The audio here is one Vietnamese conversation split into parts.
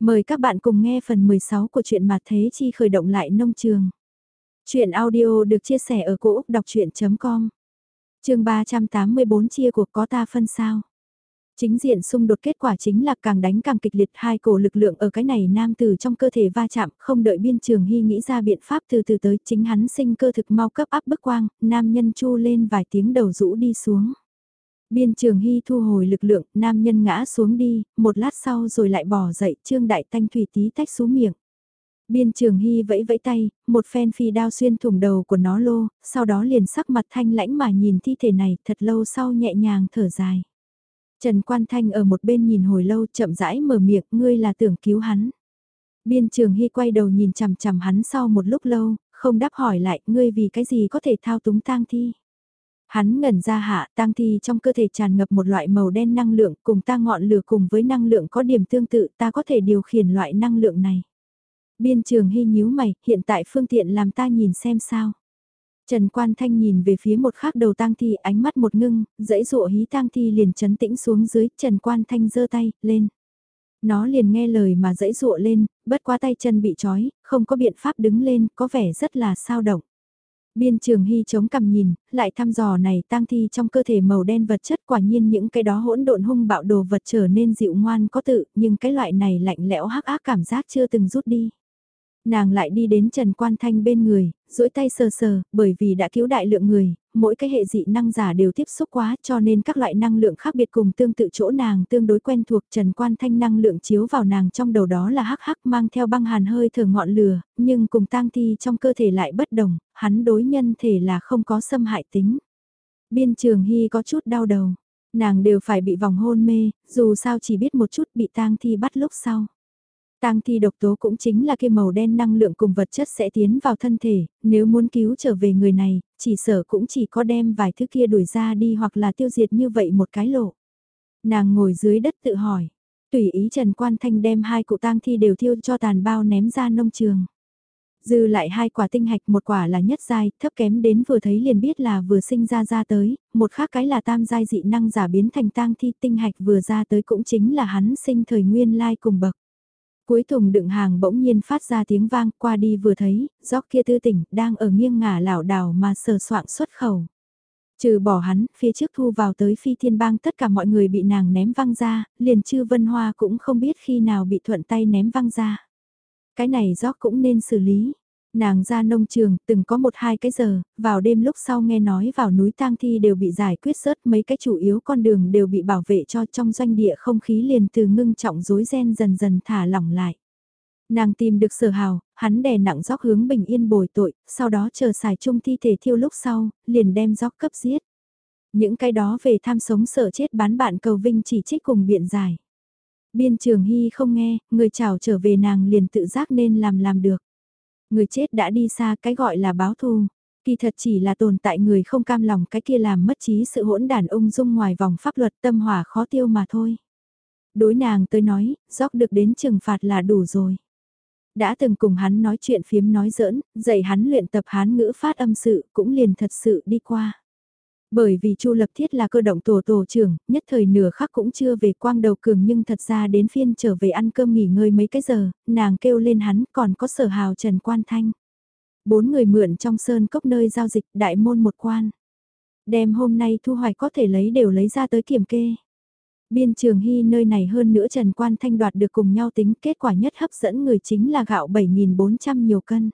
Mời các bạn cùng nghe phần 16 của truyện Mạt Thế Chi khởi động lại nông trường. Chuyện audio được chia sẻ ở cỗ đọc chuyện.com Trường 384 chia cuộc có ta phân sao. Chính diện xung đột kết quả chính là càng đánh càng kịch liệt hai cổ lực lượng ở cái này nam từ trong cơ thể va chạm, không đợi biên trường hy nghĩ ra biện pháp từ từ tới chính hắn sinh cơ thực mau cấp áp bức quang, nam nhân chu lên vài tiếng đầu rũ đi xuống. Biên trường hy thu hồi lực lượng, nam nhân ngã xuống đi, một lát sau rồi lại bỏ dậy, trương đại thanh thủy tí tách xuống miệng. Biên trường hy vẫy vẫy tay, một phen phi đao xuyên thủng đầu của nó lô, sau đó liền sắc mặt thanh lãnh mà nhìn thi thể này thật lâu sau nhẹ nhàng thở dài. Trần Quan Thanh ở một bên nhìn hồi lâu chậm rãi mở miệng, ngươi là tưởng cứu hắn. Biên trường hy quay đầu nhìn chằm chằm hắn sau một lúc lâu, không đáp hỏi lại, ngươi vì cái gì có thể thao túng tang thi. Hắn ngẩn ra hạ, tang thi trong cơ thể tràn ngập một loại màu đen năng lượng, cùng ta ngọn lửa cùng với năng lượng có điểm tương tự, ta có thể điều khiển loại năng lượng này. Biên trường hy nhíu mày, hiện tại phương tiện làm ta nhìn xem sao. Trần Quan Thanh nhìn về phía một khác đầu tang thi ánh mắt một ngưng, dãy dụa hí tang thi liền chấn tĩnh xuống dưới, Trần Quan Thanh giơ tay, lên. Nó liền nghe lời mà dãy dụa lên, bất quá tay chân bị trói, không có biện pháp đứng lên, có vẻ rất là sao động. Biên trường hy chống cầm nhìn, lại thăm dò này tang thi trong cơ thể màu đen vật chất quả nhiên những cái đó hỗn độn hung bạo đồ vật trở nên dịu ngoan có tự, nhưng cái loại này lạnh lẽo hắc ác cảm giác chưa từng rút đi. Nàng lại đi đến Trần Quan Thanh bên người, duỗi tay sờ sờ, bởi vì đã cứu đại lượng người, mỗi cái hệ dị năng giả đều tiếp xúc quá cho nên các loại năng lượng khác biệt cùng tương tự chỗ nàng tương đối quen thuộc Trần Quan Thanh năng lượng chiếu vào nàng trong đầu đó là hắc hắc mang theo băng hàn hơi thở ngọn lửa, nhưng cùng tang thi trong cơ thể lại bất đồng, hắn đối nhân thể là không có xâm hại tính. Biên trường hy có chút đau đầu, nàng đều phải bị vòng hôn mê, dù sao chỉ biết một chút bị tang thi bắt lúc sau. Tang thi độc tố cũng chính là kia màu đen năng lượng cùng vật chất sẽ tiến vào thân thể, nếu muốn cứu trở về người này, chỉ sở cũng chỉ có đem vài thứ kia đuổi ra đi hoặc là tiêu diệt như vậy một cái lộ. Nàng ngồi dưới đất tự hỏi, tùy ý Trần Quan Thanh đem hai cụ tang thi đều thiêu cho tàn bao ném ra nông trường. Dư lại hai quả tinh hạch một quả là nhất giai, thấp kém đến vừa thấy liền biết là vừa sinh ra ra tới, một khác cái là tam giai dị năng giả biến thành tang thi tinh hạch vừa ra tới cũng chính là hắn sinh thời nguyên lai cùng bậc. Cuối thùng đựng hàng bỗng nhiên phát ra tiếng vang qua đi vừa thấy, gióc kia tư tỉnh đang ở nghiêng ngả lảo đảo mà sờ soạn xuất khẩu. Trừ bỏ hắn, phía trước thu vào tới phi thiên bang tất cả mọi người bị nàng ném văng ra, liền chư vân hoa cũng không biết khi nào bị thuận tay ném văng ra. Cái này gióc cũng nên xử lý, Nàng ra nông trường, từng có một hai cái giờ, vào đêm lúc sau nghe nói vào núi tang thi đều bị giải quyết rớt mấy cái chủ yếu con đường đều bị bảo vệ cho trong doanh địa không khí liền từ ngưng trọng rối ren dần dần thả lỏng lại. Nàng tìm được sở hào, hắn đè nặng dốc hướng bình yên bồi tội, sau đó chờ xài chung thi thể thiêu lúc sau, liền đem dốc cấp giết. Những cái đó về tham sống sợ chết bán bạn cầu vinh chỉ trích cùng biện giải. Biên trường hy không nghe, người chào trở về nàng liền tự giác nên làm làm được. Người chết đã đi xa cái gọi là báo thù. Kỳ thật chỉ là tồn tại người không cam lòng cái kia làm mất trí sự hỗn đàn ung dung ngoài vòng pháp luật tâm hỏa khó tiêu mà thôi. Đối nàng tới nói, dốc được đến trừng phạt là đủ rồi. Đã từng cùng hắn nói chuyện phiếm nói giỡn, dạy hắn luyện tập hán ngữ phát âm sự cũng liền thật sự đi qua. Bởi vì Chu Lập Thiết là cơ động tổ tổ trưởng, nhất thời nửa khắc cũng chưa về quang đầu cường nhưng thật ra đến phiên trở về ăn cơm nghỉ ngơi mấy cái giờ, nàng kêu lên hắn còn có sở hào Trần Quan Thanh. Bốn người mượn trong sơn cốc nơi giao dịch đại môn một quan. Đem hôm nay thu hoạch có thể lấy đều lấy ra tới kiểm kê. Biên trường hy nơi này hơn nữa Trần Quan Thanh đoạt được cùng nhau tính kết quả nhất hấp dẫn người chính là gạo 7.400 nhiều cân.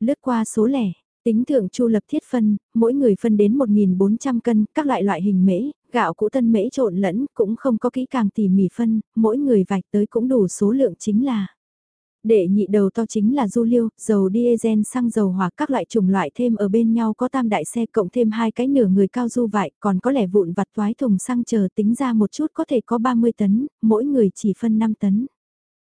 Lướt qua số lẻ, Tính thượng chu lập thiết phân, mỗi người phân đến 1.400 cân, các loại loại hình mễ, gạo cũ tân mễ trộn lẫn, cũng không có kỹ càng tỉ mỉ phân, mỗi người vạch tới cũng đủ số lượng chính là. Để nhị đầu to chính là du liêu, dầu diesel xăng dầu hoặc các loại chủng loại thêm ở bên nhau có tam đại xe cộng thêm hai cái nửa người cao du vải, còn có lẻ vụn vặt toái thùng xăng chờ tính ra một chút có thể có 30 tấn, mỗi người chỉ phân 5 tấn.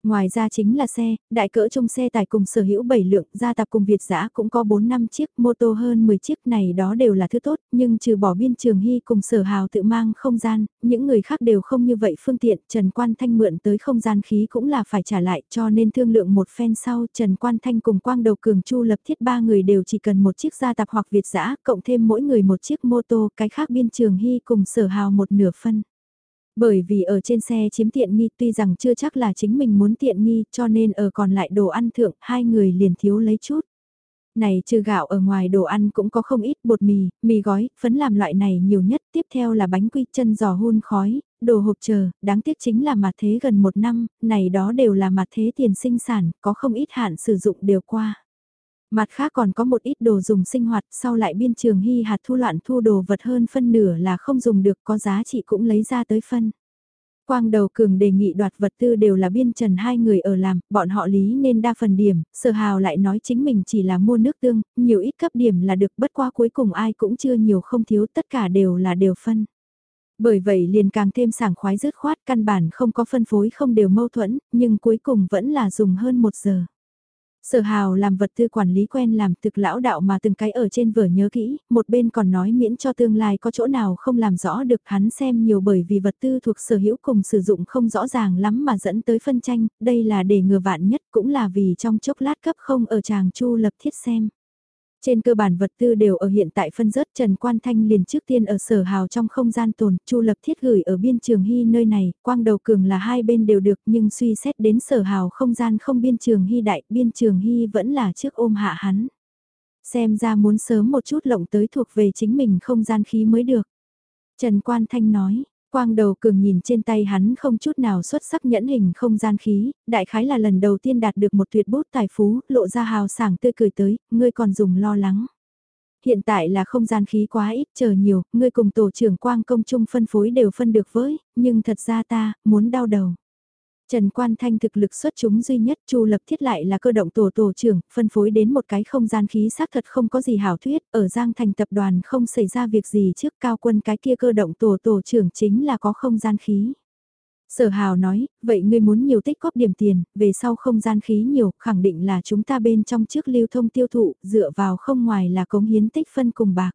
Ngoài ra chính là xe, đại cỡ trong xe tải cùng sở hữu 7 lượng, gia tạp cùng Việt giã cũng có 4 năm chiếc, mô tô hơn 10 chiếc này đó đều là thứ tốt, nhưng trừ bỏ biên trường hy cùng sở hào tự mang không gian, những người khác đều không như vậy phương tiện, Trần Quan Thanh mượn tới không gian khí cũng là phải trả lại cho nên thương lượng một phen sau, Trần Quan Thanh cùng Quang Đầu Cường Chu lập thiết ba người đều chỉ cần một chiếc gia tạp hoặc Việt giã, cộng thêm mỗi người một chiếc mô tô, cái khác biên trường hy cùng sở hào một nửa phân. Bởi vì ở trên xe chiếm tiện nghi tuy rằng chưa chắc là chính mình muốn tiện nghi cho nên ở còn lại đồ ăn thượng hai người liền thiếu lấy chút. Này trừ gạo ở ngoài đồ ăn cũng có không ít bột mì, mì gói, phấn làm loại này nhiều nhất, tiếp theo là bánh quy chân giò hun khói, đồ hộp chờ, đáng tiếc chính là mặt thế gần một năm, này đó đều là mặt thế tiền sinh sản, có không ít hạn sử dụng đều qua. Mặt khác còn có một ít đồ dùng sinh hoạt, sau lại biên trường hy hạt thu loạn thu đồ vật hơn phân nửa là không dùng được có giá trị cũng lấy ra tới phân. Quang đầu cường đề nghị đoạt vật tư đều là biên trần hai người ở làm, bọn họ lý nên đa phần điểm, sở hào lại nói chính mình chỉ là mua nước tương, nhiều ít cấp điểm là được bất qua cuối cùng ai cũng chưa nhiều không thiếu tất cả đều là đều phân. Bởi vậy liền càng thêm sảng khoái dứt khoát căn bản không có phân phối không đều mâu thuẫn, nhưng cuối cùng vẫn là dùng hơn một giờ. Sở hào làm vật tư quản lý quen làm thực lão đạo mà từng cái ở trên vở nhớ kỹ, một bên còn nói miễn cho tương lai có chỗ nào không làm rõ được hắn xem nhiều bởi vì vật tư thuộc sở hữu cùng sử dụng không rõ ràng lắm mà dẫn tới phân tranh, đây là để ngừa vạn nhất cũng là vì trong chốc lát cấp không ở chàng chu lập thiết xem. Trên cơ bản vật tư đều ở hiện tại phân rớt Trần Quan Thanh liền trước tiên ở sở hào trong không gian tồn, Chu Lập Thiết gửi ở biên trường hy nơi này, quang đầu cường là hai bên đều được nhưng suy xét đến sở hào không gian không biên trường hy đại, biên trường hy vẫn là trước ôm hạ hắn. Xem ra muốn sớm một chút lộng tới thuộc về chính mình không gian khí mới được. Trần Quan Thanh nói, Quang đầu cường nhìn trên tay hắn không chút nào xuất sắc nhẫn hình không gian khí, đại khái là lần đầu tiên đạt được một tuyệt bút tài phú, lộ ra hào sảng tươi cười tới, ngươi còn dùng lo lắng. Hiện tại là không gian khí quá ít chờ nhiều, ngươi cùng tổ trưởng quang công chung phân phối đều phân được với, nhưng thật ra ta, muốn đau đầu. Trần Quan Thanh thực lực xuất chúng duy nhất Chu Lập Thiết lại là cơ động tổ tổ trưởng, phân phối đến một cái không gian khí xác thật không có gì hảo thuyết, ở Giang Thành tập đoàn không xảy ra việc gì trước cao quân cái kia cơ động tổ tổ trưởng chính là có không gian khí. Sở Hào nói, vậy ngươi muốn nhiều tích góp điểm tiền, về sau không gian khí nhiều, khẳng định là chúng ta bên trong trước lưu thông tiêu thụ, dựa vào không ngoài là cống hiến tích phân cùng bạc.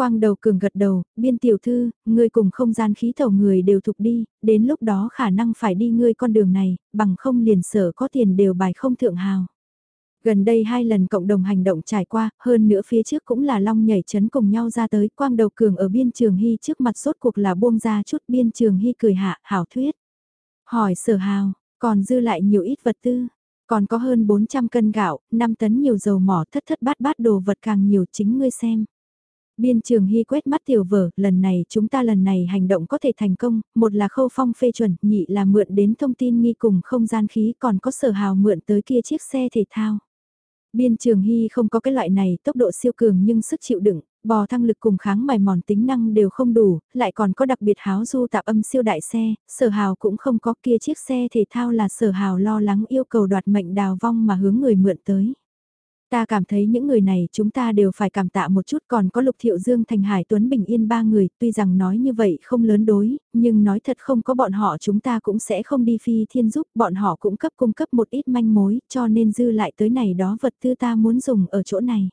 Quang đầu cường gật đầu, biên tiểu thư, ngươi cùng không gian khí thầu người đều thục đi, đến lúc đó khả năng phải đi ngươi con đường này, bằng không liền sở có tiền đều bài không thượng hào. Gần đây hai lần cộng đồng hành động trải qua, hơn nữa phía trước cũng là long nhảy chấn cùng nhau ra tới, quang đầu cường ở biên trường hy trước mặt sốt cuộc là buông ra chút biên trường hy cười hạ, hảo thuyết. Hỏi sở hào, còn dư lại nhiều ít vật tư, còn có hơn 400 cân gạo, 5 tấn nhiều dầu mỏ thất thất bát bát đồ vật càng nhiều chính ngươi xem. Biên trường hy quét mắt tiểu vở, lần này chúng ta lần này hành động có thể thành công, một là khâu phong phê chuẩn, nhị là mượn đến thông tin nghi cùng không gian khí còn có sở hào mượn tới kia chiếc xe thể thao. Biên trường hy không có cái loại này tốc độ siêu cường nhưng sức chịu đựng, bò thăng lực cùng kháng mài mòn tính năng đều không đủ, lại còn có đặc biệt háo du tạp âm siêu đại xe, sở hào cũng không có kia chiếc xe thể thao là sở hào lo lắng yêu cầu đoạt mệnh đào vong mà hướng người mượn tới. Ta cảm thấy những người này chúng ta đều phải cảm tạ một chút còn có Lục Thiệu Dương Thành Hải Tuấn Bình Yên ba người, tuy rằng nói như vậy không lớn đối, nhưng nói thật không có bọn họ chúng ta cũng sẽ không đi phi thiên giúp, bọn họ cũng cấp cung cấp một ít manh mối, cho nên dư lại tới này đó vật tư ta muốn dùng ở chỗ này.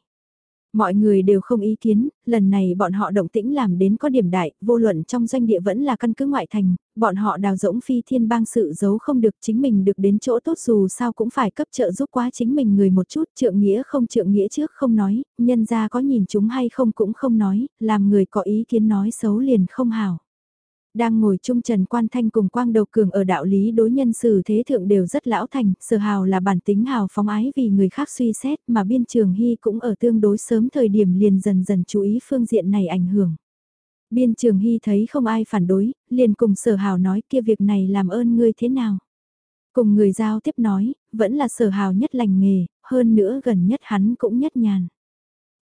Mọi người đều không ý kiến, lần này bọn họ động tĩnh làm đến có điểm đại, vô luận trong doanh địa vẫn là căn cứ ngoại thành, bọn họ đào rỗng phi thiên bang sự giấu không được chính mình được đến chỗ tốt dù sao cũng phải cấp trợ giúp quá chính mình người một chút, trượng nghĩa không trượng nghĩa trước không nói, nhân ra có nhìn chúng hay không cũng không nói, làm người có ý kiến nói xấu liền không hảo. Đang ngồi chung Trần Quan Thanh cùng Quang Đầu Cường ở đạo lý đối nhân xử thế thượng đều rất lão thành, sở hào là bản tính hào phóng ái vì người khác suy xét mà biên trường hy cũng ở tương đối sớm thời điểm liền dần dần chú ý phương diện này ảnh hưởng. Biên trường hy thấy không ai phản đối, liền cùng sở hào nói kia việc này làm ơn ngươi thế nào. Cùng người giao tiếp nói, vẫn là sở hào nhất lành nghề, hơn nữa gần nhất hắn cũng nhất nhàn.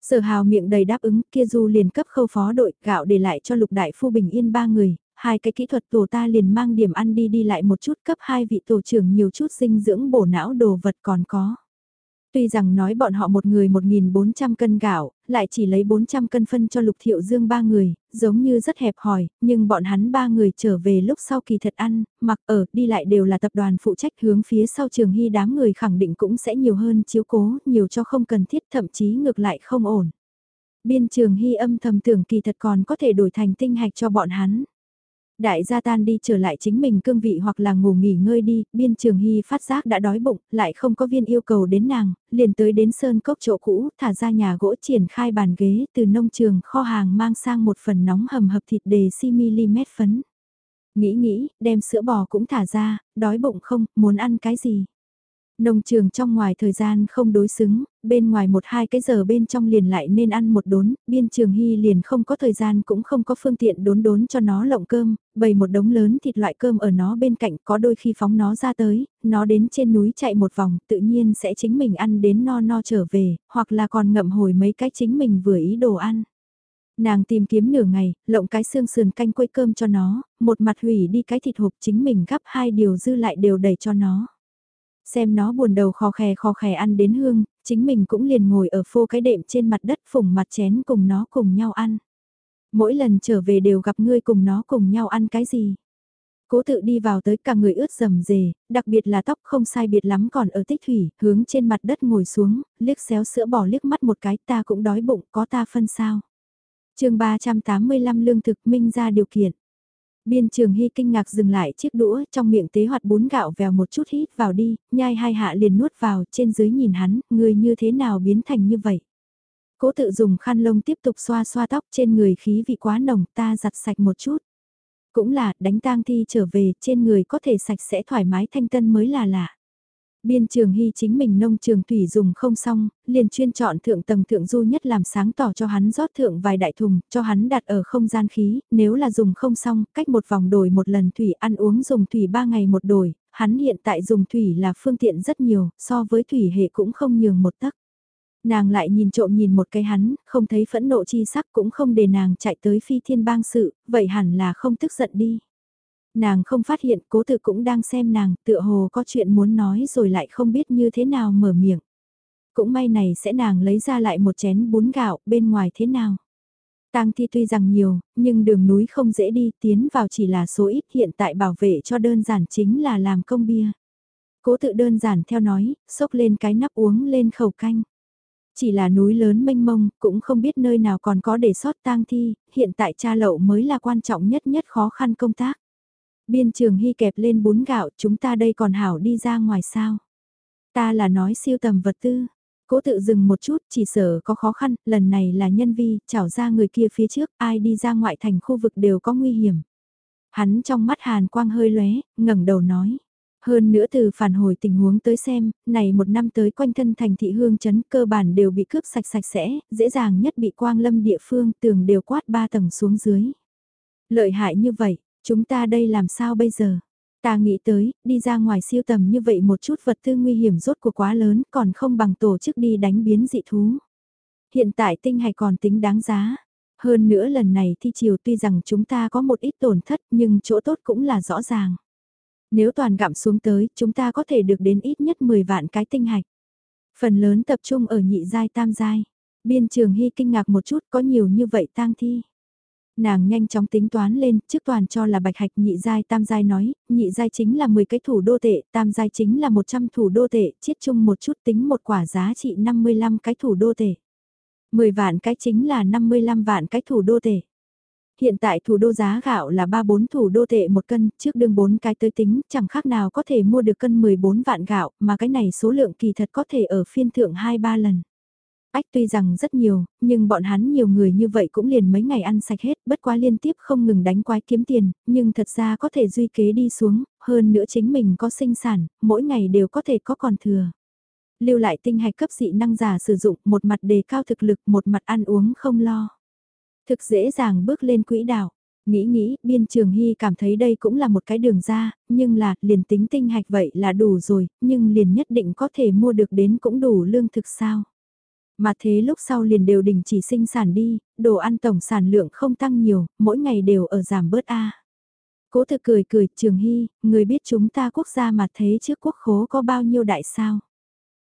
Sở hào miệng đầy đáp ứng kia du liền cấp khâu phó đội gạo để lại cho lục đại phu bình yên ba người, hai cái kỹ thuật tổ ta liền mang điểm ăn đi đi lại một chút cấp hai vị tổ trưởng nhiều chút dinh dưỡng bổ não đồ vật còn có. Tuy rằng nói bọn họ một người 1.400 cân gạo, lại chỉ lấy 400 cân phân cho Lục Thiệu Dương ba người, giống như rất hẹp hòi, nhưng bọn hắn ba người trở về lúc sau kỳ thật ăn, mặc ở, đi lại đều là tập đoàn phụ trách hướng phía sau trường hy đám người khẳng định cũng sẽ nhiều hơn chiếu cố, nhiều cho không cần thiết thậm chí ngược lại không ổn. Biên trường hy âm thầm tưởng kỳ thật còn có thể đổi thành tinh hạch cho bọn hắn. Đại gia tan đi trở lại chính mình cương vị hoặc là ngủ nghỉ ngơi đi, biên trường hy phát giác đã đói bụng, lại không có viên yêu cầu đến nàng, liền tới đến sơn cốc chỗ cũ, thả ra nhà gỗ triển khai bàn ghế từ nông trường kho hàng mang sang một phần nóng hầm hập thịt đề si mm phấn. Nghĩ nghĩ, đem sữa bò cũng thả ra, đói bụng không, muốn ăn cái gì. Nông trường trong ngoài thời gian không đối xứng, bên ngoài một hai cái giờ bên trong liền lại nên ăn một đốn, biên trường hy liền không có thời gian cũng không có phương tiện đốn đốn cho nó lộng cơm, bày một đống lớn thịt loại cơm ở nó bên cạnh có đôi khi phóng nó ra tới, nó đến trên núi chạy một vòng tự nhiên sẽ chính mình ăn đến no no trở về, hoặc là còn ngậm hồi mấy cái chính mình vừa ý đồ ăn. Nàng tìm kiếm nửa ngày, lộng cái xương sườn canh quấy cơm cho nó, một mặt hủy đi cái thịt hộp chính mình gắp hai điều dư lại đều đẩy cho nó. Xem nó buồn đầu khò khè khò khè ăn đến hương, chính mình cũng liền ngồi ở phô cái đệm trên mặt đất phủng mặt chén cùng nó cùng nhau ăn. Mỗi lần trở về đều gặp ngươi cùng nó cùng nhau ăn cái gì. Cố tự đi vào tới cả người ướt rầm rề, đặc biệt là tóc không sai biệt lắm còn ở tích thủy, hướng trên mặt đất ngồi xuống, liếc xéo sữa bỏ liếc mắt một cái ta cũng đói bụng có ta phân sao. chương 385 lương thực minh ra điều kiện. Biên trường hy kinh ngạc dừng lại chiếc đũa trong miệng tế hoạt bún gạo vèo một chút hít vào đi, nhai hai hạ liền nuốt vào trên dưới nhìn hắn, người như thế nào biến thành như vậy. Cố tự dùng khăn lông tiếp tục xoa xoa tóc trên người khí vị quá nồng ta giặt sạch một chút. Cũng là đánh tang thi trở về trên người có thể sạch sẽ thoải mái thanh tân mới là lạ. Biên trường hy chính mình nông trường thủy dùng không xong, liền chuyên chọn thượng tầng thượng du nhất làm sáng tỏ cho hắn rót thượng vài đại thùng, cho hắn đặt ở không gian khí, nếu là dùng không xong, cách một vòng đổi một lần thủy ăn uống dùng thủy ba ngày một đổi, hắn hiện tại dùng thủy là phương tiện rất nhiều, so với thủy hệ cũng không nhường một tấc. Nàng lại nhìn trộm nhìn một cái hắn, không thấy phẫn nộ chi sắc cũng không để nàng chạy tới phi thiên bang sự, vậy hẳn là không tức giận đi nàng không phát hiện cố tự cũng đang xem nàng, tựa hồ có chuyện muốn nói rồi lại không biết như thế nào mở miệng. Cũng may này sẽ nàng lấy ra lại một chén bún gạo, bên ngoài thế nào. Tang thi tuy rằng nhiều, nhưng đường núi không dễ đi, tiến vào chỉ là số ít hiện tại bảo vệ cho đơn giản chính là làm công bia. Cố tự đơn giản theo nói, xốc lên cái nắp uống lên khẩu canh. Chỉ là núi lớn mênh mông, cũng không biết nơi nào còn có để sót tang thi, hiện tại cha lậu mới là quan trọng nhất nhất khó khăn công tác. Biên trường hy kẹp lên bún gạo, chúng ta đây còn hảo đi ra ngoài sao. Ta là nói siêu tầm vật tư. Cố tự dừng một chút, chỉ sợ có khó khăn, lần này là nhân vi, chảo ra người kia phía trước, ai đi ra ngoại thành khu vực đều có nguy hiểm. Hắn trong mắt hàn quang hơi lóe, ngẩng đầu nói. Hơn nữa từ phản hồi tình huống tới xem, này một năm tới quanh thân thành thị hương chấn cơ bản đều bị cướp sạch sạch sẽ, dễ dàng nhất bị quang lâm địa phương tường đều quát ba tầng xuống dưới. Lợi hại như vậy, Chúng ta đây làm sao bây giờ? Ta nghĩ tới, đi ra ngoài siêu tầm như vậy một chút vật tư nguy hiểm rốt của quá lớn còn không bằng tổ chức đi đánh biến dị thú. Hiện tại tinh hạch còn tính đáng giá. Hơn nữa lần này thi chiều tuy rằng chúng ta có một ít tổn thất nhưng chỗ tốt cũng là rõ ràng. Nếu toàn gặm xuống tới, chúng ta có thể được đến ít nhất 10 vạn cái tinh hạch. Phần lớn tập trung ở nhị giai tam giai. Biên trường hy kinh ngạc một chút có nhiều như vậy tang thi. Nàng nhanh chóng tính toán lên, trước toàn cho là bạch hạch nhị giai tam giai nói, nhị giai chính là 10 cái thủ đô tệ, tam giai chính là 100 thủ đô tệ, chiết chung một chút tính một quả giá trị 55 cái thủ đô tệ. 10 vạn cái chính là 55 vạn cái thủ đô tệ. Hiện tại thủ đô giá gạo là 3-4 thủ đô tệ một cân, trước đương 4 cái tới tính, chẳng khác nào có thể mua được cân 14 vạn gạo, mà cái này số lượng kỳ thật có thể ở phiên thượng 2-3 lần. Ách tuy rằng rất nhiều, nhưng bọn hắn nhiều người như vậy cũng liền mấy ngày ăn sạch hết, bất quá liên tiếp không ngừng đánh quái kiếm tiền, nhưng thật ra có thể duy kế đi xuống, hơn nữa chính mình có sinh sản, mỗi ngày đều có thể có còn thừa. Lưu lại tinh hạch cấp dị năng giả sử dụng một mặt đề cao thực lực, một mặt ăn uống không lo. Thực dễ dàng bước lên quỹ đạo. Nghĩ nghĩ, biên trường hy cảm thấy đây cũng là một cái đường ra, nhưng là, liền tính tinh hạch vậy là đủ rồi, nhưng liền nhất định có thể mua được đến cũng đủ lương thực sao. Mà thế lúc sau liền đều đình chỉ sinh sản đi, đồ ăn tổng sản lượng không tăng nhiều, mỗi ngày đều ở giảm bớt A. Cố thực cười cười, Trường Hy, người biết chúng ta quốc gia mà thế trước quốc khố có bao nhiêu đại sao?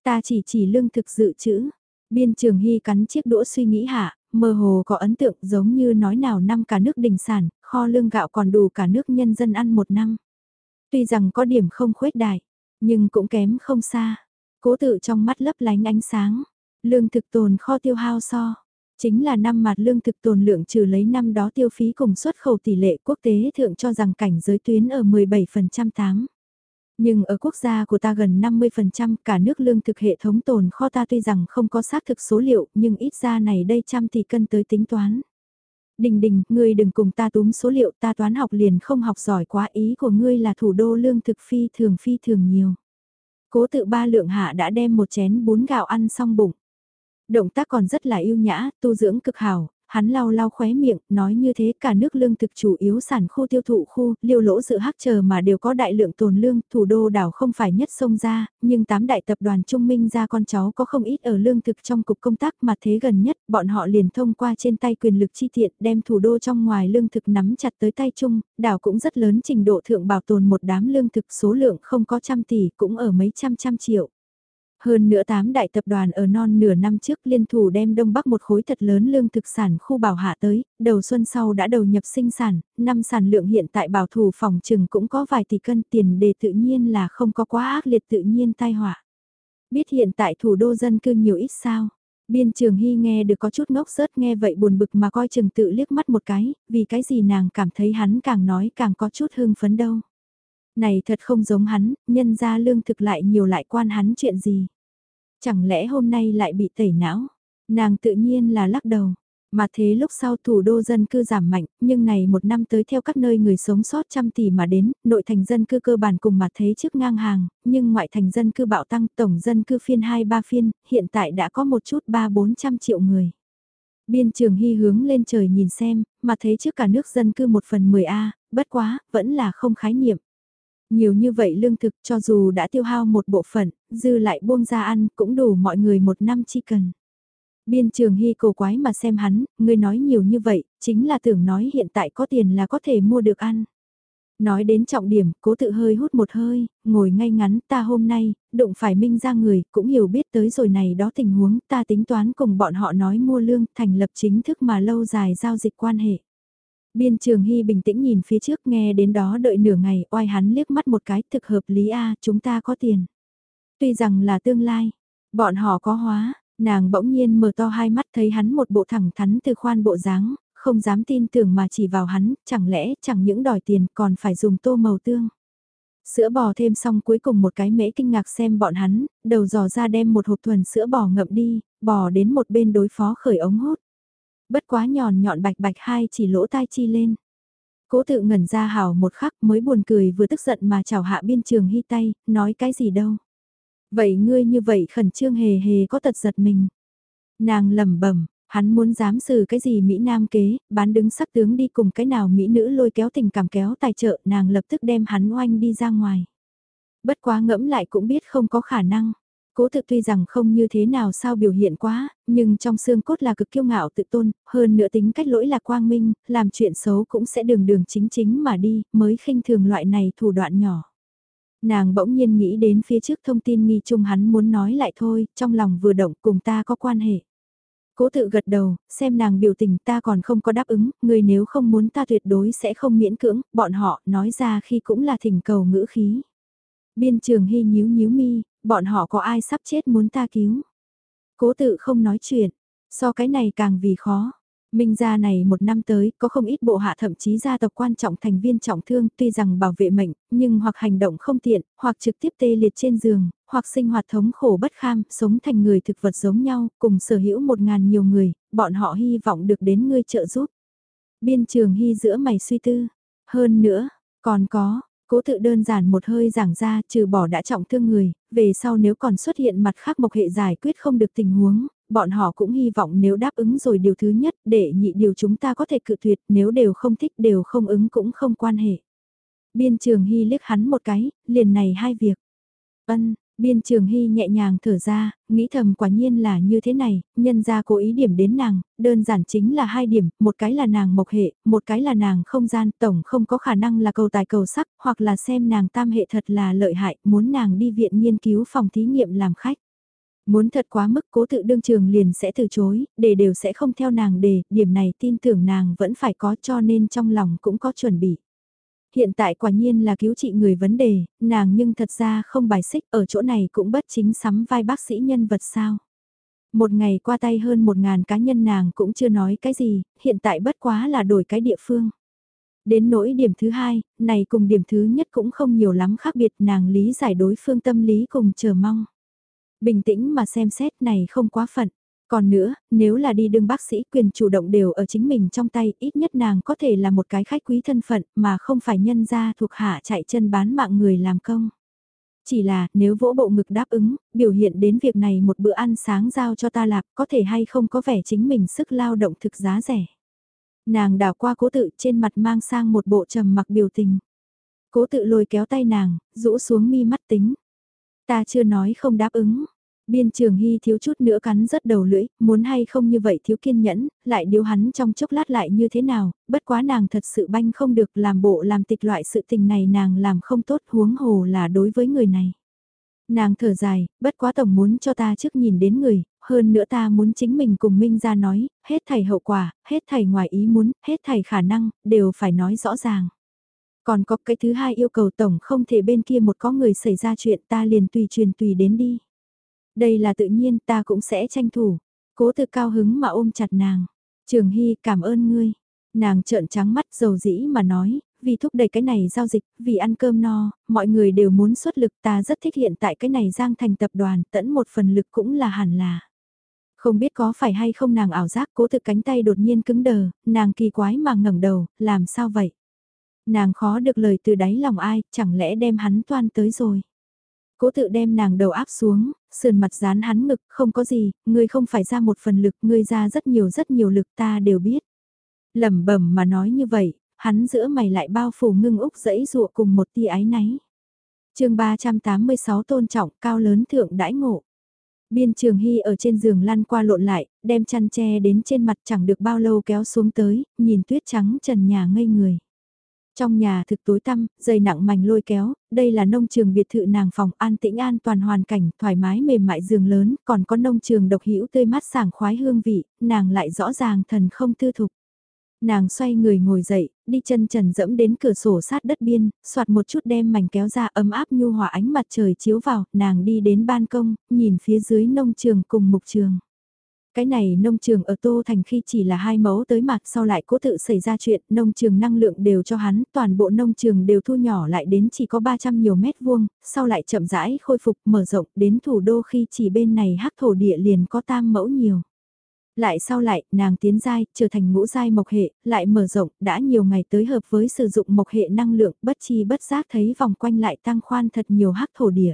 Ta chỉ chỉ lương thực dự trữ. Biên Trường Hy cắn chiếc đũa suy nghĩ hạ, mơ hồ có ấn tượng giống như nói nào năm cả nước đình sản, kho lương gạo còn đủ cả nước nhân dân ăn một năm. Tuy rằng có điểm không khuếch đại, nhưng cũng kém không xa. Cố tự trong mắt lấp lánh ánh sáng. Lương thực tồn kho tiêu hao so. Chính là năm mặt lương thực tồn lượng trừ lấy năm đó tiêu phí cùng xuất khẩu tỷ lệ quốc tế thượng cho rằng cảnh giới tuyến ở 17% 8. Nhưng ở quốc gia của ta gần 50% cả nước lương thực hệ thống tồn kho ta tuy rằng không có xác thực số liệu nhưng ít ra này đây trăm thì cân tới tính toán. Đình đình, ngươi đừng cùng ta túm số liệu ta toán học liền không học giỏi quá ý của ngươi là thủ đô lương thực phi thường phi thường nhiều. Cố tự ba lượng hạ đã đem một chén bún gạo ăn xong bụng. Động tác còn rất là yêu nhã, tu dưỡng cực hảo, hắn lau lau khóe miệng, nói như thế cả nước lương thực chủ yếu sản khu tiêu thụ khu, liêu lỗ dự hắc chờ mà đều có đại lượng tồn lương, thủ đô đảo không phải nhất sông ra, nhưng tám đại tập đoàn trung minh ra con cháu có không ít ở lương thực trong cục công tác mà thế gần nhất, bọn họ liền thông qua trên tay quyền lực chi tiện đem thủ đô trong ngoài lương thực nắm chặt tới tay chung, đảo cũng rất lớn trình độ thượng bảo tồn một đám lương thực số lượng không có trăm tỷ cũng ở mấy trăm trăm triệu. Hơn nữa tám đại tập đoàn ở non nửa năm trước liên thủ đem Đông Bắc một khối thật lớn lương thực sản khu bảo hạ tới, đầu xuân sau đã đầu nhập sinh sản, năm sản lượng hiện tại bảo thủ phòng trừng cũng có vài tỷ cân tiền đề tự nhiên là không có quá ác liệt tự nhiên tai họa. Biết hiện tại thủ đô dân cư nhiều ít sao? Biên trường hy nghe được có chút ngốc rớt nghe vậy buồn bực mà coi chừng tự liếc mắt một cái, vì cái gì nàng cảm thấy hắn càng nói càng có chút hưng phấn đâu. Này thật không giống hắn, nhân ra lương thực lại nhiều lại quan hắn chuyện gì. Chẳng lẽ hôm nay lại bị tẩy não? Nàng tự nhiên là lắc đầu. Mà thế lúc sau thủ đô dân cư giảm mạnh, nhưng này một năm tới theo các nơi người sống sót trăm tỷ mà đến, nội thành dân cư cơ bản cùng mặt thế trước ngang hàng, nhưng ngoại thành dân cư bạo tăng tổng dân cư phiên 2-3 phiên, hiện tại đã có một chút 3-400 triệu người. Biên trường hy hướng lên trời nhìn xem, mà thế trước cả nước dân cư một phần 10A, bất quá, vẫn là không khái niệm. Nhiều như vậy lương thực cho dù đã tiêu hao một bộ phận, dư lại buông ra ăn cũng đủ mọi người một năm chi cần. Biên trường hy cổ quái mà xem hắn, ngươi nói nhiều như vậy, chính là tưởng nói hiện tại có tiền là có thể mua được ăn. Nói đến trọng điểm, cố tự hơi hút một hơi, ngồi ngay ngắn ta hôm nay, đụng phải minh ra người, cũng hiểu biết tới rồi này đó tình huống, ta tính toán cùng bọn họ nói mua lương, thành lập chính thức mà lâu dài giao dịch quan hệ. Biên trường hy bình tĩnh nhìn phía trước nghe đến đó đợi nửa ngày, oai hắn liếc mắt một cái thực hợp lý a chúng ta có tiền. Tuy rằng là tương lai, bọn họ có hóa, nàng bỗng nhiên mở to hai mắt thấy hắn một bộ thẳng thắn từ khoan bộ dáng, không dám tin tưởng mà chỉ vào hắn, chẳng lẽ chẳng những đòi tiền còn phải dùng tô màu tương. Sữa bò thêm xong cuối cùng một cái mễ kinh ngạc xem bọn hắn, đầu dò ra đem một hộp thuần sữa bò ngậm đi, bò đến một bên đối phó khởi ống hút. Bất quá nhòn nhọn bạch bạch hai chỉ lỗ tai chi lên. Cố tự ngẩn ra hảo một khắc mới buồn cười vừa tức giận mà chào hạ biên trường hy tay, nói cái gì đâu. Vậy ngươi như vậy khẩn trương hề hề có tật giật mình. Nàng lẩm bẩm hắn muốn dám xử cái gì Mỹ Nam kế, bán đứng sắc tướng đi cùng cái nào Mỹ nữ lôi kéo tình cảm kéo tài trợ nàng lập tức đem hắn oanh đi ra ngoài. Bất quá ngẫm lại cũng biết không có khả năng. Cố thực tuy rằng không như thế nào sao biểu hiện quá, nhưng trong xương cốt là cực kiêu ngạo tự tôn, hơn nữa tính cách lỗi là quang minh, làm chuyện xấu cũng sẽ đường đường chính chính mà đi, mới khinh thường loại này thủ đoạn nhỏ. Nàng bỗng nhiên nghĩ đến phía trước thông tin nghi chung hắn muốn nói lại thôi, trong lòng vừa động cùng ta có quan hệ. Cố tự gật đầu, xem nàng biểu tình ta còn không có đáp ứng, người nếu không muốn ta tuyệt đối sẽ không miễn cưỡng, bọn họ nói ra khi cũng là thỉnh cầu ngữ khí. Biên trường hy nhíu nhíu mi, bọn họ có ai sắp chết muốn ta cứu. Cố tự không nói chuyện, so cái này càng vì khó. Minh gia này một năm tới có không ít bộ hạ thậm chí gia tộc quan trọng thành viên trọng thương tuy rằng bảo vệ mệnh, nhưng hoặc hành động không tiện, hoặc trực tiếp tê liệt trên giường, hoặc sinh hoạt thống khổ bất kham, sống thành người thực vật giống nhau, cùng sở hữu một ngàn nhiều người, bọn họ hy vọng được đến ngươi trợ giúp. Biên trường hy giữa mày suy tư. Hơn nữa, còn có, Cố tự đơn giản một hơi giảng ra trừ bỏ đã trọng thương người, về sau nếu còn xuất hiện mặt khác mộc hệ giải quyết không được tình huống, bọn họ cũng hy vọng nếu đáp ứng rồi điều thứ nhất để nhị điều chúng ta có thể cự tuyệt nếu đều không thích đều không ứng cũng không quan hệ. Biên trường hy liếc hắn một cái, liền này hai việc. Ân, Biên Trường Hy nhẹ nhàng thở ra, nghĩ thầm quả nhiên là như thế này, nhân ra cố ý điểm đến nàng, đơn giản chính là hai điểm, một cái là nàng mộc hệ, một cái là nàng không gian, tổng không có khả năng là cầu tài cầu sắc, hoặc là xem nàng tam hệ thật là lợi hại, muốn nàng đi viện nghiên cứu phòng thí nghiệm làm khách. Muốn thật quá mức cố tự đương trường liền sẽ từ chối, để đều sẽ không theo nàng đề, điểm này tin tưởng nàng vẫn phải có cho nên trong lòng cũng có chuẩn bị. Hiện tại quả nhiên là cứu trị người vấn đề, nàng nhưng thật ra không bài xích ở chỗ này cũng bất chính sắm vai bác sĩ nhân vật sao. Một ngày qua tay hơn một ngàn cá nhân nàng cũng chưa nói cái gì, hiện tại bất quá là đổi cái địa phương. Đến nỗi điểm thứ hai, này cùng điểm thứ nhất cũng không nhiều lắm khác biệt nàng lý giải đối phương tâm lý cùng chờ mong. Bình tĩnh mà xem xét này không quá phận, còn nữa, nếu là đi đương bác sĩ quyền chủ động đều ở chính mình trong tay, ít nhất nàng có thể là một cái khách quý thân phận mà không phải nhân ra thuộc hạ chạy chân bán mạng người làm công. Chỉ là, nếu vỗ bộ ngực đáp ứng, biểu hiện đến việc này một bữa ăn sáng giao cho ta lạp có thể hay không có vẻ chính mình sức lao động thực giá rẻ. Nàng đảo qua cố tự trên mặt mang sang một bộ trầm mặc biểu tình. Cố tự lôi kéo tay nàng, rũ xuống mi mắt tính. Ta chưa nói không đáp ứng. Biên trường hy thiếu chút nữa cắn rất đầu lưỡi, muốn hay không như vậy thiếu kiên nhẫn, lại điếu hắn trong chốc lát lại như thế nào, bất quá nàng thật sự banh không được làm bộ làm tịch loại sự tình này nàng làm không tốt huống hồ là đối với người này. Nàng thở dài, bất quá tổng muốn cho ta trước nhìn đến người, hơn nữa ta muốn chính mình cùng Minh ra nói, hết thầy hậu quả, hết thầy ngoài ý muốn, hết thầy khả năng, đều phải nói rõ ràng. Còn có cái thứ hai yêu cầu tổng không thể bên kia một có người xảy ra chuyện ta liền tùy truyền tùy đến đi. Đây là tự nhiên ta cũng sẽ tranh thủ. Cố tự cao hứng mà ôm chặt nàng. Trường Hy cảm ơn ngươi. Nàng trợn trắng mắt dầu dĩ mà nói, vì thúc đẩy cái này giao dịch, vì ăn cơm no, mọi người đều muốn xuất lực ta rất thích hiện tại cái này giang thành tập đoàn, tẫn một phần lực cũng là hẳn là. Không biết có phải hay không nàng ảo giác cố thực cánh tay đột nhiên cứng đờ, nàng kỳ quái mà ngẩng đầu, làm sao vậy? Nàng khó được lời từ đáy lòng ai, chẳng lẽ đem hắn toan tới rồi? Cố tự đem nàng đầu áp xuống, sườn mặt dán hắn ngực, không có gì, ngươi không phải ra một phần lực, ngươi ra rất nhiều rất nhiều lực ta đều biết. lẩm bẩm mà nói như vậy, hắn giữa mày lại bao phủ ngưng úc dẫy dụa cùng một tia ái náy. chương 386 tôn trọng cao lớn thượng đãi ngộ. Biên trường hy ở trên giường lăn qua lộn lại, đem chăn che đến trên mặt chẳng được bao lâu kéo xuống tới, nhìn tuyết trắng trần nhà ngây người. Trong nhà thực tối tăm, dây nặng mảnh lôi kéo, đây là nông trường biệt thự nàng phòng an tĩnh an toàn hoàn cảnh, thoải mái mềm mại giường lớn, còn có nông trường độc hữu tươi mát sảng khoái hương vị, nàng lại rõ ràng thần không tư thục. Nàng xoay người ngồi dậy, đi chân trần dẫm đến cửa sổ sát đất biên, soạt một chút đem mảnh kéo ra ấm áp nhu hòa ánh mặt trời chiếu vào, nàng đi đến ban công, nhìn phía dưới nông trường cùng mục trường. Cái này nông trường ở Tô Thành khi chỉ là hai mẫu tới mặt sau lại cố tự xảy ra chuyện, nông trường năng lượng đều cho hắn, toàn bộ nông trường đều thu nhỏ lại đến chỉ có 300 nhiều mét vuông, sau lại chậm rãi khôi phục mở rộng đến thủ đô khi chỉ bên này hắc thổ địa liền có tam mẫu nhiều. Lại sau lại, nàng tiến giai, trở thành ngũ giai mộc hệ, lại mở rộng, đã nhiều ngày tới hợp với sử dụng mộc hệ năng lượng, bất chi bất giác thấy vòng quanh lại tăng khoan thật nhiều hắc thổ địa.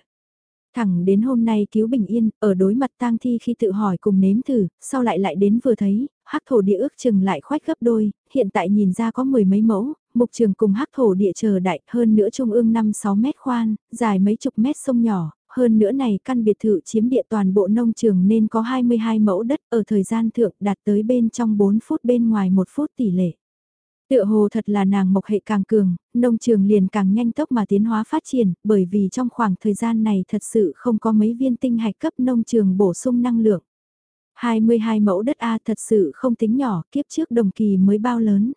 Thẳng đến hôm nay cứu bình yên, ở đối mặt tang thi khi tự hỏi cùng nếm thử, sau lại lại đến vừa thấy, hắc thổ địa ước chừng lại khoách gấp đôi, hiện tại nhìn ra có mười mấy mẫu, mục trường cùng hắc thổ địa chờ đại hơn nữa trung ương 5-6 mét khoan, dài mấy chục mét sông nhỏ, hơn nữa này căn biệt thự chiếm địa toàn bộ nông trường nên có 22 mẫu đất ở thời gian thượng đạt tới bên trong 4 phút bên ngoài 1 phút tỷ lệ. Tựa hồ thật là nàng mộc hệ càng cường, nông trường liền càng nhanh tốc mà tiến hóa phát triển, bởi vì trong khoảng thời gian này thật sự không có mấy viên tinh hạch cấp nông trường bổ sung năng lượng. 22 mẫu đất A thật sự không tính nhỏ, kiếp trước đồng kỳ mới bao lớn.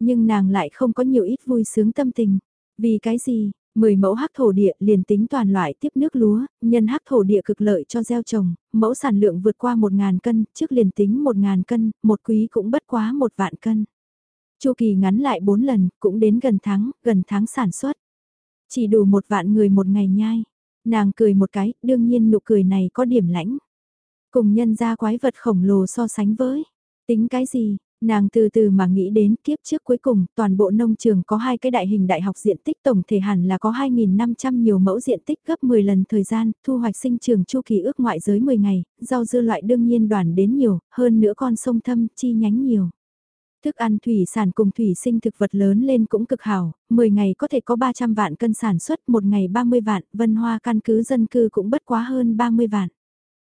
Nhưng nàng lại không có nhiều ít vui sướng tâm tình. Vì cái gì, 10 mẫu hắc thổ địa liền tính toàn loại tiếp nước lúa, nhân hắc thổ địa cực lợi cho gieo trồng, mẫu sản lượng vượt qua 1.000 cân, trước liền tính 1.000 cân, một quý cũng bất quá một vạn cân. Chu kỳ ngắn lại 4 lần, cũng đến gần tháng, gần tháng sản xuất. Chỉ đủ một vạn người một ngày nhai. Nàng cười một cái, đương nhiên nụ cười này có điểm lãnh. Cùng nhân ra quái vật khổng lồ so sánh với. Tính cái gì, Nàng từ từ mà nghĩ đến kiếp trước cuối cùng, toàn bộ nông trường có hai cái đại hình đại học diện tích tổng thể hẳn là có 2.500 nhiều mẫu diện tích gấp 10 lần thời gian, thu hoạch sinh trường chu kỳ ước ngoại giới 10 ngày, rau dưa loại đương nhiên đoàn đến nhiều, hơn nữa con sông thâm, chi nhánh nhiều. Thức ăn thủy sản cùng thủy sinh thực vật lớn lên cũng cực hảo, 10 ngày có thể có 300 vạn cân sản xuất, một ngày 30 vạn, vân hoa căn cứ dân cư cũng bất quá hơn 30 vạn.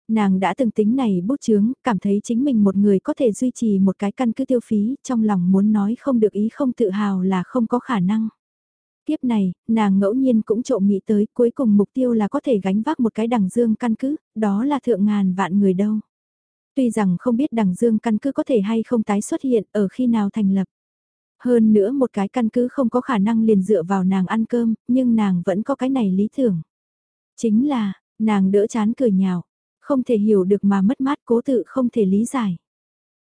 Nàng đã từng tính này bút chướng, cảm thấy chính mình một người có thể duy trì một cái căn cứ tiêu phí, trong lòng muốn nói không được ý không tự hào là không có khả năng. Tiếp này, nàng ngẫu nhiên cũng trộm nghĩ tới cuối cùng mục tiêu là có thể gánh vác một cái đằng dương căn cứ, đó là thượng ngàn vạn người đâu. Tuy rằng không biết đằng dương căn cứ có thể hay không tái xuất hiện ở khi nào thành lập. Hơn nữa một cái căn cứ không có khả năng liền dựa vào nàng ăn cơm, nhưng nàng vẫn có cái này lý tưởng. Chính là, nàng đỡ chán cười nhạo, không thể hiểu được mà mất mát cố tự không thể lý giải.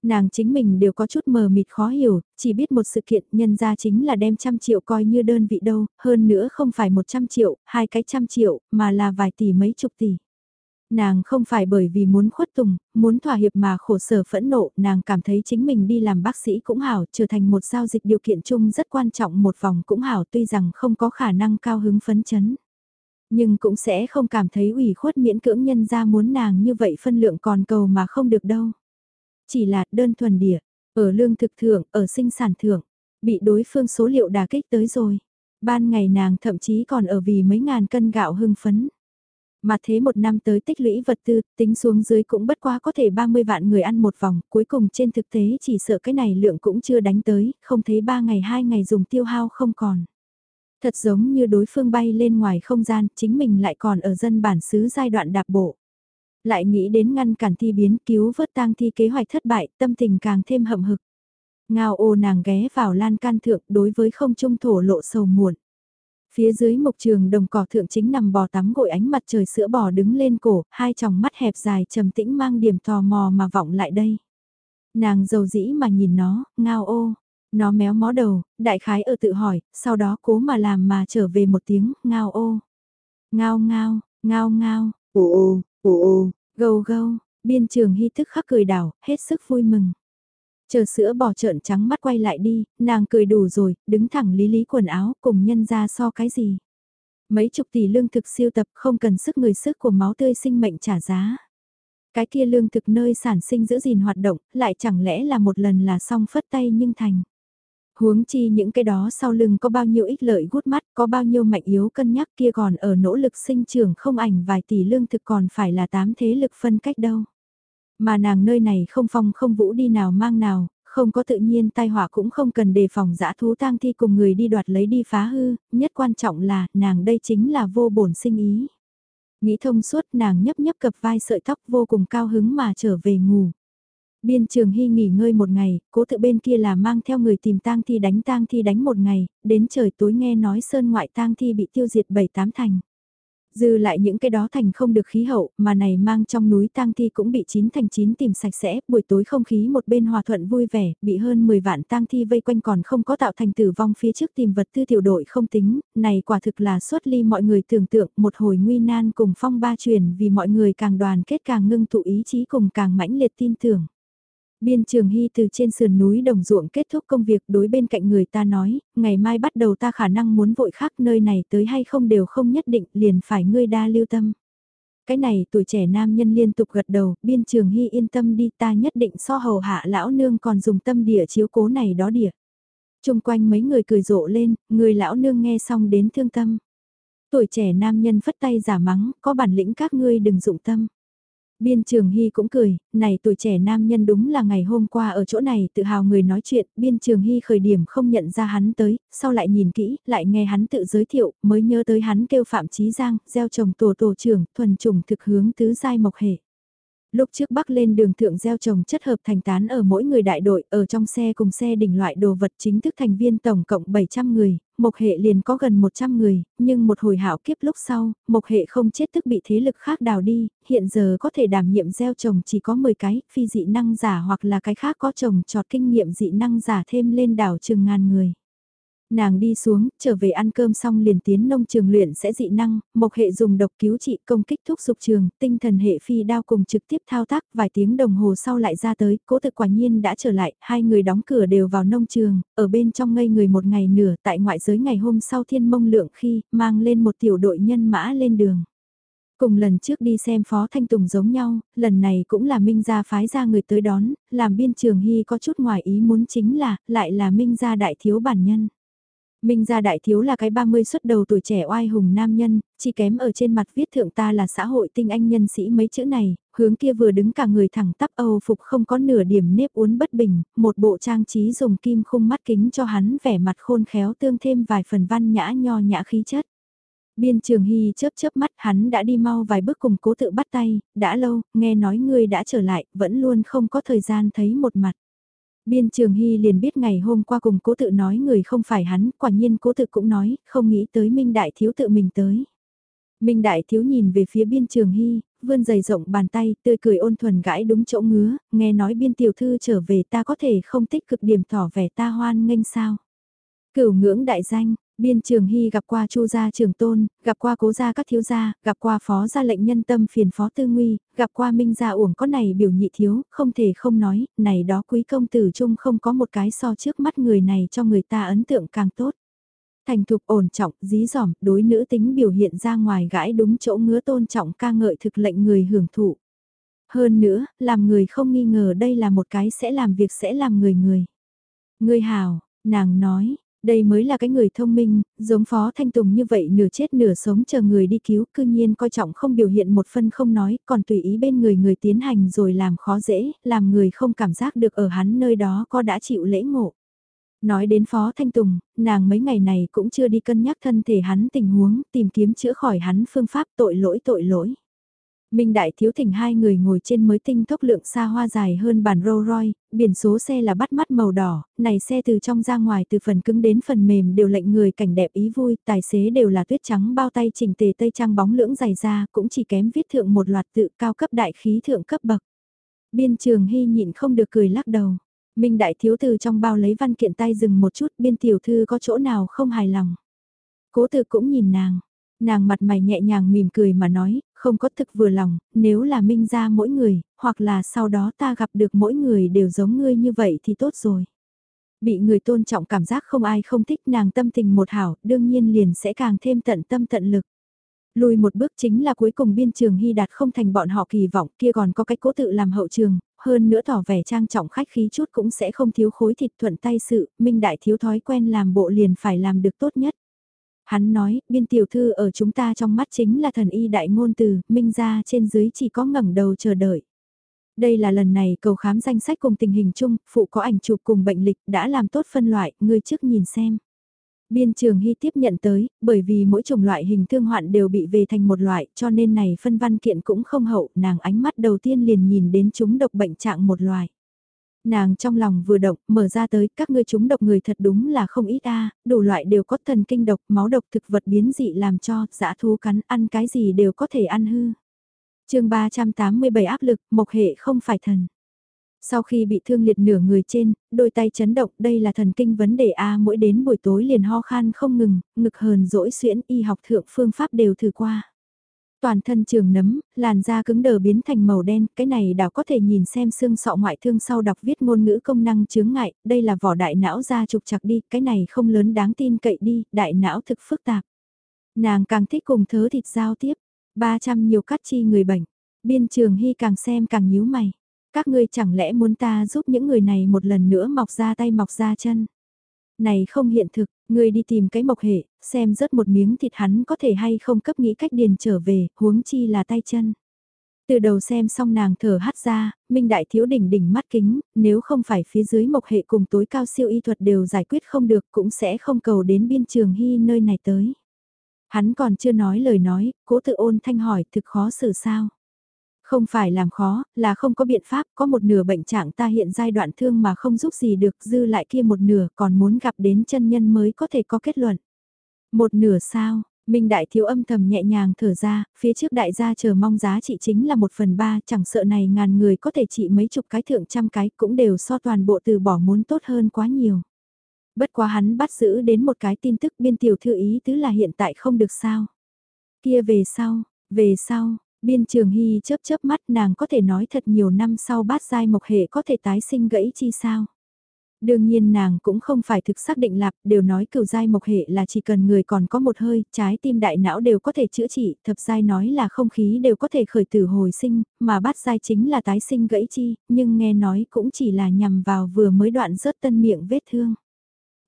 Nàng chính mình đều có chút mờ mịt khó hiểu, chỉ biết một sự kiện nhân ra chính là đem trăm triệu coi như đơn vị đâu, hơn nữa không phải một trăm triệu, hai cái trăm triệu, mà là vài tỷ mấy chục tỷ. Nàng không phải bởi vì muốn khuất tùng, muốn thỏa hiệp mà khổ sở phẫn nộ, nàng cảm thấy chính mình đi làm bác sĩ cũng hảo, trở thành một giao dịch điều kiện chung rất quan trọng một vòng cũng hảo tuy rằng không có khả năng cao hứng phấn chấn. Nhưng cũng sẽ không cảm thấy ủy khuất miễn cưỡng nhân ra muốn nàng như vậy phân lượng còn cầu mà không được đâu. Chỉ là đơn thuần địa, ở lương thực thưởng, ở sinh sản thưởng, bị đối phương số liệu đà kích tới rồi. Ban ngày nàng thậm chí còn ở vì mấy ngàn cân gạo hưng phấn. Mà thế một năm tới tích lũy vật tư, tính xuống dưới cũng bất quá có thể 30 vạn người ăn một vòng, cuối cùng trên thực tế chỉ sợ cái này lượng cũng chưa đánh tới, không thấy 3 ngày 2 ngày dùng tiêu hao không còn. Thật giống như đối phương bay lên ngoài không gian, chính mình lại còn ở dân bản xứ giai đoạn đạp bộ. Lại nghĩ đến ngăn cản thi biến cứu vớt tang thi kế hoạch thất bại, tâm tình càng thêm hậm hực. Ngao ô nàng ghé vào lan can thượng đối với không trung thổ lộ sầu muộn. Phía dưới mục trường đồng cỏ thượng chính nằm bò tắm gội ánh mặt trời sữa bò đứng lên cổ, hai tròng mắt hẹp dài trầm tĩnh mang điểm tò mò mà vọng lại đây. Nàng dầu dĩ mà nhìn nó, ngao ô, nó méo mó đầu, đại khái ở tự hỏi, sau đó cố mà làm mà trở về một tiếng, ngao ô. Ngao ngao, ngao ngao, ồ ồ, ồ ồ, gâu gâu, biên trường hy thức khắc cười đảo, hết sức vui mừng. Chờ sữa bò trợn trắng mắt quay lại đi, nàng cười đủ rồi, đứng thẳng lý lý quần áo cùng nhân ra so cái gì. Mấy chục tỷ lương thực siêu tập không cần sức người sức của máu tươi sinh mệnh trả giá. Cái kia lương thực nơi sản sinh giữ gìn hoạt động, lại chẳng lẽ là một lần là xong phất tay nhưng thành. Huống chi những cái đó sau lưng có bao nhiêu ích lợi gút mắt, có bao nhiêu mạnh yếu cân nhắc kia còn ở nỗ lực sinh trưởng không ảnh vài tỷ lương thực còn phải là tám thế lực phân cách đâu. Mà nàng nơi này không phong không vũ đi nào mang nào, không có tự nhiên tai họa cũng không cần đề phòng dã thú tang thi cùng người đi đoạt lấy đi phá hư, nhất quan trọng là nàng đây chính là vô bổn sinh ý. Nghĩ thông suốt nàng nhấp nhấp cập vai sợi tóc vô cùng cao hứng mà trở về ngủ. Biên trường hy nghỉ ngơi một ngày, cố tự bên kia là mang theo người tìm tang thi đánh tang thi đánh một ngày, đến trời tối nghe nói sơn ngoại tang thi bị tiêu diệt bảy tám thành. Dư lại những cái đó thành không được khí hậu, mà này mang trong núi tang thi cũng bị chín thành chín tìm sạch sẽ, buổi tối không khí một bên hòa thuận vui vẻ, bị hơn 10 vạn tang thi vây quanh còn không có tạo thành tử vong phía trước tìm vật tư tiểu đội không tính, này quả thực là xuất ly mọi người tưởng tượng một hồi nguy nan cùng phong ba truyền vì mọi người càng đoàn kết càng ngưng tụ ý chí cùng càng mãnh liệt tin tưởng. Biên Trường Hy từ trên sườn núi đồng ruộng kết thúc công việc đối bên cạnh người ta nói, ngày mai bắt đầu ta khả năng muốn vội khác nơi này tới hay không đều không nhất định liền phải ngươi đa lưu tâm. Cái này tuổi trẻ nam nhân liên tục gật đầu, Biên Trường Hy yên tâm đi ta nhất định so hầu hạ lão nương còn dùng tâm địa chiếu cố này đó địa. Trung quanh mấy người cười rộ lên, người lão nương nghe xong đến thương tâm. Tuổi trẻ nam nhân phất tay giả mắng, có bản lĩnh các ngươi đừng dụng tâm. Biên Trường Hy cũng cười, này tuổi trẻ nam nhân đúng là ngày hôm qua ở chỗ này tự hào người nói chuyện, Biên Trường Hy khởi điểm không nhận ra hắn tới, sau lại nhìn kỹ, lại nghe hắn tự giới thiệu, mới nhớ tới hắn kêu Phạm Chí Giang, gieo trồng tổ tổ trưởng, thuần trùng thực hướng tứ giai mộc hệ. Lúc trước bắc lên đường thượng gieo trồng chất hợp thành tán ở mỗi người đại đội, ở trong xe cùng xe đỉnh loại đồ vật chính thức thành viên tổng cộng 700 người, Mộc hệ liền có gần 100 người, nhưng một hồi hảo kiếp lúc sau, Mộc hệ không chết tức bị thế lực khác đào đi, hiện giờ có thể đảm nhiệm gieo trồng chỉ có 10 cái, phi dị năng giả hoặc là cái khác có trồng trọt kinh nghiệm dị năng giả thêm lên đảo chừng ngàn người. Nàng đi xuống, trở về ăn cơm xong liền tiến nông trường luyện sẽ dị năng, mộc hệ dùng độc cứu trị công kích thuốc dục trường, tinh thần hệ phi đao cùng trực tiếp thao tác, vài tiếng đồng hồ sau lại ra tới, cố thực quả nhiên đã trở lại, hai người đóng cửa đều vào nông trường, ở bên trong ngây người một ngày nửa tại ngoại giới ngày hôm sau thiên mông lượng khi, mang lên một tiểu đội nhân mã lên đường. Cùng lần trước đi xem Phó Thanh Tùng giống nhau, lần này cũng là Minh Gia phái ra người tới đón, làm biên trường hy có chút ngoài ý muốn chính là, lại là Minh Gia đại thiếu bản nhân. Minh gia đại thiếu là cái 30 xuất đầu tuổi trẻ oai hùng nam nhân, chỉ kém ở trên mặt viết thượng ta là xã hội tinh anh nhân sĩ mấy chữ này, hướng kia vừa đứng cả người thẳng tắp âu phục không có nửa điểm nếp uốn bất bình, một bộ trang trí dùng kim khung mắt kính cho hắn vẻ mặt khôn khéo tương thêm vài phần văn nhã nho nhã khí chất. Biên trường hy chớp chớp mắt hắn đã đi mau vài bước cùng cố tự bắt tay, đã lâu, nghe nói ngươi đã trở lại, vẫn luôn không có thời gian thấy một mặt. Biên Trường Hy liền biết ngày hôm qua cùng cố tự nói người không phải hắn, quả nhiên cố tự cũng nói, không nghĩ tới Minh Đại Thiếu tự mình tới. Minh Đại Thiếu nhìn về phía Biên Trường Hy, vươn dày rộng bàn tay, tươi cười ôn thuần gãi đúng chỗ ngứa, nghe nói Biên Tiểu Thư trở về ta có thể không tích cực điểm tỏ vẻ ta hoan nghênh sao. Cửu ngưỡng đại danh, Biên Trường Hy gặp qua Chu gia Trường Tôn, gặp qua Cố gia các thiếu gia, gặp qua Phó gia lệnh nhân tâm phiền Phó Tư Nguy, gặp qua Minh gia uổng có này biểu nhị thiếu, không thể không nói, này đó quý công tử chung không có một cái so trước mắt người này cho người ta ấn tượng càng tốt. Thành thục ổn trọng, dí dỏm, đối nữ tính biểu hiện ra ngoài gãi đúng chỗ ngứa tôn trọng ca ngợi thực lệnh người hưởng thụ. Hơn nữa, làm người không nghi ngờ đây là một cái sẽ làm việc sẽ làm người người. Người hào, nàng nói, đây mới là cái người thông minh, giống Phó Thanh Tùng như vậy nửa chết nửa sống chờ người đi cứu, cư nhiên coi trọng không biểu hiện một phân không nói, còn tùy ý bên người người tiến hành rồi làm khó dễ, làm người không cảm giác được ở hắn nơi đó có đã chịu lễ ngộ. Nói đến Phó Thanh Tùng, nàng mấy ngày này cũng chưa đi cân nhắc thân thể hắn tình huống, tìm kiếm chữa khỏi hắn phương pháp tội lỗi tội lỗi. Minh Đại Thiếu Thỉnh hai người ngồi trên mới tinh tốc lượng xa hoa dài hơn bản Rolls Royce, biển số xe là bắt mắt màu đỏ, này xe từ trong ra ngoài từ phần cứng đến phần mềm đều lệnh người cảnh đẹp ý vui, tài xế đều là tuyết trắng bao tay chỉnh tề tây trang bóng lưỡng dày da, cũng chỉ kém viết thượng một loạt tự cao cấp đại khí thượng cấp bậc. Biên trường hy nhịn không được cười lắc đầu. Minh Đại Thiếu từ trong bao lấy văn kiện tay dừng một chút, biên tiểu thư có chỗ nào không hài lòng. Cố từ cũng nhìn nàng, nàng mặt mày nhẹ nhàng mỉm cười mà nói, không có thực vừa lòng, nếu là minh ra mỗi người, hoặc là sau đó ta gặp được mỗi người đều giống ngươi như vậy thì tốt rồi. Bị người tôn trọng cảm giác không ai không thích nàng tâm tình một hảo, đương nhiên liền sẽ càng thêm tận tâm tận lực. Lùi một bước chính là cuối cùng biên trường hy đạt không thành bọn họ kỳ vọng kia còn có cách cố tự làm hậu trường, hơn nữa tỏ vẻ trang trọng khách khí chút cũng sẽ không thiếu khối thịt thuận tay sự, minh đại thiếu thói quen làm bộ liền phải làm được tốt nhất. Hắn nói, biên tiểu thư ở chúng ta trong mắt chính là thần y đại ngôn từ, minh ra trên dưới chỉ có ngẩng đầu chờ đợi. Đây là lần này cầu khám danh sách cùng tình hình chung, phụ có ảnh chụp cùng bệnh lịch đã làm tốt phân loại, người trước nhìn xem. Biên trường hy tiếp nhận tới, bởi vì mỗi chủng loại hình thương hoạn đều bị về thành một loại, cho nên này phân văn kiện cũng không hậu, nàng ánh mắt đầu tiên liền nhìn đến chúng độc bệnh trạng một loài. Nàng trong lòng vừa động, mở ra tới, các ngươi chúng độc người thật đúng là không ít a đủ loại đều có thần kinh độc, máu độc thực vật biến dị làm cho, dã thú cắn, ăn cái gì đều có thể ăn hư. chương 387 áp lực, mộc hệ không phải thần. Sau khi bị thương liệt nửa người trên, đôi tay chấn động, đây là thần kinh vấn đề A mỗi đến buổi tối liền ho khan không ngừng, ngực hờn dỗi xuyễn y học thượng phương pháp đều thử qua. Toàn thân trường nấm, làn da cứng đờ biến thành màu đen, cái này đảo có thể nhìn xem xương sọ ngoại thương sau đọc viết ngôn ngữ công năng chướng ngại, đây là vỏ đại não da trục chặt đi, cái này không lớn đáng tin cậy đi, đại não thực phức tạp. Nàng càng thích cùng thớ thịt giao tiếp, 300 nhiều cắt chi người bệnh, biên trường hy càng xem càng nhíu mày. Các ngươi chẳng lẽ muốn ta giúp những người này một lần nữa mọc ra tay mọc ra chân? Này không hiện thực, ngươi đi tìm cái mộc hệ, xem rớt một miếng thịt hắn có thể hay không cấp nghĩ cách điền trở về, huống chi là tay chân. Từ đầu xem xong nàng thở hắt ra, Minh Đại Thiếu đỉnh đỉnh mắt kính, nếu không phải phía dưới mộc hệ cùng tối cao siêu y thuật đều giải quyết không được cũng sẽ không cầu đến biên trường hy nơi này tới. Hắn còn chưa nói lời nói, cố tự ôn thanh hỏi thực khó xử sao. Không phải làm khó, là không có biện pháp, có một nửa bệnh trạng ta hiện giai đoạn thương mà không giúp gì được, dư lại kia một nửa còn muốn gặp đến chân nhân mới có thể có kết luận. Một nửa sao, Minh đại thiếu âm thầm nhẹ nhàng thở ra, phía trước đại gia chờ mong giá trị chính là một phần ba, chẳng sợ này ngàn người có thể trị mấy chục cái thượng trăm cái cũng đều so toàn bộ từ bỏ muốn tốt hơn quá nhiều. Bất quá hắn bắt giữ đến một cái tin tức biên tiểu thư ý tứ là hiện tại không được sao. Kia về sau, về sau, Biên trường hy chớp chớp mắt nàng có thể nói thật nhiều năm sau bát giai mộc hệ có thể tái sinh gãy chi sao. Đương nhiên nàng cũng không phải thực xác định lạp, đều nói cửu giai mộc hệ là chỉ cần người còn có một hơi, trái tim đại não đều có thể chữa trị, thập giai nói là không khí đều có thể khởi tử hồi sinh, mà bát giai chính là tái sinh gãy chi, nhưng nghe nói cũng chỉ là nhằm vào vừa mới đoạn rớt tân miệng vết thương.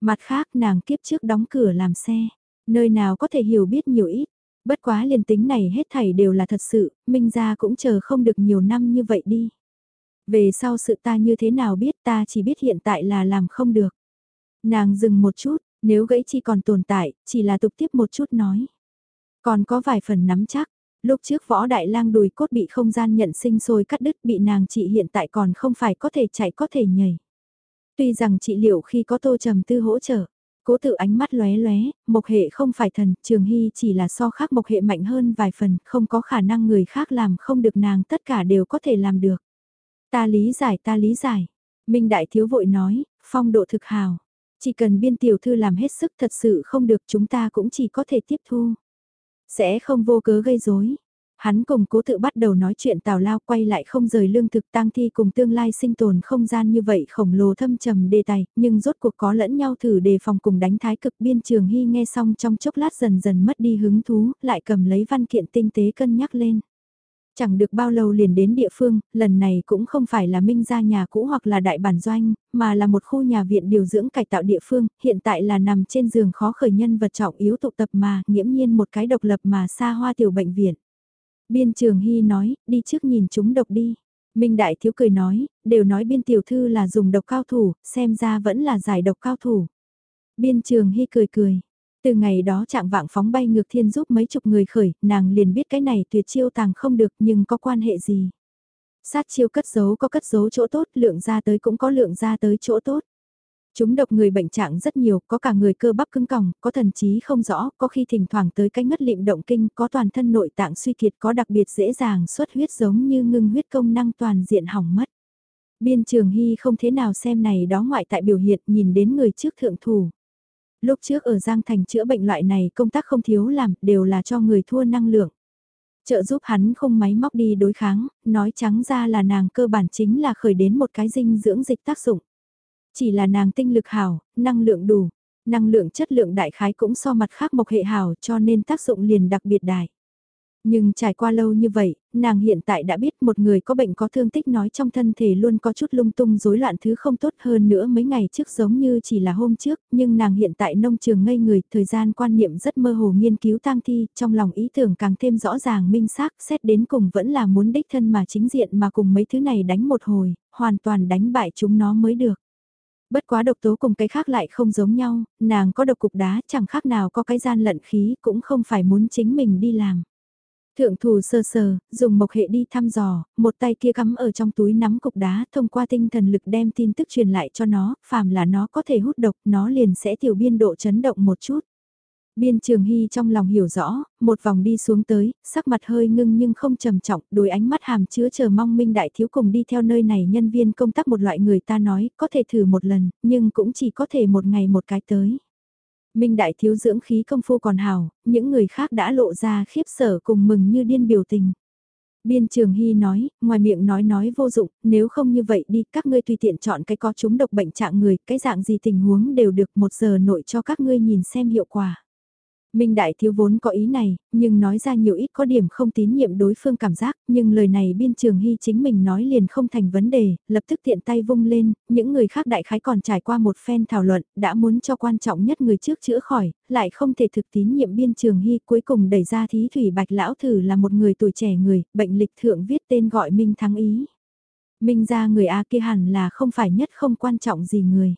Mặt khác nàng kiếp trước đóng cửa làm xe, nơi nào có thể hiểu biết nhiều ít, Bất quá liền tính này hết thảy đều là thật sự, Minh gia cũng chờ không được nhiều năm như vậy đi. Về sau sự ta như thế nào biết ta chỉ biết hiện tại là làm không được. Nàng dừng một chút, nếu gãy chi còn tồn tại, chỉ là tục tiếp một chút nói. Còn có vài phần nắm chắc, lúc trước võ đại lang đùi cốt bị không gian nhận sinh sôi cắt đứt bị nàng chị hiện tại còn không phải có thể chạy có thể nhảy. Tuy rằng trị liệu khi có tô trầm tư hỗ trợ, Cố tự ánh mắt lóe lóe, mộc hệ không phải thần, trường hy chỉ là so khác mộc hệ mạnh hơn vài phần, không có khả năng người khác làm không được nàng tất cả đều có thể làm được. Ta lý giải ta lý giải. Minh Đại Thiếu vội nói, phong độ thực hào. Chỉ cần biên tiểu thư làm hết sức thật sự không được chúng ta cũng chỉ có thể tiếp thu. Sẽ không vô cớ gây rối. Hắn cùng cố tự bắt đầu nói chuyện tào lao quay lại không rời lương thực tang thi cùng tương lai sinh tồn không gian như vậy khổng lồ thâm trầm đề tài, nhưng rốt cuộc có lẫn nhau thử đề phòng cùng đánh thái cực biên trường hy nghe xong trong chốc lát dần dần mất đi hứng thú, lại cầm lấy văn kiện tinh tế cân nhắc lên. Chẳng được bao lâu liền đến địa phương, lần này cũng không phải là Minh gia nhà cũ hoặc là đại bản doanh, mà là một khu nhà viện điều dưỡng cải tạo địa phương, hiện tại là nằm trên giường khó khởi nhân vật trọng yếu tụ tập mà, nghiễm nhiên một cái độc lập mà xa hoa tiểu bệnh viện. Biên trường hy nói, đi trước nhìn chúng độc đi. Minh Đại Thiếu cười nói, đều nói biên tiểu thư là dùng độc cao thủ, xem ra vẫn là giải độc cao thủ. Biên trường hy cười cười. Từ ngày đó trạng vạng phóng bay ngược thiên giúp mấy chục người khởi, nàng liền biết cái này tuyệt chiêu tàng không được nhưng có quan hệ gì. Sát chiêu cất giấu có cất giấu chỗ tốt, lượng ra tới cũng có lượng ra tới chỗ tốt. Chúng độc người bệnh trạng rất nhiều, có cả người cơ bắp cứng còng, có thần trí không rõ, có khi thỉnh thoảng tới cái ngất lịm động kinh, có toàn thân nội tạng suy kiệt, có đặc biệt dễ dàng xuất huyết giống như ngưng huyết công năng toàn diện hỏng mất. Biên trường hy không thế nào xem này đó ngoại tại biểu hiện nhìn đến người trước thượng thủ. Lúc trước ở Giang Thành chữa bệnh loại này công tác không thiếu làm, đều là cho người thua năng lượng. Trợ giúp hắn không máy móc đi đối kháng, nói trắng ra là nàng cơ bản chính là khởi đến một cái dinh dưỡng dịch tác dụng. Chỉ là nàng tinh lực hảo, năng lượng đủ, năng lượng chất lượng đại khái cũng so mặt khác mộc hệ hảo cho nên tác dụng liền đặc biệt đại. Nhưng trải qua lâu như vậy, nàng hiện tại đã biết một người có bệnh có thương tích nói trong thân thể luôn có chút lung tung rối loạn thứ không tốt hơn nữa mấy ngày trước giống như chỉ là hôm trước, nhưng nàng hiện tại nông trường ngây người, thời gian quan niệm rất mơ hồ nghiên cứu tang thi, trong lòng ý tưởng càng thêm rõ ràng minh xác, xét đến cùng vẫn là muốn đích thân mà chính diện mà cùng mấy thứ này đánh một hồi, hoàn toàn đánh bại chúng nó mới được. Bất quá độc tố cùng cái khác lại không giống nhau, nàng có độc cục đá chẳng khác nào có cái gian lận khí cũng không phải muốn chính mình đi làm. Thượng thủ sơ sờ, dùng mộc hệ đi thăm dò, một tay kia cắm ở trong túi nắm cục đá thông qua tinh thần lực đem tin tức truyền lại cho nó, phàm là nó có thể hút độc, nó liền sẽ tiểu biên độ chấn động một chút. Biên Trường Hy trong lòng hiểu rõ, một vòng đi xuống tới, sắc mặt hơi ngưng nhưng không trầm trọng, đôi ánh mắt hàm chứa chờ mong Minh Đại Thiếu cùng đi theo nơi này nhân viên công tác một loại người ta nói, có thể thử một lần, nhưng cũng chỉ có thể một ngày một cái tới. Minh Đại Thiếu dưỡng khí công phu còn hào, những người khác đã lộ ra khiếp sở cùng mừng như điên biểu tình. Biên Trường Hy nói, ngoài miệng nói nói vô dụng, nếu không như vậy đi, các ngươi tùy tiện chọn cái có chúng độc bệnh trạng người, cái dạng gì tình huống đều được một giờ nội cho các ngươi nhìn xem hiệu quả. Minh Đại Thiếu vốn có ý này, nhưng nói ra nhiều ít có điểm không tín nhiệm đối phương cảm giác, nhưng lời này biên trường hy chính mình nói liền không thành vấn đề, lập tức tiện tay vung lên, những người khác đại khái còn trải qua một phen thảo luận, đã muốn cho quan trọng nhất người trước chữa khỏi, lại không thể thực tín nhiệm biên trường hy cuối cùng đẩy ra thí thủy bạch lão thử là một người tuổi trẻ người, bệnh lịch thượng viết tên gọi Minh Thắng Ý. Minh ra người A kia hẳn là không phải nhất không quan trọng gì người.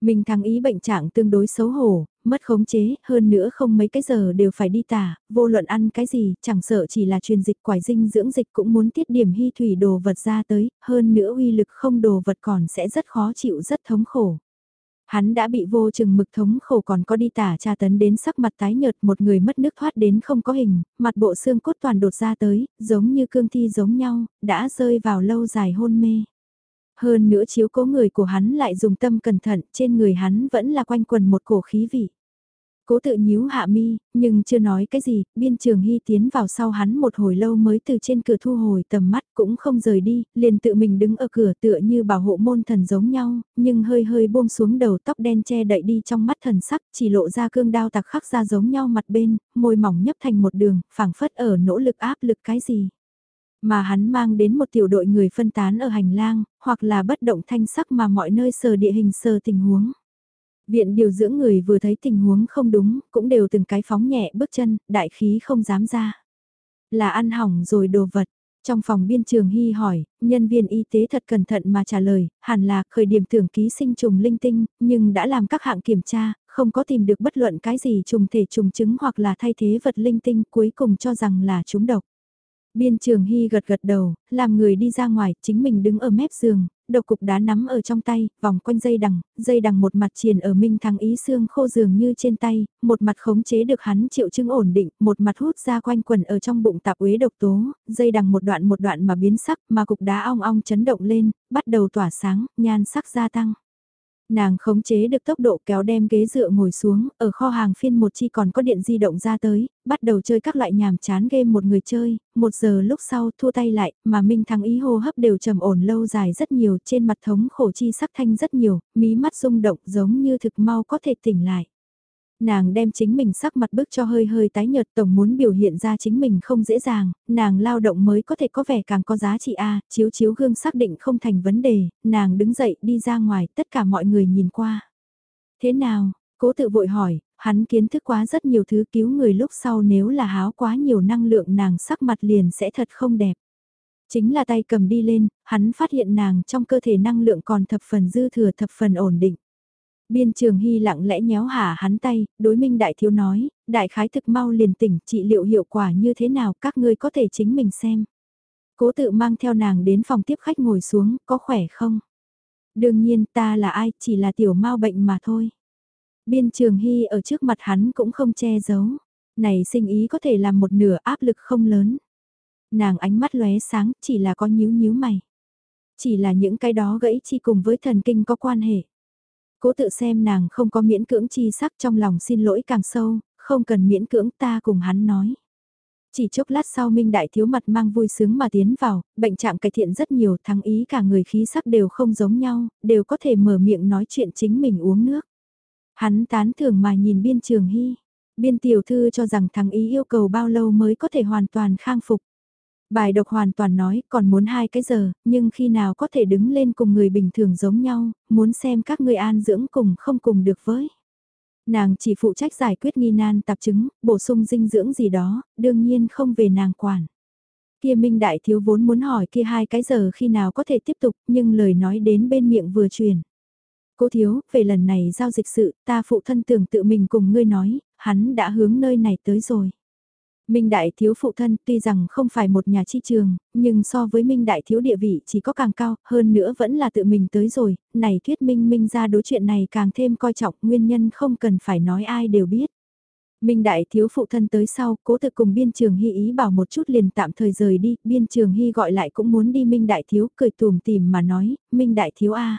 Minh Thắng Ý bệnh trạng tương đối xấu hổ, mất khống chế, hơn nữa không mấy cái giờ đều phải đi tả, vô luận ăn cái gì, chẳng sợ chỉ là truyền dịch quải dinh dưỡng dịch cũng muốn tiết điểm hy thủy đồ vật ra tới, hơn nữa uy lực không đồ vật còn sẽ rất khó chịu rất thống khổ. Hắn đã bị vô chừng mực thống khổ còn có đi tả tra tấn đến sắc mặt tái nhợt một người mất nước thoát đến không có hình, mặt bộ xương cốt toàn đột ra tới, giống như cương thi giống nhau, đã rơi vào lâu dài hôn mê. Hơn nữa chiếu cố người của hắn lại dùng tâm cẩn thận, trên người hắn vẫn là quanh quần một cổ khí vị. Cố tự nhíu hạ mi, nhưng chưa nói cái gì, biên trường hy tiến vào sau hắn một hồi lâu mới từ trên cửa thu hồi tầm mắt cũng không rời đi, liền tự mình đứng ở cửa tựa như bảo hộ môn thần giống nhau, nhưng hơi hơi buông xuống đầu tóc đen che đậy đi trong mắt thần sắc, chỉ lộ ra cương đao tặc khắc ra giống nhau mặt bên, môi mỏng nhấp thành một đường, phảng phất ở nỗ lực áp lực cái gì. Mà hắn mang đến một tiểu đội người phân tán ở hành lang, hoặc là bất động thanh sắc mà mọi nơi sờ địa hình sờ tình huống. Viện điều dưỡng người vừa thấy tình huống không đúng, cũng đều từng cái phóng nhẹ bước chân, đại khí không dám ra. Là ăn hỏng rồi đồ vật. Trong phòng biên trường hy hỏi, nhân viên y tế thật cẩn thận mà trả lời, hẳn là khởi điểm tưởng ký sinh trùng linh tinh, nhưng đã làm các hạng kiểm tra, không có tìm được bất luận cái gì trùng thể trùng chứng hoặc là thay thế vật linh tinh cuối cùng cho rằng là chúng độc. Biên trường hy gật gật đầu, làm người đi ra ngoài, chính mình đứng ở mép giường, độc cục đá nắm ở trong tay, vòng quanh dây đằng, dây đằng một mặt triền ở minh thắng ý xương khô giường như trên tay, một mặt khống chế được hắn triệu chứng ổn định, một mặt hút ra quanh quần ở trong bụng tạp uế độc tố, dây đằng một đoạn một đoạn mà biến sắc, mà cục đá ong ong chấn động lên, bắt đầu tỏa sáng, nhan sắc gia tăng. Nàng khống chế được tốc độ kéo đem ghế dựa ngồi xuống, ở kho hàng phiên một chi còn có điện di động ra tới, bắt đầu chơi các loại nhàm chán game một người chơi, một giờ lúc sau thua tay lại, mà Minh Thắng ý hô hấp đều trầm ổn lâu dài rất nhiều, trên mặt thống khổ chi sắc thanh rất nhiều, mí mắt rung động giống như thực mau có thể tỉnh lại. Nàng đem chính mình sắc mặt bức cho hơi hơi tái nhợt tổng muốn biểu hiện ra chính mình không dễ dàng, nàng lao động mới có thể có vẻ càng có giá trị a chiếu chiếu gương xác định không thành vấn đề, nàng đứng dậy đi ra ngoài tất cả mọi người nhìn qua. Thế nào, cố tự vội hỏi, hắn kiến thức quá rất nhiều thứ cứu người lúc sau nếu là háo quá nhiều năng lượng nàng sắc mặt liền sẽ thật không đẹp. Chính là tay cầm đi lên, hắn phát hiện nàng trong cơ thể năng lượng còn thập phần dư thừa thập phần ổn định. Biên trường hy lặng lẽ nhéo hả hắn tay, đối minh đại thiếu nói, đại khái thực mau liền tỉnh trị liệu hiệu quả như thế nào các ngươi có thể chính mình xem. Cố tự mang theo nàng đến phòng tiếp khách ngồi xuống, có khỏe không? Đương nhiên ta là ai, chỉ là tiểu mau bệnh mà thôi. Biên trường hy ở trước mặt hắn cũng không che giấu. Này sinh ý có thể làm một nửa áp lực không lớn. Nàng ánh mắt lóe sáng, chỉ là có nhíu nhíu mày. Chỉ là những cái đó gãy chi cùng với thần kinh có quan hệ. Cố tự xem nàng không có miễn cưỡng chi sắc trong lòng xin lỗi càng sâu, không cần miễn cưỡng ta cùng hắn nói. Chỉ chốc lát sau Minh Đại Thiếu mặt mang vui sướng mà tiến vào, bệnh trạng cải thiện rất nhiều, thắng ý cả người khí sắc đều không giống nhau, đều có thể mở miệng nói chuyện chính mình uống nước. Hắn tán thưởng mà nhìn biên trường hy, biên tiểu thư cho rằng thắng ý yêu cầu bao lâu mới có thể hoàn toàn khang phục. Bài độc hoàn toàn nói còn muốn hai cái giờ, nhưng khi nào có thể đứng lên cùng người bình thường giống nhau, muốn xem các người an dưỡng cùng không cùng được với. Nàng chỉ phụ trách giải quyết nghi nan tạp chứng, bổ sung dinh dưỡng gì đó, đương nhiên không về nàng quản. Kia Minh Đại Thiếu vốn muốn hỏi kia hai cái giờ khi nào có thể tiếp tục, nhưng lời nói đến bên miệng vừa truyền. Cô Thiếu, về lần này giao dịch sự, ta phụ thân tưởng tự mình cùng ngươi nói, hắn đã hướng nơi này tới rồi. Minh Đại Thiếu phụ thân tuy rằng không phải một nhà chi trường, nhưng so với Minh Đại Thiếu địa vị chỉ có càng cao, hơn nữa vẫn là tự mình tới rồi, này thuyết Minh Minh ra đối chuyện này càng thêm coi trọng, nguyên nhân không cần phải nói ai đều biết. Minh Đại Thiếu phụ thân tới sau, cố tự cùng Biên Trường Hy ý bảo một chút liền tạm thời rời đi, Biên Trường Hy gọi lại cũng muốn đi Minh Đại Thiếu, cười tùm tìm mà nói, Minh Đại Thiếu A.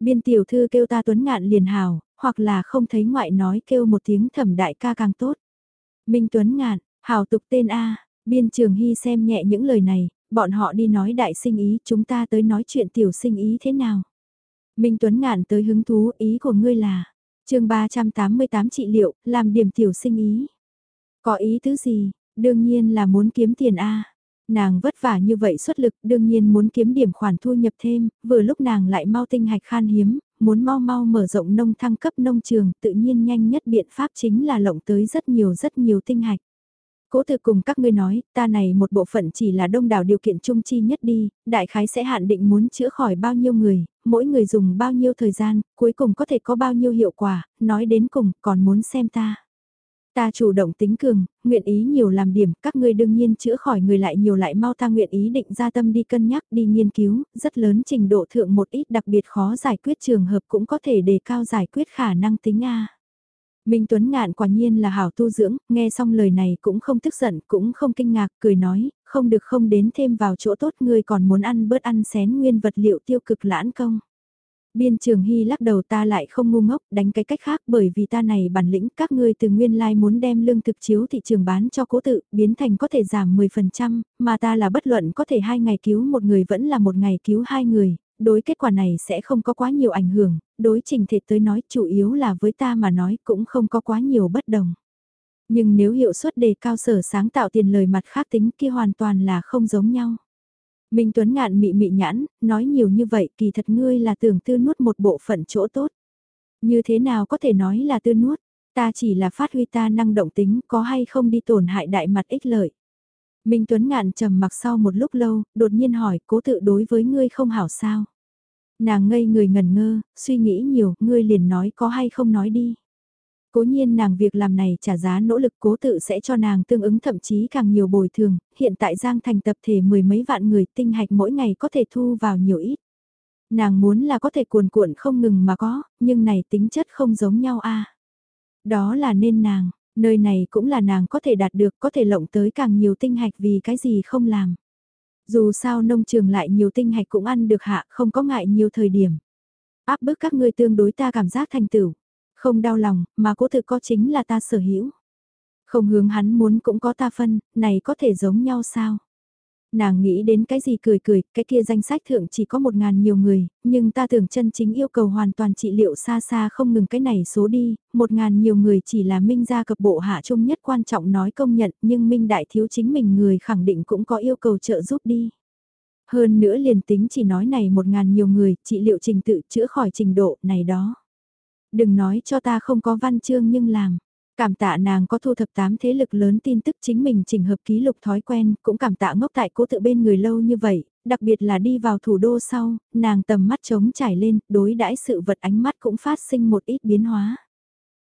Biên Tiểu Thư kêu ta tuấn ngạn liền hào, hoặc là không thấy ngoại nói kêu một tiếng thẩm đại ca càng tốt. Minh Tuấn Ngạn, Hào tục tên A, biên trường hy xem nhẹ những lời này, bọn họ đi nói đại sinh ý, chúng ta tới nói chuyện tiểu sinh ý thế nào. Minh Tuấn ngạn tới hứng thú ý của ngươi là, chương 388 trị liệu, làm điểm tiểu sinh ý. Có ý thứ gì, đương nhiên là muốn kiếm tiền A. Nàng vất vả như vậy xuất lực đương nhiên muốn kiếm điểm khoản thu nhập thêm, vừa lúc nàng lại mau tinh hạch khan hiếm, muốn mau mau mở rộng nông thăng cấp nông trường tự nhiên nhanh nhất biện pháp chính là lộng tới rất nhiều rất nhiều tinh hạch. Cố tự cùng các ngươi nói, ta này một bộ phận chỉ là đông đảo điều kiện chung chi nhất đi, đại khái sẽ hạn định muốn chữa khỏi bao nhiêu người, mỗi người dùng bao nhiêu thời gian, cuối cùng có thể có bao nhiêu hiệu quả, nói đến cùng còn muốn xem ta. Ta chủ động tính cường, nguyện ý nhiều làm điểm, các ngươi đương nhiên chữa khỏi người lại nhiều lại mau ta nguyện ý định ra tâm đi cân nhắc, đi nghiên cứu, rất lớn trình độ thượng một ít đặc biệt khó giải quyết trường hợp cũng có thể đề cao giải quyết khả năng tính A. Minh Tuấn Ngạn quả nhiên là hảo tu dưỡng, nghe xong lời này cũng không tức giận, cũng không kinh ngạc, cười nói, không được không đến thêm vào chỗ tốt ngươi còn muốn ăn bớt ăn xén nguyên vật liệu tiêu cực lãn công. Biên trường hy lắc đầu ta lại không ngu ngốc, đánh cái cách khác bởi vì ta này bản lĩnh các ngươi từ nguyên lai like muốn đem lương thực chiếu thị trường bán cho cố tự, biến thành có thể giảm 10%, mà ta là bất luận có thể hai ngày cứu một người vẫn là một ngày cứu hai người, đối kết quả này sẽ không có quá nhiều ảnh hưởng, đối trình thể tới nói chủ yếu là với ta mà nói cũng không có quá nhiều bất đồng. Nhưng nếu hiệu suất đề cao sở sáng tạo tiền lời mặt khác tính kia hoàn toàn là không giống nhau. Minh Tuấn ngạn mị mị nhãn, nói nhiều như vậy kỳ thật ngươi là tưởng tư nuốt một bộ phận chỗ tốt. Như thế nào có thể nói là tư nuốt, ta chỉ là phát huy ta năng động tính có hay không đi tổn hại đại mặt ích lợi. Minh Tuấn ngạn trầm mặc sau một lúc lâu, đột nhiên hỏi cố tự đối với ngươi không hảo sao. Nàng ngây người ngần ngơ, suy nghĩ nhiều, ngươi liền nói có hay không nói đi. Cố nhiên nàng việc làm này trả giá nỗ lực cố tự sẽ cho nàng tương ứng thậm chí càng nhiều bồi thường, hiện tại Giang thành tập thể mười mấy vạn người tinh hạch mỗi ngày có thể thu vào nhiều ít. Nàng muốn là có thể cuồn cuộn không ngừng mà có, nhưng này tính chất không giống nhau a Đó là nên nàng, nơi này cũng là nàng có thể đạt được có thể lộng tới càng nhiều tinh hạch vì cái gì không làm. Dù sao nông trường lại nhiều tinh hạch cũng ăn được hạ không có ngại nhiều thời điểm. áp bức các ngươi tương đối ta cảm giác thành tựu. Không đau lòng, mà cố tự có chính là ta sở hữu. Không hướng hắn muốn cũng có ta phân, này có thể giống nhau sao? Nàng nghĩ đến cái gì cười cười, cái kia danh sách thượng chỉ có một ngàn nhiều người, nhưng ta tưởng chân chính yêu cầu hoàn toàn trị liệu xa xa không ngừng cái này số đi, một ngàn nhiều người chỉ là minh gia cập bộ hạ trung nhất quan trọng nói công nhận nhưng minh đại thiếu chính mình người khẳng định cũng có yêu cầu trợ giúp đi. Hơn nữa liền tính chỉ nói này một ngàn nhiều người, trị liệu trình tự chữa khỏi trình độ này đó. Đừng nói cho ta không có văn chương nhưng làm. Cảm tạ nàng có thu thập tám thế lực lớn tin tức chính mình chỉnh hợp ký lục thói quen, cũng cảm tạ ngốc tại cố tự bên người lâu như vậy, đặc biệt là đi vào thủ đô sau, nàng tầm mắt trống trải lên, đối đãi sự vật ánh mắt cũng phát sinh một ít biến hóa.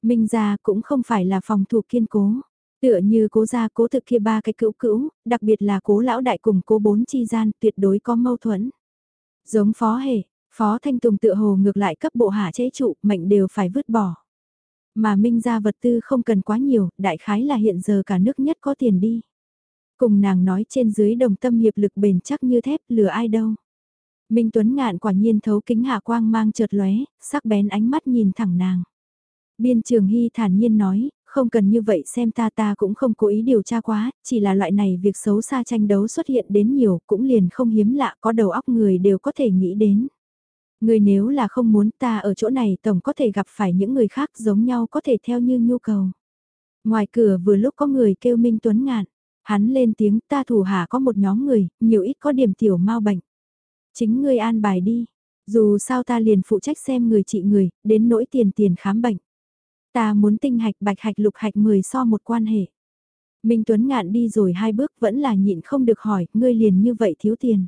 Minh gia cũng không phải là phòng thủ kiên cố, tựa như cố gia cố thực kia ba cái cữu cữu, đặc biệt là cố lão đại cùng cố bốn chi gian tuyệt đối có mâu thuẫn. Giống phó hề, phó thanh tùng tựa hồ ngược lại cấp bộ hạ chế trụ, mệnh đều phải vứt bỏ. Mà minh ra vật tư không cần quá nhiều, đại khái là hiện giờ cả nước nhất có tiền đi. Cùng nàng nói trên dưới đồng tâm hiệp lực bền chắc như thép lừa ai đâu. Minh Tuấn ngạn quả nhiên thấu kính hạ quang mang chợt lóe, sắc bén ánh mắt nhìn thẳng nàng. Biên trường hy thản nhiên nói, không cần như vậy xem ta ta cũng không cố ý điều tra quá, chỉ là loại này việc xấu xa tranh đấu xuất hiện đến nhiều cũng liền không hiếm lạ có đầu óc người đều có thể nghĩ đến. Người nếu là không muốn ta ở chỗ này tổng có thể gặp phải những người khác giống nhau có thể theo như nhu cầu. Ngoài cửa vừa lúc có người kêu Minh Tuấn ngạn, hắn lên tiếng ta thủ hạ có một nhóm người, nhiều ít có điểm tiểu mau bệnh. Chính ngươi an bài đi, dù sao ta liền phụ trách xem người trị người, đến nỗi tiền tiền khám bệnh. Ta muốn tinh hạch bạch hạch lục hạch 10 so một quan hệ. Minh Tuấn ngạn đi rồi hai bước vẫn là nhịn không được hỏi, ngươi liền như vậy thiếu tiền.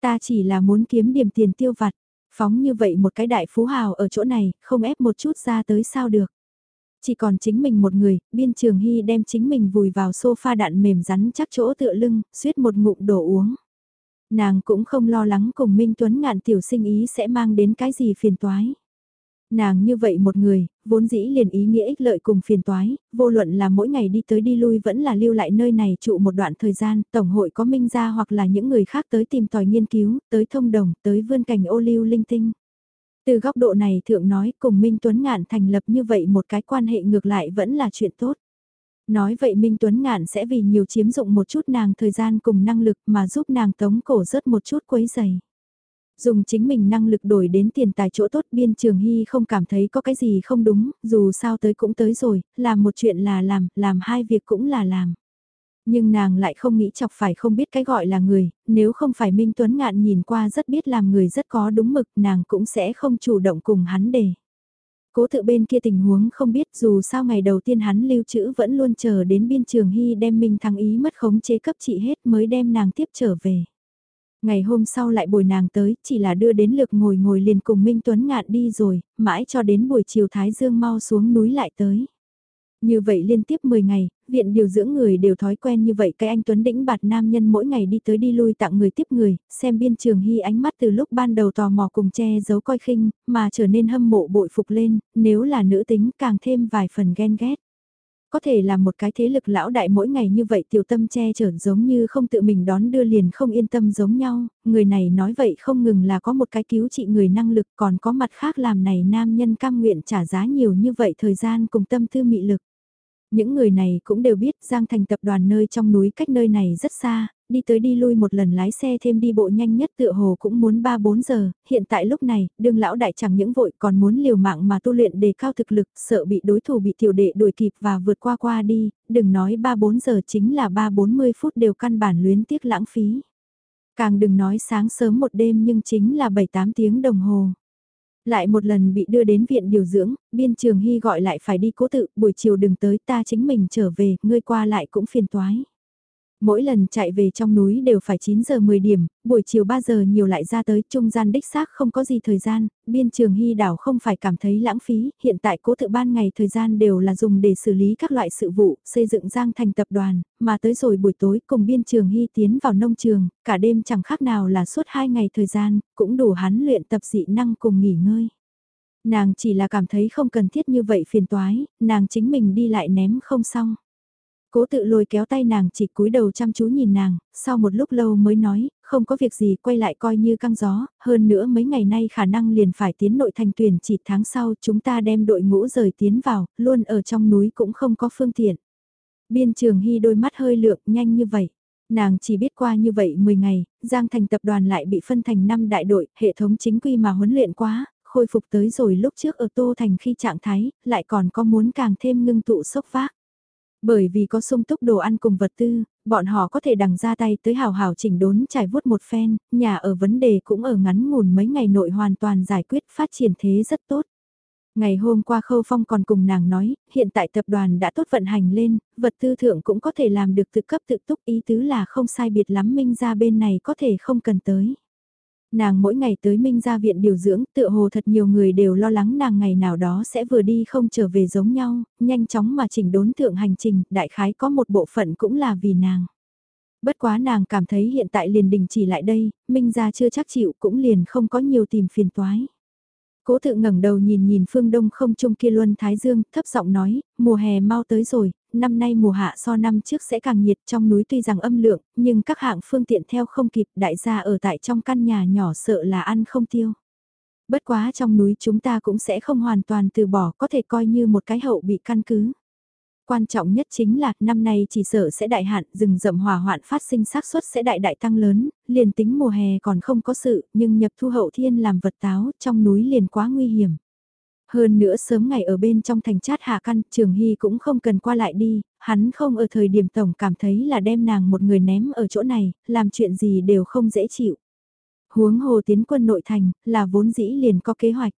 Ta chỉ là muốn kiếm điểm tiền tiêu vặt. Phóng như vậy một cái đại phú hào ở chỗ này, không ép một chút ra tới sao được. Chỉ còn chính mình một người, biên trường hy đem chính mình vùi vào sofa đạn mềm rắn chắc chỗ tựa lưng, suýt một ngụm đổ uống. Nàng cũng không lo lắng cùng Minh Tuấn ngạn tiểu sinh ý sẽ mang đến cái gì phiền toái. Nàng như vậy một người, vốn dĩ liền ý nghĩa ích lợi cùng phiền toái, vô luận là mỗi ngày đi tới đi lui vẫn là lưu lại nơi này trụ một đoạn thời gian, tổng hội có minh gia hoặc là những người khác tới tìm tòi nghiên cứu, tới thông đồng, tới vươn cảnh ô lưu linh tinh. Từ góc độ này thượng nói cùng Minh Tuấn Ngạn thành lập như vậy một cái quan hệ ngược lại vẫn là chuyện tốt. Nói vậy Minh Tuấn Ngạn sẽ vì nhiều chiếm dụng một chút nàng thời gian cùng năng lực mà giúp nàng tống cổ rớt một chút quấy giày. Dùng chính mình năng lực đổi đến tiền tài chỗ tốt biên trường hy không cảm thấy có cái gì không đúng, dù sao tới cũng tới rồi, làm một chuyện là làm, làm hai việc cũng là làm. Nhưng nàng lại không nghĩ chọc phải không biết cái gọi là người, nếu không phải Minh Tuấn Ngạn nhìn qua rất biết làm người rất có đúng mực nàng cũng sẽ không chủ động cùng hắn để. Cố tự bên kia tình huống không biết dù sao ngày đầu tiên hắn lưu trữ vẫn luôn chờ đến biên trường hy đem Minh thăng ý mất khống chế cấp trị hết mới đem nàng tiếp trở về. Ngày hôm sau lại bồi nàng tới, chỉ là đưa đến lượt ngồi ngồi liền cùng Minh Tuấn ngạn đi rồi, mãi cho đến buổi chiều Thái Dương mau xuống núi lại tới. Như vậy liên tiếp 10 ngày, viện điều dưỡng người đều thói quen như vậy cái anh Tuấn đĩnh bạt nam nhân mỗi ngày đi tới đi lui tặng người tiếp người, xem biên trường hy ánh mắt từ lúc ban đầu tò mò cùng che giấu coi khinh, mà trở nên hâm mộ bội phục lên, nếu là nữ tính càng thêm vài phần ghen ghét. Có thể là một cái thế lực lão đại mỗi ngày như vậy tiểu tâm che chở giống như không tự mình đón đưa liền không yên tâm giống nhau, người này nói vậy không ngừng là có một cái cứu trị người năng lực còn có mặt khác làm này nam nhân cam nguyện trả giá nhiều như vậy thời gian cùng tâm tư mị lực. Những người này cũng đều biết Giang Thành tập đoàn nơi trong núi cách nơi này rất xa, đi tới đi lui một lần lái xe thêm đi bộ nhanh nhất tựa hồ cũng muốn 3-4 giờ, hiện tại lúc này, đương lão đại chẳng những vội còn muốn liều mạng mà tu luyện đề cao thực lực, sợ bị đối thủ bị tiểu đệ đuổi kịp và vượt qua qua đi, đừng nói 3-4 giờ chính là 3-40 phút đều căn bản luyến tiếc lãng phí. Càng đừng nói sáng sớm một đêm nhưng chính là 7-8 tiếng đồng hồ. Lại một lần bị đưa đến viện điều dưỡng, biên trường hy gọi lại phải đi cố tự, buổi chiều đừng tới ta chính mình trở về, ngươi qua lại cũng phiền toái. Mỗi lần chạy về trong núi đều phải 9 giờ 10 điểm, buổi chiều 3 giờ nhiều lại ra tới, trung gian đích xác không có gì thời gian, biên trường hy đảo không phải cảm thấy lãng phí, hiện tại cố tự ban ngày thời gian đều là dùng để xử lý các loại sự vụ, xây dựng giang thành tập đoàn, mà tới rồi buổi tối cùng biên trường hy tiến vào nông trường, cả đêm chẳng khác nào là suốt 2 ngày thời gian, cũng đủ hắn luyện tập dị năng cùng nghỉ ngơi. Nàng chỉ là cảm thấy không cần thiết như vậy phiền toái, nàng chính mình đi lại ném không xong. Cố tự lôi kéo tay nàng chỉ cúi đầu chăm chú nhìn nàng, sau một lúc lâu mới nói, không có việc gì quay lại coi như căng gió, hơn nữa mấy ngày nay khả năng liền phải tiến nội thành tuyển chỉ tháng sau chúng ta đem đội ngũ rời tiến vào, luôn ở trong núi cũng không có phương tiện. Biên trường hy đôi mắt hơi lượng nhanh như vậy. Nàng chỉ biết qua như vậy 10 ngày, Giang Thành tập đoàn lại bị phân thành 5 đại đội, hệ thống chính quy mà huấn luyện quá, khôi phục tới rồi lúc trước ở Tô Thành khi trạng thái, lại còn có muốn càng thêm ngưng tụ sốc vác. Bởi vì có sung túc đồ ăn cùng vật tư, bọn họ có thể đằng ra tay tới hào hào chỉnh đốn trải vuốt một phen, nhà ở vấn đề cũng ở ngắn ngủn mấy ngày nội hoàn toàn giải quyết phát triển thế rất tốt. Ngày hôm qua Khâu Phong còn cùng nàng nói, hiện tại tập đoàn đã tốt vận hành lên, vật tư thượng cũng có thể làm được tự cấp tự túc ý tứ là không sai biệt lắm Minh ra bên này có thể không cần tới. Nàng mỗi ngày tới Minh ra viện điều dưỡng, tựa hồ thật nhiều người đều lo lắng nàng ngày nào đó sẽ vừa đi không trở về giống nhau, nhanh chóng mà chỉnh đốn thượng hành trình, đại khái có một bộ phận cũng là vì nàng. Bất quá nàng cảm thấy hiện tại liền đình chỉ lại đây, Minh ra chưa chắc chịu cũng liền không có nhiều tìm phiền toái. Cố tự ngẩng đầu nhìn nhìn phương đông không trung kia luân thái dương, thấp giọng nói, mùa hè mau tới rồi, năm nay mùa hạ so năm trước sẽ càng nhiệt trong núi tuy rằng âm lượng, nhưng các hạng phương tiện theo không kịp đại gia ở tại trong căn nhà nhỏ sợ là ăn không tiêu. Bất quá trong núi chúng ta cũng sẽ không hoàn toàn từ bỏ có thể coi như một cái hậu bị căn cứ. Quan trọng nhất chính là năm nay chỉ sợ sẽ đại hạn, rừng rậm hỏa hoạn phát sinh xác suất sẽ đại đại tăng lớn, liền tính mùa hè còn không có sự, nhưng nhập thu hậu thiên làm vật táo, trong núi liền quá nguy hiểm. Hơn nữa sớm ngày ở bên trong thành chát hạ căn, Trường Hy cũng không cần qua lại đi, hắn không ở thời điểm tổng cảm thấy là đem nàng một người ném ở chỗ này, làm chuyện gì đều không dễ chịu. Huống hồ tiến quân nội thành, là vốn dĩ liền có kế hoạch.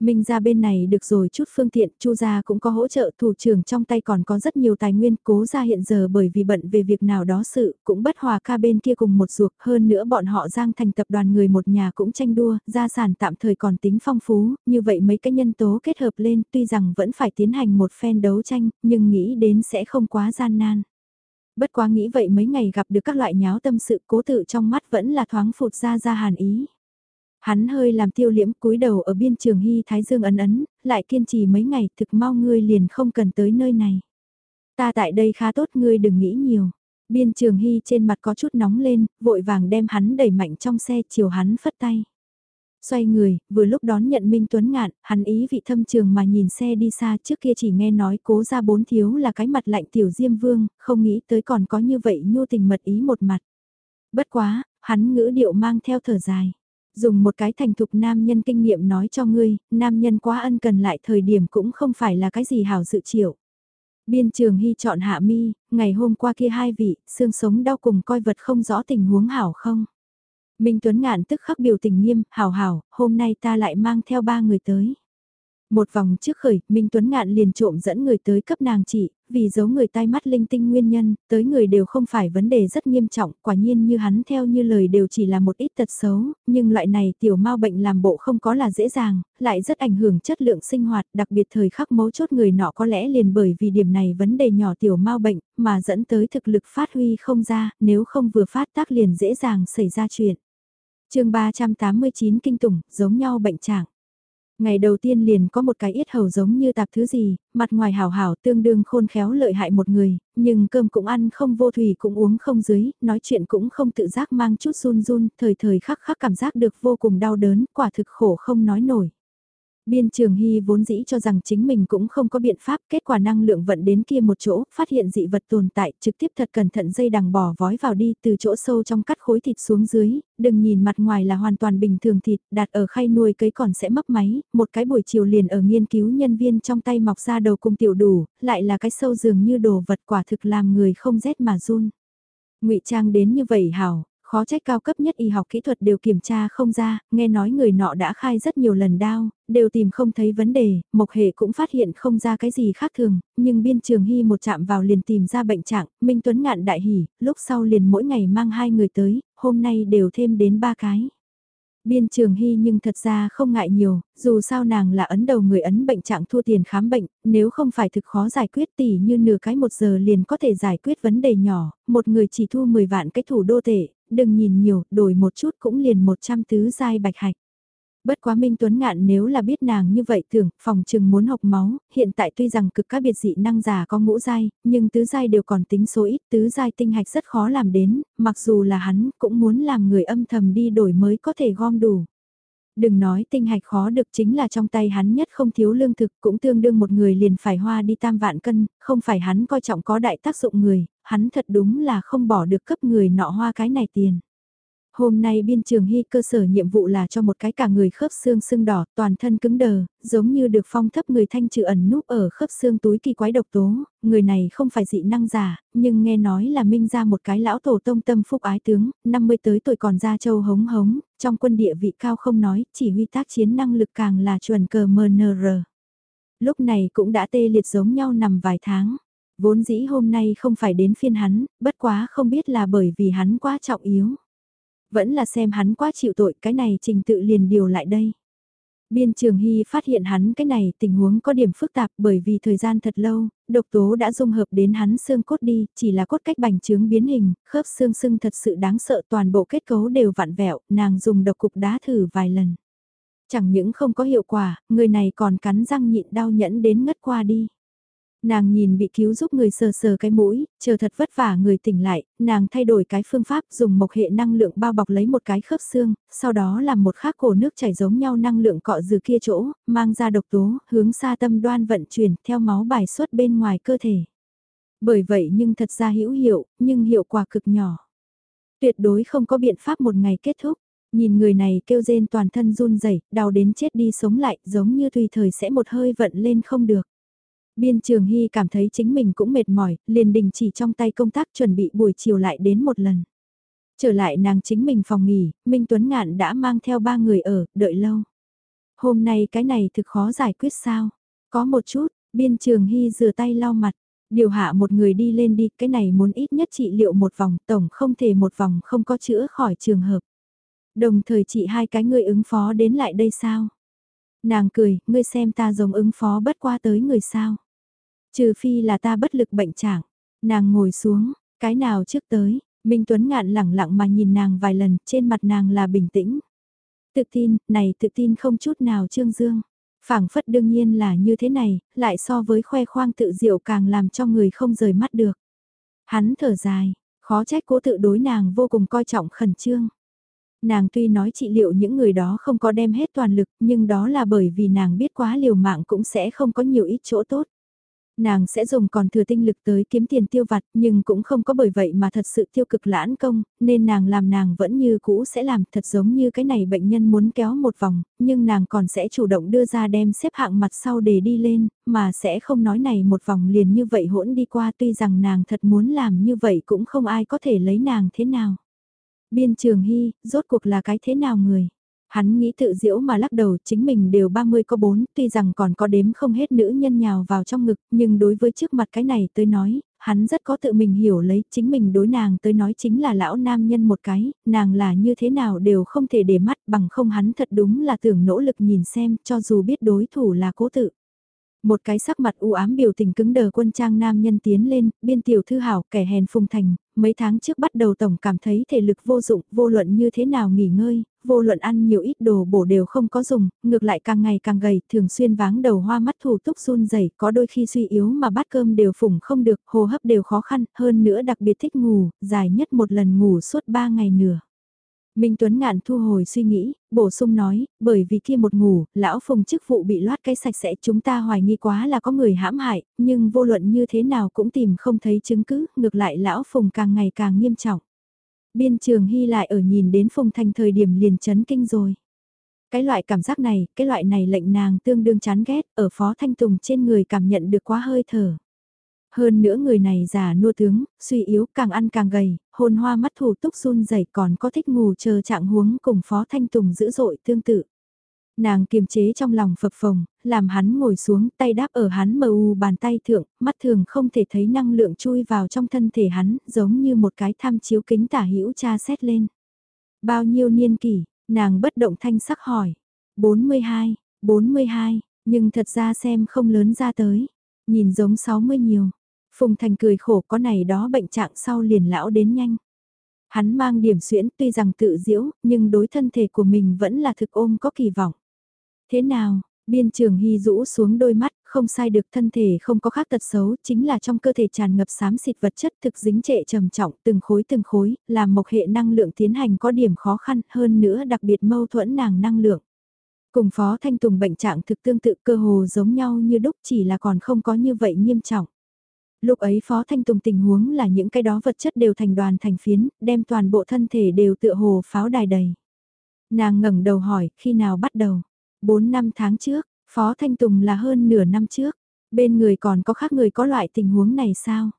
Minh ra bên này được rồi chút phương tiện, Chu gia cũng có hỗ trợ, thủ trưởng trong tay còn có rất nhiều tài nguyên, cố gia hiện giờ bởi vì bận về việc nào đó sự, cũng bất hòa ca bên kia cùng một ruột, hơn nữa bọn họ giang thành tập đoàn người một nhà cũng tranh đua, gia sản tạm thời còn tính phong phú, như vậy mấy cái nhân tố kết hợp lên, tuy rằng vẫn phải tiến hành một phen đấu tranh, nhưng nghĩ đến sẽ không quá gian nan. Bất quá nghĩ vậy mấy ngày gặp được các loại nháo tâm sự cố tự trong mắt vẫn là thoáng phụt ra ra hàn ý. Hắn hơi làm tiêu liễm cúi đầu ở biên trường hy thái dương ấn ấn, lại kiên trì mấy ngày thực mau ngươi liền không cần tới nơi này. Ta tại đây khá tốt ngươi đừng nghĩ nhiều. Biên trường hy trên mặt có chút nóng lên, vội vàng đem hắn đẩy mạnh trong xe chiều hắn phất tay. Xoay người, vừa lúc đón nhận Minh Tuấn Ngạn, hắn ý vị thâm trường mà nhìn xe đi xa trước kia chỉ nghe nói cố ra bốn thiếu là cái mặt lạnh tiểu diêm vương, không nghĩ tới còn có như vậy nhu tình mật ý một mặt. Bất quá, hắn ngữ điệu mang theo thở dài dùng một cái thành thục nam nhân kinh nghiệm nói cho ngươi, nam nhân quá ân cần lại thời điểm cũng không phải là cái gì hảo dự chịu. Biên trường hy chọn hạ mi, ngày hôm qua kia hai vị, xương sống đau cùng coi vật không rõ tình huống hảo không. Minh Tuấn Ngạn tức khắc biểu tình nghiêm, hảo hảo, hôm nay ta lại mang theo ba người tới. Một vòng trước khởi, Minh Tuấn Ngạn liền trộm dẫn người tới cấp nàng chị vì giấu người tai mắt linh tinh nguyên nhân, tới người đều không phải vấn đề rất nghiêm trọng, quả nhiên như hắn theo như lời đều chỉ là một ít tật xấu, nhưng loại này tiểu mau bệnh làm bộ không có là dễ dàng, lại rất ảnh hưởng chất lượng sinh hoạt, đặc biệt thời khắc mấu chốt người nọ có lẽ liền bởi vì điểm này vấn đề nhỏ tiểu mau bệnh, mà dẫn tới thực lực phát huy không ra, nếu không vừa phát tác liền dễ dàng xảy ra chuyện. chương 389 kinh tủng, giống nhau bệnh trạng Ngày đầu tiên liền có một cái yết hầu giống như tạp thứ gì, mặt ngoài hảo hảo tương đương khôn khéo lợi hại một người, nhưng cơm cũng ăn không vô thủy cũng uống không dưới, nói chuyện cũng không tự giác mang chút run run, thời thời khắc khắc cảm giác được vô cùng đau đớn, quả thực khổ không nói nổi. Biên Trường Hy vốn dĩ cho rằng chính mình cũng không có biện pháp, kết quả năng lượng vận đến kia một chỗ, phát hiện dị vật tồn tại, trực tiếp thật cẩn thận dây đằng bò vói vào đi từ chỗ sâu trong cắt khối thịt xuống dưới, đừng nhìn mặt ngoài là hoàn toàn bình thường thịt, đặt ở khay nuôi cấy còn sẽ mấp máy, một cái buổi chiều liền ở nghiên cứu nhân viên trong tay mọc ra đầu cung tiểu đủ, lại là cái sâu dường như đồ vật quả thực làm người không rét mà run. ngụy trang đến như vậy hảo, khó trách cao cấp nhất y học kỹ thuật đều kiểm tra không ra, nghe nói người nọ đã khai rất nhiều lần đau, đều tìm không thấy vấn đề, Mộc Hệ cũng phát hiện không ra cái gì khác thường, nhưng biên trường hy một chạm vào liền tìm ra bệnh trạng, Minh Tuấn ngạn đại hỉ, lúc sau liền mỗi ngày mang hai người tới, hôm nay đều thêm đến ba cái. Biên trường hy nhưng thật ra không ngại nhiều, dù sao nàng là ấn đầu người ấn bệnh trạng thua tiền khám bệnh, nếu không phải thực khó giải quyết tỷ như nửa cái một giờ liền có thể giải quyết vấn đề nhỏ, một người chỉ thu 10 vạn cái thủ đô tệ, đừng nhìn nhiều, đổi một chút cũng liền 100 tứ giai bạch hạch. Bất quá Minh Tuấn Ngạn nếu là biết nàng như vậy tưởng, phòng trừng muốn học máu, hiện tại tuy rằng cực các biệt dị năng giả có ngũ giai, nhưng tứ giai đều còn tính số ít, tứ giai tinh hạch rất khó làm đến, mặc dù là hắn cũng muốn làm người âm thầm đi đổi mới có thể gom đủ. Đừng nói tinh hạch khó được chính là trong tay hắn nhất không thiếu lương thực cũng tương đương một người liền phải hoa đi tam vạn cân, không phải hắn coi trọng có đại tác dụng người, hắn thật đúng là không bỏ được cấp người nọ hoa cái này tiền. Hôm nay biên trường hy cơ sở nhiệm vụ là cho một cái cả người khớp xương sưng đỏ, toàn thân cứng đờ, giống như được phong thấp người thanh trừ ẩn núp ở khớp xương túi kỳ quái độc tố, người này không phải dị năng giả, nhưng nghe nói là minh ra một cái lão tổ tông tâm phúc ái tướng, 50 tới tuổi còn ra châu hống hống, trong quân địa vị cao không nói, chỉ huy tác chiến năng lực càng là chuẩn cờ MNR. Lúc này cũng đã tê liệt giống nhau nằm vài tháng. Vốn dĩ hôm nay không phải đến phiên hắn, bất quá không biết là bởi vì hắn quá trọng yếu. Vẫn là xem hắn quá chịu tội cái này trình tự liền điều lại đây. Biên Trường Hy phát hiện hắn cái này tình huống có điểm phức tạp bởi vì thời gian thật lâu, độc tố đã dung hợp đến hắn xương cốt đi, chỉ là cốt cách bành trướng biến hình, khớp xương sưng thật sự đáng sợ toàn bộ kết cấu đều vặn vẹo, nàng dùng độc cục đá thử vài lần. Chẳng những không có hiệu quả, người này còn cắn răng nhịn đau nhẫn đến ngất qua đi. Nàng nhìn bị cứu giúp người sờ sờ cái mũi, chờ thật vất vả người tỉnh lại, nàng thay đổi cái phương pháp dùng mộc hệ năng lượng bao bọc lấy một cái khớp xương, sau đó làm một khắc cổ nước chảy giống nhau năng lượng cọ dừ kia chỗ, mang ra độc tố, hướng xa tâm đoan vận chuyển theo máu bài xuất bên ngoài cơ thể. Bởi vậy nhưng thật ra hữu hiệu, nhưng hiệu quả cực nhỏ. Tuyệt đối không có biện pháp một ngày kết thúc. Nhìn người này kêu rên toàn thân run rẩy, đau đến chết đi sống lại, giống như tùy thời sẽ một hơi vận lên không được. Biên Trường Hy cảm thấy chính mình cũng mệt mỏi, liền đình chỉ trong tay công tác chuẩn bị buổi chiều lại đến một lần. Trở lại nàng chính mình phòng nghỉ, Minh Tuấn Ngạn đã mang theo ba người ở, đợi lâu. Hôm nay cái này thực khó giải quyết sao? Có một chút, Biên Trường Hy rửa tay lau mặt, điều hạ một người đi lên đi, cái này muốn ít nhất trị liệu một vòng, tổng không thể một vòng không có chữa khỏi trường hợp. Đồng thời chị hai cái người ứng phó đến lại đây sao? Nàng cười, ngươi xem ta giống ứng phó bất qua tới người sao? Trừ phi là ta bất lực bệnh trạng. Nàng ngồi xuống, cái nào trước tới, Minh Tuấn ngạn lẳng lặng mà nhìn nàng vài lần, trên mặt nàng là bình tĩnh. Tự tin, này tự tin không chút nào trương dương. phảng phất đương nhiên là như thế này, lại so với khoe khoang tự diệu càng làm cho người không rời mắt được. Hắn thở dài, khó trách cố tự đối nàng vô cùng coi trọng khẩn trương. Nàng tuy nói trị liệu những người đó không có đem hết toàn lực, nhưng đó là bởi vì nàng biết quá liều mạng cũng sẽ không có nhiều ít chỗ tốt. Nàng sẽ dùng còn thừa tinh lực tới kiếm tiền tiêu vặt nhưng cũng không có bởi vậy mà thật sự tiêu cực lãn công, nên nàng làm nàng vẫn như cũ sẽ làm thật giống như cái này bệnh nhân muốn kéo một vòng, nhưng nàng còn sẽ chủ động đưa ra đem xếp hạng mặt sau để đi lên, mà sẽ không nói này một vòng liền như vậy hỗn đi qua tuy rằng nàng thật muốn làm như vậy cũng không ai có thể lấy nàng thế nào. Biên trường hy, rốt cuộc là cái thế nào người? Hắn nghĩ tự diễu mà lắc đầu chính mình đều 30 có 4, tuy rằng còn có đếm không hết nữ nhân nhào vào trong ngực, nhưng đối với trước mặt cái này tôi nói, hắn rất có tự mình hiểu lấy chính mình đối nàng tới nói chính là lão nam nhân một cái, nàng là như thế nào đều không thể để mắt bằng không hắn thật đúng là tưởng nỗ lực nhìn xem cho dù biết đối thủ là cố tự. Một cái sắc mặt u ám biểu tình cứng đờ quân trang nam nhân tiến lên, biên tiểu thư hảo kẻ hèn phùng thành, mấy tháng trước bắt đầu tổng cảm thấy thể lực vô dụng, vô luận như thế nào nghỉ ngơi, vô luận ăn nhiều ít đồ bổ đều không có dùng, ngược lại càng ngày càng gầy, thường xuyên váng đầu hoa mắt thủ túc run rẩy có đôi khi suy yếu mà bát cơm đều phủng không được, hô hấp đều khó khăn, hơn nữa đặc biệt thích ngủ, dài nhất một lần ngủ suốt ba ngày nửa. Minh Tuấn Ngạn thu hồi suy nghĩ, bổ sung nói, bởi vì kia một ngủ, lão phùng chức vụ bị loát cái sạch sẽ chúng ta hoài nghi quá là có người hãm hại, nhưng vô luận như thế nào cũng tìm không thấy chứng cứ, ngược lại lão phùng càng ngày càng nghiêm trọng. Biên trường hy lại ở nhìn đến phùng thành thời điểm liền chấn kinh rồi. Cái loại cảm giác này, cái loại này lệnh nàng tương đương chán ghét, ở phó thanh tùng trên người cảm nhận được quá hơi thở. Hơn nữa người này già nua tướng, suy yếu càng ăn càng gầy, hôn hoa mắt thủ túc run rẩy còn có thích ngủ chờ trạng huống cùng Phó Thanh Tùng dữ dội tương tự. Nàng kiềm chế trong lòng phập phồng, làm hắn ngồi xuống tay đáp ở hắn mờ u bàn tay thượng, mắt thường không thể thấy năng lượng chui vào trong thân thể hắn, giống như một cái tham chiếu kính tả hữu cha xét lên. Bao nhiêu niên kỷ, nàng bất động thanh sắc hỏi. 42, 42, nhưng thật ra xem không lớn ra tới. Nhìn giống 60 nhiều, Phùng Thành cười khổ có này đó bệnh trạng sau liền lão đến nhanh. Hắn mang điểm xuyễn tuy rằng tự diễu, nhưng đối thân thể của mình vẫn là thực ôm có kỳ vọng. Thế nào, biên trường hy rũ xuống đôi mắt, không sai được thân thể không có khác tật xấu, chính là trong cơ thể tràn ngập xám xịt vật chất thực dính trệ trầm trọng từng khối từng khối, làm mộc hệ năng lượng tiến hành có điểm khó khăn hơn nữa đặc biệt mâu thuẫn nàng năng lượng. Cùng Phó Thanh Tùng bệnh trạng thực tương tự cơ hồ giống nhau như đúc chỉ là còn không có như vậy nghiêm trọng. Lúc ấy Phó Thanh Tùng tình huống là những cái đó vật chất đều thành đoàn thành phiến, đem toàn bộ thân thể đều tựa hồ pháo đài đầy. Nàng ngẩng đầu hỏi, khi nào bắt đầu? 4 năm tháng trước, Phó Thanh Tùng là hơn nửa năm trước. Bên người còn có khác người có loại tình huống này sao?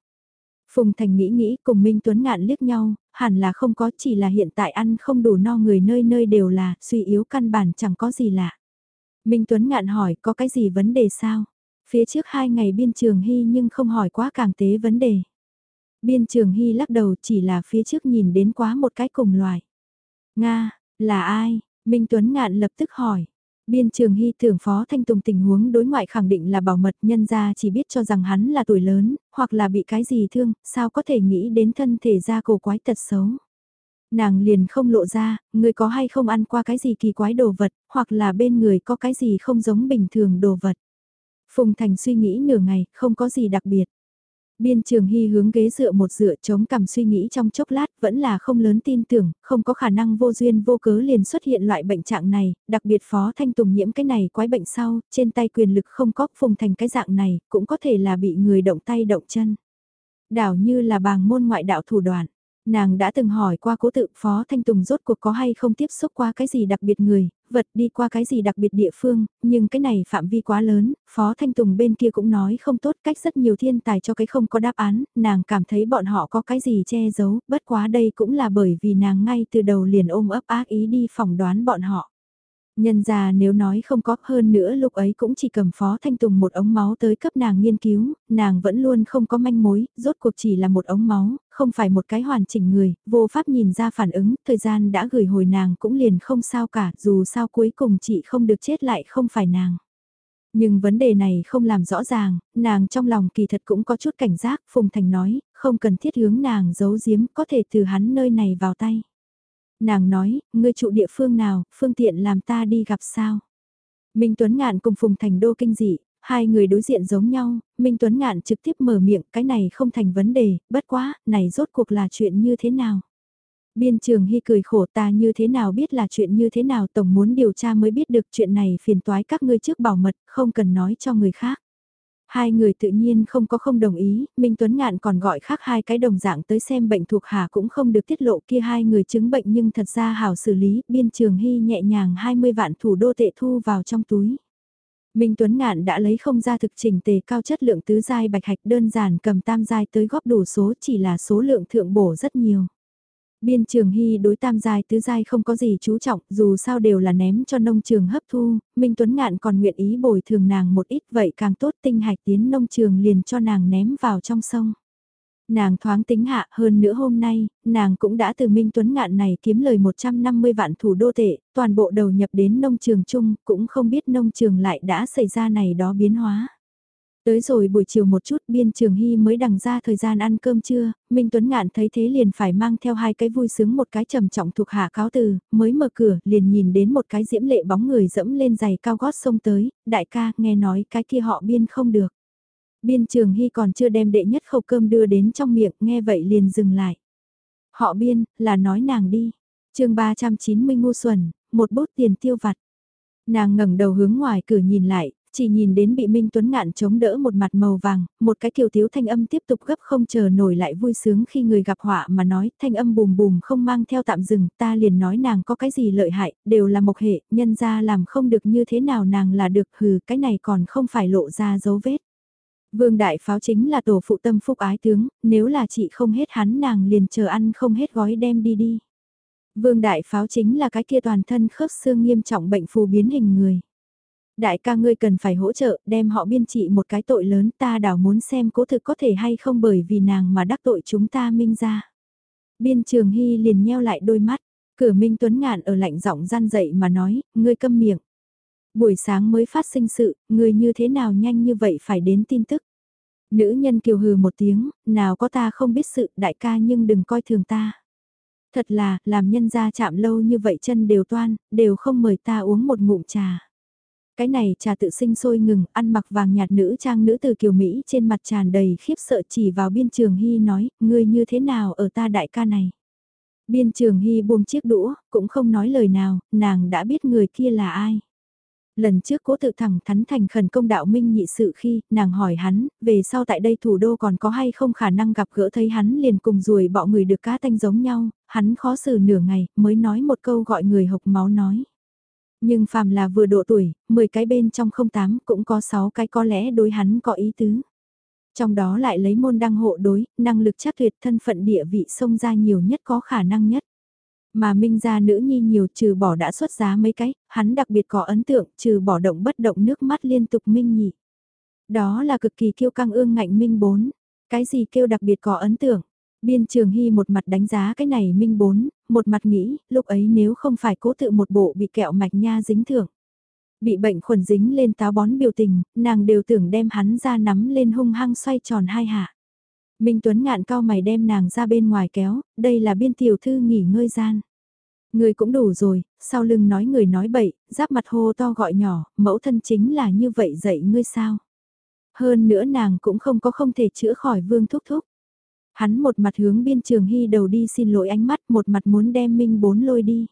Phùng Thành nghĩ nghĩ cùng Minh Tuấn Ngạn liếc nhau, hẳn là không có chỉ là hiện tại ăn không đủ no người nơi nơi đều là suy yếu căn bản chẳng có gì lạ. Minh Tuấn Ngạn hỏi có cái gì vấn đề sao? Phía trước hai ngày biên trường hy nhưng không hỏi quá càng tế vấn đề. Biên trường hy lắc đầu chỉ là phía trước nhìn đến quá một cái cùng loài. Nga, là ai? Minh Tuấn Ngạn lập tức hỏi. Biên trường hy tưởng Phó Thanh Tùng tình huống đối ngoại khẳng định là bảo mật nhân ra chỉ biết cho rằng hắn là tuổi lớn, hoặc là bị cái gì thương, sao có thể nghĩ đến thân thể ra cổ quái tật xấu. Nàng liền không lộ ra, người có hay không ăn qua cái gì kỳ quái đồ vật, hoặc là bên người có cái gì không giống bình thường đồ vật. Phùng Thành suy nghĩ nửa ngày, không có gì đặc biệt. Biên trường hy hướng ghế dựa một dựa chống cằm suy nghĩ trong chốc lát vẫn là không lớn tin tưởng, không có khả năng vô duyên vô cớ liền xuất hiện loại bệnh trạng này, đặc biệt phó thanh tùng nhiễm cái này quái bệnh sau, trên tay quyền lực không có phùng thành cái dạng này, cũng có thể là bị người động tay động chân. Đảo như là bàng môn ngoại đạo thủ đoạn. Nàng đã từng hỏi qua cố tự Phó Thanh Tùng rốt cuộc có hay không tiếp xúc qua cái gì đặc biệt người, vật đi qua cái gì đặc biệt địa phương, nhưng cái này phạm vi quá lớn, Phó Thanh Tùng bên kia cũng nói không tốt cách rất nhiều thiên tài cho cái không có đáp án, nàng cảm thấy bọn họ có cái gì che giấu, bất quá đây cũng là bởi vì nàng ngay từ đầu liền ôm ấp ác ý đi phỏng đoán bọn họ. Nhân ra nếu nói không có hơn nữa lúc ấy cũng chỉ cầm Phó Thanh Tùng một ống máu tới cấp nàng nghiên cứu, nàng vẫn luôn không có manh mối, rốt cuộc chỉ là một ống máu, không phải một cái hoàn chỉnh người, vô pháp nhìn ra phản ứng, thời gian đã gửi hồi nàng cũng liền không sao cả, dù sao cuối cùng chị không được chết lại không phải nàng. Nhưng vấn đề này không làm rõ ràng, nàng trong lòng kỳ thật cũng có chút cảnh giác, Phùng Thành nói, không cần thiết hướng nàng giấu giếm, có thể từ hắn nơi này vào tay. Nàng nói, ngươi trụ địa phương nào, phương tiện làm ta đi gặp sao. Minh Tuấn Ngạn cùng Phùng Thành Đô kinh dị, hai người đối diện giống nhau, Minh Tuấn Ngạn trực tiếp mở miệng, cái này không thành vấn đề, bất quá, này rốt cuộc là chuyện như thế nào. Biên trường hy cười khổ ta như thế nào biết là chuyện như thế nào tổng muốn điều tra mới biết được chuyện này phiền toái các ngươi trước bảo mật, không cần nói cho người khác. Hai người tự nhiên không có không đồng ý, Minh Tuấn Ngạn còn gọi khác hai cái đồng dạng tới xem bệnh thuộc hạ cũng không được tiết lộ kia hai người chứng bệnh nhưng thật ra hảo xử lý, biên trường hy nhẹ nhàng 20 vạn thủ đô tệ thu vào trong túi. Minh Tuấn Ngạn đã lấy không ra thực trình tề cao chất lượng tứ giai bạch hạch đơn giản cầm tam giai tới góp đủ số chỉ là số lượng thượng bổ rất nhiều. Biên trường hy đối tam giai tứ giai không có gì chú trọng, dù sao đều là ném cho nông trường hấp thu, Minh Tuấn Ngạn còn nguyện ý bồi thường nàng một ít vậy càng tốt tinh hạch tiến nông trường liền cho nàng ném vào trong sông. Nàng thoáng tính hạ hơn nữa hôm nay, nàng cũng đã từ Minh Tuấn Ngạn này kiếm lời 150 vạn thủ đô tệ, toàn bộ đầu nhập đến nông trường chung, cũng không biết nông trường lại đã xảy ra này đó biến hóa. Tới rồi buổi chiều một chút biên trường hy mới đằng ra thời gian ăn cơm trưa, Minh Tuấn Ngạn thấy thế liền phải mang theo hai cái vui sướng một cái trầm trọng thuộc hạ cáo từ, mới mở cửa liền nhìn đến một cái diễm lệ bóng người dẫm lên giày cao gót sông tới, đại ca nghe nói cái kia họ biên không được. Biên trường hy còn chưa đem đệ nhất khẩu cơm đưa đến trong miệng, nghe vậy liền dừng lại. Họ biên, là nói nàng đi. chương 390 ngu xuẩn, một bút tiền tiêu vặt. Nàng ngẩng đầu hướng ngoài cửa nhìn lại, chỉ nhìn đến bị Minh Tuấn Ngạn chống đỡ một mặt màu vàng, một cái kiều thiếu thanh âm tiếp tục gấp không chờ nổi lại vui sướng khi người gặp họa mà nói thanh âm bùm bùm không mang theo tạm dừng, ta liền nói nàng có cái gì lợi hại, đều là mộc hệ, nhân ra làm không được như thế nào nàng là được hừ, cái này còn không phải lộ ra dấu vết. Vương đại pháo chính là tổ phụ tâm phúc ái tướng, nếu là chị không hết hắn nàng liền chờ ăn không hết gói đem đi đi. Vương đại pháo chính là cái kia toàn thân khớp xương nghiêm trọng bệnh phù biến hình người. Đại ca ngươi cần phải hỗ trợ, đem họ biên trị một cái tội lớn ta đảo muốn xem cố thực có thể hay không bởi vì nàng mà đắc tội chúng ta minh ra. Biên trường hy liền nheo lại đôi mắt, cửa minh tuấn ngạn ở lạnh giọng gian dậy mà nói, ngươi câm miệng. Buổi sáng mới phát sinh sự, ngươi như thế nào nhanh như vậy phải đến tin tức. Nữ nhân kiều hừ một tiếng, nào có ta không biết sự đại ca nhưng đừng coi thường ta. Thật là, làm nhân gia chạm lâu như vậy chân đều toan, đều không mời ta uống một ngụm trà. Cái này trà tự sinh sôi ngừng, ăn mặc vàng nhạt nữ trang nữ từ kiều Mỹ trên mặt tràn đầy khiếp sợ chỉ vào biên trường hy nói, ngươi như thế nào ở ta đại ca này. Biên trường hy buông chiếc đũa, cũng không nói lời nào, nàng đã biết người kia là ai. Lần trước cố tự thẳng thắn thành khẩn công đạo minh nhị sự khi, nàng hỏi hắn, về sau tại đây thủ đô còn có hay không khả năng gặp gỡ thấy hắn liền cùng ruồi bọ người được cá tanh giống nhau, hắn khó xử nửa ngày, mới nói một câu gọi người hộc máu nói. Nhưng phàm là vừa độ tuổi, 10 cái bên trong không tám cũng có 6 cái có lẽ đối hắn có ý tứ. Trong đó lại lấy môn đăng hộ đối, năng lực chắc tuyệt thân phận địa vị xông ra nhiều nhất có khả năng nhất. Mà Minh gia nữ nhi nhiều trừ bỏ đã xuất giá mấy cái, hắn đặc biệt có ấn tượng trừ bỏ động bất động nước mắt liên tục Minh nhị. Đó là cực kỳ kiêu căng ương ngạnh Minh bốn. Cái gì kêu đặc biệt có ấn tượng? Biên Trường Hy một mặt đánh giá cái này Minh bốn, một mặt nghĩ, lúc ấy nếu không phải cố tự một bộ bị kẹo mạch nha dính thưởng. Bị bệnh khuẩn dính lên táo bón biểu tình, nàng đều tưởng đem hắn ra nắm lên hung hăng xoay tròn hai hạ. Minh Tuấn ngạn cao mày đem nàng ra bên ngoài kéo, đây là biên tiểu thư nghỉ ngơi gian. Người cũng đủ rồi, sau lưng nói người nói bậy, giáp mặt hô to gọi nhỏ, mẫu thân chính là như vậy dạy ngươi sao. Hơn nữa nàng cũng không có không thể chữa khỏi vương thúc thúc. Hắn một mặt hướng biên trường hy đầu đi xin lỗi ánh mắt, một mặt muốn đem Minh bốn lôi đi.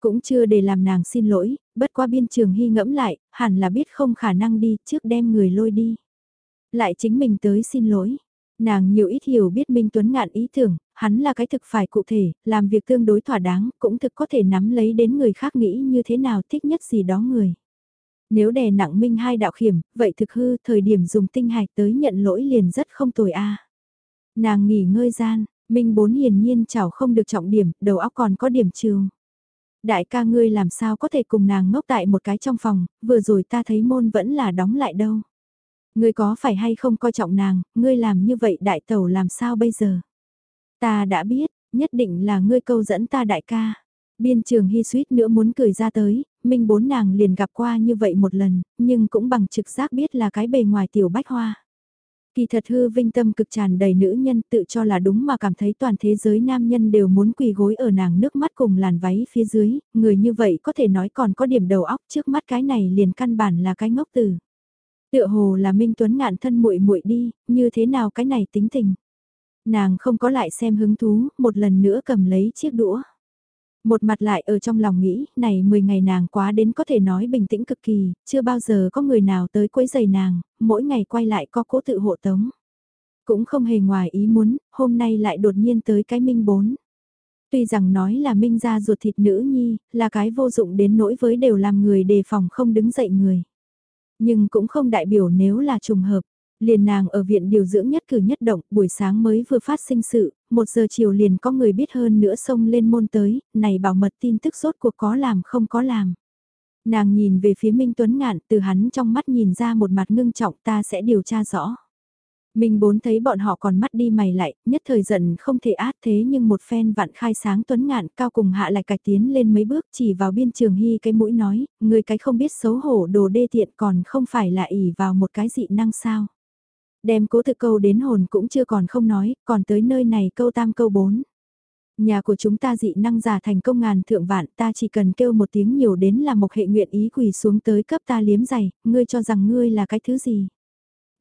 Cũng chưa để làm nàng xin lỗi, bất qua biên trường hy ngẫm lại, hẳn là biết không khả năng đi trước đem người lôi đi. Lại chính mình tới xin lỗi. Nàng nhiều ít hiểu biết Minh Tuấn ngạn ý tưởng, hắn là cái thực phải cụ thể, làm việc tương đối thỏa đáng, cũng thực có thể nắm lấy đến người khác nghĩ như thế nào thích nhất gì đó người. Nếu đè nặng Minh hai đạo khiểm, vậy thực hư thời điểm dùng tinh hạch tới nhận lỗi liền rất không tồi a. Nàng nghỉ ngơi gian, Minh bốn hiển nhiên chảo không được trọng điểm, đầu óc còn có điểm trường. Đại ca ngươi làm sao có thể cùng nàng ngốc tại một cái trong phòng, vừa rồi ta thấy môn vẫn là đóng lại đâu. Ngươi có phải hay không coi trọng nàng, ngươi làm như vậy đại tẩu làm sao bây giờ? Ta đã biết, nhất định là ngươi câu dẫn ta đại ca. Biên trường hy suýt nữa muốn cười ra tới, minh bốn nàng liền gặp qua như vậy một lần, nhưng cũng bằng trực giác biết là cái bề ngoài tiểu bách hoa. Kỳ thật hư vinh tâm cực tràn đầy nữ nhân tự cho là đúng mà cảm thấy toàn thế giới nam nhân đều muốn quỳ gối ở nàng nước mắt cùng làn váy phía dưới, người như vậy có thể nói còn có điểm đầu óc trước mắt cái này liền căn bản là cái ngốc tử. Tựa hồ là Minh Tuấn ngạn thân muội muội đi, như thế nào cái này tính tình. Nàng không có lại xem hứng thú, một lần nữa cầm lấy chiếc đũa. Một mặt lại ở trong lòng nghĩ, này 10 ngày nàng quá đến có thể nói bình tĩnh cực kỳ, chưa bao giờ có người nào tới quấy giày nàng, mỗi ngày quay lại có cố tự hộ tống. Cũng không hề ngoài ý muốn, hôm nay lại đột nhiên tới cái minh bốn. Tuy rằng nói là minh ra ruột thịt nữ nhi, là cái vô dụng đến nỗi với đều làm người đề phòng không đứng dậy người. Nhưng cũng không đại biểu nếu là trùng hợp. Liền nàng ở viện điều dưỡng nhất cử nhất động, buổi sáng mới vừa phát sinh sự, một giờ chiều liền có người biết hơn nữa xông lên môn tới, này bảo mật tin tức sốt cuộc có làm không có làm. Nàng nhìn về phía Minh Tuấn Ngạn, từ hắn trong mắt nhìn ra một mặt ngưng trọng ta sẽ điều tra rõ. Minh bốn thấy bọn họ còn mắt đi mày lại, nhất thời giận không thể át thế nhưng một phen vạn khai sáng tuấn ngạn cao cùng hạ lại cải tiến lên mấy bước chỉ vào biên trường hy cái mũi nói, người cái không biết xấu hổ đồ đê tiện còn không phải là ỉ vào một cái dị năng sao. Đem cố thực câu đến hồn cũng chưa còn không nói, còn tới nơi này câu tam câu bốn. Nhà của chúng ta dị năng giả thành công ngàn thượng vạn ta chỉ cần kêu một tiếng nhiều đến là một hệ nguyện ý quỳ xuống tới cấp ta liếm giày, ngươi cho rằng ngươi là cái thứ gì.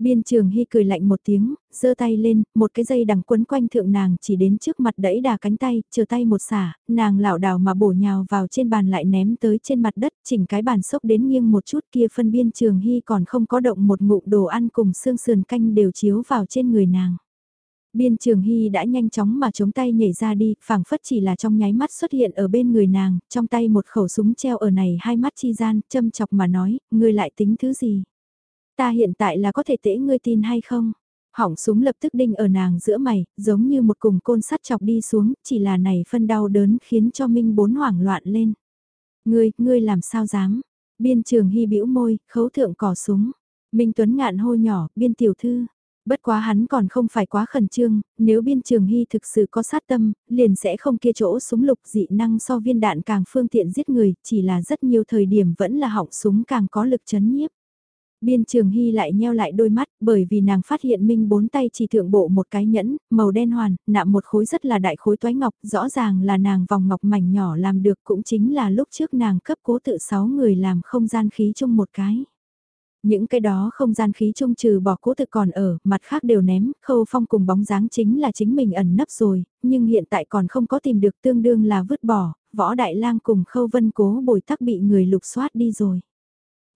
Biên trường hy cười lạnh một tiếng, giơ tay lên, một cái dây đằng quấn quanh thượng nàng chỉ đến trước mặt đẫy đà cánh tay, chờ tay một xả, nàng lảo đảo mà bổ nhào vào trên bàn lại ném tới trên mặt đất, chỉnh cái bàn sốc đến nghiêng một chút kia phân biên trường hy còn không có động một ngụm đồ ăn cùng xương sườn canh đều chiếu vào trên người nàng. Biên trường hy đã nhanh chóng mà chống tay nhảy ra đi, phảng phất chỉ là trong nháy mắt xuất hiện ở bên người nàng, trong tay một khẩu súng treo ở này hai mắt chi gian, châm chọc mà nói, ngươi lại tính thứ gì. Ta hiện tại là có thể tễ ngươi tin hay không? Hỏng súng lập tức đinh ở nàng giữa mày, giống như một cùng côn sắt chọc đi xuống, chỉ là này phân đau đớn khiến cho Minh bốn hoảng loạn lên. Ngươi, ngươi làm sao dám? Biên trường hy bĩu môi, khấu thượng cỏ súng. Minh Tuấn ngạn hô nhỏ, biên tiểu thư. Bất quá hắn còn không phải quá khẩn trương, nếu biên trường hy thực sự có sát tâm, liền sẽ không kia chỗ súng lục dị năng so viên đạn càng phương tiện giết người, chỉ là rất nhiều thời điểm vẫn là họng súng càng có lực chấn nhiếp. Biên trường hy lại nheo lại đôi mắt bởi vì nàng phát hiện Minh bốn tay chỉ thượng bộ một cái nhẫn, màu đen hoàn, nạm một khối rất là đại khối toái ngọc, rõ ràng là nàng vòng ngọc mảnh nhỏ làm được cũng chính là lúc trước nàng cấp cố tự sáu người làm không gian khí chung một cái. Những cái đó không gian khí trung trừ bỏ cố thực còn ở, mặt khác đều ném, khâu phong cùng bóng dáng chính là chính mình ẩn nấp rồi, nhưng hiện tại còn không có tìm được tương đương là vứt bỏ, võ đại lang cùng khâu vân cố bồi tắc bị người lục soát đi rồi.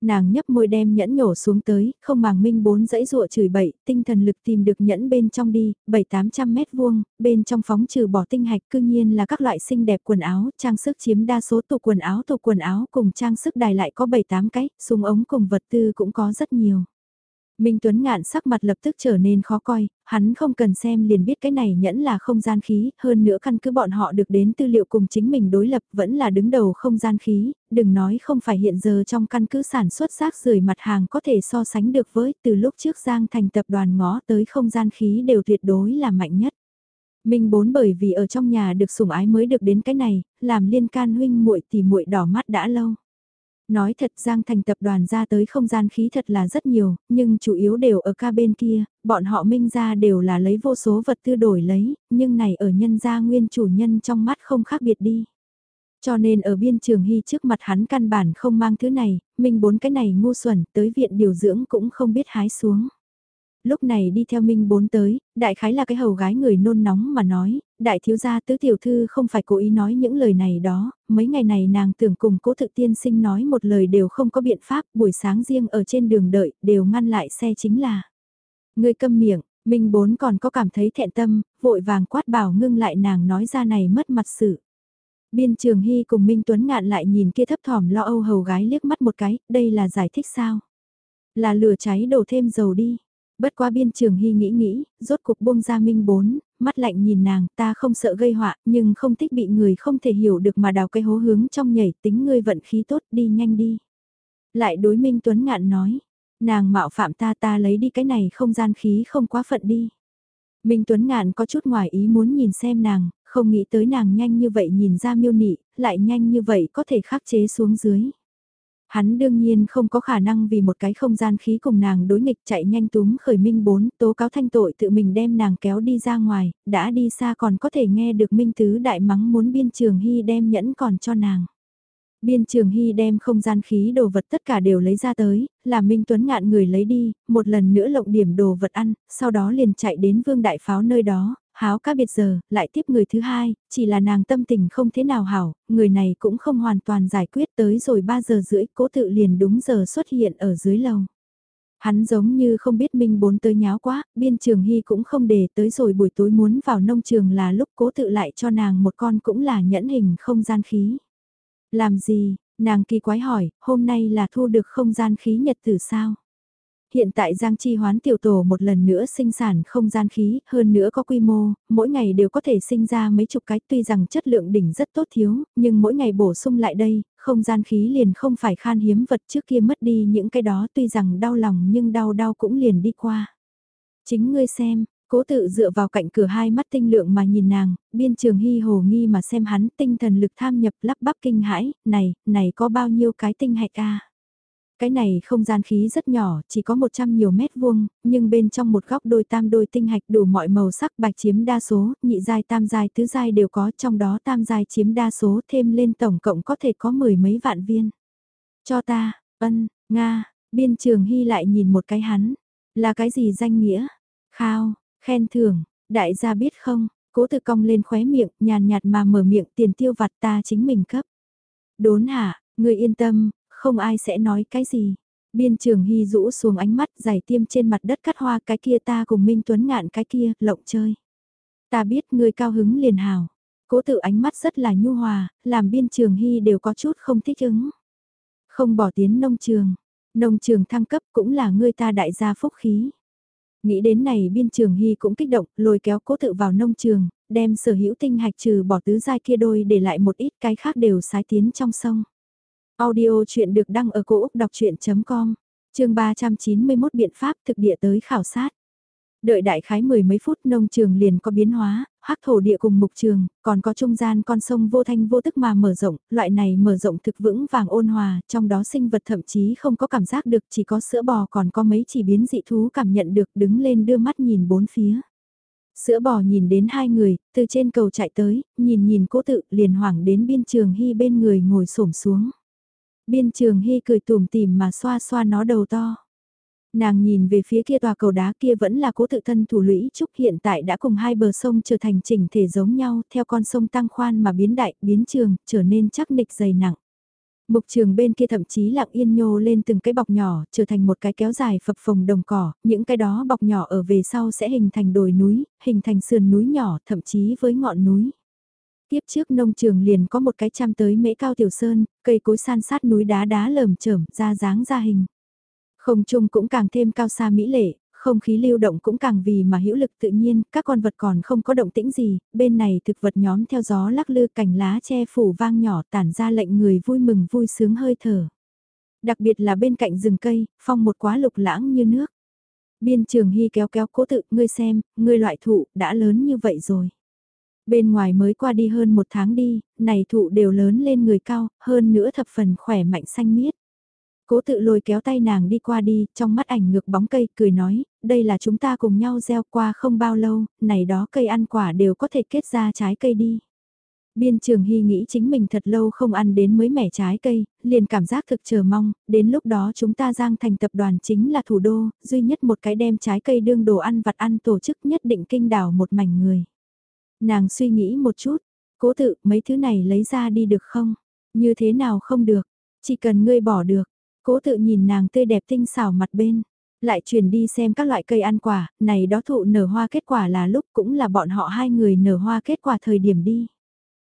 Nàng nhấp môi đem nhẫn nhổ xuống tới, không màng minh bốn dãy rụa chửi bậy, tinh thần lực tìm được nhẫn bên trong đi, bảy tám trăm mét vuông, bên trong phóng trừ bỏ tinh hạch cư nhiên là các loại xinh đẹp quần áo, trang sức chiếm đa số tủ quần áo tủ quần áo cùng trang sức đài lại có bảy tám cái, súng ống cùng vật tư cũng có rất nhiều. Minh Tuấn ngạn sắc mặt lập tức trở nên khó coi, hắn không cần xem liền biết cái này nhẫn là không gian khí, hơn nữa căn cứ bọn họ được đến tư liệu cùng chính mình đối lập vẫn là đứng đầu không gian khí, đừng nói không phải hiện giờ trong căn cứ sản xuất rác rưởi mặt hàng có thể so sánh được với từ lúc trước Giang thành tập đoàn ngó tới không gian khí đều tuyệt đối là mạnh nhất. Minh bốn bởi vì ở trong nhà được sủng ái mới được đến cái này, làm liên can huynh muội thì muội đỏ mắt đã lâu. Nói thật Giang Thành tập đoàn ra tới không gian khí thật là rất nhiều, nhưng chủ yếu đều ở ca bên kia, bọn họ minh ra đều là lấy vô số vật tư đổi lấy, nhưng này ở nhân gia nguyên chủ nhân trong mắt không khác biệt đi. Cho nên ở biên trường hy trước mặt hắn căn bản không mang thứ này, minh bốn cái này ngu xuẩn tới viện điều dưỡng cũng không biết hái xuống lúc này đi theo Minh Bốn tới, đại khái là cái hầu gái người nôn nóng mà nói, đại thiếu gia tứ tiểu thư không phải cố ý nói những lời này đó, mấy ngày này nàng tưởng cùng cố thực tiên sinh nói một lời đều không có biện pháp, buổi sáng riêng ở trên đường đợi, đều ngăn lại xe chính là. Người câm miệng, Minh Bốn còn có cảm thấy thẹn tâm, vội vàng quát bảo ngưng lại nàng nói ra này mất mặt sự. Biên Trường Hy cùng Minh Tuấn ngạn lại nhìn kia thấp thỏm lo âu hầu gái liếc mắt một cái, đây là giải thích sao? Là lửa cháy đổ thêm dầu đi. Bất qua biên trường hy nghĩ nghĩ, rốt cuộc buông ra minh bốn, mắt lạnh nhìn nàng, ta không sợ gây họa, nhưng không thích bị người không thể hiểu được mà đào cây hố hướng trong nhảy tính ngươi vận khí tốt đi nhanh đi. Lại đối minh tuấn ngạn nói, nàng mạo phạm ta ta lấy đi cái này không gian khí không quá phận đi. Minh Tuấn Ngạn có chút ngoài ý muốn nhìn xem nàng, không nghĩ tới nàng nhanh như vậy nhìn ra miêu nị, lại nhanh như vậy có thể khắc chế xuống dưới. Hắn đương nhiên không có khả năng vì một cái không gian khí cùng nàng đối nghịch chạy nhanh túm khởi minh bốn, tố cáo thanh tội tự mình đem nàng kéo đi ra ngoài, đã đi xa còn có thể nghe được minh tứ đại mắng muốn biên trường hy đem nhẫn còn cho nàng. Biên trường hy đem không gian khí đồ vật tất cả đều lấy ra tới, làm Minh Tuấn ngạn người lấy đi, một lần nữa lộng điểm đồ vật ăn, sau đó liền chạy đến vương đại pháo nơi đó, háo cá biệt giờ, lại tiếp người thứ hai, chỉ là nàng tâm tình không thế nào hảo, người này cũng không hoàn toàn giải quyết tới rồi 3 giờ rưỡi, cố tự liền đúng giờ xuất hiện ở dưới lầu. Hắn giống như không biết Minh bốn tới nháo quá, biên trường hy cũng không để tới rồi buổi tối muốn vào nông trường là lúc cố tự lại cho nàng một con cũng là nhẫn hình không gian khí. Làm gì, nàng kỳ quái hỏi, hôm nay là thu được không gian khí nhật tử sao? Hiện tại Giang Chi hoán tiểu tổ một lần nữa sinh sản không gian khí, hơn nữa có quy mô, mỗi ngày đều có thể sinh ra mấy chục cái tuy rằng chất lượng đỉnh rất tốt thiếu, nhưng mỗi ngày bổ sung lại đây, không gian khí liền không phải khan hiếm vật trước kia mất đi những cái đó tuy rằng đau lòng nhưng đau đau cũng liền đi qua. Chính ngươi xem, Cố tự dựa vào cạnh cửa hai mắt tinh lượng mà nhìn nàng, biên trường hy hồ nghi mà xem hắn tinh thần lực tham nhập lắp bắp kinh hãi, này, này có bao nhiêu cái tinh hạch a cái này không gian khí rất nhỏ, chỉ có 100 nhiều mét vuông, nhưng bên trong một góc đôi tam đôi tinh hạch đủ mọi màu sắc bạch chiếm đa số, nhị giai tam giai tứ giai đều có, trong đó tam giai chiếm đa số thêm lên tổng cộng có thể có mười mấy vạn viên. Cho ta, ân, Nga, biên trường hy lại nhìn một cái hắn, là cái gì danh nghĩa? Khao, khen thưởng, đại gia biết không, cố tự cong lên khóe miệng, nhàn nhạt mà mở miệng tiền tiêu vặt ta chính mình cấp. Đốn hả, người yên tâm, không ai sẽ nói cái gì. Biên trường hy rũ xuống ánh mắt giải tiêm trên mặt đất cắt hoa cái kia ta cùng Minh Tuấn ngạn cái kia, lộng chơi. Ta biết người cao hứng liền hào. Cố tự ánh mắt rất là nhu hòa, làm biên trường hy đều có chút không thích ứng. Không bỏ tiến nông trường. Nông trường thăng cấp cũng là người ta đại gia phúc khí. Nghĩ đến này biên trường hy cũng kích động, lôi kéo cố tự vào nông trường, đem sở hữu tinh hạch trừ bỏ tứ giai kia đôi để lại một ít cái khác đều sái tiến trong sông. Audio chuyện được đăng ở cổ Úc đọc chuyện.com, chương 391 biện pháp thực địa tới khảo sát. Đợi đại khái mười mấy phút nông trường liền có biến hóa, hắc thổ địa cùng mục trường, còn có trung gian con sông vô thanh vô tức mà mở rộng, loại này mở rộng thực vững vàng ôn hòa, trong đó sinh vật thậm chí không có cảm giác được chỉ có sữa bò còn có mấy chỉ biến dị thú cảm nhận được đứng lên đưa mắt nhìn bốn phía. Sữa bò nhìn đến hai người, từ trên cầu chạy tới, nhìn nhìn cố tự liền hoảng đến biên trường hy bên người ngồi xổm xuống. Biên trường hy cười tùm tìm mà xoa xoa nó đầu to. Nàng nhìn về phía kia tòa cầu đá kia vẫn là cố tự thân thủ lũy trúc hiện tại đã cùng hai bờ sông trở thành chỉnh thể giống nhau theo con sông tăng khoan mà biến đại, biến trường, trở nên chắc nịch dày nặng. Mục trường bên kia thậm chí lặng yên nhô lên từng cái bọc nhỏ, trở thành một cái kéo dài phập phồng đồng cỏ, những cái đó bọc nhỏ ở về sau sẽ hình thành đồi núi, hình thành sườn núi nhỏ, thậm chí với ngọn núi. Tiếp trước nông trường liền có một cái trăm tới mễ cao tiểu sơn, cây cối san sát núi đá đá lởm chởm ra dáng ra hình. Không trung cũng càng thêm cao xa mỹ lệ, không khí lưu động cũng càng vì mà hữu lực tự nhiên, các con vật còn không có động tĩnh gì, bên này thực vật nhóm theo gió lắc lư cành lá che phủ vang nhỏ tản ra lệnh người vui mừng vui sướng hơi thở. Đặc biệt là bên cạnh rừng cây, phong một quá lục lãng như nước. Biên trường hy kéo kéo cố tự, ngươi xem, ngươi loại thụ, đã lớn như vậy rồi. Bên ngoài mới qua đi hơn một tháng đi, này thụ đều lớn lên người cao, hơn nữa thập phần khỏe mạnh xanh miết. Cố tự lôi kéo tay nàng đi qua đi, trong mắt ảnh ngược bóng cây, cười nói, đây là chúng ta cùng nhau gieo qua không bao lâu, này đó cây ăn quả đều có thể kết ra trái cây đi. Biên trường hy nghĩ chính mình thật lâu không ăn đến mới mẻ trái cây, liền cảm giác thực chờ mong, đến lúc đó chúng ta giang thành tập đoàn chính là thủ đô, duy nhất một cái đem trái cây đương đồ ăn vặt ăn tổ chức nhất định kinh đảo một mảnh người. Nàng suy nghĩ một chút, cố tự mấy thứ này lấy ra đi được không? Như thế nào không được? Chỉ cần ngươi bỏ được, Cố tự nhìn nàng tươi đẹp tinh xảo mặt bên, lại chuyển đi xem các loại cây ăn quả, này đó thụ nở hoa kết quả là lúc cũng là bọn họ hai người nở hoa kết quả thời điểm đi.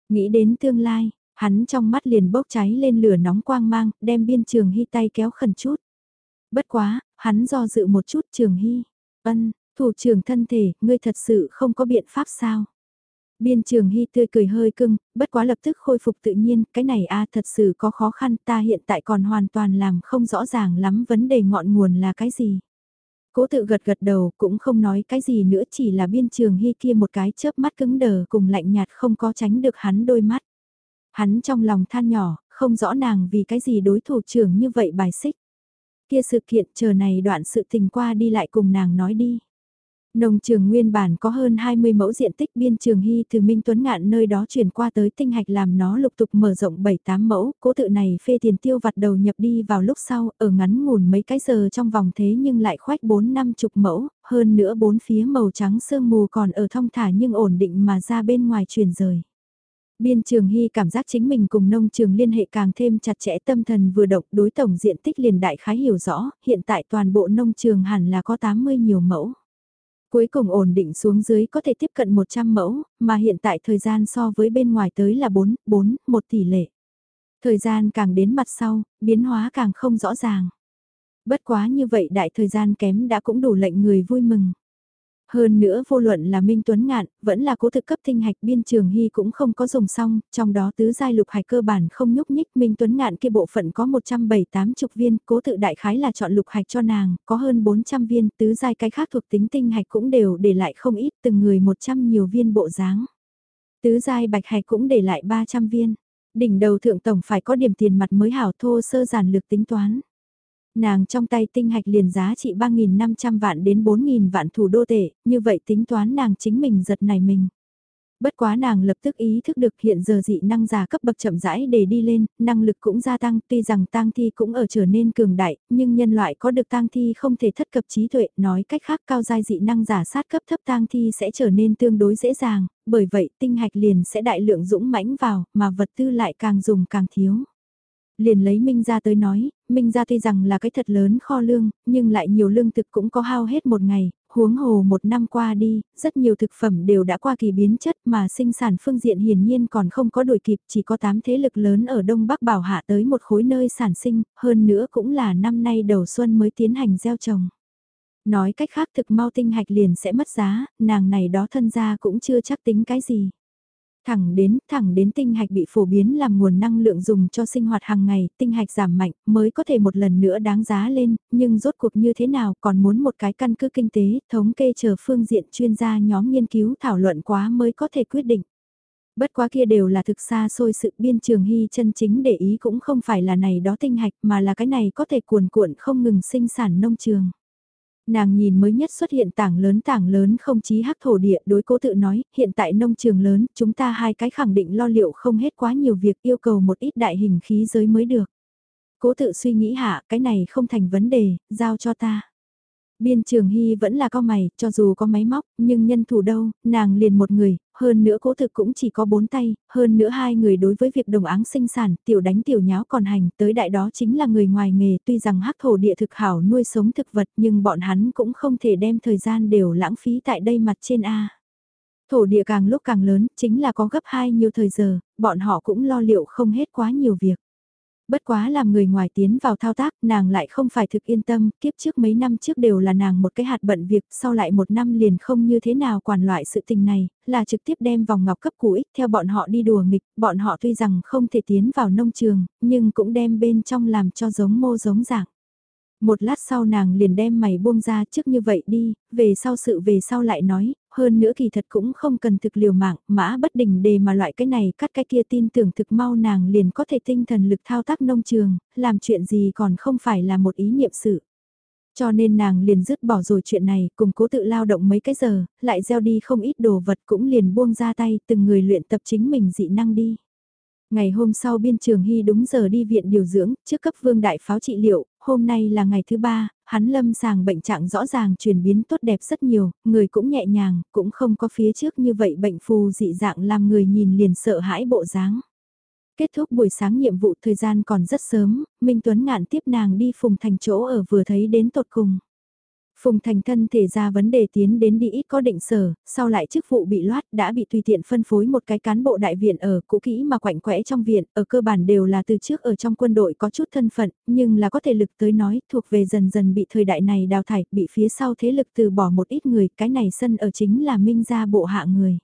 Nghĩ đến tương lai, hắn trong mắt liền bốc cháy lên lửa nóng quang mang, đem biên trường hy tay kéo khẩn chút. Bất quá, hắn do dự một chút trường hy. Ân, thủ trưởng thân thể, ngươi thật sự không có biện pháp sao? Biên trường hy tươi cười hơi cưng, bất quá lập tức khôi phục tự nhiên, cái này a thật sự có khó khăn ta hiện tại còn hoàn toàn làm không rõ ràng lắm vấn đề ngọn nguồn là cái gì. Cố tự gật gật đầu cũng không nói cái gì nữa chỉ là biên trường hy kia một cái chớp mắt cứng đờ cùng lạnh nhạt không có tránh được hắn đôi mắt. Hắn trong lòng than nhỏ, không rõ nàng vì cái gì đối thủ trưởng như vậy bài xích. Kia sự kiện chờ này đoạn sự tình qua đi lại cùng nàng nói đi. Nông trường nguyên bản có hơn 20 mẫu diện tích biên trường hy từ Minh Tuấn Ngạn nơi đó chuyển qua tới tinh hạch làm nó lục tục mở rộng 7-8 mẫu, cố tự này phê tiền tiêu vặt đầu nhập đi vào lúc sau, ở ngắn ngủn mấy cái giờ trong vòng thế nhưng lại khoách 4 năm chục mẫu, hơn nữa bốn phía màu trắng sương mù còn ở thông thả nhưng ổn định mà ra bên ngoài chuyển rời. Biên trường hy cảm giác chính mình cùng nông trường liên hệ càng thêm chặt chẽ tâm thần vừa độc đối tổng diện tích liền đại khái hiểu rõ, hiện tại toàn bộ nông trường hẳn là có 80 nhiều mẫu. Cuối cùng ổn định xuống dưới có thể tiếp cận 100 mẫu, mà hiện tại thời gian so với bên ngoài tới là 4, 4, 1 tỷ lệ. Thời gian càng đến mặt sau, biến hóa càng không rõ ràng. Bất quá như vậy đại thời gian kém đã cũng đủ lệnh người vui mừng. Hơn nữa vô luận là Minh Tuấn Ngạn, vẫn là cố thực cấp tinh hạch biên trường hy cũng không có dùng xong, trong đó tứ giai lục hạch cơ bản không nhúc nhích Minh Tuấn Ngạn kia bộ phận có 178 chục viên, cố tự đại khái là chọn lục hạch cho nàng, có hơn 400 viên, tứ giai cái khác thuộc tính tinh hạch cũng đều để lại không ít từng người 100 nhiều viên bộ dáng. Tứ giai bạch hạch cũng để lại 300 viên. Đỉnh đầu thượng tổng phải có điểm tiền mặt mới hảo thô sơ giản lược tính toán. Nàng trong tay tinh hạch liền giá trị 3.500 vạn đến 4.000 vạn thủ đô tệ, như vậy tính toán nàng chính mình giật này mình. Bất quá nàng lập tức ý thức được hiện giờ dị năng giả cấp bậc chậm rãi để đi lên, năng lực cũng gia tăng, tuy rằng tang thi cũng ở trở nên cường đại, nhưng nhân loại có được tang thi không thể thất cập trí tuệ, nói cách khác cao giai dị năng giả sát cấp thấp tang thi sẽ trở nên tương đối dễ dàng, bởi vậy tinh hạch liền sẽ đại lượng dũng mãnh vào, mà vật tư lại càng dùng càng thiếu. Liền lấy Minh ra tới nói, Minh ra tuy rằng là cái thật lớn kho lương, nhưng lại nhiều lương thực cũng có hao hết một ngày, huống hồ một năm qua đi, rất nhiều thực phẩm đều đã qua kỳ biến chất mà sinh sản phương diện hiển nhiên còn không có đổi kịp, chỉ có 8 thế lực lớn ở Đông Bắc bảo hạ tới một khối nơi sản sinh, hơn nữa cũng là năm nay đầu xuân mới tiến hành gieo trồng. Nói cách khác thực mau tinh hạch liền sẽ mất giá, nàng này đó thân gia cũng chưa chắc tính cái gì. Thẳng đến, thẳng đến tinh hạch bị phổ biến làm nguồn năng lượng dùng cho sinh hoạt hàng ngày, tinh hạch giảm mạnh mới có thể một lần nữa đáng giá lên, nhưng rốt cuộc như thế nào còn muốn một cái căn cứ kinh tế, thống kê chờ phương diện chuyên gia nhóm nghiên cứu thảo luận quá mới có thể quyết định. Bất quá kia đều là thực xa xôi sự biên trường hy chân chính để ý cũng không phải là này đó tinh hạch mà là cái này có thể cuồn cuộn không ngừng sinh sản nông trường. Nàng nhìn mới nhất xuất hiện tảng lớn tảng lớn không chí hắc thổ địa đối cố tự nói, hiện tại nông trường lớn, chúng ta hai cái khẳng định lo liệu không hết quá nhiều việc yêu cầu một ít đại hình khí giới mới được. Cố tự suy nghĩ hạ, cái này không thành vấn đề, giao cho ta. Biên trường hy vẫn là có mày, cho dù có máy móc, nhưng nhân thủ đâu, nàng liền một người, hơn nữa cố thực cũng chỉ có bốn tay, hơn nữa hai người đối với việc đồng áng sinh sản, tiểu đánh tiểu nháo còn hành, tới đại đó chính là người ngoài nghề, tuy rằng hắc thổ địa thực hảo nuôi sống thực vật nhưng bọn hắn cũng không thể đem thời gian đều lãng phí tại đây mặt trên A. Thổ địa càng lúc càng lớn, chính là có gấp hai nhiều thời giờ, bọn họ cũng lo liệu không hết quá nhiều việc. Bất quá làm người ngoài tiến vào thao tác, nàng lại không phải thực yên tâm, kiếp trước mấy năm trước đều là nàng một cái hạt bận việc, sau lại một năm liền không như thế nào quản loại sự tình này, là trực tiếp đem vòng ngọc cấp cũ ích theo bọn họ đi đùa nghịch, bọn họ tuy rằng không thể tiến vào nông trường, nhưng cũng đem bên trong làm cho giống mô giống dạng. Một lát sau nàng liền đem mày buông ra trước như vậy đi, về sau sự về sau lại nói, hơn nữa kỳ thật cũng không cần thực liều mạng, mã bất đình đề mà loại cái này cắt cái kia tin tưởng thực mau nàng liền có thể tinh thần lực thao tác nông trường, làm chuyện gì còn không phải là một ý niệm sự. Cho nên nàng liền dứt bỏ rồi chuyện này, cùng cố tự lao động mấy cái giờ, lại gieo đi không ít đồ vật cũng liền buông ra tay, từng người luyện tập chính mình dị năng đi. Ngày hôm sau biên trường hy đúng giờ đi viện điều dưỡng, trước cấp vương đại pháo trị liệu, hôm nay là ngày thứ ba, hắn lâm sàng bệnh trạng rõ ràng chuyển biến tốt đẹp rất nhiều, người cũng nhẹ nhàng, cũng không có phía trước như vậy bệnh phù dị dạng làm người nhìn liền sợ hãi bộ dáng. Kết thúc buổi sáng nhiệm vụ thời gian còn rất sớm, Minh Tuấn ngạn tiếp nàng đi phùng thành chỗ ở vừa thấy đến tột cùng. Phùng Thành thân thể ra vấn đề tiến đến đi ít có định sở, sau lại chức vụ bị loát đã bị tùy tiện phân phối một cái cán bộ đại viện ở cũ kỹ mà quạnh quẽ trong viện, ở cơ bản đều là từ trước ở trong quân đội có chút thân phận, nhưng là có thể lực tới nói thuộc về dần dần bị thời đại này đào thải, bị phía sau thế lực từ bỏ một ít người, cái này sân ở chính là minh gia bộ hạ người.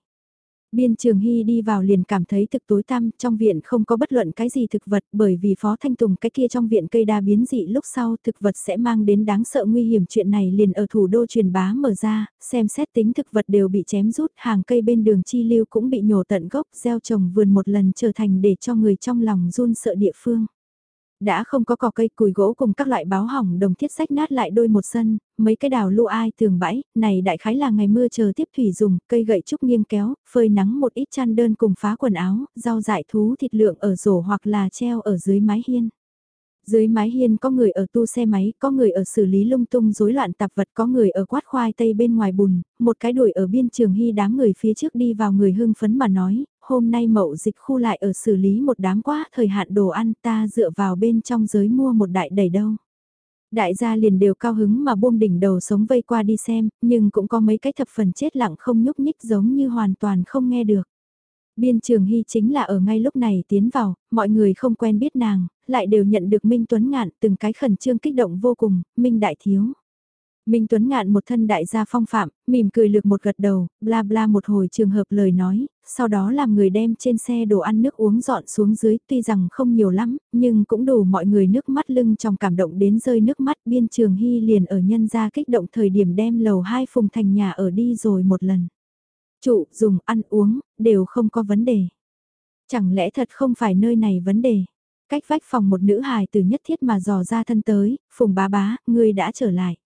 Biên Trường Hy đi vào liền cảm thấy thực tối tăm, trong viện không có bất luận cái gì thực vật bởi vì Phó Thanh Tùng cái kia trong viện cây đa biến dị lúc sau thực vật sẽ mang đến đáng sợ nguy hiểm chuyện này liền ở thủ đô truyền bá mở ra, xem xét tính thực vật đều bị chém rút, hàng cây bên đường chi lưu cũng bị nhổ tận gốc, gieo trồng vườn một lần trở thành để cho người trong lòng run sợ địa phương. Đã không có cỏ cây cùi gỗ cùng các loại báo hỏng đồng thiết sách nát lại đôi một sân, mấy cái đào lũ ai tường bãi, này đại khái là ngày mưa chờ tiếp thủy dùng, cây gậy trúc nghiêng kéo, phơi nắng một ít chăn đơn cùng phá quần áo, rau dại thú thịt lượng ở rổ hoặc là treo ở dưới mái hiên. Dưới mái hiên có người ở tu xe máy, có người ở xử lý lung tung rối loạn tạp vật, có người ở quát khoai tây bên ngoài bùn, một cái đuổi ở biên trường hy đám người phía trước đi vào người hưng phấn mà nói, hôm nay mậu dịch khu lại ở xử lý một đám quá thời hạn đồ ăn ta dựa vào bên trong giới mua một đại đầy đâu. Đại gia liền đều cao hứng mà buông đỉnh đầu sống vây qua đi xem, nhưng cũng có mấy cái thập phần chết lặng không nhúc nhích giống như hoàn toàn không nghe được. Biên trường hy chính là ở ngay lúc này tiến vào, mọi người không quen biết nàng, lại đều nhận được Minh Tuấn Ngạn từng cái khẩn trương kích động vô cùng, Minh Đại Thiếu. Minh Tuấn Ngạn một thân đại gia phong phạm, mỉm cười lược một gật đầu, bla bla một hồi trường hợp lời nói, sau đó làm người đem trên xe đồ ăn nước uống dọn xuống dưới tuy rằng không nhiều lắm, nhưng cũng đủ mọi người nước mắt lưng trong cảm động đến rơi nước mắt biên trường hy liền ở nhân gia kích động thời điểm đem lầu hai phùng thành nhà ở đi rồi một lần. Trụ, dùng, ăn uống, đều không có vấn đề. Chẳng lẽ thật không phải nơi này vấn đề? Cách vách phòng một nữ hài từ nhất thiết mà dò ra thân tới, phùng bá bá, ngươi đã trở lại.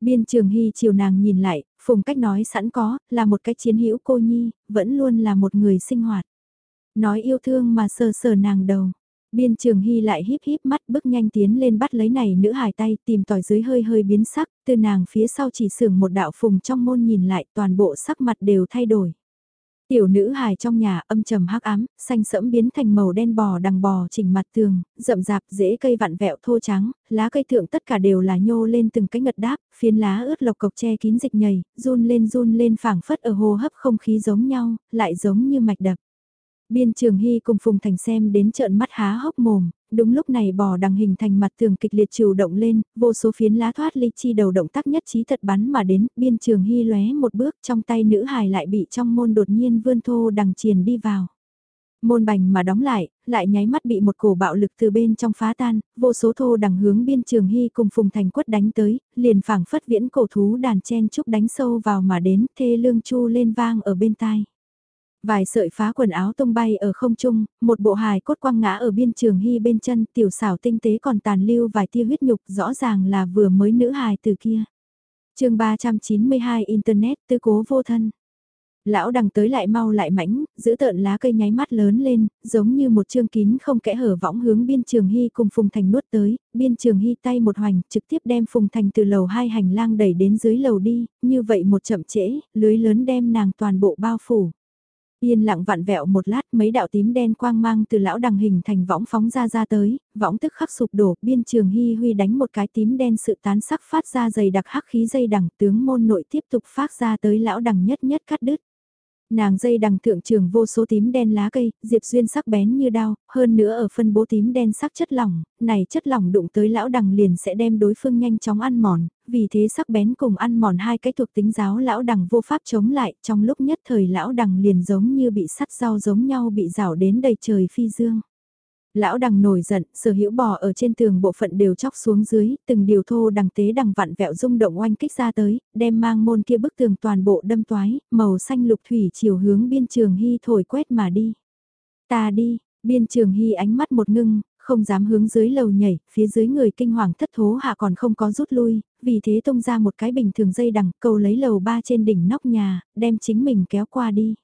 Biên trường hy chiều nàng nhìn lại, phùng cách nói sẵn có, là một cái chiến hữu cô nhi, vẫn luôn là một người sinh hoạt. Nói yêu thương mà sờ sờ nàng đầu. Biên trường hy lại híp híp mắt bước nhanh tiến lên bắt lấy này nữ hài tay tìm tỏi dưới hơi hơi biến sắc, từ nàng phía sau chỉ sưởng một đạo phùng trong môn nhìn lại toàn bộ sắc mặt đều thay đổi. Tiểu nữ hài trong nhà âm trầm hắc ám, xanh sẫm biến thành màu đen bò đằng bò chỉnh mặt tường, rậm rạp rễ cây vặn vẹo thô trắng, lá cây thượng tất cả đều là nhô lên từng cái ngật đáp, phiến lá ướt lộc cộc che kín dịch nhầy, run lên run lên phảng phất ở hô hấp không khí giống nhau, lại giống như mạch đập. Biên Trường Hy cùng Phùng Thành xem đến trợn mắt há hốc mồm, đúng lúc này bò đằng hình thành mặt tường kịch liệt chiều động lên, vô số phiến lá thoát ly chi đầu động tác nhất trí thật bắn mà đến, biên trường hy lóe một bước trong tay nữ hài lại bị trong môn đột nhiên vươn thô đằng triền đi vào. Môn bành mà đóng lại, lại nháy mắt bị một cổ bạo lực từ bên trong phá tan, vô số thô đằng hướng biên trường hy cùng phùng thành quất đánh tới, liền phảng phất viễn cổ thú đàn chen trúc đánh sâu vào mà đến, thê lương chu lên vang ở bên tai. Vài sợi phá quần áo tung bay ở không trung, một bộ hài cốt quăng ngã ở biên trường hy bên chân, tiểu xảo tinh tế còn tàn lưu vài tia huyết nhục rõ ràng là vừa mới nữ hài từ kia. chương 392 Internet tư cố vô thân. Lão đằng tới lại mau lại mãnh, giữ tợn lá cây nháy mắt lớn lên, giống như một chương kín không kẽ hở võng hướng biên trường hy cùng Phùng Thành nuốt tới, biên trường hy tay một hoành, trực tiếp đem Phùng Thành từ lầu hai hành lang đẩy đến dưới lầu đi, như vậy một chậm trễ, lưới lớn đem nàng toàn bộ bao phủ. Yên lặng vặn vẹo một lát mấy đạo tím đen quang mang từ lão đằng hình thành võng phóng ra ra tới, võng tức khắc sụp đổ, biên trường hy huy đánh một cái tím đen sự tán sắc phát ra dày đặc hắc khí dây đằng tướng môn nội tiếp tục phát ra tới lão đằng nhất nhất cắt đứt. Nàng dây đằng thượng trường vô số tím đen lá cây, diệp duyên sắc bén như đao, hơn nữa ở phân bố tím đen sắc chất lỏng, này chất lỏng đụng tới lão đằng liền sẽ đem đối phương nhanh chóng ăn mòn, vì thế sắc bén cùng ăn mòn hai cái thuộc tính giáo lão đằng vô pháp chống lại, trong lúc nhất thời lão đằng liền giống như bị sắt rau giống nhau bị rào đến đầy trời phi dương. Lão đằng nổi giận, sở hữu bò ở trên tường bộ phận đều chóc xuống dưới, từng điều thô đằng tế đằng vặn vẹo rung động oanh kích ra tới, đem mang môn kia bức tường toàn bộ đâm toái, màu xanh lục thủy chiều hướng biên trường hy thổi quét mà đi. Ta đi, biên trường hy ánh mắt một ngưng, không dám hướng dưới lầu nhảy, phía dưới người kinh hoàng thất thố hạ còn không có rút lui, vì thế tung ra một cái bình thường dây đằng, cầu lấy lầu ba trên đỉnh nóc nhà, đem chính mình kéo qua đi.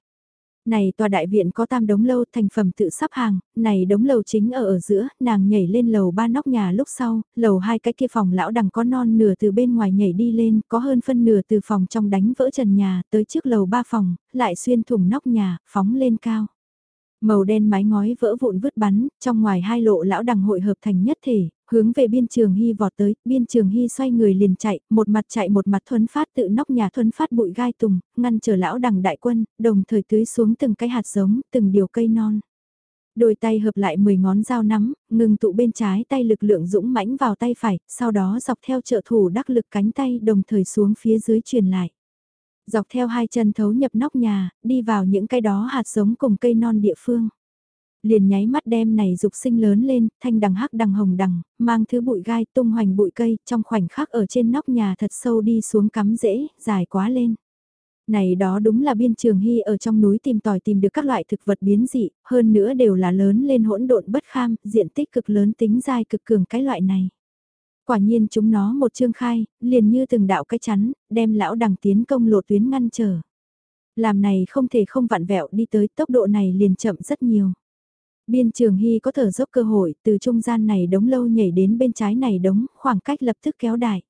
Này tòa đại viện có tam đống lâu thành phẩm tự sắp hàng, này đống lầu chính ở ở giữa, nàng nhảy lên lầu ba nóc nhà lúc sau, lầu hai cái kia phòng lão đằng có non nửa từ bên ngoài nhảy đi lên, có hơn phân nửa từ phòng trong đánh vỡ trần nhà, tới trước lầu ba phòng, lại xuyên thủng nóc nhà, phóng lên cao. Màu đen mái ngói vỡ vụn vứt bắn, trong ngoài hai lộ lão đằng hội hợp thành nhất thể, hướng về biên trường hy vọt tới, biên trường hy xoay người liền chạy, một mặt chạy một mặt thuấn phát tự nóc nhà thuấn phát bụi gai tùng, ngăn chờ lão đằng đại quân, đồng thời tưới xuống từng cái hạt giống, từng điều cây non. Đôi tay hợp lại 10 ngón dao nắm, ngừng tụ bên trái tay lực lượng dũng mãnh vào tay phải, sau đó dọc theo trợ thủ đắc lực cánh tay đồng thời xuống phía dưới truyền lại. Dọc theo hai chân thấu nhập nóc nhà, đi vào những cái đó hạt giống cùng cây non địa phương liền nháy mắt đem này dục sinh lớn lên, thanh đằng hắc đằng hồng đằng, mang thứ bụi gai tung hoành bụi cây, trong khoảnh khắc ở trên nóc nhà thật sâu đi xuống cắm rễ, dài quá lên. Này đó đúng là biên trường hy ở trong núi tìm tòi tìm được các loại thực vật biến dị, hơn nữa đều là lớn lên hỗn độn bất kham, diện tích cực lớn tính dài cực cường cái loại này. Quả nhiên chúng nó một chương khai, liền như từng đạo cái chắn, đem lão đằng tiến công lộ tuyến ngăn trở. Làm này không thể không vặn vẹo đi tới tốc độ này liền chậm rất nhiều. Biên trường hy có thở dốc cơ hội từ trung gian này đống lâu nhảy đến bên trái này đống, khoảng cách lập tức kéo đại.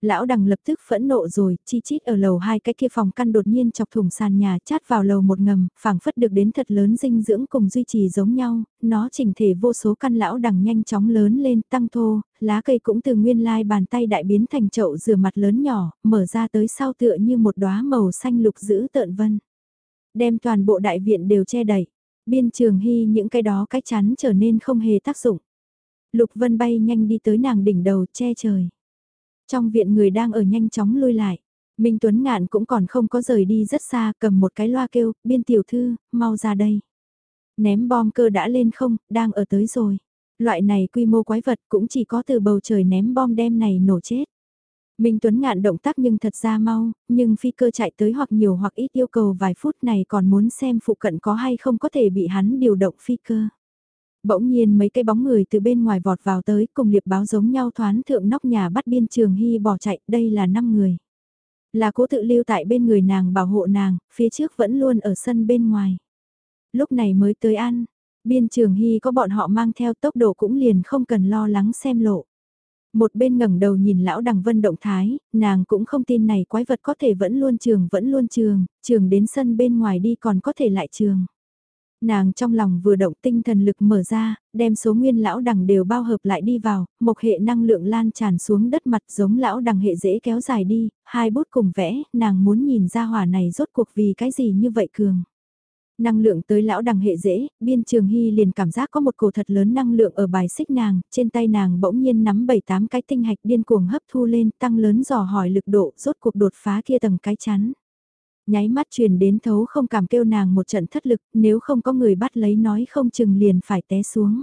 Lão đằng lập tức phẫn nộ rồi, chi chít ở lầu hai cái kia phòng căn đột nhiên chọc thủng sàn nhà chát vào lầu một ngầm, phảng phất được đến thật lớn dinh dưỡng cùng duy trì giống nhau, nó chỉnh thể vô số căn lão đằng nhanh chóng lớn lên tăng thô, lá cây cũng từ nguyên lai bàn tay đại biến thành chậu rửa mặt lớn nhỏ, mở ra tới sau tựa như một đóa màu xanh lục giữ tợn vân. Đem toàn bộ đại viện đều che đẩy Biên trường hy những cái đó cái chắn trở nên không hề tác dụng. Lục Vân bay nhanh đi tới nàng đỉnh đầu che trời. Trong viện người đang ở nhanh chóng lui lại. Minh Tuấn Ngạn cũng còn không có rời đi rất xa, cầm một cái loa kêu, biên tiểu thư, mau ra đây. Ném bom cơ đã lên không, đang ở tới rồi. Loại này quy mô quái vật cũng chỉ có từ bầu trời ném bom đem này nổ chết. Minh Tuấn ngạn động tác nhưng thật ra mau, nhưng phi cơ chạy tới hoặc nhiều hoặc ít yêu cầu vài phút này còn muốn xem phụ cận có hay không có thể bị hắn điều động phi cơ. Bỗng nhiên mấy cái bóng người từ bên ngoài vọt vào tới cùng liệp báo giống nhau thoán thượng nóc nhà bắt biên trường hy bỏ chạy, đây là 5 người. Là cố tự lưu tại bên người nàng bảo hộ nàng, phía trước vẫn luôn ở sân bên ngoài. Lúc này mới tới ăn, biên trường hy có bọn họ mang theo tốc độ cũng liền không cần lo lắng xem lộ. Một bên ngẩng đầu nhìn lão đằng vân động thái, nàng cũng không tin này quái vật có thể vẫn luôn trường vẫn luôn trường, trường đến sân bên ngoài đi còn có thể lại trường. Nàng trong lòng vừa động tinh thần lực mở ra, đem số nguyên lão đằng đều bao hợp lại đi vào, một hệ năng lượng lan tràn xuống đất mặt giống lão đằng hệ dễ kéo dài đi, hai bút cùng vẽ, nàng muốn nhìn ra hỏa này rốt cuộc vì cái gì như vậy cường. Năng lượng tới lão đằng hệ dễ, biên trường hy liền cảm giác có một cổ thật lớn năng lượng ở bài xích nàng, trên tay nàng bỗng nhiên nắm 7-8 cái tinh hạch điên cuồng hấp thu lên tăng lớn dò hỏi lực độ rốt cuộc đột phá kia tầng cái chắn. Nháy mắt truyền đến thấu không cảm kêu nàng một trận thất lực, nếu không có người bắt lấy nói không chừng liền phải té xuống.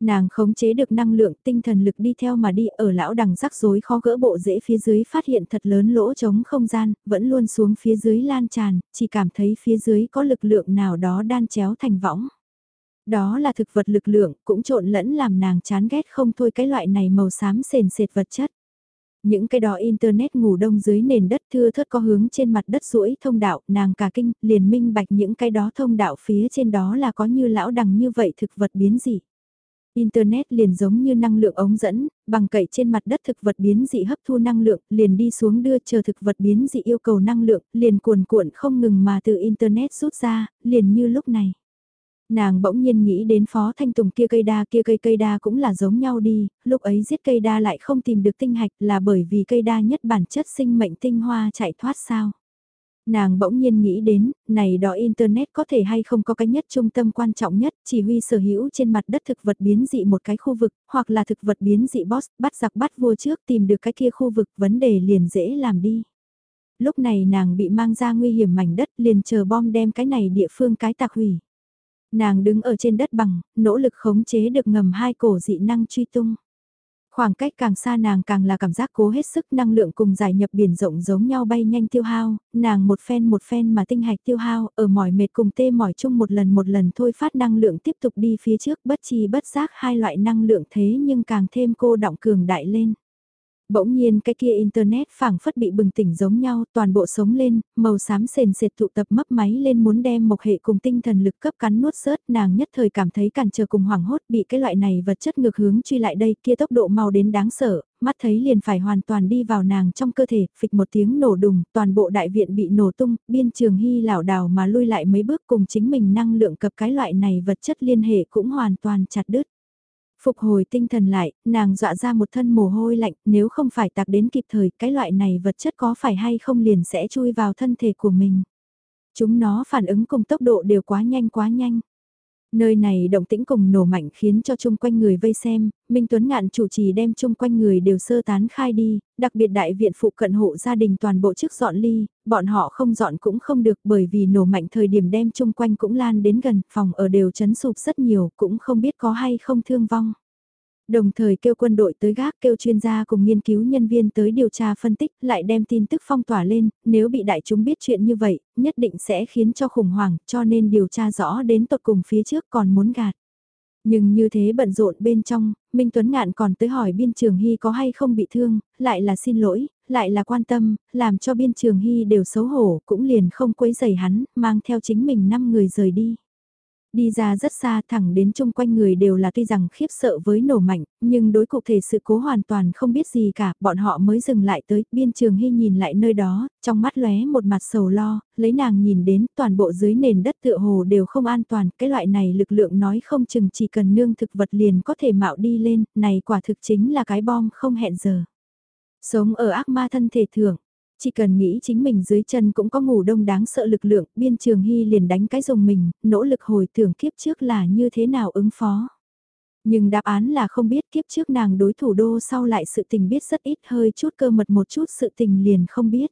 Nàng khống chế được năng lượng tinh thần lực đi theo mà đi ở lão đằng rắc rối khó gỡ bộ dễ phía dưới phát hiện thật lớn lỗ trống không gian, vẫn luôn xuống phía dưới lan tràn, chỉ cảm thấy phía dưới có lực lượng nào đó đan chéo thành võng. Đó là thực vật lực lượng, cũng trộn lẫn làm nàng chán ghét không thôi cái loại này màu xám sền sệt vật chất. Những cái đó internet ngủ đông dưới nền đất thưa thớt có hướng trên mặt đất rũi thông đạo, nàng cả kinh, liền minh bạch những cái đó thông đạo phía trên đó là có như lão đằng như vậy thực vật biến dị. Internet liền giống như năng lượng ống dẫn, bằng cậy trên mặt đất thực vật biến dị hấp thu năng lượng, liền đi xuống đưa chờ thực vật biến dị yêu cầu năng lượng, liền cuồn cuộn không ngừng mà từ Internet rút ra, liền như lúc này. Nàng bỗng nhiên nghĩ đến phó thanh tùng kia cây đa kia cây cây đa cũng là giống nhau đi, lúc ấy giết cây đa lại không tìm được tinh hạch là bởi vì cây đa nhất bản chất sinh mệnh tinh hoa chạy thoát sao. Nàng bỗng nhiên nghĩ đến, này đó Internet có thể hay không có cái nhất trung tâm quan trọng nhất, chỉ huy sở hữu trên mặt đất thực vật biến dị một cái khu vực, hoặc là thực vật biến dị boss, bắt giặc bắt vua trước tìm được cái kia khu vực, vấn đề liền dễ làm đi. Lúc này nàng bị mang ra nguy hiểm mảnh đất liền chờ bom đem cái này địa phương cái tạc hủy. Nàng đứng ở trên đất bằng, nỗ lực khống chế được ngầm hai cổ dị năng truy tung. Khoảng cách càng xa nàng càng là cảm giác cố hết sức năng lượng cùng giải nhập biển rộng giống nhau bay nhanh tiêu hao, nàng một phen một phen mà tinh hạch tiêu hao, ở mỏi mệt cùng tê mỏi chung một lần một lần thôi phát năng lượng tiếp tục đi phía trước bất chi bất giác hai loại năng lượng thế nhưng càng thêm cô động cường đại lên. Bỗng nhiên cái kia internet phảng phất bị bừng tỉnh giống nhau, toàn bộ sống lên, màu xám sền sệt tụ tập mấp máy lên muốn đem mộc hệ cùng tinh thần lực cấp cắn nuốt sớt, nàng nhất thời cảm thấy cản trở cùng hoảng hốt bị cái loại này vật chất ngược hướng truy lại đây, kia tốc độ mau đến đáng sợ, mắt thấy liền phải hoàn toàn đi vào nàng trong cơ thể, phịch một tiếng nổ đùng, toàn bộ đại viện bị nổ tung, biên trường hy lảo đảo mà lui lại mấy bước cùng chính mình năng lượng cập cái loại này vật chất liên hệ cũng hoàn toàn chặt đứt. Phục hồi tinh thần lại, nàng dọa ra một thân mồ hôi lạnh, nếu không phải tạc đến kịp thời, cái loại này vật chất có phải hay không liền sẽ chui vào thân thể của mình. Chúng nó phản ứng cùng tốc độ đều quá nhanh quá nhanh. Nơi này động tĩnh cùng nổ mạnh khiến cho chung quanh người vây xem, Minh Tuấn Ngạn chủ trì đem chung quanh người đều sơ tán khai đi, đặc biệt đại viện phụ cận hộ gia đình toàn bộ trước dọn ly, bọn họ không dọn cũng không được bởi vì nổ mạnh thời điểm đem chung quanh cũng lan đến gần, phòng ở đều chấn sụp rất nhiều, cũng không biết có hay không thương vong. Đồng thời kêu quân đội tới gác kêu chuyên gia cùng nghiên cứu nhân viên tới điều tra phân tích lại đem tin tức phong tỏa lên, nếu bị đại chúng biết chuyện như vậy, nhất định sẽ khiến cho khủng hoảng cho nên điều tra rõ đến tột cùng phía trước còn muốn gạt. Nhưng như thế bận rộn bên trong, Minh Tuấn Ngạn còn tới hỏi biên trường Hy có hay không bị thương, lại là xin lỗi, lại là quan tâm, làm cho biên trường Hy đều xấu hổ, cũng liền không quấy giày hắn, mang theo chính mình 5 người rời đi. Đi ra rất xa thẳng đến chung quanh người đều là tuy rằng khiếp sợ với nổ mạnh, nhưng đối cụ thể sự cố hoàn toàn không biết gì cả, bọn họ mới dừng lại tới, biên trường hy nhìn lại nơi đó, trong mắt lóe một mặt sầu lo, lấy nàng nhìn đến toàn bộ dưới nền đất tựa hồ đều không an toàn, cái loại này lực lượng nói không chừng chỉ cần nương thực vật liền có thể mạo đi lên, này quả thực chính là cái bom không hẹn giờ. Sống ở ác ma thân thể thưởng, chỉ cần nghĩ chính mình dưới chân cũng có ngủ đông đáng sợ lực lượng, biên trường hy liền đánh cái rồng mình, nỗ lực hồi tưởng kiếp trước là như thế nào ứng phó. Nhưng đáp án là không biết kiếp trước nàng đối thủ đô sau lại sự tình biết rất ít hơi chút cơ mật một chút sự tình liền không biết.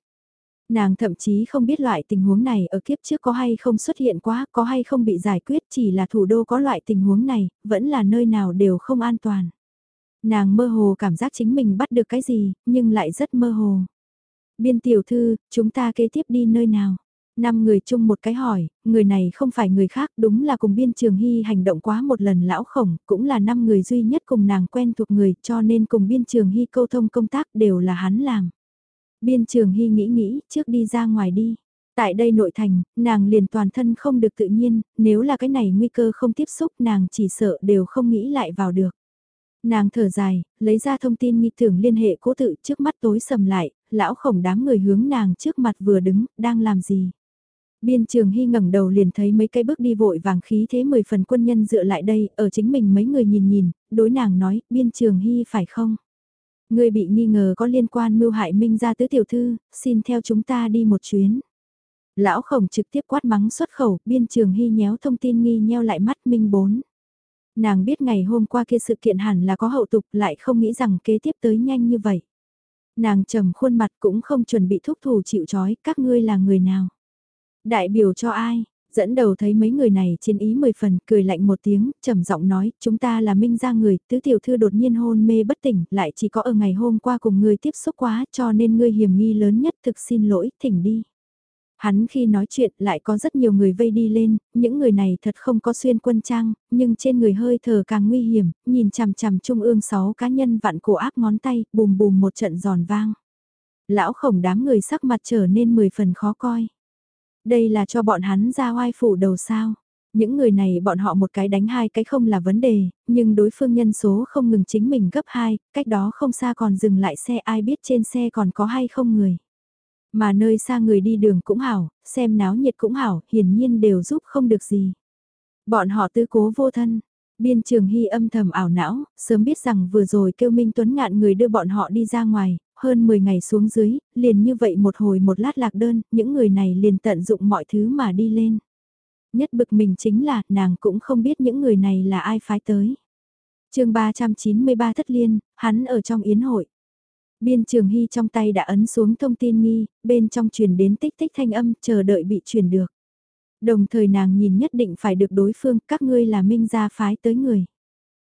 Nàng thậm chí không biết loại tình huống này ở kiếp trước có hay không xuất hiện quá, có hay không bị giải quyết chỉ là thủ đô có loại tình huống này, vẫn là nơi nào đều không an toàn. Nàng mơ hồ cảm giác chính mình bắt được cái gì, nhưng lại rất mơ hồ. Biên tiểu thư, chúng ta kế tiếp đi nơi nào? Năm người chung một cái hỏi, người này không phải người khác đúng là cùng biên trường hy hành động quá một lần lão khổng, cũng là năm người duy nhất cùng nàng quen thuộc người cho nên cùng biên trường hy câu thông công tác đều là hắn làm. Biên trường hy nghĩ nghĩ, trước đi ra ngoài đi. Tại đây nội thành, nàng liền toàn thân không được tự nhiên, nếu là cái này nguy cơ không tiếp xúc nàng chỉ sợ đều không nghĩ lại vào được. Nàng thở dài, lấy ra thông tin nghi tưởng liên hệ cố tự trước mắt tối sầm lại, lão khổng đám người hướng nàng trước mặt vừa đứng, đang làm gì. Biên trường hy ngẩng đầu liền thấy mấy cây bước đi vội vàng khí thế mười phần quân nhân dựa lại đây, ở chính mình mấy người nhìn nhìn, đối nàng nói, biên trường hy phải không? Người bị nghi ngờ có liên quan mưu hại minh ra tứ tiểu thư, xin theo chúng ta đi một chuyến. Lão khổng trực tiếp quát mắng xuất khẩu, biên trường hy nhéo thông tin nghi nheo lại mắt minh bốn. Nàng biết ngày hôm qua kia sự kiện hẳn là có hậu tục lại không nghĩ rằng kế tiếp tới nhanh như vậy. Nàng trầm khuôn mặt cũng không chuẩn bị thúc thủ chịu chói, các ngươi là người nào? Đại biểu cho ai? Dẫn đầu thấy mấy người này trên ý mười phần, cười lạnh một tiếng, trầm giọng nói, chúng ta là minh gia người, tứ tiểu thư đột nhiên hôn mê bất tỉnh, lại chỉ có ở ngày hôm qua cùng ngươi tiếp xúc quá, cho nên ngươi hiểm nghi lớn nhất thực xin lỗi, thỉnh đi. Hắn khi nói chuyện lại có rất nhiều người vây đi lên, những người này thật không có xuyên quân trang, nhưng trên người hơi thở càng nguy hiểm, nhìn chằm chằm trung ương sáu cá nhân vặn cổ áp ngón tay, bùm bùm một trận giòn vang. Lão khổng đám người sắc mặt trở nên mười phần khó coi. Đây là cho bọn hắn ra oai phủ đầu sao. Những người này bọn họ một cái đánh hai cái không là vấn đề, nhưng đối phương nhân số không ngừng chính mình gấp hai, cách đó không xa còn dừng lại xe ai biết trên xe còn có hay không người. Mà nơi xa người đi đường cũng hảo, xem náo nhiệt cũng hảo, hiển nhiên đều giúp không được gì. Bọn họ tư cố vô thân. Biên trường hy âm thầm ảo não, sớm biết rằng vừa rồi kêu Minh Tuấn ngạn người đưa bọn họ đi ra ngoài, hơn 10 ngày xuống dưới, liền như vậy một hồi một lát lạc đơn, những người này liền tận dụng mọi thứ mà đi lên. Nhất bực mình chính là, nàng cũng không biết những người này là ai phái tới. chương 393 thất liên, hắn ở trong yến hội. Biên trường hy trong tay đã ấn xuống thông tin nghi, bên trong truyền đến tích tích thanh âm, chờ đợi bị truyền được. Đồng thời nàng nhìn nhất định phải được đối phương, các ngươi là minh gia phái tới người.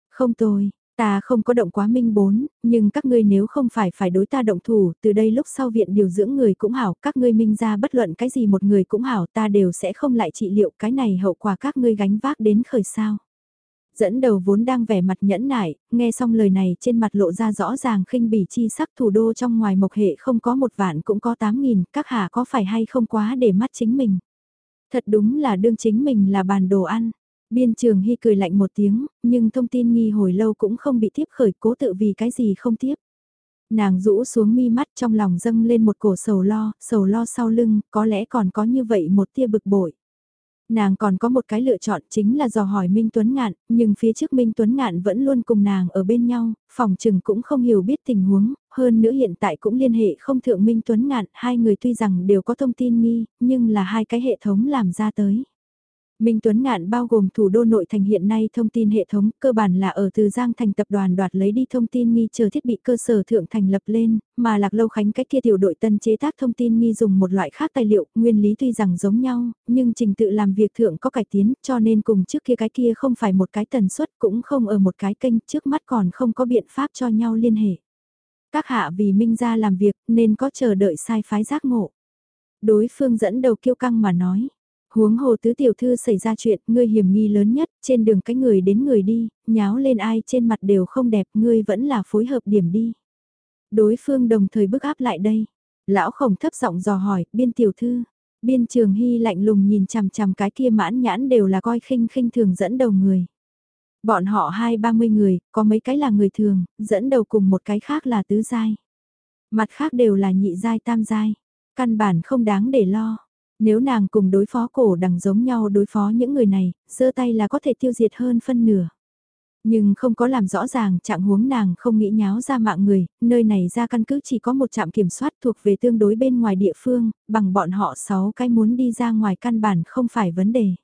Không tôi, Ta không có động quá minh bốn, nhưng các ngươi nếu không phải phải đối ta động thủ, từ đây lúc sau viện điều dưỡng người cũng hảo, các ngươi minh gia bất luận cái gì một người cũng hảo, ta đều sẽ không lại trị liệu cái này hậu quả các ngươi gánh vác đến khởi sao. Dẫn đầu vốn đang vẻ mặt nhẫn nại, nghe xong lời này trên mặt lộ ra rõ ràng khinh bỉ chi sắc thủ đô trong ngoài mộc hệ không có một vạn cũng có tám nghìn, các hạ có phải hay không quá để mắt chính mình. Thật đúng là đương chính mình là bàn đồ ăn. Biên trường hy cười lạnh một tiếng, nhưng thông tin nghi hồi lâu cũng không bị tiếp khởi cố tự vì cái gì không tiếp. Nàng rũ xuống mi mắt trong lòng dâng lên một cổ sầu lo, sầu lo sau lưng, có lẽ còn có như vậy một tia bực bội. Nàng còn có một cái lựa chọn chính là dò hỏi Minh Tuấn Ngạn, nhưng phía trước Minh Tuấn Ngạn vẫn luôn cùng nàng ở bên nhau, phòng trừng cũng không hiểu biết tình huống, hơn nữa hiện tại cũng liên hệ không thượng Minh Tuấn Ngạn, hai người tuy rằng đều có thông tin nghi, nhưng là hai cái hệ thống làm ra tới. Minh Tuấn Ngạn bao gồm thủ đô nội thành hiện nay thông tin hệ thống cơ bản là ở từ Giang thành tập đoàn đoạt lấy đi thông tin nghi chờ thiết bị cơ sở thượng thành lập lên, mà Lạc Lâu Khánh cách kia tiểu đội tân chế tác thông tin nghi dùng một loại khác tài liệu, nguyên lý tuy rằng giống nhau, nhưng trình tự làm việc thượng có cải tiến cho nên cùng trước kia cái kia không phải một cái tần suất cũng không ở một cái kênh trước mắt còn không có biện pháp cho nhau liên hệ. Các hạ vì Minh ra làm việc nên có chờ đợi sai phái giác ngộ. Đối phương dẫn đầu kiêu căng mà nói Huống hồ tứ tiểu thư xảy ra chuyện, ngươi hiểm nghi lớn nhất, trên đường cái người đến người đi, nháo lên ai trên mặt đều không đẹp, ngươi vẫn là phối hợp điểm đi. Đối phương đồng thời bức áp lại đây. Lão khổng thấp giọng dò hỏi, biên tiểu thư. Biên trường hy lạnh lùng nhìn chằm chằm cái kia mãn nhãn đều là coi khinh khinh thường dẫn đầu người. Bọn họ hai ba mươi người, có mấy cái là người thường, dẫn đầu cùng một cái khác là tứ giai. Mặt khác đều là nhị giai tam giai. Căn bản không đáng để lo. Nếu nàng cùng đối phó cổ đằng giống nhau đối phó những người này, giơ tay là có thể tiêu diệt hơn phân nửa. Nhưng không có làm rõ ràng trạng huống nàng không nghĩ nháo ra mạng người, nơi này ra căn cứ chỉ có một trạm kiểm soát thuộc về tương đối bên ngoài địa phương, bằng bọn họ 6 cái muốn đi ra ngoài căn bản không phải vấn đề.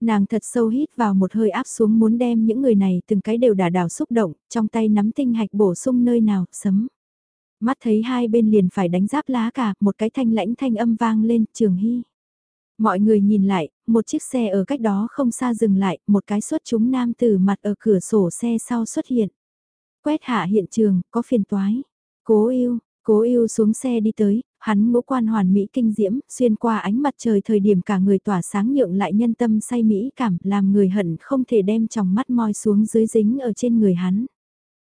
Nàng thật sâu hít vào một hơi áp xuống muốn đem những người này từng cái đều đả đảo xúc động, trong tay nắm tinh hạch bổ sung nơi nào, sấm. Mắt thấy hai bên liền phải đánh giáp lá cả, một cái thanh lãnh thanh âm vang lên, trường hy. Mọi người nhìn lại, một chiếc xe ở cách đó không xa dừng lại, một cái xuất chúng nam từ mặt ở cửa sổ xe sau xuất hiện. Quét hạ hiện trường, có phiền toái. Cố yêu, cố yêu xuống xe đi tới, hắn ngũ quan hoàn mỹ kinh diễm, xuyên qua ánh mặt trời thời điểm cả người tỏa sáng nhượng lại nhân tâm say mỹ cảm, làm người hận không thể đem trong mắt moi xuống dưới dính ở trên người hắn.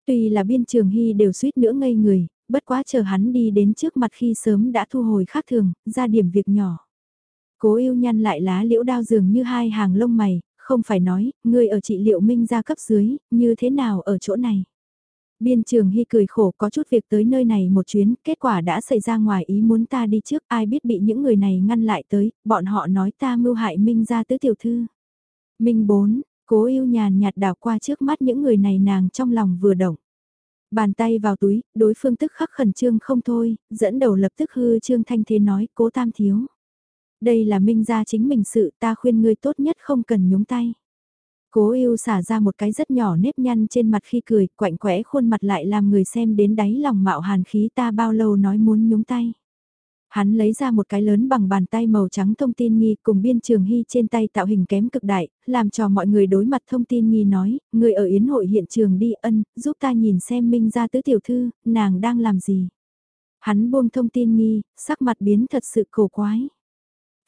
Tuy là biên trường hy đều suýt nữa ngây người, bất quá chờ hắn đi đến trước mặt khi sớm đã thu hồi khác thường, ra điểm việc nhỏ. Cố yêu nhăn lại lá liễu đao dường như hai hàng lông mày, không phải nói, ngươi ở trị liệu minh gia cấp dưới, như thế nào ở chỗ này. Biên trường hy cười khổ có chút việc tới nơi này một chuyến, kết quả đã xảy ra ngoài ý muốn ta đi trước, ai biết bị những người này ngăn lại tới, bọn họ nói ta mưu hại minh gia tứ tiểu thư. Minh 4, cố yêu nhàn nhạt đảo qua trước mắt những người này nàng trong lòng vừa động. Bàn tay vào túi, đối phương tức khắc khẩn trương không thôi, dẫn đầu lập tức hư trương thanh thế nói cố tam thiếu. Đây là minh gia chính mình sự ta khuyên ngươi tốt nhất không cần nhúng tay. Cố yêu xả ra một cái rất nhỏ nếp nhăn trên mặt khi cười, quạnh quẽ khuôn mặt lại làm người xem đến đáy lòng mạo hàn khí ta bao lâu nói muốn nhúng tay. Hắn lấy ra một cái lớn bằng bàn tay màu trắng thông tin nghi cùng biên trường hy trên tay tạo hình kém cực đại, làm cho mọi người đối mặt thông tin nghi nói, người ở yến hội hiện trường đi ân, giúp ta nhìn xem minh ra tứ tiểu thư, nàng đang làm gì. Hắn buông thông tin nghi, sắc mặt biến thật sự cổ quái.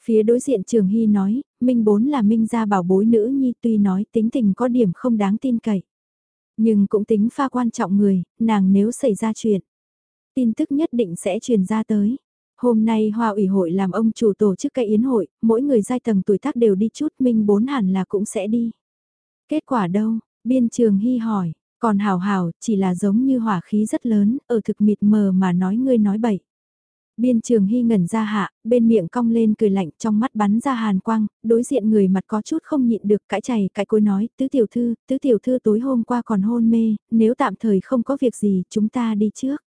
Phía đối diện Trường Hy nói, Minh bốn là Minh gia bảo bối nữ nhi tuy nói tính tình có điểm không đáng tin cậy. Nhưng cũng tính pha quan trọng người, nàng nếu xảy ra chuyện. Tin tức nhất định sẽ truyền ra tới. Hôm nay Hoa ủy hội làm ông chủ tổ chức cái yến hội, mỗi người giai tầng tuổi tác đều đi chút, Minh bốn hẳn là cũng sẽ đi. Kết quả đâu? Biên Trường Hy hỏi, còn hào hào, chỉ là giống như hỏa khí rất lớn, ở thực mịt mờ mà nói ngươi nói bậy. Biên trường hy ngẩn ra hạ, bên miệng cong lên cười lạnh trong mắt bắn ra hàn quang, đối diện người mặt có chút không nhịn được cãi chày cãi cối nói, tứ tiểu thư, tứ tiểu thư tối hôm qua còn hôn mê, nếu tạm thời không có việc gì chúng ta đi trước.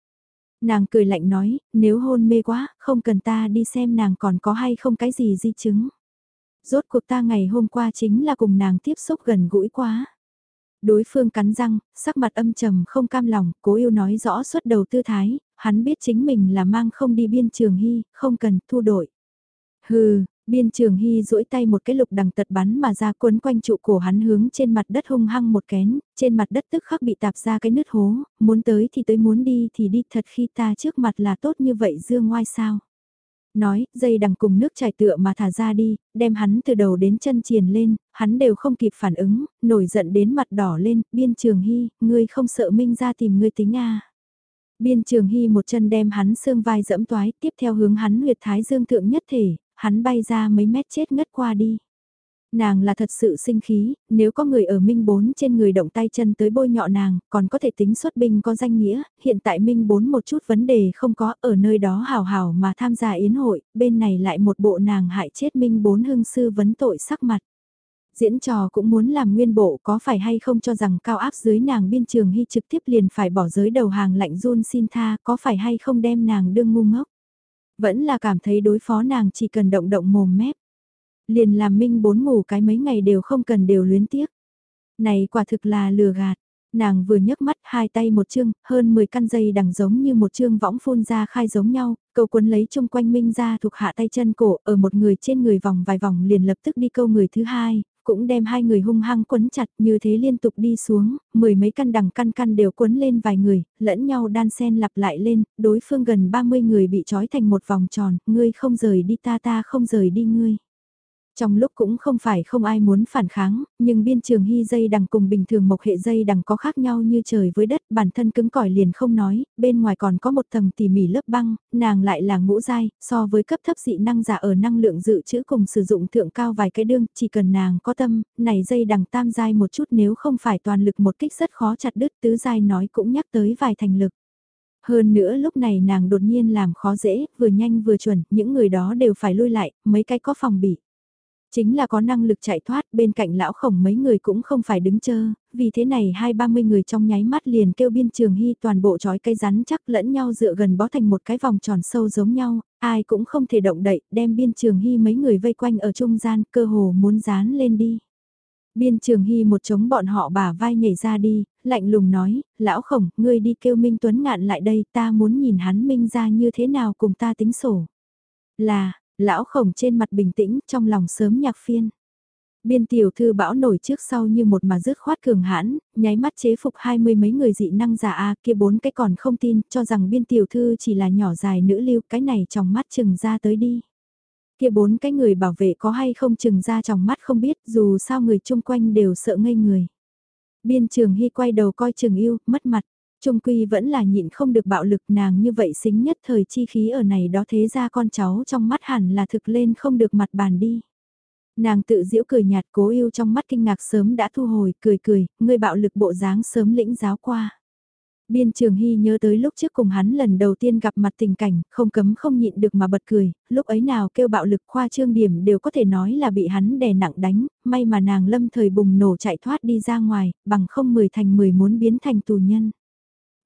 Nàng cười lạnh nói, nếu hôn mê quá, không cần ta đi xem nàng còn có hay không cái gì di chứng. Rốt cuộc ta ngày hôm qua chính là cùng nàng tiếp xúc gần gũi quá. Đối phương cắn răng, sắc mặt âm trầm không cam lòng, cố yêu nói rõ suốt đầu tư thái, hắn biết chính mình là mang không đi biên trường hy, không cần thu đổi. Hừ, biên trường hy duỗi tay một cái lục đằng tật bắn mà ra quấn quanh trụ cổ hắn hướng trên mặt đất hung hăng một kén, trên mặt đất tức khắc bị tạp ra cái nứt hố, muốn tới thì tới muốn đi thì đi thật khi ta trước mặt là tốt như vậy dương ngoai sao. Nói, dây đằng cùng nước chảy tựa mà thả ra đi, đem hắn từ đầu đến chân triền lên, hắn đều không kịp phản ứng, nổi giận đến mặt đỏ lên, biên trường hy, ngươi không sợ minh ra tìm ngươi tính à. Biên trường hy một chân đem hắn xương vai dẫm toái, tiếp theo hướng hắn huyệt thái dương thượng nhất thể, hắn bay ra mấy mét chết ngất qua đi. Nàng là thật sự sinh khí, nếu có người ở Minh Bốn trên người động tay chân tới bôi nhọ nàng, còn có thể tính xuất binh có danh nghĩa, hiện tại Minh Bốn một chút vấn đề không có, ở nơi đó hào hào mà tham gia yến hội, bên này lại một bộ nàng hại chết Minh Bốn hưng sư vấn tội sắc mặt. Diễn trò cũng muốn làm nguyên bộ có phải hay không cho rằng cao áp dưới nàng biên trường hy trực tiếp liền phải bỏ giới đầu hàng lạnh run xin tha có phải hay không đem nàng đương ngu ngốc. Vẫn là cảm thấy đối phó nàng chỉ cần động động mồm mép. Liền làm minh bốn ngủ cái mấy ngày đều không cần đều luyến tiếc. Này quả thực là lừa gạt. Nàng vừa nhấc mắt hai tay một chương, hơn 10 căn dây đằng giống như một chương võng phun ra khai giống nhau, câu cuốn lấy chung quanh minh ra thuộc hạ tay chân cổ ở một người trên người vòng vài vòng liền lập tức đi câu người thứ hai, cũng đem hai người hung hăng quấn chặt như thế liên tục đi xuống, mười mấy căn đằng căn căn đều quấn lên vài người, lẫn nhau đan sen lặp lại lên, đối phương gần 30 người bị trói thành một vòng tròn, ngươi không rời đi ta ta không rời đi ngươi. Trong lúc cũng không phải không ai muốn phản kháng, nhưng biên trường hy dây đằng cùng bình thường mộc hệ dây đằng có khác nhau như trời với đất, bản thân cứng cỏi liền không nói, bên ngoài còn có một tầng tỉ mỉ lớp băng, nàng lại là ngũ dai, so với cấp thấp dị năng giả ở năng lượng dự trữ cùng sử dụng thượng cao vài cái đương, chỉ cần nàng có tâm, này dây đằng tam dai một chút nếu không phải toàn lực một kích rất khó chặt đứt tứ dai nói cũng nhắc tới vài thành lực. Hơn nữa lúc này nàng đột nhiên làm khó dễ, vừa nhanh vừa chuẩn, những người đó đều phải lui lại, mấy cái có phòng bị. Chính là có năng lực chạy thoát bên cạnh lão khổng mấy người cũng không phải đứng chơ, vì thế này hai ba mươi người trong nháy mắt liền kêu biên trường hy toàn bộ trói cây rắn chắc lẫn nhau dựa gần bó thành một cái vòng tròn sâu giống nhau, ai cũng không thể động đậy, đem biên trường hy mấy người vây quanh ở trung gian cơ hồ muốn dán lên đi. Biên trường hy một chống bọn họ bà vai nhảy ra đi, lạnh lùng nói, lão khổng, ngươi đi kêu Minh Tuấn ngạn lại đây, ta muốn nhìn hắn Minh ra như thế nào cùng ta tính sổ. Là, Lão khổng trên mặt bình tĩnh, trong lòng sớm nhạc phiên. Biên tiểu thư bão nổi trước sau như một mà rứt khoát cường hãn, nháy mắt chế phục hai mươi mấy người dị năng giả a kia bốn cái còn không tin, cho rằng biên tiểu thư chỉ là nhỏ dài nữ lưu, cái này trong mắt chừng ra tới đi. Kia bốn cái người bảo vệ có hay không chừng ra trong mắt không biết, dù sao người chung quanh đều sợ ngây người. Biên trường hy quay đầu coi trường yêu, mất mặt. Trung quy vẫn là nhịn không được bạo lực nàng như vậy xính nhất thời chi khí ở này đó thế ra con cháu trong mắt hẳn là thực lên không được mặt bàn đi. Nàng tự giễu cười nhạt cố yêu trong mắt kinh ngạc sớm đã thu hồi, cười cười, người bạo lực bộ dáng sớm lĩnh giáo qua. Biên Trường Hy nhớ tới lúc trước cùng hắn lần đầu tiên gặp mặt tình cảnh, không cấm không nhịn được mà bật cười, lúc ấy nào kêu bạo lực khoa trương điểm đều có thể nói là bị hắn đè nặng đánh, may mà nàng lâm thời bùng nổ chạy thoát đi ra ngoài, bằng không mười thành mười muốn biến thành tù nhân.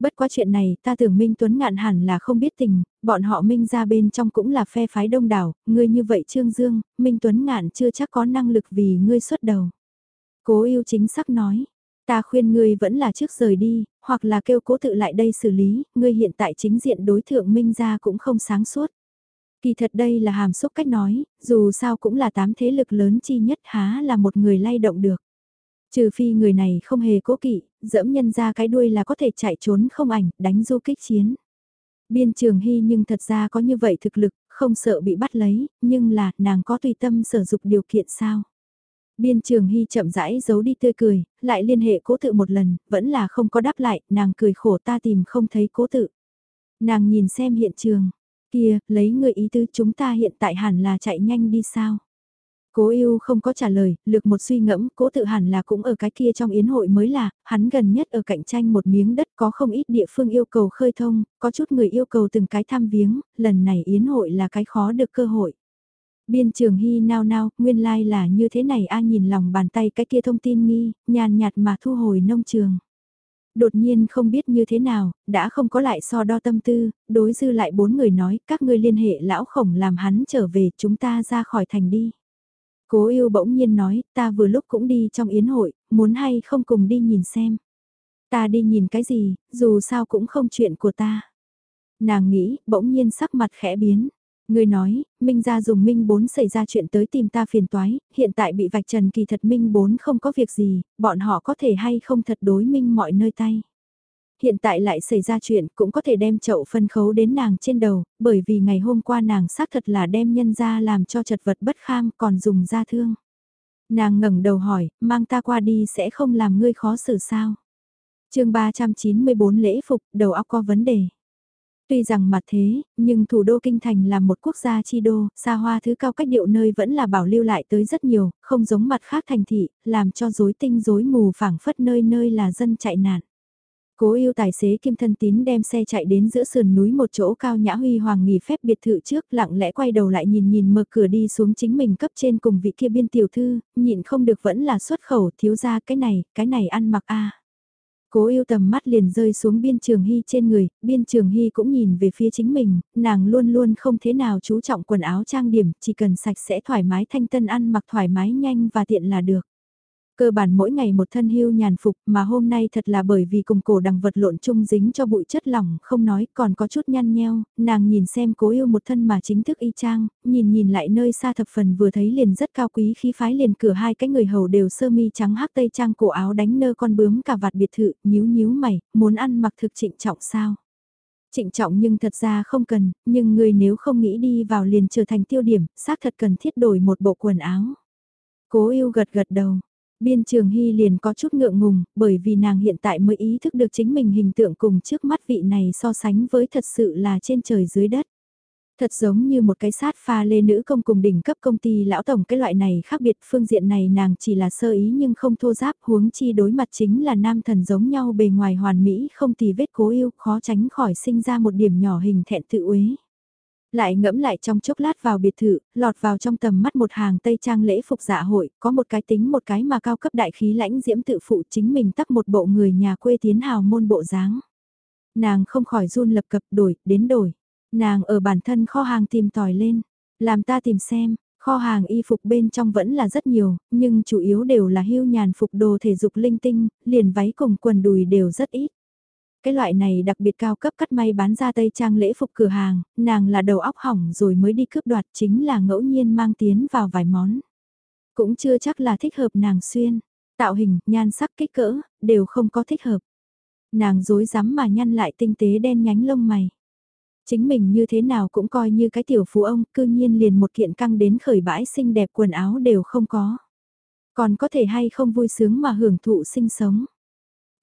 Bất quá chuyện này ta tưởng Minh Tuấn ngạn hẳn là không biết tình, bọn họ Minh ra bên trong cũng là phe phái đông đảo, ngươi như vậy Trương Dương, Minh Tuấn ngạn chưa chắc có năng lực vì ngươi xuất đầu. Cố yêu chính xác nói, ta khuyên ngươi vẫn là trước rời đi, hoặc là kêu cố tự lại đây xử lý, ngươi hiện tại chính diện đối thượng Minh ra cũng không sáng suốt. Kỳ thật đây là hàm xúc cách nói, dù sao cũng là tám thế lực lớn chi nhất há là một người lay động được. Trừ phi người này không hề cố kỵ, dẫm nhân ra cái đuôi là có thể chạy trốn không ảnh, đánh du kích chiến. Biên trường hy nhưng thật ra có như vậy thực lực, không sợ bị bắt lấy, nhưng là nàng có tùy tâm sử dụng điều kiện sao. Biên trường hy chậm rãi giấu đi tươi cười, lại liên hệ cố tự một lần, vẫn là không có đáp lại, nàng cười khổ ta tìm không thấy cố tự. Nàng nhìn xem hiện trường, kia, lấy người ý tư chúng ta hiện tại hẳn là chạy nhanh đi sao. Cố yêu không có trả lời, lược một suy ngẫm, cố tự hẳn là cũng ở cái kia trong yến hội mới là, hắn gần nhất ở cạnh tranh một miếng đất có không ít địa phương yêu cầu khơi thông, có chút người yêu cầu từng cái thăm viếng, lần này yến hội là cái khó được cơ hội. Biên trường hy nao nao, nguyên lai like là như thế này a nhìn lòng bàn tay cái kia thông tin nghi, nhàn nhạt mà thu hồi nông trường. Đột nhiên không biết như thế nào, đã không có lại so đo tâm tư, đối dư lại bốn người nói, các ngươi liên hệ lão khổng làm hắn trở về, chúng ta ra khỏi thành đi. Cố yêu bỗng nhiên nói, ta vừa lúc cũng đi trong yến hội, muốn hay không cùng đi nhìn xem. Ta đi nhìn cái gì, dù sao cũng không chuyện của ta. Nàng nghĩ, bỗng nhiên sắc mặt khẽ biến. Người nói, Minh ra dùng Minh 4 xảy ra chuyện tới tìm ta phiền toái, hiện tại bị vạch trần kỳ thật Minh 4 không có việc gì, bọn họ có thể hay không thật đối Minh mọi nơi tay. Hiện tại lại xảy ra chuyện cũng có thể đem chậu phân khấu đến nàng trên đầu, bởi vì ngày hôm qua nàng xác thật là đem nhân ra làm cho chật vật bất kham còn dùng ra thương. Nàng ngẩng đầu hỏi, mang ta qua đi sẽ không làm ngươi khó xử sao? chương 394 lễ phục, đầu óc có vấn đề. Tuy rằng mặt thế, nhưng thủ đô kinh thành là một quốc gia chi đô, xa hoa thứ cao cách điệu nơi vẫn là bảo lưu lại tới rất nhiều, không giống mặt khác thành thị, làm cho rối tinh rối mù phảng phất nơi nơi là dân chạy nạn. Cố yêu tài xế Kim Thân Tín đem xe chạy đến giữa sườn núi một chỗ cao nhã huy hoàng nghỉ phép biệt thự trước lặng lẽ quay đầu lại nhìn nhìn mở cửa đi xuống chính mình cấp trên cùng vị kia biên tiểu thư, nhịn không được vẫn là xuất khẩu thiếu ra cái này, cái này ăn mặc a Cố yêu tầm mắt liền rơi xuống biên trường hy trên người, biên trường hy cũng nhìn về phía chính mình, nàng luôn luôn không thế nào chú trọng quần áo trang điểm, chỉ cần sạch sẽ thoải mái thanh tân ăn mặc thoải mái nhanh và tiện là được. Cơ bản mỗi ngày một thân hưu nhàn phục mà hôm nay thật là bởi vì cùng cổ đằng vật lộn chung dính cho bụi chất lỏng không nói còn có chút nhăn nheo, nàng nhìn xem cố yêu một thân mà chính thức y trang, nhìn nhìn lại nơi xa thập phần vừa thấy liền rất cao quý khi phái liền cửa hai cái người hầu đều sơ mi trắng hắc tây trang cổ áo đánh nơ con bướm cả vạt biệt thự, nhíu nhíu mày, muốn ăn mặc thực trịnh trọng sao. Trịnh trọng nhưng thật ra không cần, nhưng người nếu không nghĩ đi vào liền trở thành tiêu điểm, xác thật cần thiết đổi một bộ quần áo. Cố yêu gật gật đầu, Biên Trường Hy liền có chút ngượng ngùng, bởi vì nàng hiện tại mới ý thức được chính mình hình tượng cùng trước mắt vị này so sánh với thật sự là trên trời dưới đất. Thật giống như một cái sát pha lê nữ công cùng đỉnh cấp công ty lão tổng cái loại này khác biệt phương diện này nàng chỉ là sơ ý nhưng không thô giáp huống chi đối mặt chính là nam thần giống nhau bề ngoài hoàn mỹ không tì vết cố yêu khó tránh khỏi sinh ra một điểm nhỏ hình thẹn tự uế. Lại ngẫm lại trong chốc lát vào biệt thự, lọt vào trong tầm mắt một hàng tây trang lễ phục dạ hội, có một cái tính một cái mà cao cấp đại khí lãnh diễm tự phụ chính mình tắc một bộ người nhà quê tiến hào môn bộ dáng. Nàng không khỏi run lập cập đổi, đến đổi. Nàng ở bản thân kho hàng tìm tòi lên, làm ta tìm xem, kho hàng y phục bên trong vẫn là rất nhiều, nhưng chủ yếu đều là hưu nhàn phục đồ thể dục linh tinh, liền váy cùng quần đùi đều rất ít. Cái loại này đặc biệt cao cấp cắt may bán ra tây trang lễ phục cửa hàng, nàng là đầu óc hỏng rồi mới đi cướp đoạt chính là ngẫu nhiên mang tiến vào vài món. Cũng chưa chắc là thích hợp nàng xuyên, tạo hình, nhan sắc kích cỡ, đều không có thích hợp. Nàng dối rắm mà nhăn lại tinh tế đen nhánh lông mày. Chính mình như thế nào cũng coi như cái tiểu phú ông, cư nhiên liền một kiện căng đến khởi bãi xinh đẹp quần áo đều không có. Còn có thể hay không vui sướng mà hưởng thụ sinh sống.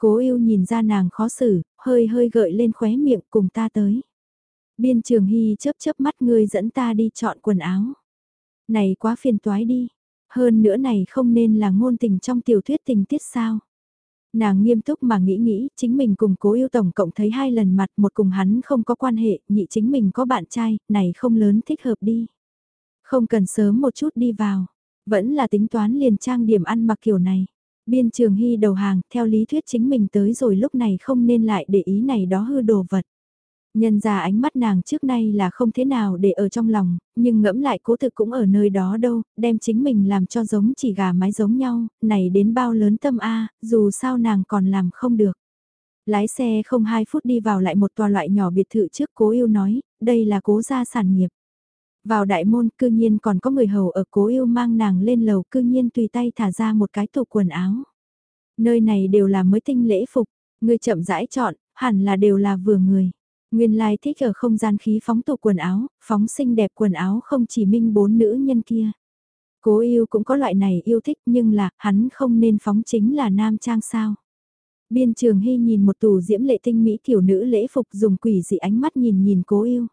Cố yêu nhìn ra nàng khó xử, hơi hơi gợi lên khóe miệng cùng ta tới. Biên trường hy chớp chớp mắt ngươi dẫn ta đi chọn quần áo. Này quá phiền toái đi. Hơn nữa này không nên là ngôn tình trong tiểu thuyết tình tiết sao. Nàng nghiêm túc mà nghĩ nghĩ, chính mình cùng cố yêu tổng cộng thấy hai lần mặt, một cùng hắn không có quan hệ, nhị chính mình có bạn trai, này không lớn thích hợp đi. Không cần sớm một chút đi vào, vẫn là tính toán liền trang điểm ăn mặc kiểu này. Biên trường hy đầu hàng, theo lý thuyết chính mình tới rồi lúc này không nên lại để ý này đó hư đồ vật. Nhân ra ánh mắt nàng trước nay là không thế nào để ở trong lòng, nhưng ngẫm lại cố thực cũng ở nơi đó đâu, đem chính mình làm cho giống chỉ gà mái giống nhau, này đến bao lớn tâm A, dù sao nàng còn làm không được. Lái xe không 2 phút đi vào lại một tòa loại nhỏ biệt thự trước cố yêu nói, đây là cố gia sản nghiệp. Vào đại môn cư nhiên còn có người hầu ở cố yêu mang nàng lên lầu cư nhiên tùy tay thả ra một cái tủ quần áo. Nơi này đều là mới tinh lễ phục, người chậm rãi chọn, hẳn là đều là vừa người. Nguyên lai thích ở không gian khí phóng tủ quần áo, phóng xinh đẹp quần áo không chỉ minh bốn nữ nhân kia. Cố yêu cũng có loại này yêu thích nhưng là hắn không nên phóng chính là nam trang sao. Biên trường hy nhìn một tủ diễm lệ tinh mỹ tiểu nữ lễ phục dùng quỷ dị ánh mắt nhìn nhìn cố yêu.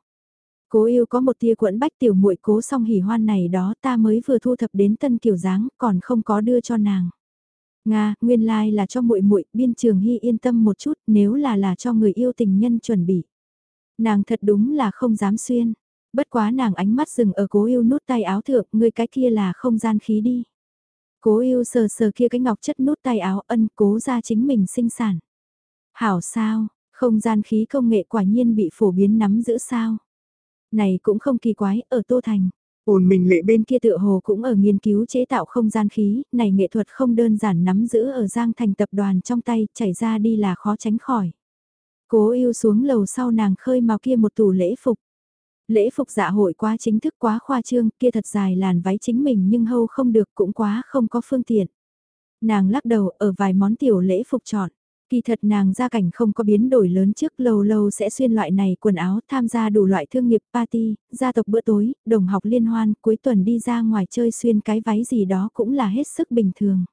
Cố yêu có một tia quẫn bách tiểu muội cố song hỉ hoan này đó ta mới vừa thu thập đến tân kiểu dáng còn không có đưa cho nàng. Nga, nguyên lai like là cho muội muội, biên trường hy yên tâm một chút, nếu là là cho người yêu tình nhân chuẩn bị. Nàng thật đúng là không dám xuyên. Bất quá nàng ánh mắt dừng ở cố yêu nút tay áo thượng, người cái kia là không gian khí đi. Cố yêu sờ sờ kia cái ngọc chất nút tay áo ân cố ra chính mình sinh sản. Hảo sao, không gian khí công nghệ quả nhiên bị phổ biến nắm giữ sao. Này cũng không kỳ quái, ở Tô Thành. Ổn mình lệ bên kia tựa hồ cũng ở nghiên cứu chế tạo không gian khí, này nghệ thuật không đơn giản nắm giữ ở Giang Thành tập đoàn trong tay, chảy ra đi là khó tránh khỏi. Cố yêu xuống lầu sau nàng khơi màu kia một tủ lễ phục. Lễ phục dạ hội quá chính thức quá khoa trương, kia thật dài làn váy chính mình nhưng hâu không được cũng quá không có phương tiện. Nàng lắc đầu ở vài món tiểu lễ phục chọn. Kỳ thật nàng gia cảnh không có biến đổi lớn trước lâu lâu sẽ xuyên loại này quần áo tham gia đủ loại thương nghiệp party, gia tộc bữa tối, đồng học liên hoan, cuối tuần đi ra ngoài chơi xuyên cái váy gì đó cũng là hết sức bình thường.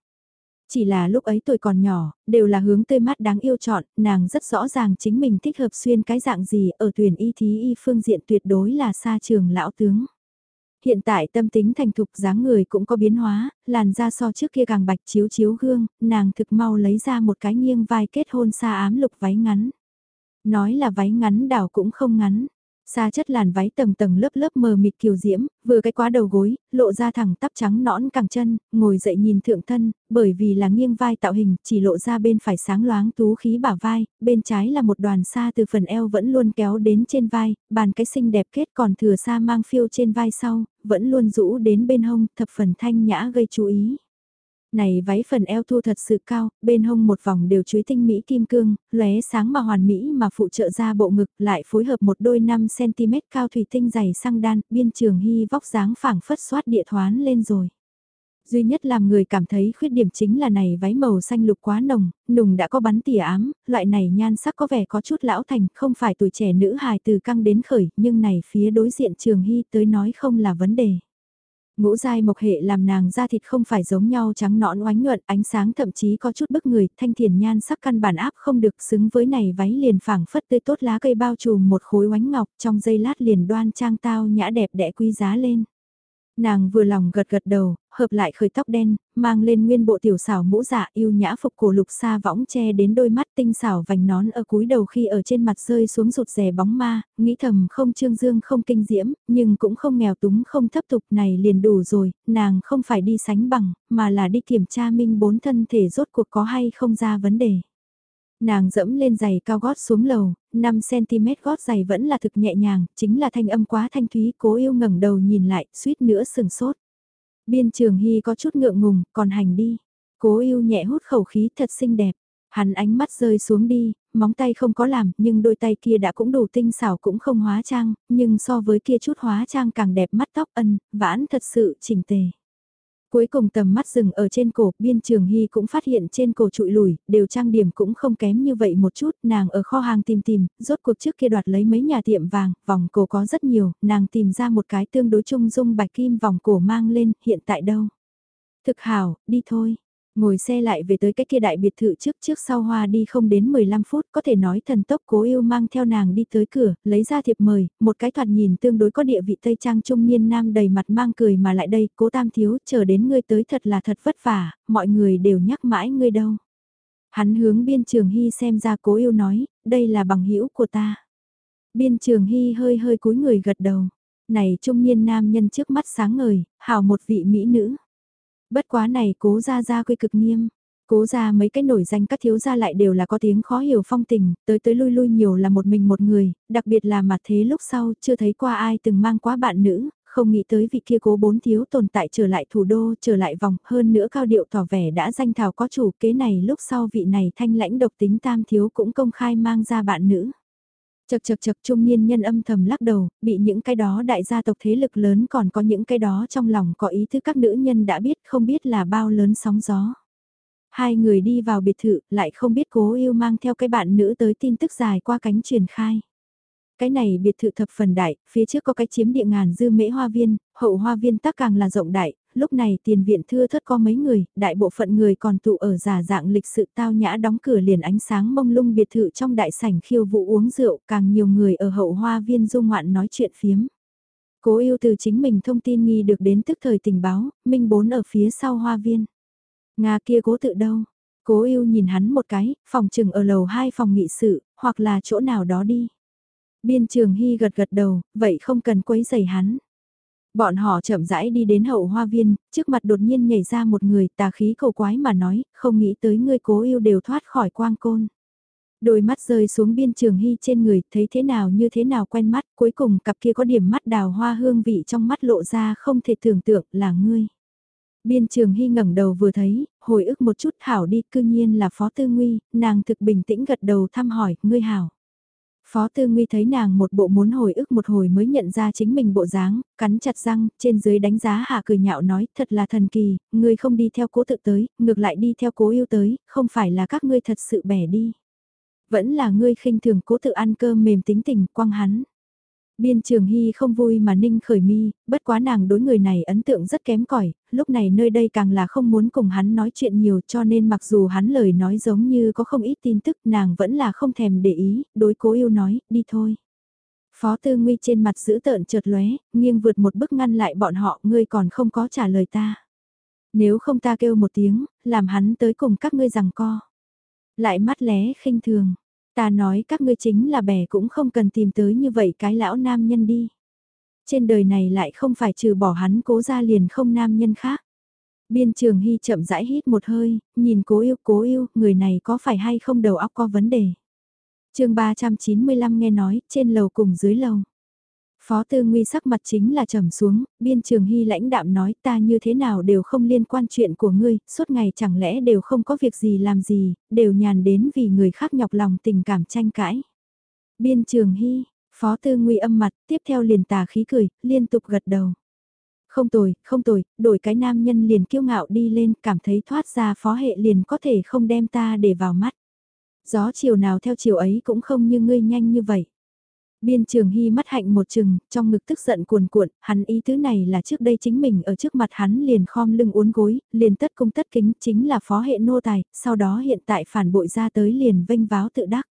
Chỉ là lúc ấy tôi còn nhỏ, đều là hướng tươi mát đáng yêu chọn, nàng rất rõ ràng chính mình thích hợp xuyên cái dạng gì ở tuyển y thí y phương diện tuyệt đối là xa trường lão tướng. Hiện tại tâm tính thành thục dáng người cũng có biến hóa, làn da so trước kia càng bạch chiếu chiếu gương, nàng thực mau lấy ra một cái nghiêng vai kết hôn xa ám lục váy ngắn. Nói là váy ngắn đảo cũng không ngắn, Xa chất làn váy tầng tầng lớp lớp mờ mịt kiều diễm, vừa cái quá đầu gối, lộ ra thẳng tắp trắng nõn cẳng chân, ngồi dậy nhìn thượng thân, bởi vì là nghiêng vai tạo hình, chỉ lộ ra bên phải sáng loáng tú khí bả vai, bên trái là một đoàn xa từ phần eo vẫn luôn kéo đến trên vai, bàn cái xinh đẹp kết còn thừa xa mang phiêu trên vai sau, vẫn luôn rũ đến bên hông, thập phần thanh nhã gây chú ý này váy phần eo thu thật sự cao, bên hông một vòng đều chuối tinh mỹ kim cương, lóe sáng mà hoàn mỹ mà phụ trợ ra bộ ngực lại phối hợp một đôi 5cm cao thủy tinh dày sang đan, biên trường hy vóc dáng phảng phất xoát địa thoán lên rồi. Duy nhất làm người cảm thấy khuyết điểm chính là này váy màu xanh lục quá nồng, nùng đã có bắn tỉa ám, loại này nhan sắc có vẻ có chút lão thành, không phải tuổi trẻ nữ hài từ căng đến khởi, nhưng này phía đối diện trường hy tới nói không là vấn đề. Ngũ giai mộc hệ làm nàng da thịt không phải giống nhau trắng nõn oánh nhuận, ánh sáng thậm chí có chút bức người, thanh thiền nhan sắc căn bản áp không được xứng với này váy liền phảng phất tươi tốt lá cây bao trùm một khối oánh ngọc trong giây lát liền đoan trang tao nhã đẹp đẽ quý giá lên. Nàng vừa lòng gật gật đầu, hợp lại khởi tóc đen, mang lên nguyên bộ tiểu xảo mũ dạ yêu nhã phục cổ lục xa võng che đến đôi mắt tinh xảo vành nón ở cúi đầu khi ở trên mặt rơi xuống rụt rè bóng ma, nghĩ thầm không trương dương không kinh diễm, nhưng cũng không nghèo túng không thấp tục này liền đủ rồi, nàng không phải đi sánh bằng, mà là đi kiểm tra minh bốn thân thể rốt cuộc có hay không ra vấn đề. Nàng dẫm lên giày cao gót xuống lầu, 5cm gót giày vẫn là thực nhẹ nhàng, chính là thanh âm quá thanh thúy cố yêu ngẩng đầu nhìn lại, suýt nữa sừng sốt. Biên trường hy có chút ngượng ngùng, còn hành đi. Cố yêu nhẹ hút khẩu khí thật xinh đẹp. Hắn ánh mắt rơi xuống đi, móng tay không có làm, nhưng đôi tay kia đã cũng đủ tinh xảo cũng không hóa trang, nhưng so với kia chút hóa trang càng đẹp mắt tóc ân, vãn thật sự chỉnh tề. Cuối cùng tầm mắt dừng ở trên cổ, biên trường hy cũng phát hiện trên cổ trụi lùi, đều trang điểm cũng không kém như vậy một chút, nàng ở kho hàng tìm tìm, rốt cuộc trước kia đoạt lấy mấy nhà tiệm vàng, vòng cổ có rất nhiều, nàng tìm ra một cái tương đối chung dung bạch kim vòng cổ mang lên, hiện tại đâu? Thực hảo, đi thôi. Ngồi xe lại về tới cái kia đại biệt thự trước trước sau hoa đi không đến 15 phút có thể nói thần tốc cố yêu mang theo nàng đi tới cửa, lấy ra thiệp mời, một cái thoạt nhìn tương đối có địa vị Tây Trang trung niên nam đầy mặt mang cười mà lại đây, cố tam thiếu, chờ đến ngươi tới thật là thật vất vả, mọi người đều nhắc mãi ngươi đâu. Hắn hướng biên trường hy xem ra cố yêu nói, đây là bằng hữu của ta. Biên trường hy hơi hơi cúi người gật đầu, này trung niên nam nhân trước mắt sáng ngời, hào một vị mỹ nữ Bất quá này cố ra ra quy cực nghiêm. Cố ra mấy cái nổi danh các thiếu gia lại đều là có tiếng khó hiểu phong tình, tới tới lui lui nhiều là một mình một người, đặc biệt là mặt thế lúc sau chưa thấy qua ai từng mang quá bạn nữ, không nghĩ tới vị kia cố bốn thiếu tồn tại trở lại thủ đô, trở lại vòng, hơn nữa cao điệu tỏ vẻ đã danh thảo có chủ kế này lúc sau vị này thanh lãnh độc tính tam thiếu cũng công khai mang ra bạn nữ. Chật chật chật trung niên nhân âm thầm lắc đầu, bị những cái đó đại gia tộc thế lực lớn còn có những cái đó trong lòng có ý thức các nữ nhân đã biết không biết là bao lớn sóng gió. Hai người đi vào biệt thự, lại không biết cố yêu mang theo cái bạn nữ tới tin tức dài qua cánh truyền khai. Cái này biệt thự thập phần đại, phía trước có cái chiếm địa ngàn dư mễ hoa viên, hậu hoa viên tác càng là rộng đại, lúc này tiền viện thưa thất có mấy người, đại bộ phận người còn tụ ở giả dạng lịch sự tao nhã đóng cửa liền ánh sáng mông lung biệt thự trong đại sảnh khiêu vũ uống rượu, càng nhiều người ở hậu hoa viên du ngoạn nói chuyện phiếm. Cố yêu từ chính mình thông tin nghi được đến tức thời tình báo, minh bốn ở phía sau hoa viên. Nga kia cố tự đâu? Cố yêu nhìn hắn một cái, phòng trừng ở lầu hai phòng nghị sự, hoặc là chỗ nào đó đi. Biên trường hy gật gật đầu, vậy không cần quấy giày hắn. Bọn họ chậm rãi đi đến hậu hoa viên, trước mặt đột nhiên nhảy ra một người tà khí cầu quái mà nói, không nghĩ tới ngươi cố yêu đều thoát khỏi quang côn. Đôi mắt rơi xuống biên trường hy trên người, thấy thế nào như thế nào quen mắt, cuối cùng cặp kia có điểm mắt đào hoa hương vị trong mắt lộ ra không thể tưởng tượng là ngươi. Biên trường hy ngẩng đầu vừa thấy, hồi ức một chút hảo đi cư nhiên là phó tư nguy, nàng thực bình tĩnh gật đầu thăm hỏi, ngươi hảo. Phó Tư Nguy thấy nàng một bộ muốn hồi ức một hồi mới nhận ra chính mình bộ dáng, cắn chặt răng, trên dưới đánh giá hạ cười nhạo nói, thật là thần kỳ, ngươi không đi theo cố tự tới, ngược lại đi theo cố yêu tới, không phải là các ngươi thật sự bẻ đi. Vẫn là ngươi khinh thường cố tự ăn cơm mềm tính tình quăng hắn. Biên Trường Hy không vui mà ninh khởi mi, bất quá nàng đối người này ấn tượng rất kém cỏi lúc này nơi đây càng là không muốn cùng hắn nói chuyện nhiều cho nên mặc dù hắn lời nói giống như có không ít tin tức nàng vẫn là không thèm để ý, đối cố yêu nói, đi thôi. Phó Tư Nguy trên mặt giữ tợn chợt lóe, nghiêng vượt một bức ngăn lại bọn họ, ngươi còn không có trả lời ta. Nếu không ta kêu một tiếng, làm hắn tới cùng các ngươi rằng co. Lại mắt lé khinh thường, Ta nói các ngươi chính là bè cũng không cần tìm tới như vậy cái lão nam nhân đi. Trên đời này lại không phải trừ bỏ hắn cố ra liền không nam nhân khác. Biên trường hy chậm rãi hít một hơi, nhìn cố yêu cố yêu, người này có phải hay không đầu óc có vấn đề. chương 395 nghe nói, trên lầu cùng dưới lầu. Phó Tư Nguy sắc mặt chính là trầm xuống, biên trường hy lãnh đạm nói ta như thế nào đều không liên quan chuyện của ngươi, suốt ngày chẳng lẽ đều không có việc gì làm gì, đều nhàn đến vì người khác nhọc lòng tình cảm tranh cãi. Biên trường hy, Phó Tư Nguy âm mặt, tiếp theo liền tà khí cười, liên tục gật đầu. Không tồi, không tồi, đổi cái nam nhân liền kiêu ngạo đi lên, cảm thấy thoát ra phó hệ liền có thể không đem ta để vào mắt. Gió chiều nào theo chiều ấy cũng không như ngươi nhanh như vậy. Biên trường hy mắt hạnh một chừng, trong ngực tức giận cuồn cuộn, hắn ý thứ này là trước đây chính mình ở trước mặt hắn liền khom lưng uốn gối, liền tất cung tất kính chính là phó hệ nô tài, sau đó hiện tại phản bội ra tới liền vênh váo tự đắc.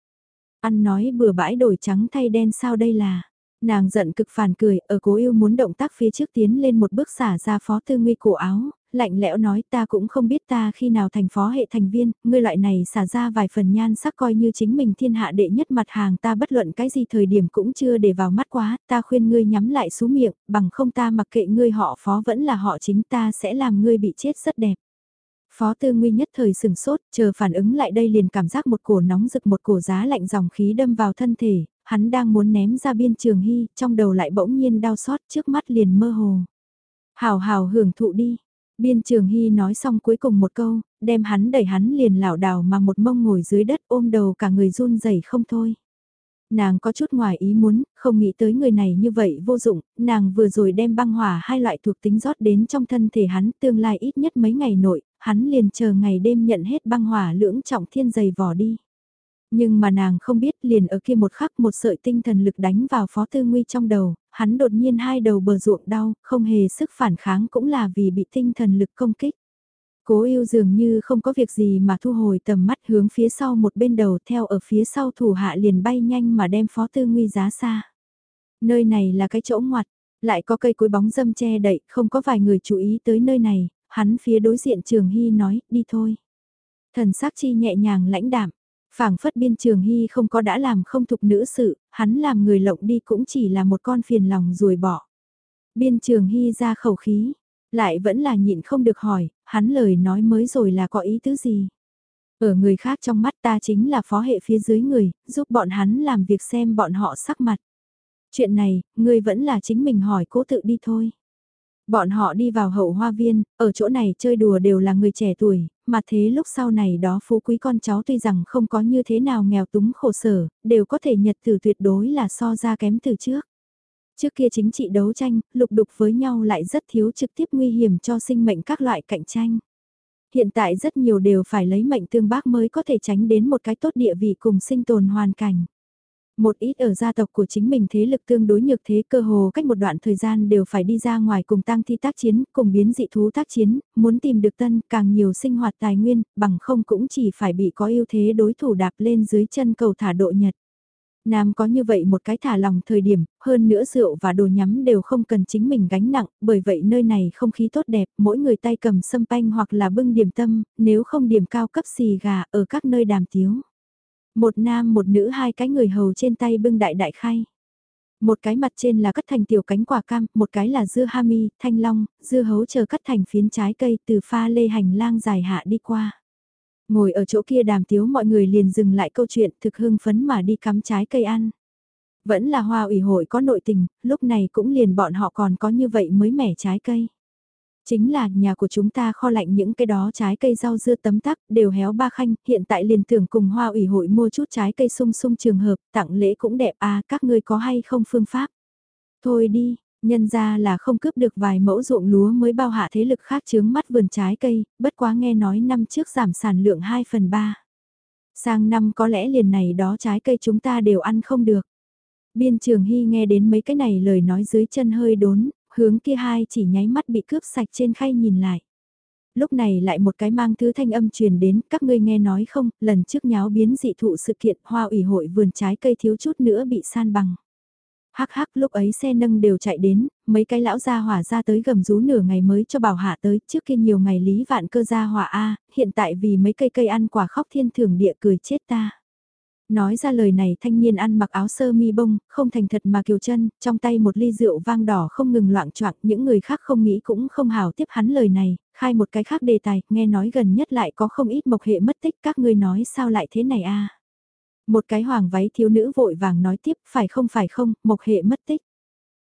Ăn nói bừa bãi đổi trắng thay đen sao đây là. Nàng giận cực phản cười, ở cố yêu muốn động tác phía trước tiến lên một bước xả ra phó tư nguy cổ áo, lạnh lẽo nói ta cũng không biết ta khi nào thành phó hệ thành viên, ngươi loại này xả ra vài phần nhan sắc coi như chính mình thiên hạ đệ nhất mặt hàng ta bất luận cái gì thời điểm cũng chưa để vào mắt quá, ta khuyên ngươi nhắm lại xuống miệng, bằng không ta mặc kệ ngươi họ phó vẫn là họ chính ta sẽ làm ngươi bị chết rất đẹp. Phó tư nguy nhất thời sừng sốt, chờ phản ứng lại đây liền cảm giác một cổ nóng rực một cổ giá lạnh dòng khí đâm vào thân thể, hắn đang muốn ném ra biên trường hy, trong đầu lại bỗng nhiên đau xót trước mắt liền mơ hồ. Hào hào hưởng thụ đi, Biên Trường Hy nói xong cuối cùng một câu, đem hắn đẩy hắn liền lảo đảo mà một mông ngồi dưới đất ôm đầu cả người run rẩy không thôi. Nàng có chút ngoài ý muốn, không nghĩ tới người này như vậy vô dụng, nàng vừa rồi đem băng hỏa hai loại thuộc tính rót đến trong thân thể hắn tương lai ít nhất mấy ngày nội, hắn liền chờ ngày đêm nhận hết băng hỏa lưỡng trọng thiên dày vỏ đi. Nhưng mà nàng không biết liền ở kia một khắc một sợi tinh thần lực đánh vào phó tư nguy trong đầu, hắn đột nhiên hai đầu bờ ruộng đau, không hề sức phản kháng cũng là vì bị tinh thần lực công kích. Cố yêu dường như không có việc gì mà thu hồi tầm mắt hướng phía sau một bên đầu theo ở phía sau thủ hạ liền bay nhanh mà đem phó tư nguy giá xa. Nơi này là cái chỗ ngoặt, lại có cây cối bóng dâm che đậy, không có vài người chú ý tới nơi này, hắn phía đối diện trường hy nói, đi thôi. Thần sắc chi nhẹ nhàng lãnh đạm, phảng phất biên trường hy không có đã làm không thục nữ sự, hắn làm người lộng đi cũng chỉ là một con phiền lòng ruồi bỏ. Biên trường hy ra khẩu khí, lại vẫn là nhịn không được hỏi, hắn lời nói mới rồi là có ý tứ gì. Ở người khác trong mắt ta chính là phó hệ phía dưới người, giúp bọn hắn làm việc xem bọn họ sắc mặt. Chuyện này, ngươi vẫn là chính mình hỏi cố tự đi thôi. Bọn họ đi vào hậu hoa viên, ở chỗ này chơi đùa đều là người trẻ tuổi, mà thế lúc sau này đó phú quý con cháu tuy rằng không có như thế nào nghèo túng khổ sở, đều có thể nhật từ tuyệt đối là so ra kém từ trước. Trước kia chính trị đấu tranh, lục đục với nhau lại rất thiếu trực tiếp nguy hiểm cho sinh mệnh các loại cạnh tranh. Hiện tại rất nhiều đều phải lấy mệnh tương bác mới có thể tránh đến một cái tốt địa vị cùng sinh tồn hoàn cảnh. Một ít ở gia tộc của chính mình thế lực tương đối nhược thế cơ hồ cách một đoạn thời gian đều phải đi ra ngoài cùng tăng thi tác chiến, cùng biến dị thú tác chiến, muốn tìm được tân càng nhiều sinh hoạt tài nguyên, bằng không cũng chỉ phải bị có ưu thế đối thủ đạp lên dưới chân cầu thả độ nhật. Nam có như vậy một cái thả lòng thời điểm, hơn nữa rượu và đồ nhắm đều không cần chính mình gánh nặng, bởi vậy nơi này không khí tốt đẹp, mỗi người tay cầm sâm panh hoặc là bưng điểm tâm, nếu không điểm cao cấp xì gà ở các nơi đàm tiếu. Một nam một nữ hai cái người hầu trên tay bưng đại đại khay. Một cái mặt trên là cắt thành tiểu cánh quả cam, một cái là dưa hami, thanh long, dưa hấu chờ cắt thành phiến trái cây từ pha lê hành lang dài hạ đi qua. Ngồi ở chỗ kia đàm tiếu mọi người liền dừng lại câu chuyện thực hưng phấn mà đi cắm trái cây ăn. Vẫn là hoa ủy hội có nội tình, lúc này cũng liền bọn họ còn có như vậy mới mẻ trái cây. Chính là nhà của chúng ta kho lạnh những cái đó trái cây rau dưa tấm tắc đều héo ba khanh, hiện tại liền tưởng cùng hoa ủy hội mua chút trái cây sung sung trường hợp, tặng lễ cũng đẹp à, các ngươi có hay không phương pháp. Thôi đi, nhân ra là không cướp được vài mẫu ruộng lúa mới bao hạ thế lực khác chướng mắt vườn trái cây, bất quá nghe nói năm trước giảm sản lượng 2 phần 3. Sang năm có lẽ liền này đó trái cây chúng ta đều ăn không được. Biên trường Hy nghe đến mấy cái này lời nói dưới chân hơi đốn, hướng kia hai chỉ nháy mắt bị cướp sạch trên khay nhìn lại. Lúc này lại một cái mang thứ thanh âm truyền đến, các ngươi nghe nói không, lần trước nháo biến dị thụ sự kiện hoa ủy hội vườn trái cây thiếu chút nữa bị san bằng. Hắc hắc lúc ấy xe nâng đều chạy đến, mấy cái lão gia hỏa ra tới gầm rú nửa ngày mới cho bảo hạ tới, trước kia nhiều ngày lý vạn cơ gia hỏa A, hiện tại vì mấy cây cây ăn quả khóc thiên thường địa cười chết ta. Nói ra lời này thanh niên ăn mặc áo sơ mi bông, không thành thật mà kiều chân, trong tay một ly rượu vang đỏ không ngừng loạn choạng những người khác không nghĩ cũng không hào tiếp hắn lời này, khai một cái khác đề tài, nghe nói gần nhất lại có không ít mộc hệ mất tích các ngươi nói sao lại thế này a Một cái hoàng váy thiếu nữ vội vàng nói tiếp, phải không phải không, mộc hệ mất tích.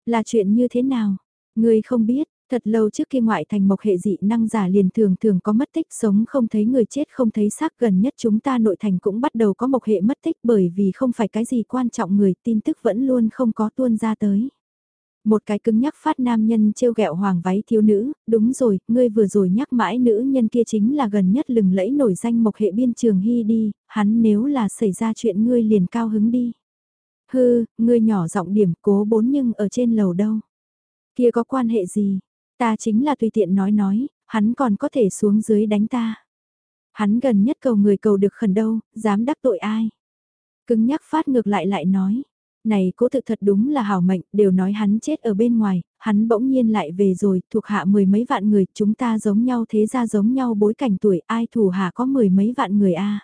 Là chuyện như thế nào? Ngươi không biết, Thật lâu trước kia ngoại thành mộc hệ dị năng giả liền thường thường có mất tích sống không thấy người chết không thấy xác gần nhất chúng ta nội thành cũng bắt đầu có mộc hệ mất tích bởi vì không phải cái gì quan trọng người tin tức vẫn luôn không có tuôn ra tới. Một cái cứng nhắc phát nam nhân trêu ghẹo hoàng váy thiếu nữ, đúng rồi, ngươi vừa rồi nhắc mãi nữ nhân kia chính là gần nhất lừng lẫy nổi danh mộc hệ biên trường hy đi, hắn nếu là xảy ra chuyện ngươi liền cao hứng đi. Hư, ngươi nhỏ giọng điểm cố bốn nhưng ở trên lầu đâu. Kia có quan hệ gì, Ta chính là tùy tiện nói nói, hắn còn có thể xuống dưới đánh ta. Hắn gần nhất cầu người cầu được khẩn đâu, dám đắc tội ai. Cứng nhắc phát ngược lại lại nói. Này cố thực thật đúng là hảo mệnh, đều nói hắn chết ở bên ngoài, hắn bỗng nhiên lại về rồi, thuộc hạ mười mấy vạn người, chúng ta giống nhau thế ra giống nhau bối cảnh tuổi, ai thủ hạ có mười mấy vạn người a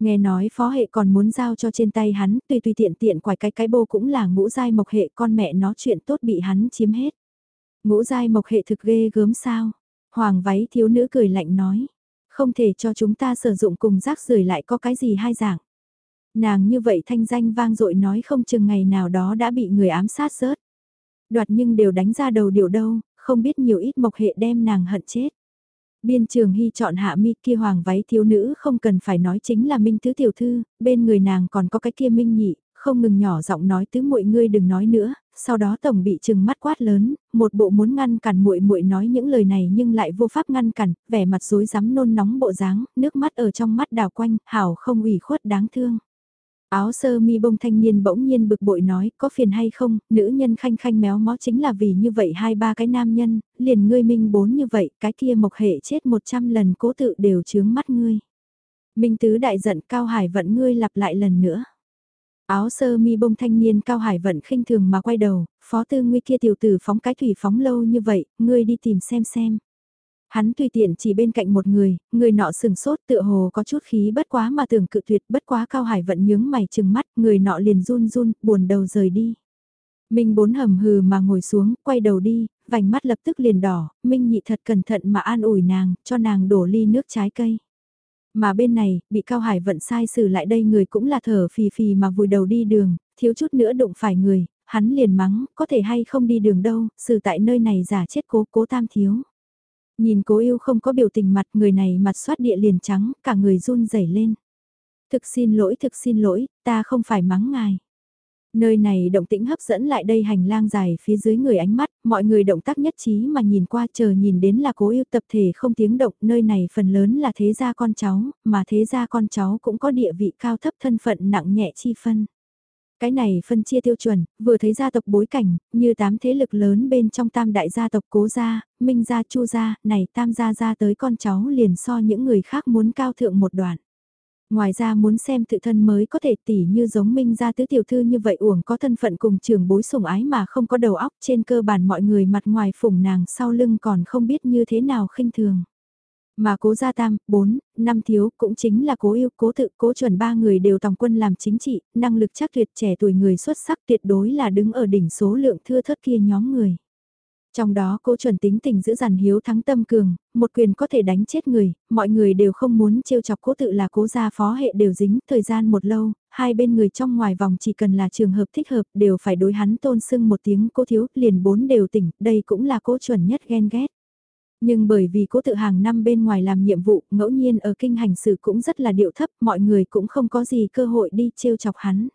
Nghe nói phó hệ còn muốn giao cho trên tay hắn, tùy tùy tiện tiện quài cái cái bô cũng là ngũ giai mộc hệ con mẹ nó chuyện tốt bị hắn chiếm hết. Ngũ giai mộc hệ thực ghê gớm sao? Hoàng váy thiếu nữ cười lạnh nói. Không thể cho chúng ta sử dụng cùng rác rưởi lại có cái gì hai dạng. Nàng như vậy thanh danh vang dội nói không chừng ngày nào đó đã bị người ám sát rớt. Đoạt nhưng đều đánh ra đầu điều đâu, không biết nhiều ít mộc hệ đem nàng hận chết. Biên trường hy chọn hạ mi kia hoàng váy thiếu nữ không cần phải nói chính là minh tứ tiểu thư, bên người nàng còn có cái kia minh nhị, không ngừng nhỏ giọng nói tứ muội ngươi đừng nói nữa, sau đó tổng bị trừng mắt quát lớn, một bộ muốn ngăn cản muội muội nói những lời này nhưng lại vô pháp ngăn cản, vẻ mặt rối rắm nôn nóng bộ dáng, nước mắt ở trong mắt đào quanh, hảo không ủy khuất đáng thương. Áo sơ mi bông thanh niên bỗng nhiên bực bội nói, có phiền hay không, nữ nhân khanh khanh méo mó chính là vì như vậy hai ba cái nam nhân, liền ngươi minh bốn như vậy, cái kia mộc hệ chết một trăm lần cố tự đều chướng mắt ngươi. Minh tứ đại giận cao hải vận ngươi lặp lại lần nữa. Áo sơ mi bông thanh niên cao hải vận khinh thường mà quay đầu, phó tư nguy kia tiểu tử phóng cái thủy phóng lâu như vậy, ngươi đi tìm xem xem. Hắn tùy tiện chỉ bên cạnh một người, người nọ sừng sốt tựa hồ có chút khí bất quá mà tưởng cự tuyệt bất quá cao hải vận nhướng mày chừng mắt, người nọ liền run run, buồn đầu rời đi. Minh bốn hầm hừ mà ngồi xuống, quay đầu đi, vành mắt lập tức liền đỏ, Minh nhị thật cẩn thận mà an ủi nàng, cho nàng đổ ly nước trái cây. Mà bên này, bị Cao Hải vận sai xử lại đây người cũng là thở phì phì mà vùi đầu đi đường, thiếu chút nữa đụng phải người, hắn liền mắng, có thể hay không đi đường đâu, xử tại nơi này giả chết cố cố tam thiếu. Nhìn cố yêu không có biểu tình mặt người này mặt xoát địa liền trắng, cả người run rẩy lên. Thực xin lỗi, thực xin lỗi, ta không phải mắng ngài. Nơi này động tĩnh hấp dẫn lại đây hành lang dài phía dưới người ánh mắt, mọi người động tác nhất trí mà nhìn qua chờ nhìn đến là cố yêu tập thể không tiếng động, nơi này phần lớn là thế gia con cháu, mà thế gia con cháu cũng có địa vị cao thấp thân phận nặng nhẹ chi phân. Cái này phân chia tiêu chuẩn, vừa thấy gia tộc bối cảnh, như tám thế lực lớn bên trong tam đại gia tộc cố gia, minh gia chu gia, này tam gia gia tới con cháu liền so những người khác muốn cao thượng một đoạn. Ngoài ra muốn xem tự thân mới có thể tỉ như giống minh gia tứ tiểu thư như vậy uổng có thân phận cùng trường bối sủng ái mà không có đầu óc trên cơ bản mọi người mặt ngoài phủng nàng sau lưng còn không biết như thế nào khinh thường. Mà cố gia tam, bốn, năm thiếu cũng chính là cố yêu, cố tự, cố chuẩn ba người đều tòng quân làm chính trị, năng lực chắc tuyệt trẻ tuổi người xuất sắc tuyệt đối là đứng ở đỉnh số lượng thưa thất kia nhóm người. Trong đó cô chuẩn tính tình giữ dằn hiếu thắng tâm cường, một quyền có thể đánh chết người, mọi người đều không muốn trêu chọc cố tự là cố gia phó hệ đều dính, thời gian một lâu, hai bên người trong ngoài vòng chỉ cần là trường hợp thích hợp đều phải đối hắn tôn sưng một tiếng cố thiếu, liền bốn đều tỉnh, đây cũng là cố chuẩn nhất ghen ghét. Nhưng bởi vì cố tự hàng năm bên ngoài làm nhiệm vụ, ngẫu nhiên ở kinh hành sự cũng rất là điệu thấp, mọi người cũng không có gì cơ hội đi trêu chọc hắn.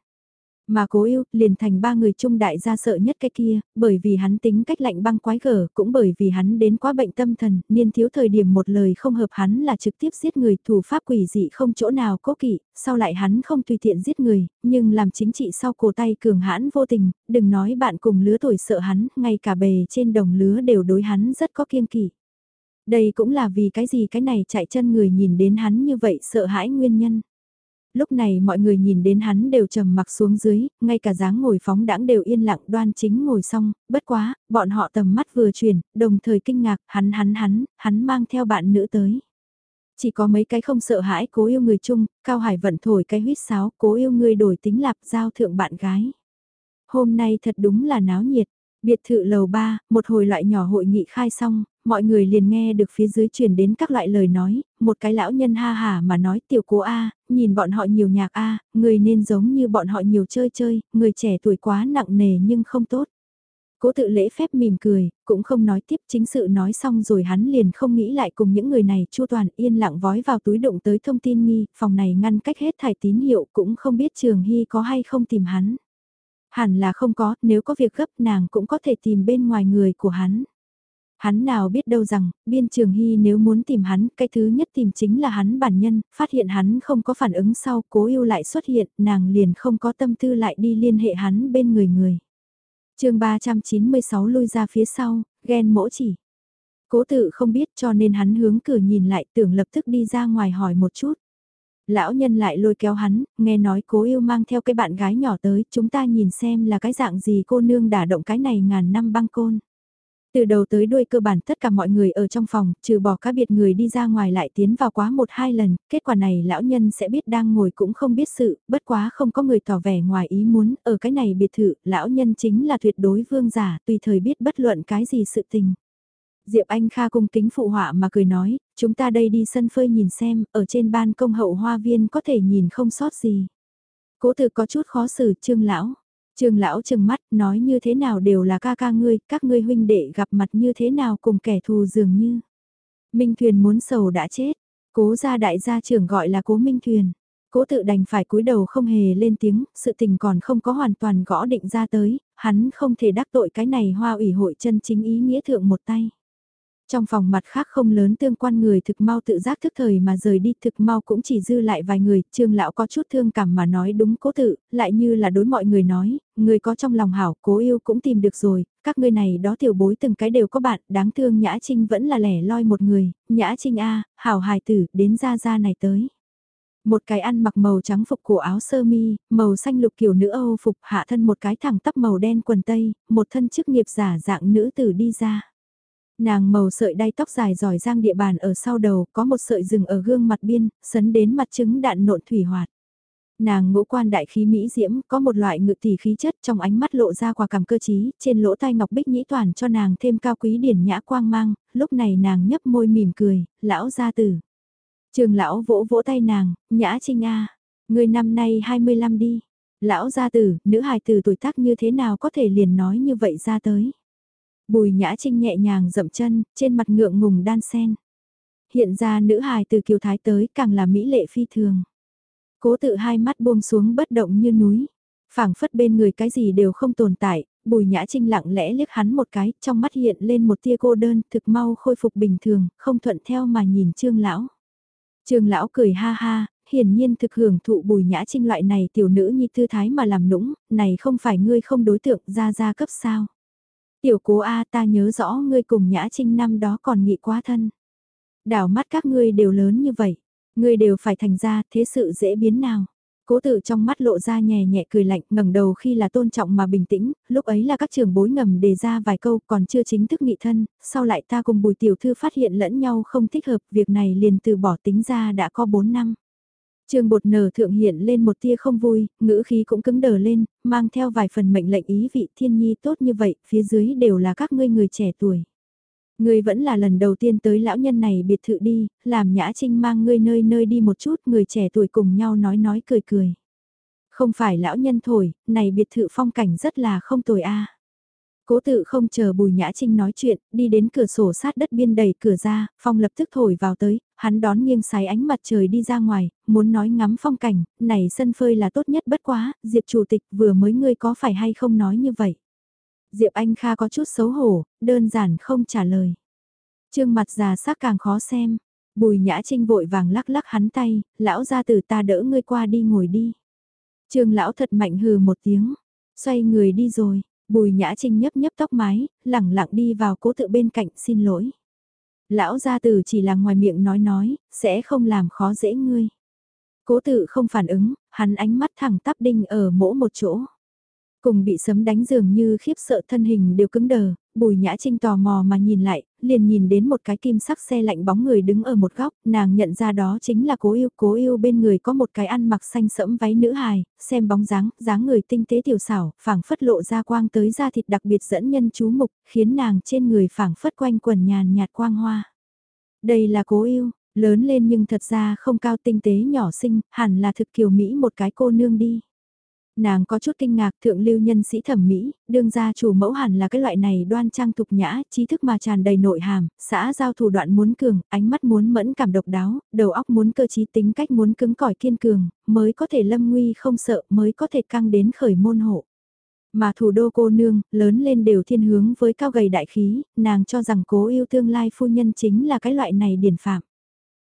Mà cố yêu, liền thành ba người trung đại gia sợ nhất cái kia, bởi vì hắn tính cách lạnh băng quái gở, cũng bởi vì hắn đến quá bệnh tâm thần, niên thiếu thời điểm một lời không hợp hắn là trực tiếp giết người, thủ pháp quỷ dị không chỗ nào cố kỵ, sau lại hắn không tùy tiện giết người, nhưng làm chính trị sau cổ tay cường hãn vô tình, đừng nói bạn cùng lứa tuổi sợ hắn, ngay cả bề trên đồng lứa đều đối hắn rất có kiêng kỵ. Đây cũng là vì cái gì cái này chạy chân người nhìn đến hắn như vậy sợ hãi nguyên nhân. Lúc này mọi người nhìn đến hắn đều trầm mặc xuống dưới, ngay cả dáng ngồi phóng đãng đều yên lặng đoan chính ngồi xong, bất quá, bọn họ tầm mắt vừa chuyển, đồng thời kinh ngạc, hắn hắn hắn, hắn mang theo bạn nữ tới. Chỉ có mấy cái không sợ hãi cố yêu người chung, Cao Hải vận thổi cái huyết sáo, cố yêu người đổi tính lạp giao thượng bạn gái. Hôm nay thật đúng là náo nhiệt, Biệt thự lầu 3, một hồi loại nhỏ hội nghị khai xong, mọi người liền nghe được phía dưới truyền đến các loại lời nói, một cái lão nhân ha hà mà nói tiểu cố A, nhìn bọn họ nhiều nhạc A, người nên giống như bọn họ nhiều chơi chơi, người trẻ tuổi quá nặng nề nhưng không tốt. Cố tự lễ phép mỉm cười, cũng không nói tiếp chính sự nói xong rồi hắn liền không nghĩ lại cùng những người này chu toàn yên lặng vói vào túi đụng tới thông tin nghi, phòng này ngăn cách hết thải tín hiệu cũng không biết trường hy có hay không tìm hắn. Hẳn là không có, nếu có việc gấp nàng cũng có thể tìm bên ngoài người của hắn. Hắn nào biết đâu rằng, biên trường hy nếu muốn tìm hắn, cái thứ nhất tìm chính là hắn bản nhân, phát hiện hắn không có phản ứng sau, cố yêu lại xuất hiện, nàng liền không có tâm tư lại đi liên hệ hắn bên người người. chương 396 lui ra phía sau, ghen mỗ chỉ. Cố tự không biết cho nên hắn hướng cửa nhìn lại tưởng lập tức đi ra ngoài hỏi một chút. Lão nhân lại lôi kéo hắn, nghe nói cố yêu mang theo cái bạn gái nhỏ tới, chúng ta nhìn xem là cái dạng gì cô nương đả động cái này ngàn năm băng côn. Từ đầu tới đuôi cơ bản tất cả mọi người ở trong phòng, trừ bỏ các biệt người đi ra ngoài lại tiến vào quá một hai lần, kết quả này lão nhân sẽ biết đang ngồi cũng không biết sự, bất quá không có người tỏ vẻ ngoài ý muốn, ở cái này biệt thự, lão nhân chính là tuyệt đối vương giả, tùy thời biết bất luận cái gì sự tình. Diệp Anh Kha cung kính phụ họa mà cười nói, chúng ta đây đi sân phơi nhìn xem, ở trên ban công hậu hoa viên có thể nhìn không sót gì. Cố tử có chút khó xử trương lão. Trương lão trừng mắt nói như thế nào đều là ca ca ngươi, các ngươi huynh đệ gặp mặt như thế nào cùng kẻ thù dường như. Minh Thuyền muốn sầu đã chết, cố gia đại gia trưởng gọi là cố Minh Thuyền. Cố tự đành phải cúi đầu không hề lên tiếng, sự tình còn không có hoàn toàn gõ định ra tới, hắn không thể đắc tội cái này hoa ủy hội chân chính ý nghĩa thượng một tay. Trong phòng mặt khác không lớn tương quan người thực mau tự giác thức thời mà rời đi thực mau cũng chỉ dư lại vài người, trương lão có chút thương cảm mà nói đúng cố tự, lại như là đối mọi người nói, người có trong lòng hảo cố yêu cũng tìm được rồi, các ngươi này đó tiểu bối từng cái đều có bạn, đáng thương Nhã Trinh vẫn là lẻ loi một người, Nhã Trinh A, hảo hài tử, đến ra ra này tới. Một cái ăn mặc màu trắng phục cổ áo sơ mi, màu xanh lục kiểu nữ Âu phục hạ thân một cái thẳng tắp màu đen quần tây, một thân chức nghiệp giả dạng nữ tử đi ra. Nàng màu sợi đay tóc dài giỏi giang địa bàn ở sau đầu, có một sợi rừng ở gương mặt biên, sấn đến mặt trứng đạn nộn thủy hoạt. Nàng ngũ quan đại khí mỹ diễm, có một loại ngự tỷ khí chất trong ánh mắt lộ ra quả cảm cơ trí, trên lỗ tai ngọc bích nhĩ toàn cho nàng thêm cao quý điển nhã quang mang, lúc này nàng nhấp môi mỉm cười, lão gia tử. Trường lão vỗ vỗ tay nàng, nhã trinh a người năm nay 25 đi. Lão gia tử, nữ hài tử tuổi tác như thế nào có thể liền nói như vậy ra tới. Bùi nhã trinh nhẹ nhàng dậm chân, trên mặt ngượng ngùng đan sen. Hiện ra nữ hài từ kiều thái tới càng là mỹ lệ phi thường. Cố tự hai mắt buông xuống bất động như núi. phảng phất bên người cái gì đều không tồn tại, bùi nhã trinh lặng lẽ liếc hắn một cái, trong mắt hiện lên một tia cô đơn, thực mau khôi phục bình thường, không thuận theo mà nhìn trương lão. Trương lão cười ha ha, hiển nhiên thực hưởng thụ bùi nhã trinh loại này tiểu nữ như tư thái mà làm nũng, này không phải ngươi không đối tượng ra ra cấp sao. Tiểu cố A ta nhớ rõ ngươi cùng nhã trinh năm đó còn nghị quá thân. Đảo mắt các ngươi đều lớn như vậy, ngươi đều phải thành ra thế sự dễ biến nào. Cố tự trong mắt lộ ra nhẹ nhẹ cười lạnh ngẩng đầu khi là tôn trọng mà bình tĩnh, lúc ấy là các trường bối ngầm đề ra vài câu còn chưa chính thức nghị thân, sau lại ta cùng bùi tiểu thư phát hiện lẫn nhau không thích hợp, việc này liền từ bỏ tính ra đã có 4 năm. Trương bột nở thượng hiện lên một tia không vui, ngữ khí cũng cứng đờ lên, mang theo vài phần mệnh lệnh ý vị thiên nhi tốt như vậy, phía dưới đều là các ngươi người trẻ tuổi. Ngươi vẫn là lần đầu tiên tới lão nhân này biệt thự đi, làm nhã trinh mang ngươi nơi nơi đi một chút, người trẻ tuổi cùng nhau nói nói cười cười. Không phải lão nhân thổi, này biệt thự phong cảnh rất là không tồi a. Cố tự không chờ Bùi Nhã Trinh nói chuyện, đi đến cửa sổ sát đất biên đẩy cửa ra, phong lập tức thổi vào tới, hắn đón nghiêng sái ánh mặt trời đi ra ngoài, muốn nói ngắm phong cảnh, này sân phơi là tốt nhất bất quá, Diệp Chủ tịch vừa mới ngươi có phải hay không nói như vậy. Diệp Anh Kha có chút xấu hổ, đơn giản không trả lời. Trương mặt già sắc càng khó xem, Bùi Nhã Trinh vội vàng lắc lắc hắn tay, lão ra từ ta đỡ ngươi qua đi ngồi đi. Trương lão thật mạnh hừ một tiếng, xoay người đi rồi, Bùi Nhã Trinh nhấp nhấp tóc mái, lẳng lặng đi vào cố tự bên cạnh xin lỗi. Lão gia tử chỉ là ngoài miệng nói nói, sẽ không làm khó dễ ngươi. Cố tự không phản ứng, hắn ánh mắt thẳng tắp đinh ở mỗ một chỗ. Cùng bị sấm đánh dường như khiếp sợ thân hình đều cứng đờ, bùi nhã trinh tò mò mà nhìn lại, liền nhìn đến một cái kim sắc xe lạnh bóng người đứng ở một góc, nàng nhận ra đó chính là cố yêu, cố yêu bên người có một cái ăn mặc xanh sẫm váy nữ hài, xem bóng dáng, dáng người tinh tế tiểu xảo, phảng phất lộ ra quang tới da thịt đặc biệt dẫn nhân chú mục, khiến nàng trên người phảng phất quanh quần nhàn nhạt quang hoa. Đây là cố yêu, lớn lên nhưng thật ra không cao tinh tế nhỏ xinh, hẳn là thực kiều Mỹ một cái cô nương đi. Nàng có chút kinh ngạc thượng lưu nhân sĩ thẩm mỹ, đương gia chủ mẫu hẳn là cái loại này đoan trang thục nhã, trí thức mà tràn đầy nội hàm, xã giao thủ đoạn muốn cường, ánh mắt muốn mẫn cảm độc đáo, đầu óc muốn cơ trí tính cách muốn cứng cỏi kiên cường, mới có thể lâm nguy không sợ, mới có thể căng đến khởi môn hộ. Mà thủ đô cô nương, lớn lên đều thiên hướng với cao gầy đại khí, nàng cho rằng cố yêu tương lai phu nhân chính là cái loại này điển phạm.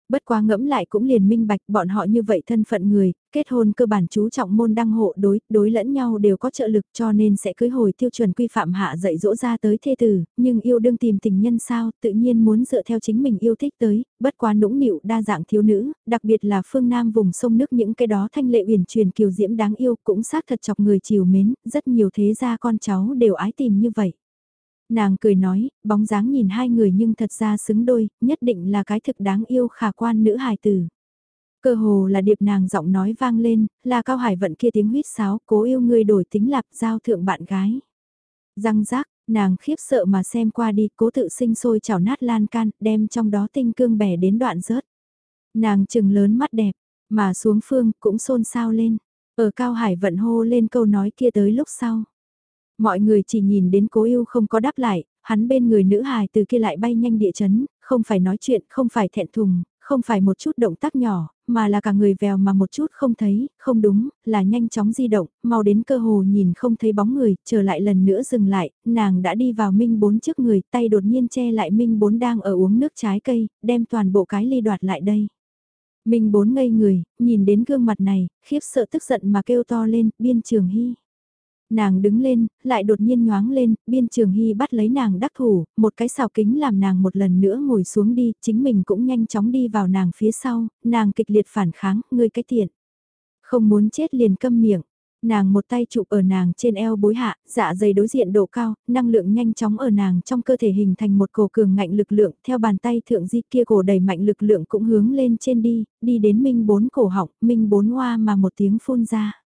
Bất quá ngẫm lại cũng liền minh bạch bọn họ như vậy thân phận người, kết hôn cơ bản chú trọng môn đăng hộ đối, đối lẫn nhau đều có trợ lực cho nên sẽ cưới hồi tiêu chuẩn quy phạm hạ dạy dỗ ra tới thê tử, nhưng yêu đương tìm tình nhân sao, tự nhiên muốn dựa theo chính mình yêu thích tới, bất quá nũng nịu đa dạng thiếu nữ, đặc biệt là phương Nam vùng sông nước những cái đó thanh lệ uyển truyền kiều diễm đáng yêu cũng xác thật chọc người chiều mến, rất nhiều thế gia con cháu đều ái tìm như vậy. Nàng cười nói, bóng dáng nhìn hai người nhưng thật ra xứng đôi, nhất định là cái thực đáng yêu khả quan nữ hài tử. Cơ hồ là điệp nàng giọng nói vang lên, là cao hải vận kia tiếng huyết sáo, cố yêu người đổi tính lạp giao thượng bạn gái. Răng rác, nàng khiếp sợ mà xem qua đi, cố tự sinh sôi chảo nát lan can, đem trong đó tinh cương bẻ đến đoạn rớt. Nàng trừng lớn mắt đẹp, mà xuống phương cũng xôn xao lên. Ở cao hải vận hô lên câu nói kia tới lúc sau. Mọi người chỉ nhìn đến cố yêu không có đáp lại, hắn bên người nữ hài từ kia lại bay nhanh địa chấn, không phải nói chuyện, không phải thẹn thùng, không phải một chút động tác nhỏ, mà là cả người vèo mà một chút không thấy, không đúng, là nhanh chóng di động, mau đến cơ hồ nhìn không thấy bóng người, trở lại lần nữa dừng lại, nàng đã đi vào Minh Bốn trước người, tay đột nhiên che lại Minh Bốn đang ở uống nước trái cây, đem toàn bộ cái ly đoạt lại đây. Minh Bốn ngây người, nhìn đến gương mặt này, khiếp sợ tức giận mà kêu to lên, biên trường hy. Nàng đứng lên, lại đột nhiên nhoáng lên, biên trường hy bắt lấy nàng đắc thủ, một cái xào kính làm nàng một lần nữa ngồi xuống đi, chính mình cũng nhanh chóng đi vào nàng phía sau, nàng kịch liệt phản kháng, ngươi cái tiện. Không muốn chết liền câm miệng, nàng một tay chụp ở nàng trên eo bối hạ, dạ dày đối diện độ cao, năng lượng nhanh chóng ở nàng trong cơ thể hình thành một cổ cường ngạnh lực lượng, theo bàn tay thượng di kia cổ đẩy mạnh lực lượng cũng hướng lên trên đi, đi đến minh bốn cổ họng, minh bốn hoa mà một tiếng phun ra.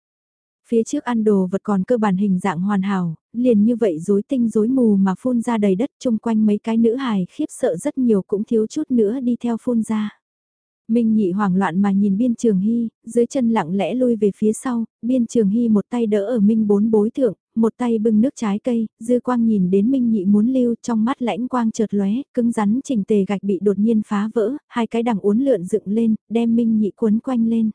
Phía trước ăn đồ vật còn cơ bản hình dạng hoàn hảo, liền như vậy rối tinh rối mù mà phun ra đầy đất chung quanh mấy cái nữ hài khiếp sợ rất nhiều cũng thiếu chút nữa đi theo phun ra. Minh nhị hoảng loạn mà nhìn biên trường hy, dưới chân lặng lẽ lui về phía sau, biên trường hy một tay đỡ ở Minh bốn bối thượng, một tay bưng nước trái cây, dư quang nhìn đến Minh nhị muốn lưu trong mắt lãnh quang chợt lóe, cứng rắn chỉnh tề gạch bị đột nhiên phá vỡ, hai cái đằng uốn lượn dựng lên, đem Minh nhị cuốn quanh lên.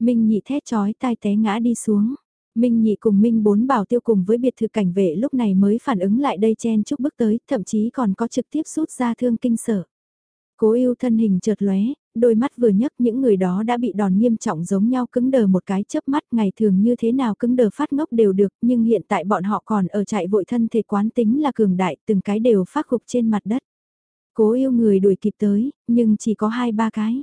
Minh nhị thét chói tai té ngã đi xuống. Minh nhị cùng Minh bốn bảo tiêu cùng với biệt thự cảnh vệ lúc này mới phản ứng lại đây chen chúc bước tới, thậm chí còn có trực tiếp rút ra thương kinh sở. Cố yêu thân hình chợt lóe, đôi mắt vừa nhấc những người đó đã bị đòn nghiêm trọng giống nhau cứng đờ một cái chớp mắt ngày thường như thế nào cứng đờ phát ngốc đều được nhưng hiện tại bọn họ còn ở chạy vội thân thể quán tính là cường đại từng cái đều phát gục trên mặt đất. Cố yêu người đuổi kịp tới, nhưng chỉ có hai ba cái.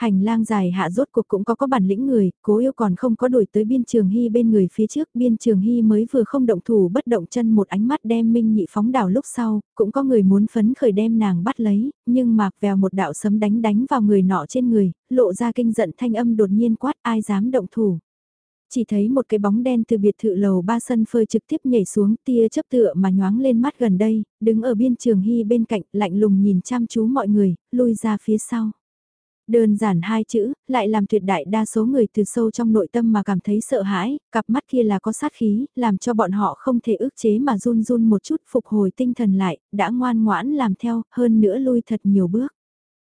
Hành lang dài hạ rốt cuộc cũng có có bản lĩnh người, cố yêu còn không có đổi tới biên trường hy bên người phía trước, biên trường hy mới vừa không động thủ bất động chân một ánh mắt đem minh nhị phóng đảo lúc sau, cũng có người muốn phấn khởi đem nàng bắt lấy, nhưng mạc vèo một đạo sấm đánh đánh vào người nọ trên người, lộ ra kinh giận thanh âm đột nhiên quát ai dám động thủ. Chỉ thấy một cái bóng đen từ biệt thự lầu ba sân phơi trực tiếp nhảy xuống tia chấp tựa mà nhoáng lên mắt gần đây, đứng ở biên trường hy bên cạnh lạnh lùng nhìn chăm chú mọi người, lui ra phía sau. Đơn giản hai chữ, lại làm tuyệt đại đa số người từ sâu trong nội tâm mà cảm thấy sợ hãi, cặp mắt kia là có sát khí, làm cho bọn họ không thể ức chế mà run run một chút phục hồi tinh thần lại, đã ngoan ngoãn làm theo, hơn nữa lui thật nhiều bước.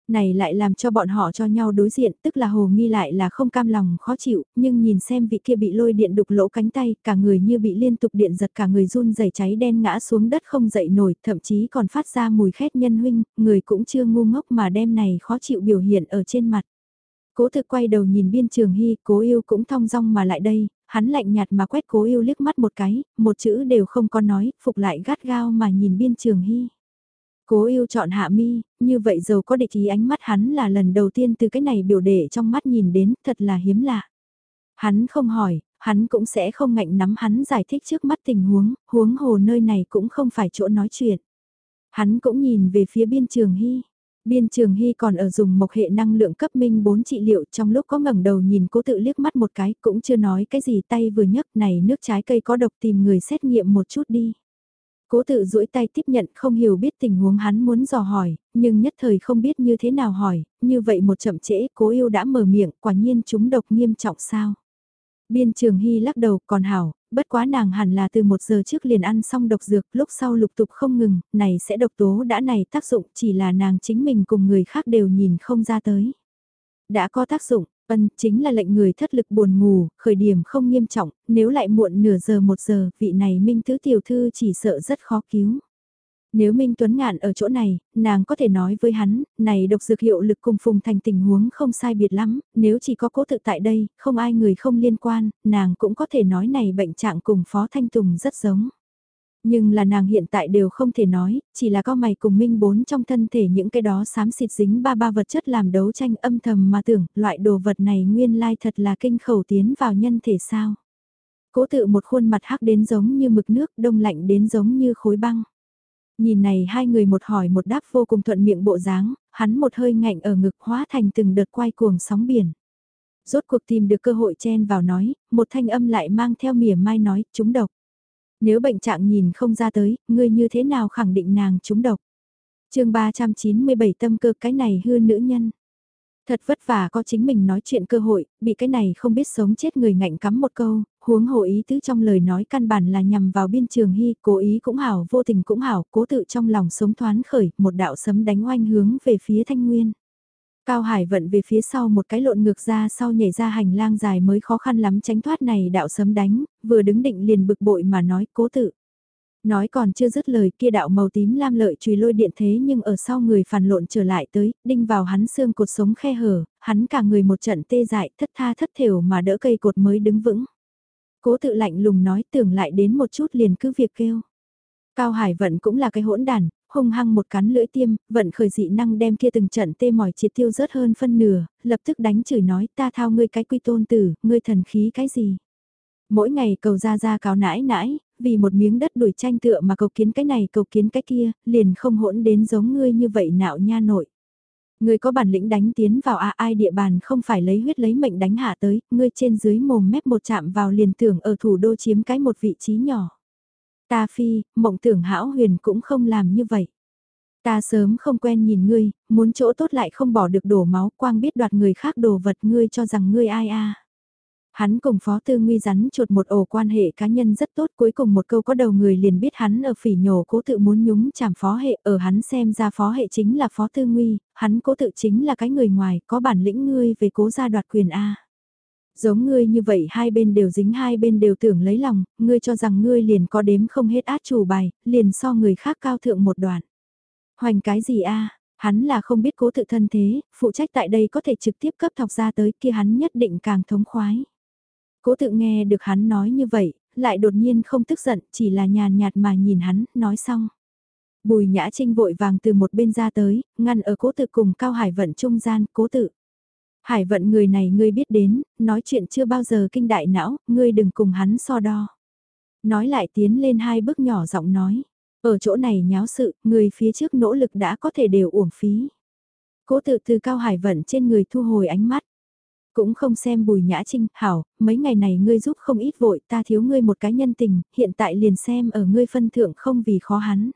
Này lại làm cho bọn họ cho nhau đối diện, tức là hồ nghi lại là không cam lòng khó chịu, nhưng nhìn xem vị kia bị lôi điện đục lỗ cánh tay, cả người như bị liên tục điện giật cả người run rẩy cháy đen ngã xuống đất không dậy nổi, thậm chí còn phát ra mùi khét nhân huynh, người cũng chưa ngu ngốc mà đem này khó chịu biểu hiện ở trên mặt. Cố thực quay đầu nhìn biên trường hy, cố yêu cũng thong dong mà lại đây, hắn lạnh nhạt mà quét cố yêu liếc mắt một cái, một chữ đều không có nói, phục lại gắt gao mà nhìn biên trường hy. Cố yêu chọn hạ mi, như vậy dầu có địch ý ánh mắt hắn là lần đầu tiên từ cái này biểu đệ trong mắt nhìn đến, thật là hiếm lạ. Hắn không hỏi, hắn cũng sẽ không ngạnh nắm hắn giải thích trước mắt tình huống, huống hồ nơi này cũng không phải chỗ nói chuyện. Hắn cũng nhìn về phía biên trường hy. Biên trường hy còn ở dùng một hệ năng lượng cấp minh 4 trị liệu trong lúc có ngẩng đầu nhìn cố tự liếc mắt một cái cũng chưa nói cái gì tay vừa nhấc này nước trái cây có độc tìm người xét nghiệm một chút đi. Cố tự duỗi tay tiếp nhận không hiểu biết tình huống hắn muốn dò hỏi, nhưng nhất thời không biết như thế nào hỏi, như vậy một chậm trễ cố yêu đã mở miệng quả nhiên chúng độc nghiêm trọng sao. Biên trường hy lắc đầu còn hảo, bất quá nàng hẳn là từ một giờ trước liền ăn xong độc dược lúc sau lục tục không ngừng, này sẽ độc tố đã này tác dụng chỉ là nàng chính mình cùng người khác đều nhìn không ra tới. Đã có tác dụng, Ân, chính là lệnh người thất lực buồn ngủ, khởi điểm không nghiêm trọng, nếu lại muộn nửa giờ một giờ, vị này Minh Thứ Tiểu Thư chỉ sợ rất khó cứu. Nếu Minh Tuấn Ngạn ở chỗ này, nàng có thể nói với hắn, này độc dược hiệu lực cùng phùng thành tình huống không sai biệt lắm, nếu chỉ có cố tự tại đây, không ai người không liên quan, nàng cũng có thể nói này bệnh trạng cùng Phó Thanh Tùng rất giống. Nhưng là nàng hiện tại đều không thể nói, chỉ là có mày cùng minh bốn trong thân thể những cái đó xám xịt dính ba ba vật chất làm đấu tranh âm thầm mà tưởng, loại đồ vật này nguyên lai thật là kinh khẩu tiến vào nhân thể sao. Cố tự một khuôn mặt hắc đến giống như mực nước, đông lạnh đến giống như khối băng. Nhìn này hai người một hỏi một đáp vô cùng thuận miệng bộ dáng, hắn một hơi ngạnh ở ngực hóa thành từng đợt quay cuồng sóng biển. Rốt cuộc tìm được cơ hội chen vào nói, một thanh âm lại mang theo mỉa mai nói, chúng độc. Nếu bệnh trạng nhìn không ra tới, ngươi như thế nào khẳng định nàng trúng độc. chương 397 tâm cơ cái này hư nữ nhân. Thật vất vả có chính mình nói chuyện cơ hội, bị cái này không biết sống chết người ngạnh cắm một câu, huống hồ ý tứ trong lời nói căn bản là nhằm vào biên trường hy, cố ý cũng hảo, vô tình cũng hảo, cố tự trong lòng sống thoán khởi, một đạo sấm đánh oanh hướng về phía thanh nguyên. Cao Hải vận về phía sau một cái lộn ngược ra sau nhảy ra hành lang dài mới khó khăn lắm tránh thoát này đạo sấm đánh, vừa đứng định liền bực bội mà nói cố tự. Nói còn chưa dứt lời kia đạo màu tím lam lợi chùy lôi điện thế nhưng ở sau người phản lộn trở lại tới, đinh vào hắn xương cột sống khe hở, hắn cả người một trận tê dại thất tha thất thểu mà đỡ cây cột mới đứng vững. Cố tự lạnh lùng nói tưởng lại đến một chút liền cứ việc kêu. Cao Hải Vận cũng là cái hỗn đàn, hung hăng một cắn lưỡi tiêm, vận khởi dị năng đem kia từng trận tê mỏi triệt tiêu rớt hơn phân nửa, lập tức đánh chửi nói ta thao ngươi cái quy tôn tử, ngươi thần khí cái gì. Mỗi ngày cầu ra ra cáo nãi nãi, vì một miếng đất đuổi tranh tựa mà cầu kiến cái này cầu kiến cái kia, liền không hỗn đến giống ngươi như vậy nạo nha nội. Ngươi có bản lĩnh đánh tiến vào a ai địa bàn không phải lấy huyết lấy mệnh đánh hạ tới, ngươi trên dưới mồm mép một chạm vào liền tưởng ở thủ đô chiếm cái một vị trí nhỏ. Ta phi, mộng tưởng hão huyền cũng không làm như vậy. Ta sớm không quen nhìn ngươi, muốn chỗ tốt lại không bỏ được đổ máu quang biết đoạt người khác đồ vật ngươi cho rằng ngươi ai a Hắn cùng Phó Tư Nguy rắn chuột một ổ quan hệ cá nhân rất tốt cuối cùng một câu có đầu người liền biết hắn ở phỉ nhổ cố tự muốn nhúng chảm Phó Hệ ở hắn xem ra Phó Hệ chính là Phó Tư Nguy, hắn cố tự chính là cái người ngoài có bản lĩnh ngươi về cố gia đoạt quyền A. Giống ngươi như vậy hai bên đều dính hai bên đều tưởng lấy lòng, ngươi cho rằng ngươi liền có đếm không hết át chủ bài, liền so người khác cao thượng một đoạn. Hoành cái gì a Hắn là không biết cố tự thân thế, phụ trách tại đây có thể trực tiếp cấp thọc ra tới kia hắn nhất định càng thống khoái. Cố tự nghe được hắn nói như vậy, lại đột nhiên không tức giận, chỉ là nhàn nhạt mà nhìn hắn, nói xong. Bùi Nhã Trinh vội vàng từ một bên ra tới, ngăn ở cố tự cùng Cao Hải Vận trung gian, cố tự. Hải Vận người này ngươi biết đến, nói chuyện chưa bao giờ kinh đại não, ngươi đừng cùng hắn so đo. Nói lại tiến lên hai bước nhỏ giọng nói. Ở chỗ này nháo sự, người phía trước nỗ lực đã có thể đều uổng phí. Cố tự từ Cao Hải Vận trên người thu hồi ánh mắt. Cũng không xem bùi nhã trinh, hảo, mấy ngày này ngươi giúp không ít vội, ta thiếu ngươi một cái nhân tình, hiện tại liền xem ở ngươi phân thượng không vì khó hắn.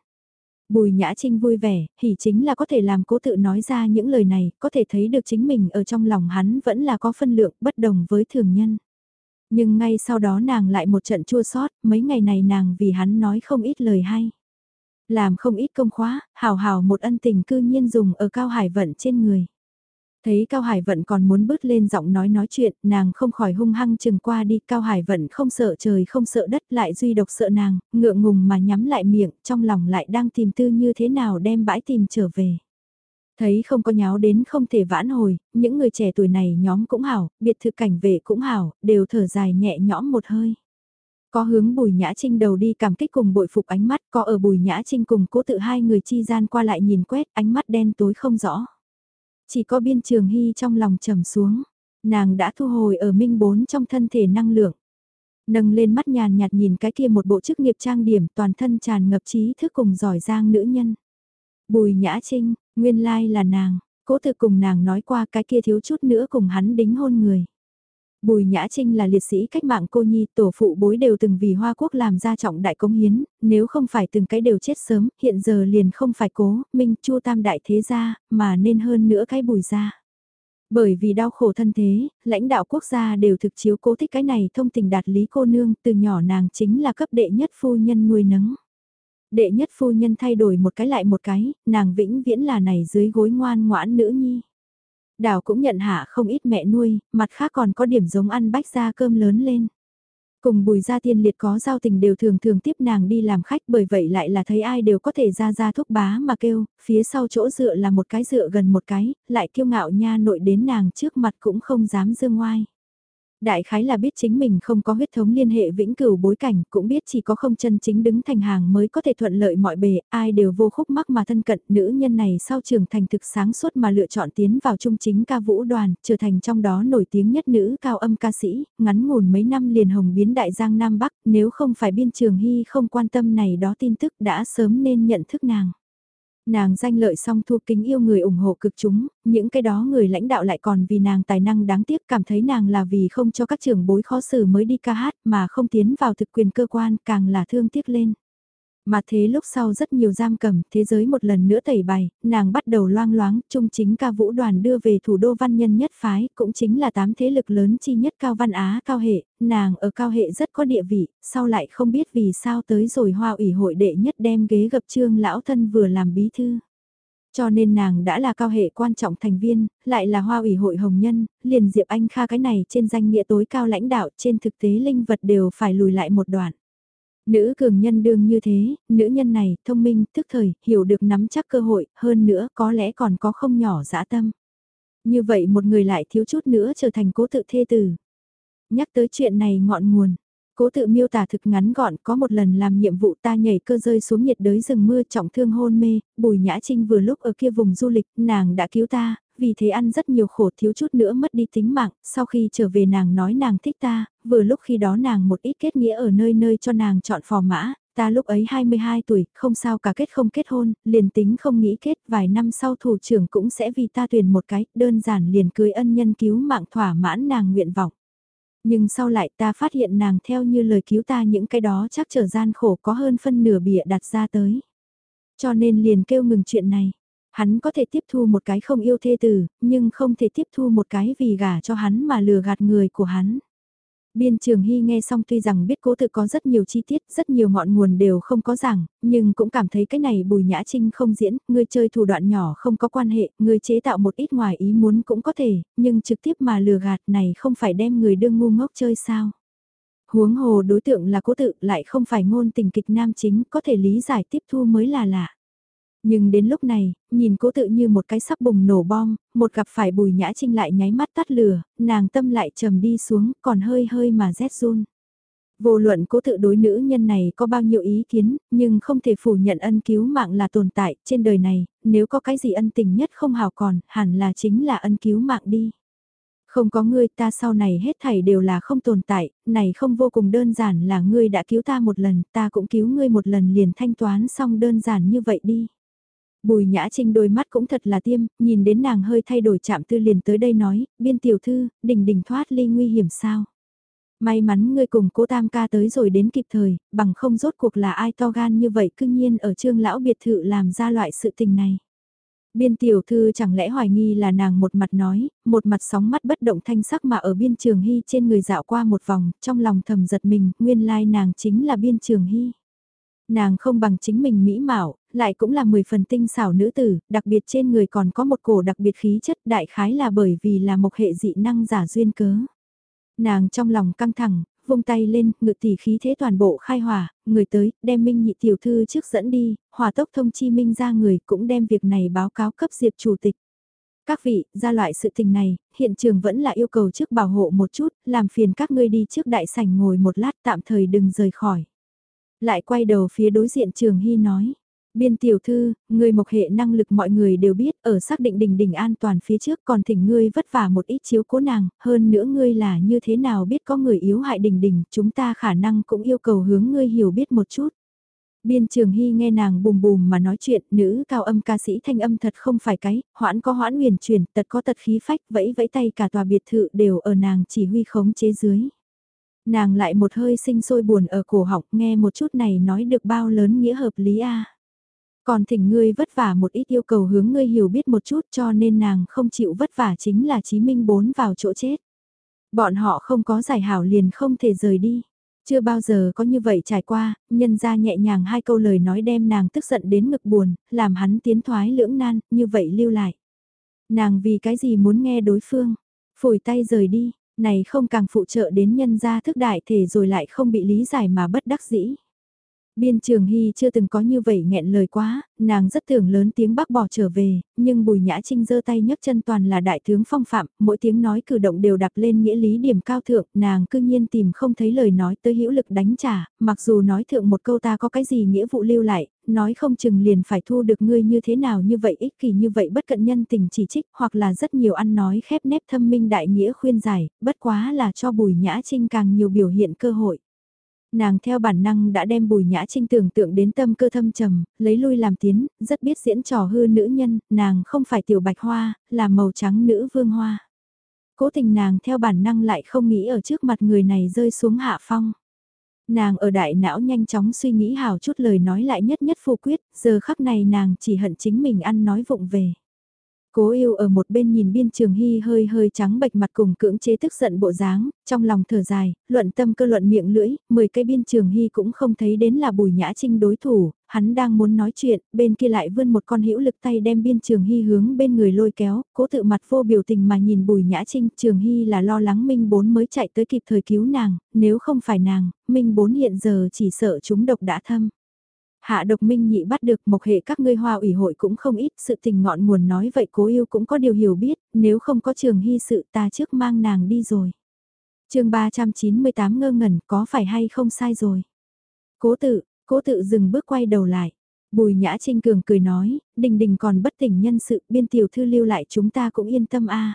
Bùi Nhã Trinh vui vẻ, hỉ chính là có thể làm cố tự nói ra những lời này, có thể thấy được chính mình ở trong lòng hắn vẫn là có phân lượng bất đồng với thường nhân. Nhưng ngay sau đó nàng lại một trận chua sót, mấy ngày này nàng vì hắn nói không ít lời hay. Làm không ít công khóa, hào hào một ân tình cư nhiên dùng ở cao hải vận trên người. Thấy Cao Hải Vận còn muốn bước lên giọng nói nói chuyện, nàng không khỏi hung hăng chừng qua đi. Cao Hải Vận không sợ trời không sợ đất lại duy độc sợ nàng, ngượng ngùng mà nhắm lại miệng, trong lòng lại đang tìm tư như thế nào đem bãi tìm trở về. Thấy không có nháo đến không thể vãn hồi, những người trẻ tuổi này nhóm cũng hảo, biệt thự cảnh vệ cũng hảo, đều thở dài nhẹ nhõm một hơi. Có hướng Bùi Nhã Trinh đầu đi cảm kích cùng bội phục ánh mắt, có ở Bùi Nhã Trinh cùng cố tự hai người chi gian qua lại nhìn quét, ánh mắt đen tối không rõ. Chỉ có biên trường hy trong lòng trầm xuống, nàng đã thu hồi ở minh bốn trong thân thể năng lượng. Nâng lên mắt nhàn nhạt nhìn cái kia một bộ chức nghiệp trang điểm toàn thân tràn ngập trí thức cùng giỏi giang nữ nhân. Bùi Nhã Trinh, nguyên lai là nàng, cố thực cùng nàng nói qua cái kia thiếu chút nữa cùng hắn đính hôn người. Bùi Nhã Trinh là liệt sĩ cách mạng cô nhi, tổ phụ bối đều từng vì Hoa Quốc làm ra trọng đại công hiến, nếu không phải từng cái đều chết sớm, hiện giờ liền không phải cố, minh chu tam đại thế gia, mà nên hơn nữa cái bùi gia. Bởi vì đau khổ thân thế, lãnh đạo quốc gia đều thực chiếu cố thích cái này thông tình đạt lý cô nương, từ nhỏ nàng chính là cấp đệ nhất phu nhân nuôi nấng. Đệ nhất phu nhân thay đổi một cái lại một cái, nàng vĩnh viễn là này dưới gối ngoan ngoãn nữ nhi. Đào cũng nhận hạ không ít mẹ nuôi, mặt khác còn có điểm giống ăn bách ra cơm lớn lên. Cùng bùi gia tiên liệt có giao tình đều thường thường tiếp nàng đi làm khách bởi vậy lại là thấy ai đều có thể ra ra thúc bá mà kêu, phía sau chỗ dựa là một cái dựa gần một cái, lại kiêu ngạo nha nội đến nàng trước mặt cũng không dám dương ngoai. Đại khái là biết chính mình không có huyết thống liên hệ vĩnh cửu bối cảnh, cũng biết chỉ có không chân chính đứng thành hàng mới có thể thuận lợi mọi bề, ai đều vô khúc mắc mà thân cận, nữ nhân này sau trường thành thực sáng suốt mà lựa chọn tiến vào trung chính ca vũ đoàn, trở thành trong đó nổi tiếng nhất nữ cao âm ca sĩ, ngắn ngủn mấy năm liền hồng biến đại giang Nam Bắc, nếu không phải biên trường hy không quan tâm này đó tin tức đã sớm nên nhận thức nàng. Nàng danh lợi song thu kính yêu người ủng hộ cực chúng, những cái đó người lãnh đạo lại còn vì nàng tài năng đáng tiếc cảm thấy nàng là vì không cho các trưởng bối khó xử mới đi ca hát mà không tiến vào thực quyền cơ quan càng là thương tiếc lên. Mà thế lúc sau rất nhiều giam cầm, thế giới một lần nữa tẩy bài, nàng bắt đầu loang loáng, trung chính ca vũ đoàn đưa về thủ đô văn nhân nhất phái, cũng chính là tám thế lực lớn chi nhất cao văn Á cao hệ, nàng ở cao hệ rất có địa vị, sau lại không biết vì sao tới rồi hoa ủy hội đệ nhất đem ghế gập trương lão thân vừa làm bí thư. Cho nên nàng đã là cao hệ quan trọng thành viên, lại là hoa ủy hội hồng nhân, liền Diệp Anh Kha cái này trên danh nghĩa tối cao lãnh đạo trên thực tế linh vật đều phải lùi lại một đoạn. Nữ cường nhân đương như thế, nữ nhân này thông minh, thức thời, hiểu được nắm chắc cơ hội, hơn nữa có lẽ còn có không nhỏ dã tâm. Như vậy một người lại thiếu chút nữa trở thành cố tự thê tử. Nhắc tới chuyện này ngọn nguồn, cố tự miêu tả thực ngắn gọn có một lần làm nhiệm vụ ta nhảy cơ rơi xuống nhiệt đới rừng mưa trọng thương hôn mê, bùi nhã trinh vừa lúc ở kia vùng du lịch, nàng đã cứu ta, vì thế ăn rất nhiều khổ thiếu chút nữa mất đi tính mạng, sau khi trở về nàng nói nàng thích ta, vừa lúc khi đó nàng một ít kết nghĩa ở nơi nơi cho nàng chọn phò mã, ta lúc ấy 22 tuổi, không sao cả kết không kết hôn, liền tính không nghĩ kết, vài năm sau thủ trưởng cũng sẽ vì ta tuyển một cái, đơn giản liền cưới ân nhân cứu mạng thỏa mãn nàng nguyện vọng. Nhưng sau lại ta phát hiện nàng theo như lời cứu ta những cái đó chắc trở gian khổ có hơn phân nửa bịa đặt ra tới. Cho nên liền kêu ngừng chuyện này. Hắn có thể tiếp thu một cái không yêu thê tử, nhưng không thể tiếp thu một cái vì gả cho hắn mà lừa gạt người của hắn. Biên Trường Hy nghe xong tuy rằng biết cố tự có rất nhiều chi tiết, rất nhiều ngọn nguồn đều không có giảng, nhưng cũng cảm thấy cái này Bùi Nhã Trinh không diễn, người chơi thủ đoạn nhỏ không có quan hệ, người chế tạo một ít ngoài ý muốn cũng có thể, nhưng trực tiếp mà lừa gạt này không phải đem người đương ngu ngốc chơi sao. Huống hồ đối tượng là cố tự lại không phải ngôn tình kịch nam chính có thể lý giải tiếp thu mới là lạ. Nhưng đến lúc này, nhìn cố tự như một cái sắp bùng nổ bom, một gặp phải bùi nhã trinh lại nháy mắt tắt lửa, nàng tâm lại trầm đi xuống, còn hơi hơi mà rét run. Vô luận cố tự đối nữ nhân này có bao nhiêu ý kiến, nhưng không thể phủ nhận ân cứu mạng là tồn tại trên đời này, nếu có cái gì ân tình nhất không hào còn, hẳn là chính là ân cứu mạng đi. Không có ngươi ta sau này hết thảy đều là không tồn tại, này không vô cùng đơn giản là ngươi đã cứu ta một lần, ta cũng cứu ngươi một lần liền thanh toán xong đơn giản như vậy đi. Bùi Nhã Trinh đôi mắt cũng thật là tiêm, nhìn đến nàng hơi thay đổi chạm tư liền tới đây nói, biên tiểu thư, đình đình thoát ly nguy hiểm sao. May mắn ngươi cùng cô tam ca tới rồi đến kịp thời, bằng không rốt cuộc là ai to gan như vậy cương nhiên ở trương lão biệt thự làm ra loại sự tình này. Biên tiểu thư chẳng lẽ hoài nghi là nàng một mặt nói, một mặt sóng mắt bất động thanh sắc mà ở biên trường hy trên người dạo qua một vòng, trong lòng thầm giật mình, nguyên lai nàng chính là biên trường hy. Nàng không bằng chính mình mỹ mạo, lại cũng là 10 phần tinh xảo nữ tử, đặc biệt trên người còn có một cổ đặc biệt khí chất đại khái là bởi vì là một hệ dị năng giả duyên cớ. Nàng trong lòng căng thẳng, vung tay lên, ngự tỷ khí thế toàn bộ khai hỏa, người tới, đem Minh nhị tiểu thư trước dẫn đi, hòa tốc thông chi Minh ra người cũng đem việc này báo cáo cấp diệp chủ tịch. Các vị, ra loại sự tình này, hiện trường vẫn là yêu cầu trước bảo hộ một chút, làm phiền các ngươi đi trước đại sảnh ngồi một lát tạm thời đừng rời khỏi. Lại quay đầu phía đối diện trường hy nói. Biên tiểu thư, người mộc hệ năng lực mọi người đều biết, ở xác định đỉnh đỉnh an toàn phía trước còn thỉnh ngươi vất vả một ít chiếu cố nàng, hơn nữa ngươi là như thế nào biết có người yếu hại đỉnh đỉnh, chúng ta khả năng cũng yêu cầu hướng ngươi hiểu biết một chút. Biên trường hy nghe nàng bùm bùm mà nói chuyện, nữ cao âm ca sĩ thanh âm thật không phải cái, hoãn có hoãn huyền truyền, tật có tật khí phách, vẫy vẫy tay cả tòa biệt thự đều ở nàng chỉ huy khống chế dưới. Nàng lại một hơi sinh sôi buồn ở cổ họng nghe một chút này nói được bao lớn nghĩa hợp lý a còn thỉnh ngươi vất vả một ít yêu cầu hướng ngươi hiểu biết một chút cho nên nàng không chịu vất vả chính là Chí Minh bốn vào chỗ chết. Bọn họ không có giải hảo liền không thể rời đi. Chưa bao giờ có như vậy trải qua, nhân ra nhẹ nhàng hai câu lời nói đem nàng tức giận đến ngực buồn, làm hắn tiến thoái lưỡng nan, như vậy lưu lại. Nàng vì cái gì muốn nghe đối phương, phủi tay rời đi, này không càng phụ trợ đến nhân gia thức đại thể rồi lại không bị lý giải mà bất đắc dĩ. Biên Trường Hy chưa từng có như vậy nghẹn lời quá, nàng rất tưởng lớn tiếng bác bỏ trở về, nhưng Bùi Nhã Trinh giơ tay nhấc chân toàn là đại tướng phong phạm, mỗi tiếng nói cử động đều đạp lên nghĩa lý điểm cao thượng, nàng cư nhiên tìm không thấy lời nói tới hữu lực đánh trả, mặc dù nói thượng một câu ta có cái gì nghĩa vụ lưu lại, nói không chừng liền phải thu được ngươi như thế nào như vậy ích kỷ như vậy bất cận nhân tình chỉ trích, hoặc là rất nhiều ăn nói khép nép thâm minh đại nghĩa khuyên giải, bất quá là cho Bùi Nhã Trinh càng nhiều biểu hiện cơ hội. Nàng theo bản năng đã đem bùi nhã trinh tưởng tượng đến tâm cơ thâm trầm, lấy lui làm tiến, rất biết diễn trò hư nữ nhân, nàng không phải tiểu bạch hoa, là màu trắng nữ vương hoa. Cố tình nàng theo bản năng lại không nghĩ ở trước mặt người này rơi xuống hạ phong. Nàng ở đại não nhanh chóng suy nghĩ hào chút lời nói lại nhất nhất phù quyết, giờ khắc này nàng chỉ hận chính mình ăn nói vụng về. Cố yêu ở một bên nhìn biên trường hy hơi hơi trắng bệch mặt cùng cưỡng chế tức giận bộ dáng, trong lòng thở dài, luận tâm cơ luận miệng lưỡi, 10 cây biên trường hy cũng không thấy đến là bùi nhã trinh đối thủ, hắn đang muốn nói chuyện, bên kia lại vươn một con hữu lực tay đem biên trường hy hướng bên người lôi kéo, cố tự mặt vô biểu tình mà nhìn bùi nhã trinh, trường hy là lo lắng Minh Bốn mới chạy tới kịp thời cứu nàng, nếu không phải nàng, Minh Bốn hiện giờ chỉ sợ chúng độc đã thâm. Hạ độc minh nhị bắt được mộc hệ các ngươi hoa ủy hội cũng không ít, sự tình ngọn nguồn nói vậy cố yêu cũng có điều hiểu biết, nếu không có trường hy sự ta trước mang nàng đi rồi. chương 398 ngơ ngẩn có phải hay không sai rồi. Cố tự, cố tự dừng bước quay đầu lại. Bùi Nhã Trinh Cường cười nói, đình đình còn bất tỉnh nhân sự, biên tiểu thư lưu lại chúng ta cũng yên tâm a.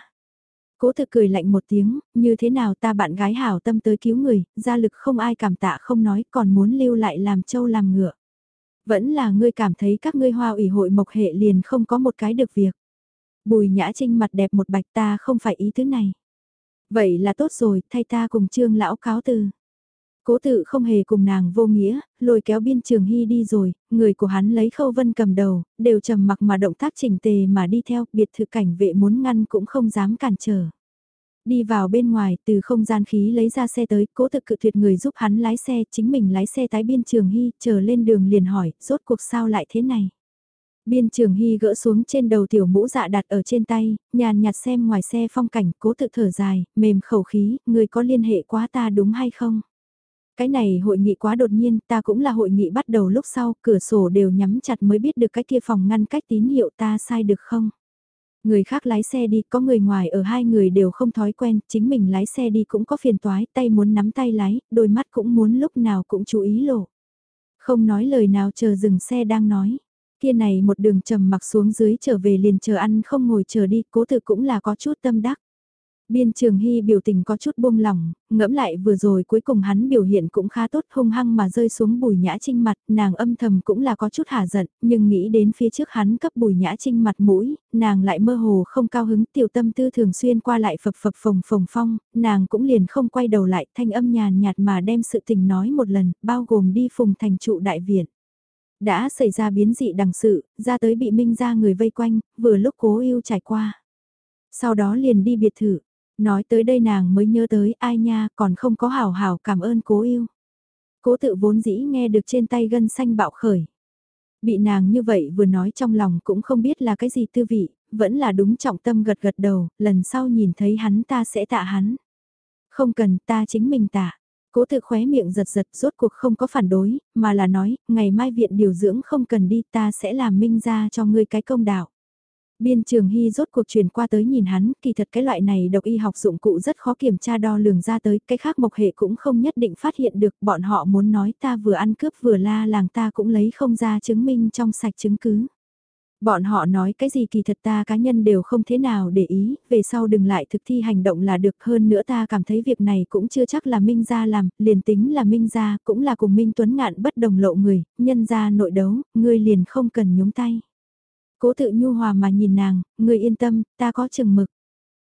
Cố thực cười lạnh một tiếng, như thế nào ta bạn gái hảo tâm tới cứu người, gia lực không ai cảm tạ không nói còn muốn lưu lại làm châu làm ngựa. Vẫn là ngươi cảm thấy các ngươi hoa ủy hội mộc hệ liền không có một cái được việc. Bùi nhã trinh mặt đẹp một bạch ta không phải ý thứ này. Vậy là tốt rồi, thay ta cùng trương lão cáo từ. Cố tự không hề cùng nàng vô nghĩa, lôi kéo biên trường hy đi rồi, người của hắn lấy khâu vân cầm đầu, đều trầm mặc mà động tác chỉnh tề mà đi theo, biệt thự cảnh vệ muốn ngăn cũng không dám cản trở. Đi vào bên ngoài, từ không gian khí lấy ra xe tới, cố thực cự tuyệt người giúp hắn lái xe, chính mình lái xe tái biên trường hy, chờ lên đường liền hỏi, rốt cuộc sao lại thế này. Biên trường hy gỡ xuống trên đầu tiểu mũ dạ đặt ở trên tay, nhàn nhạt xem ngoài xe phong cảnh, cố tự thở dài, mềm khẩu khí, người có liên hệ quá ta đúng hay không? Cái này hội nghị quá đột nhiên, ta cũng là hội nghị bắt đầu lúc sau, cửa sổ đều nhắm chặt mới biết được cái kia phòng ngăn cách tín hiệu ta sai được không? Người khác lái xe đi, có người ngoài ở hai người đều không thói quen, chính mình lái xe đi cũng có phiền toái, tay muốn nắm tay lái, đôi mắt cũng muốn lúc nào cũng chú ý lộ. Không nói lời nào chờ dừng xe đang nói. Kia này một đường trầm mặc xuống dưới trở về liền chờ ăn không ngồi chờ đi, cố tự cũng là có chút tâm đắc. Biên Trường Hy biểu tình có chút buông lỏng, ngẫm lại vừa rồi cuối cùng hắn biểu hiện cũng khá tốt hung hăng mà rơi xuống bùi nhã trinh mặt, nàng âm thầm cũng là có chút hả giận, nhưng nghĩ đến phía trước hắn cấp bùi nhã trinh mặt mũi, nàng lại mơ hồ không cao hứng tiểu tâm tư thường xuyên qua lại phập phập phồng phồng phong, nàng cũng liền không quay đầu lại thanh âm nhàn nhạt mà đem sự tình nói một lần, bao gồm đi phùng thành trụ đại viện. Đã xảy ra biến dị đằng sự, ra tới bị minh ra người vây quanh, vừa lúc cố yêu trải qua. Sau đó liền đi biệt thự, Nói tới đây nàng mới nhớ tới ai nha còn không có hảo hảo cảm ơn cố yêu. Cố tự vốn dĩ nghe được trên tay gân xanh bạo khởi. Bị nàng như vậy vừa nói trong lòng cũng không biết là cái gì tư vị, vẫn là đúng trọng tâm gật gật đầu, lần sau nhìn thấy hắn ta sẽ tạ hắn. Không cần ta chính mình tạ. Cố tự khóe miệng giật giật rốt cuộc không có phản đối, mà là nói, ngày mai viện điều dưỡng không cần đi ta sẽ làm minh ra cho ngươi cái công đạo. Biên trường hy rốt cuộc truyền qua tới nhìn hắn, kỳ thật cái loại này độc y học dụng cụ rất khó kiểm tra đo lường ra tới, cái khác mộc hệ cũng không nhất định phát hiện được, bọn họ muốn nói ta vừa ăn cướp vừa la làng ta cũng lấy không ra chứng minh trong sạch chứng cứ. Bọn họ nói cái gì kỳ thật ta cá nhân đều không thế nào để ý, về sau đừng lại thực thi hành động là được hơn nữa ta cảm thấy việc này cũng chưa chắc là Minh Gia làm, liền tính là Minh Gia cũng là cùng Minh Tuấn Ngạn bất đồng lộ người, nhân gia nội đấu, ngươi liền không cần nhúng tay. Cố tự nhu hòa mà nhìn nàng, người yên tâm, ta có chừng mực.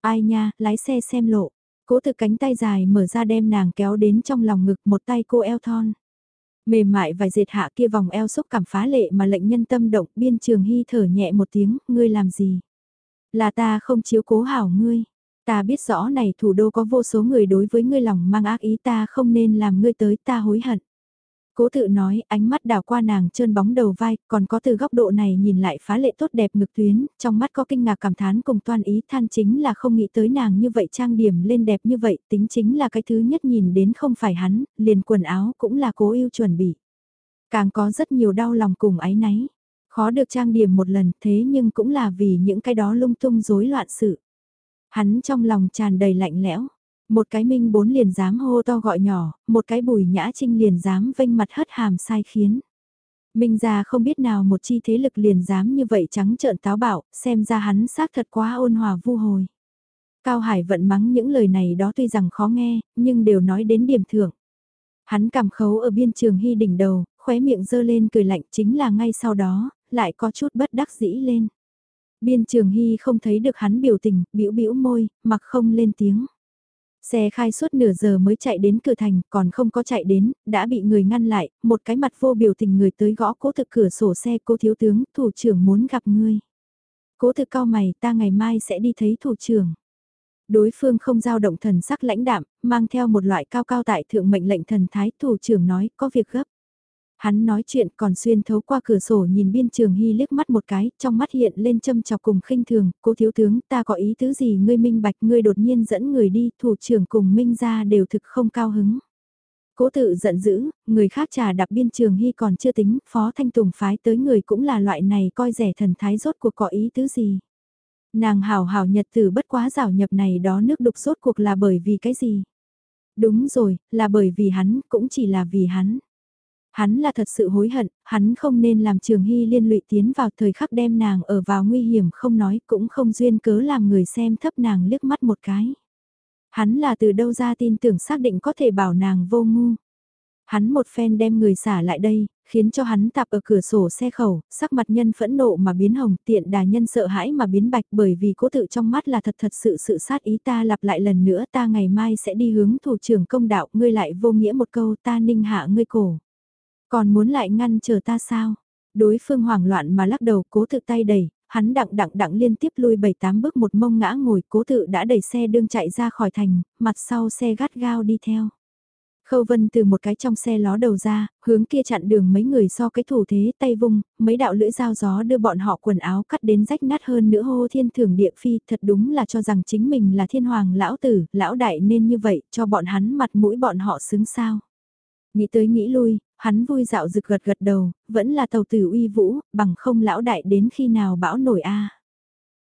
Ai nha, lái xe xem lộ. Cố tự cánh tay dài mở ra đem nàng kéo đến trong lòng ngực một tay cô eo thon. Mềm mại vài dệt hạ kia vòng eo xúc cảm phá lệ mà lệnh nhân tâm động biên trường hy thở nhẹ một tiếng, ngươi làm gì? Là ta không chiếu cố hảo ngươi. Ta biết rõ này thủ đô có vô số người đối với ngươi lòng mang ác ý ta không nên làm ngươi tới ta hối hận. Cố tự nói, ánh mắt đào qua nàng trơn bóng đầu vai, còn có từ góc độ này nhìn lại phá lệ tốt đẹp ngực tuyến, trong mắt có kinh ngạc cảm thán cùng toan ý than chính là không nghĩ tới nàng như vậy trang điểm lên đẹp như vậy, tính chính là cái thứ nhất nhìn đến không phải hắn, liền quần áo cũng là cố yêu chuẩn bị. Càng có rất nhiều đau lòng cùng ái náy, khó được trang điểm một lần thế nhưng cũng là vì những cái đó lung tung rối loạn sự. Hắn trong lòng tràn đầy lạnh lẽo một cái minh bốn liền dám hô to gọi nhỏ, một cái bùi nhã trinh liền dám vênh mặt hất hàm sai khiến. Minh ra không biết nào một chi thế lực liền dám như vậy trắng trợn táo bạo, xem ra hắn xác thật quá ôn hòa vu hồi. Cao Hải vận mắng những lời này đó tuy rằng khó nghe, nhưng đều nói đến điểm thưởng. Hắn cảm khấu ở biên trường hy đỉnh đầu, khóe miệng dơ lên cười lạnh chính là ngay sau đó, lại có chút bất đắc dĩ lên. Biên trường hy không thấy được hắn biểu tình, biểu biểu môi, mặc không lên tiếng. Xe khai suốt nửa giờ mới chạy đến cửa thành, còn không có chạy đến, đã bị người ngăn lại, một cái mặt vô biểu tình người tới gõ cố thực cửa sổ xe cô thiếu tướng, thủ trưởng muốn gặp ngươi. Cố thực cao mày, ta ngày mai sẽ đi thấy thủ trưởng. Đối phương không giao động thần sắc lãnh đạm, mang theo một loại cao cao tại thượng mệnh lệnh thần thái, thủ trưởng nói, có việc gấp. Hắn nói chuyện còn xuyên thấu qua cửa sổ nhìn biên trường hy liếc mắt một cái, trong mắt hiện lên châm chọc cùng khinh thường, cố thiếu tướng ta có ý tứ gì ngươi minh bạch ngươi đột nhiên dẫn người đi, thủ trưởng cùng minh ra đều thực không cao hứng. Cố tự giận dữ, người khác trà đặc biên trường hy còn chưa tính, phó thanh tùng phái tới người cũng là loại này coi rẻ thần thái rốt cuộc có ý tứ gì. Nàng hào hào nhật từ bất quá rào nhập này đó nước đục rốt cuộc là bởi vì cái gì? Đúng rồi, là bởi vì hắn, cũng chỉ là vì hắn. Hắn là thật sự hối hận, hắn không nên làm Trường Hy liên lụy tiến vào thời khắc đem nàng ở vào nguy hiểm không nói cũng không duyên cớ làm người xem thấp nàng liếc mắt một cái. Hắn là từ đâu ra tin tưởng xác định có thể bảo nàng vô ngu. Hắn một phen đem người xả lại đây, khiến cho hắn tạp ở cửa sổ xe khẩu, sắc mặt nhân phẫn nộ mà biến hồng, tiện đà nhân sợ hãi mà biến bạch bởi vì cố tự trong mắt là thật thật sự sự sát ý ta lặp lại lần nữa ta ngày mai sẽ đi hướng thủ trưởng công đạo, ngươi lại vô nghĩa một câu ta ninh hạ ngươi cổ. Còn muốn lại ngăn chờ ta sao? Đối phương hoảng loạn mà lắc đầu cố tự tay đẩy, hắn đặng đặng đặng liên tiếp lui bảy tám bước một mông ngã ngồi cố tự đã đẩy xe đương chạy ra khỏi thành, mặt sau xe gắt gao đi theo. Khâu Vân từ một cái trong xe ló đầu ra, hướng kia chặn đường mấy người so cái thủ thế tay vung, mấy đạo lưỡi dao gió đưa bọn họ quần áo cắt đến rách nát hơn nữa hô thiên thưởng địa phi thật đúng là cho rằng chính mình là thiên hoàng lão tử, lão đại nên như vậy, cho bọn hắn mặt mũi bọn họ xứng sao. Nghĩ tới nghĩ lui, hắn vui dạo rực gật gật đầu, vẫn là tàu tử uy vũ, bằng không lão đại đến khi nào bão nổi a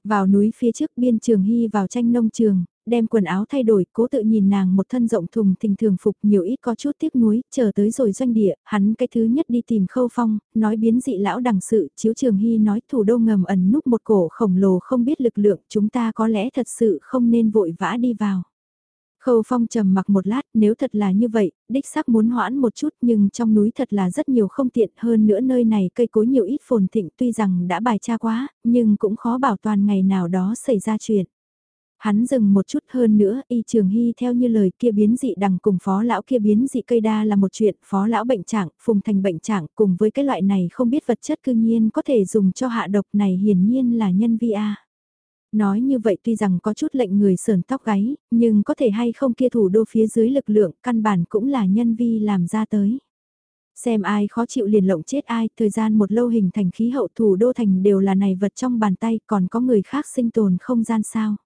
Vào núi phía trước biên trường hy vào tranh nông trường, đem quần áo thay đổi, cố tự nhìn nàng một thân rộng thùng thình thường phục nhiều ít có chút tiếc nuối, chờ tới rồi doanh địa, hắn cái thứ nhất đi tìm khâu phong, nói biến dị lão đằng sự, chiếu trường hy nói thủ đô ngầm ẩn núp một cổ khổng lồ không biết lực lượng, chúng ta có lẽ thật sự không nên vội vã đi vào. Khâu Phong trầm mặc một lát, nếu thật là như vậy, đích xác muốn hoãn một chút nhưng trong núi thật là rất nhiều không tiện hơn nữa nơi này cây cối nhiều ít phồn thịnh tuy rằng đã bài tra quá, nhưng cũng khó bảo toàn ngày nào đó xảy ra chuyện. Hắn dừng một chút hơn nữa, y trường hy theo như lời kia biến dị đằng cùng phó lão kia biến dị cây đa là một chuyện, phó lão bệnh trạng, phùng thành bệnh trạng cùng với cái loại này không biết vật chất cư nhiên có thể dùng cho hạ độc này hiển nhiên là nhân vi A. Nói như vậy tuy rằng có chút lệnh người sờn tóc gáy, nhưng có thể hay không kia thủ đô phía dưới lực lượng căn bản cũng là nhân vi làm ra tới. Xem ai khó chịu liền lộng chết ai, thời gian một lâu hình thành khí hậu thủ đô thành đều là này vật trong bàn tay còn có người khác sinh tồn không gian sao.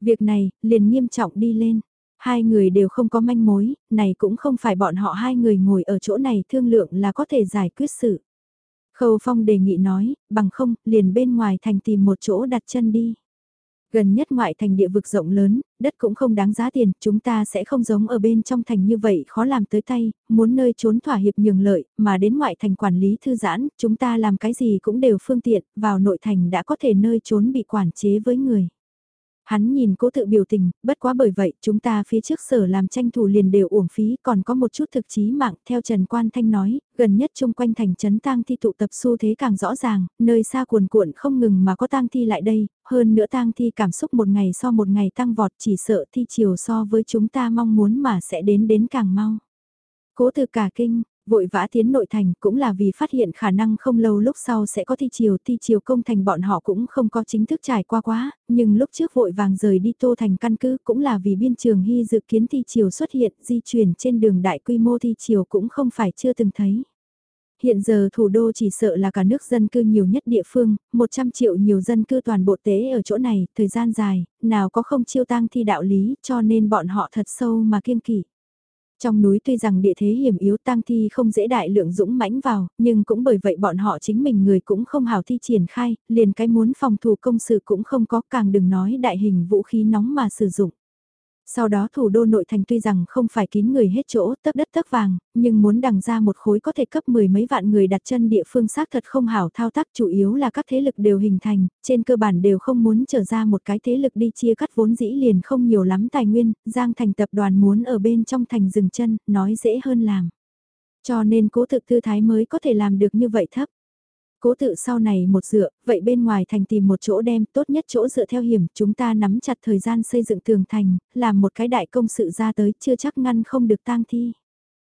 Việc này, liền nghiêm trọng đi lên. Hai người đều không có manh mối, này cũng không phải bọn họ hai người ngồi ở chỗ này thương lượng là có thể giải quyết sự. Khâu Phong đề nghị nói, bằng không, liền bên ngoài thành tìm một chỗ đặt chân đi. Gần nhất ngoại thành địa vực rộng lớn, đất cũng không đáng giá tiền, chúng ta sẽ không giống ở bên trong thành như vậy khó làm tới tay, muốn nơi trốn thỏa hiệp nhường lợi, mà đến ngoại thành quản lý thư giãn, chúng ta làm cái gì cũng đều phương tiện, vào nội thành đã có thể nơi trốn bị quản chế với người. Hắn nhìn cố tự biểu tình, bất quá bởi vậy chúng ta phía trước sở làm tranh thủ liền đều uổng phí còn có một chút thực chí mạng theo Trần Quan Thanh nói, gần nhất chung quanh thành trấn tang thi tụ tập xu thế càng rõ ràng, nơi xa cuồn cuộn không ngừng mà có tang thi lại đây, hơn nữa tang thi cảm xúc một ngày so một ngày tăng vọt chỉ sợ thi chiều so với chúng ta mong muốn mà sẽ đến đến càng mau. Cố tự cả kinh, Vội vã tiến nội thành cũng là vì phát hiện khả năng không lâu lúc sau sẽ có thi chiều, thi chiều công thành bọn họ cũng không có chính thức trải qua quá, nhưng lúc trước vội vàng rời đi tô thành căn cứ cũng là vì biên trường hy dự kiến thi chiều xuất hiện, di chuyển trên đường đại quy mô thi chiều cũng không phải chưa từng thấy. Hiện giờ thủ đô chỉ sợ là cả nước dân cư nhiều nhất địa phương, 100 triệu nhiều dân cư toàn bộ tế ở chỗ này, thời gian dài, nào có không chiêu tang thi đạo lý cho nên bọn họ thật sâu mà kiêng kỵ. Trong núi tuy rằng địa thế hiểm yếu tang thi không dễ đại lượng dũng mãnh vào, nhưng cũng bởi vậy bọn họ chính mình người cũng không hào thi triển khai, liền cái muốn phòng thủ công sự cũng không có càng đừng nói đại hình vũ khí nóng mà sử dụng. Sau đó thủ đô nội thành tuy rằng không phải kín người hết chỗ tấp đất tấp vàng, nhưng muốn đằng ra một khối có thể cấp mười mấy vạn người đặt chân địa phương xác thật không hảo thao tác chủ yếu là các thế lực đều hình thành, trên cơ bản đều không muốn trở ra một cái thế lực đi chia cắt vốn dĩ liền không nhiều lắm tài nguyên, Giang thành tập đoàn muốn ở bên trong thành dừng chân, nói dễ hơn làm. Cho nên cố thực tư thái mới có thể làm được như vậy thấp. Cố tự sau này một dựa, vậy bên ngoài thành tìm một chỗ đem tốt nhất chỗ dựa theo hiểm, chúng ta nắm chặt thời gian xây dựng tường thành, làm một cái đại công sự ra tới chưa chắc ngăn không được tang thi.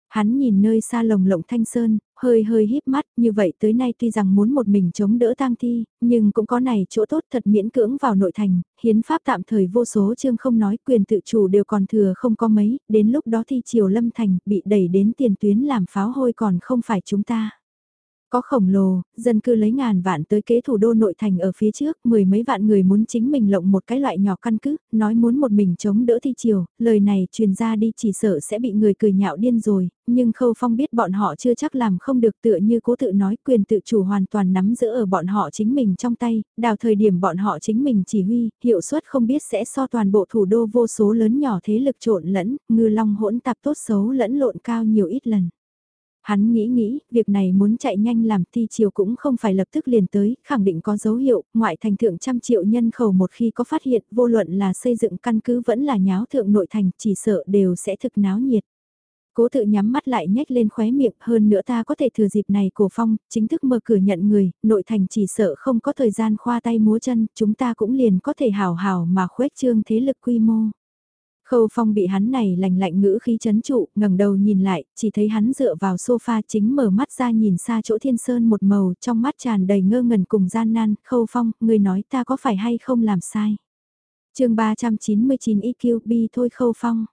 Hắn nhìn nơi xa lồng lộng thanh sơn, hơi hơi híp mắt, như vậy tới nay tuy rằng muốn một mình chống đỡ tang thi, nhưng cũng có này chỗ tốt thật miễn cưỡng vào nội thành, hiến pháp tạm thời vô số chương không nói quyền tự chủ đều còn thừa không có mấy, đến lúc đó thi triều lâm thành bị đẩy đến tiền tuyến làm pháo hôi còn không phải chúng ta. Có khổng lồ, dân cư lấy ngàn vạn tới kế thủ đô nội thành ở phía trước, mười mấy vạn người muốn chính mình lộng một cái loại nhỏ căn cứ, nói muốn một mình chống đỡ thi chiều, lời này truyền ra đi chỉ sợ sẽ bị người cười nhạo điên rồi, nhưng Khâu Phong biết bọn họ chưa chắc làm không được tựa như cố tự nói quyền tự chủ hoàn toàn nắm giữ ở bọn họ chính mình trong tay, đào thời điểm bọn họ chính mình chỉ huy, hiệu suất không biết sẽ so toàn bộ thủ đô vô số lớn nhỏ thế lực trộn lẫn, ngư long hỗn tạp tốt xấu lẫn lộn cao nhiều ít lần. Hắn nghĩ nghĩ, việc này muốn chạy nhanh làm thi chiều cũng không phải lập tức liền tới, khẳng định có dấu hiệu, ngoại thành thượng trăm triệu nhân khẩu một khi có phát hiện, vô luận là xây dựng căn cứ vẫn là nháo thượng nội thành, chỉ sợ đều sẽ thực náo nhiệt. Cố tự nhắm mắt lại nhếch lên khóe miệng, hơn nữa ta có thể thừa dịp này cổ phong, chính thức mở cửa nhận người, nội thành chỉ sợ không có thời gian khoa tay múa chân, chúng ta cũng liền có thể hào hào mà khuếch trương thế lực quy mô. Khâu phong bị hắn này lành lạnh ngữ khí chấn trụ, ngẩng đầu nhìn lại, chỉ thấy hắn dựa vào sofa chính mở mắt ra nhìn xa chỗ thiên sơn một màu, trong mắt tràn đầy ngơ ngẩn cùng gian nan, khâu phong, người nói ta có phải hay không làm sai. chương 399 EQ bi thôi khâu phong.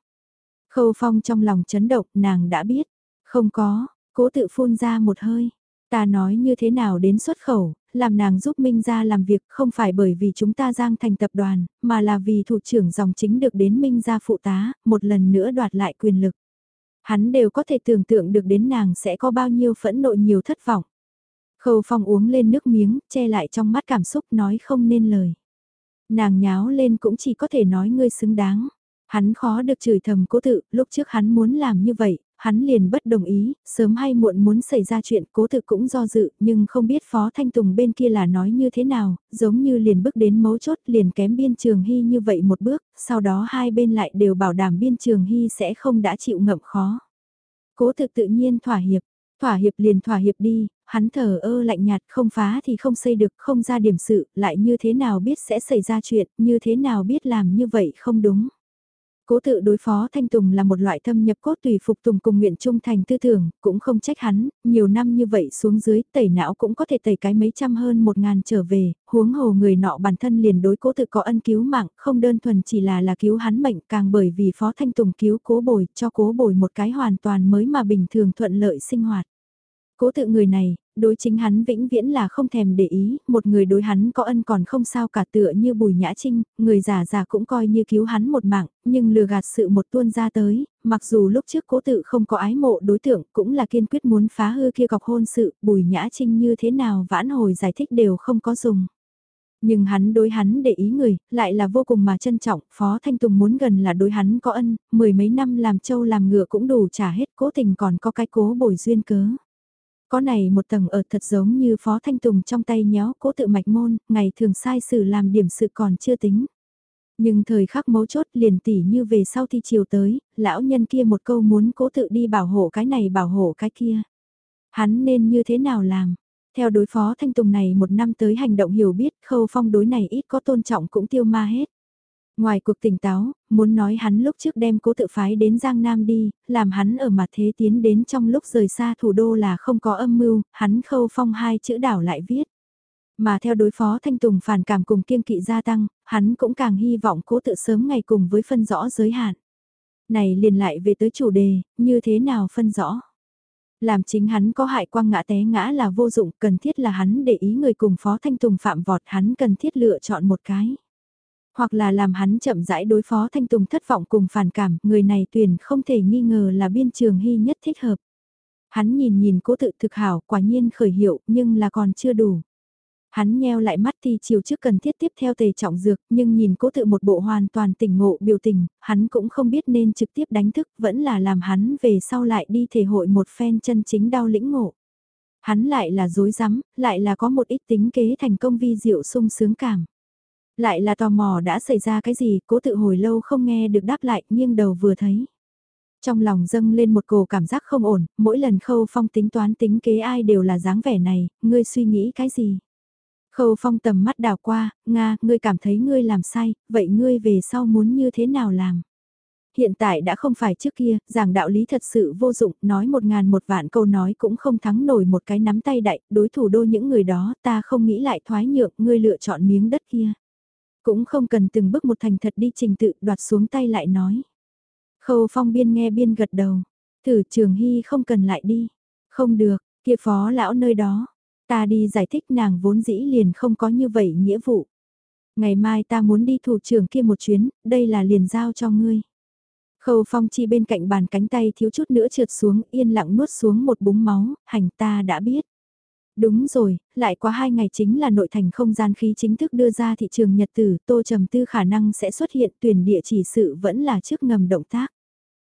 Khâu phong trong lòng chấn động, nàng đã biết. Không có, cố tự phun ra một hơi. Ta nói như thế nào đến xuất khẩu, làm nàng giúp Minh gia làm việc không phải bởi vì chúng ta giang thành tập đoàn, mà là vì thủ trưởng dòng chính được đến Minh gia phụ tá, một lần nữa đoạt lại quyền lực. Hắn đều có thể tưởng tượng được đến nàng sẽ có bao nhiêu phẫn nộ nhiều thất vọng. Khâu phong uống lên nước miếng, che lại trong mắt cảm xúc nói không nên lời. Nàng nháo lên cũng chỉ có thể nói ngươi xứng đáng. Hắn khó được chửi thầm cố tự, lúc trước hắn muốn làm như vậy, hắn liền bất đồng ý, sớm hay muộn muốn xảy ra chuyện cố tự cũng do dự, nhưng không biết Phó Thanh Tùng bên kia là nói như thế nào, giống như liền bước đến mấu chốt liền kém biên trường hy như vậy một bước, sau đó hai bên lại đều bảo đảm biên trường hy sẽ không đã chịu ngậm khó. Cố tự tự nhiên thỏa hiệp, thỏa hiệp liền thỏa hiệp đi, hắn thờ ơ lạnh nhạt không phá thì không xây được, không ra điểm sự, lại như thế nào biết sẽ xảy ra chuyện, như thế nào biết làm như vậy không đúng. Cố tự đối phó Thanh Tùng là một loại thâm nhập cốt tùy phục tùng cùng nguyện trung thành tư tưởng, cũng không trách hắn, nhiều năm như vậy xuống dưới tẩy não cũng có thể tẩy cái mấy trăm hơn một ngàn trở về, huống hồ người nọ bản thân liền đối cố tự có ân cứu mạng, không đơn thuần chỉ là là cứu hắn mệnh càng bởi vì phó Thanh Tùng cứu cố bồi, cho cố bồi một cái hoàn toàn mới mà bình thường thuận lợi sinh hoạt. Cố tự người này, đối chính hắn vĩnh viễn là không thèm để ý, một người đối hắn có ân còn không sao cả tựa như Bùi Nhã Trinh, người già già cũng coi như cứu hắn một mạng, nhưng lừa gạt sự một tuôn ra tới, mặc dù lúc trước cố tự không có ái mộ đối tượng cũng là kiên quyết muốn phá hư kia cọc hôn sự, Bùi Nhã Trinh như thế nào vãn hồi giải thích đều không có dùng. Nhưng hắn đối hắn để ý người, lại là vô cùng mà trân trọng, Phó Thanh Tùng muốn gần là đối hắn có ân, mười mấy năm làm trâu làm ngựa cũng đủ trả hết cố tình còn có cái cố bồi duyên cớ. Có này một tầng ở thật giống như Phó Thanh Tùng trong tay nhéo cố tự mạch môn, ngày thường sai sự làm điểm sự còn chưa tính. Nhưng thời khắc mấu chốt liền tỉ như về sau thi chiều tới, lão nhân kia một câu muốn cố tự đi bảo hộ cái này bảo hộ cái kia. Hắn nên như thế nào làm? Theo đối phó Thanh Tùng này một năm tới hành động hiểu biết khâu phong đối này ít có tôn trọng cũng tiêu ma hết. Ngoài cuộc tỉnh táo, muốn nói hắn lúc trước đem cố tự phái đến Giang Nam đi, làm hắn ở mặt thế tiến đến trong lúc rời xa thủ đô là không có âm mưu, hắn khâu phong hai chữ đảo lại viết. Mà theo đối phó Thanh Tùng phản cảm cùng kiên kỵ gia tăng, hắn cũng càng hy vọng cố tự sớm ngày cùng với phân rõ giới hạn. Này liền lại về tới chủ đề, như thế nào phân rõ? Làm chính hắn có hại quang ngã té ngã là vô dụng, cần thiết là hắn để ý người cùng phó Thanh Tùng phạm vọt hắn cần thiết lựa chọn một cái hoặc là làm hắn chậm rãi đối phó Thanh Tùng thất vọng cùng phản cảm, người này tuyển không thể nghi ngờ là biên trường hy nhất thích hợp. Hắn nhìn nhìn cố tự thực hảo, quả nhiên khởi hiệu, nhưng là còn chưa đủ. Hắn nheo lại mắt thì chiều trước cần thiết tiếp theo tề trọng dược, nhưng nhìn cố tự một bộ hoàn toàn tỉnh ngộ biểu tình, hắn cũng không biết nên trực tiếp đánh thức, vẫn là làm hắn về sau lại đi thể hội một phen chân chính đau lĩnh ngộ. Hắn lại là dối rắm lại là có một ít tính kế thành công vi diệu sung sướng cảm. Lại là tò mò đã xảy ra cái gì, cố tự hồi lâu không nghe được đáp lại, nghiêng đầu vừa thấy. Trong lòng dâng lên một cổ cảm giác không ổn, mỗi lần khâu phong tính toán tính kế ai đều là dáng vẻ này, ngươi suy nghĩ cái gì? Khâu phong tầm mắt đào qua, Nga, ngươi cảm thấy ngươi làm sai, vậy ngươi về sau muốn như thế nào làm? Hiện tại đã không phải trước kia, giảng đạo lý thật sự vô dụng, nói một ngàn một vạn câu nói cũng không thắng nổi một cái nắm tay đại, đối thủ đô những người đó ta không nghĩ lại thoái nhượng, ngươi lựa chọn miếng đất kia. Cũng không cần từng bước một thành thật đi trình tự đoạt xuống tay lại nói. Khâu phong biên nghe biên gật đầu. Thử trường hy không cần lại đi. Không được, kia phó lão nơi đó. Ta đi giải thích nàng vốn dĩ liền không có như vậy nghĩa vụ. Ngày mai ta muốn đi thủ trưởng kia một chuyến, đây là liền giao cho ngươi. Khâu phong chi bên cạnh bàn cánh tay thiếu chút nữa trượt xuống yên lặng nuốt xuống một búng máu, hành ta đã biết. Đúng rồi, lại qua hai ngày chính là nội thành không gian khí chính thức đưa ra thị trường nhật tử, tô trầm tư khả năng sẽ xuất hiện tuyển địa chỉ sự vẫn là trước ngầm động tác.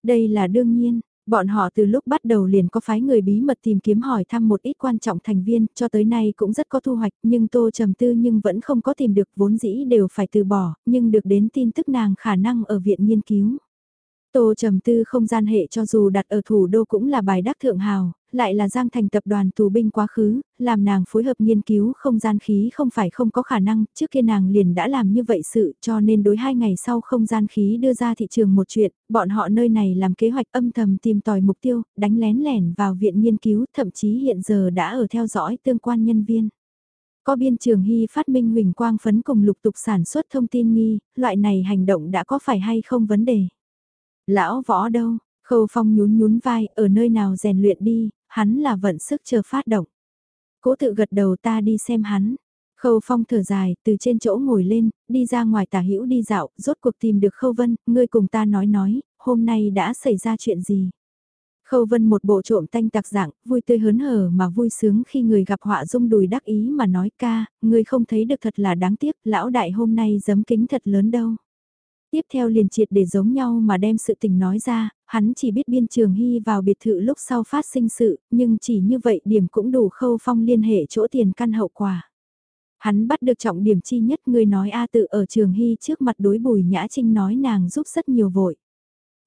Đây là đương nhiên, bọn họ từ lúc bắt đầu liền có phái người bí mật tìm kiếm hỏi thăm một ít quan trọng thành viên, cho tới nay cũng rất có thu hoạch, nhưng tô trầm tư nhưng vẫn không có tìm được vốn dĩ đều phải từ bỏ, nhưng được đến tin tức nàng khả năng ở viện nghiên cứu. Tô Trầm Tư không gian hệ cho dù đặt ở thủ đô cũng là bài đắc thượng hào, lại là Giang Thành tập đoàn tù binh quá khứ, làm nàng phối hợp nghiên cứu không gian khí không phải không có khả năng, trước kia nàng liền đã làm như vậy sự cho nên đối hai ngày sau không gian khí đưa ra thị trường một chuyện, bọn họ nơi này làm kế hoạch âm thầm tìm tòi mục tiêu, đánh lén lẻn vào viện nghiên cứu, thậm chí hiện giờ đã ở theo dõi tương quan nhân viên. Có biên trường hy phát minh huỳnh quang phấn cùng lục tục sản xuất thông tin nghi, loại này hành động đã có phải hay không vấn đề. Lão võ đâu, khâu phong nhún nhún vai, ở nơi nào rèn luyện đi, hắn là vận sức chờ phát động. Cố tự gật đầu ta đi xem hắn. Khâu phong thở dài, từ trên chỗ ngồi lên, đi ra ngoài tả hữu đi dạo, rốt cuộc tìm được khâu vân, ngươi cùng ta nói nói, hôm nay đã xảy ra chuyện gì. Khâu vân một bộ trộm tanh tạc dạng, vui tươi hớn hở mà vui sướng khi người gặp họa dung đùi đắc ý mà nói ca, ngươi không thấy được thật là đáng tiếc, lão đại hôm nay giấm kính thật lớn đâu. Tiếp theo liền triệt để giống nhau mà đem sự tình nói ra, hắn chỉ biết biên trường hy vào biệt thự lúc sau phát sinh sự, nhưng chỉ như vậy điểm cũng đủ khâu phong liên hệ chỗ tiền căn hậu quả. Hắn bắt được trọng điểm chi nhất người nói A tự ở trường hy trước mặt đối bùi nhã trinh nói nàng giúp rất nhiều vội.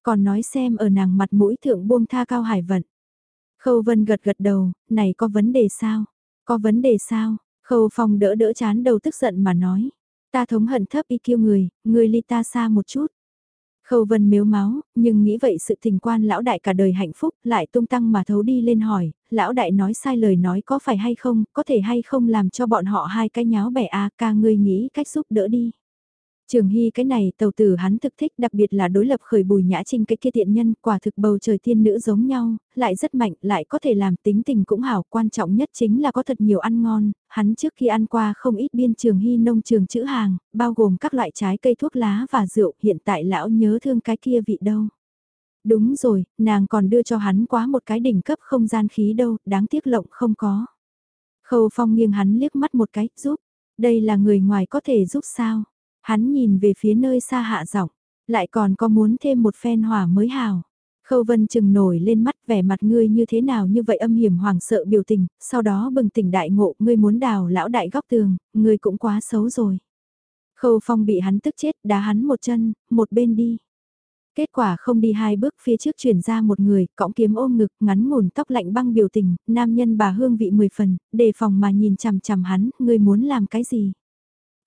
Còn nói xem ở nàng mặt mũi thượng buông tha cao hải vận. Khâu vân gật gật đầu, này có vấn đề sao? Có vấn đề sao? Khâu phong đỡ đỡ chán đầu tức giận mà nói. Ta thống hận thấp y kêu người, người ly ta xa một chút. Khâu vân miếu máu, nhưng nghĩ vậy sự tình quan lão đại cả đời hạnh phúc lại tung tăng mà thấu đi lên hỏi, lão đại nói sai lời nói có phải hay không, có thể hay không làm cho bọn họ hai cái nháo bẻ a ca ngươi nghĩ cách giúp đỡ đi. Trường Hy cái này tàu tử hắn thực thích đặc biệt là đối lập khởi bùi nhã trinh cái kia tiện nhân quả thực bầu trời tiên nữ giống nhau, lại rất mạnh, lại có thể làm tính tình cũng hảo, quan trọng nhất chính là có thật nhiều ăn ngon, hắn trước khi ăn qua không ít biên Trường Hy nông trường chữ hàng, bao gồm các loại trái cây thuốc lá và rượu, hiện tại lão nhớ thương cái kia vị đâu. Đúng rồi, nàng còn đưa cho hắn quá một cái đỉnh cấp không gian khí đâu, đáng tiếc lộng không có. Khâu phong nghiêng hắn liếc mắt một cái, giúp, đây là người ngoài có thể giúp sao? Hắn nhìn về phía nơi xa hạ giọng, lại còn có muốn thêm một phen hỏa mới hào. Khâu Vân chừng nổi lên mắt vẻ mặt ngươi như thế nào như vậy âm hiểm hoàng sợ biểu tình, sau đó bừng tỉnh đại ngộ, ngươi muốn đào lão đại góc tường, ngươi cũng quá xấu rồi. Khâu Phong bị hắn tức chết, đá hắn một chân, một bên đi. Kết quả không đi hai bước phía trước chuyển ra một người, cõng kiếm ôm ngực, ngắn ngủn tóc lạnh băng biểu tình, nam nhân bà hương vị mười phần, đề phòng mà nhìn chằm chằm hắn, ngươi muốn làm cái gì?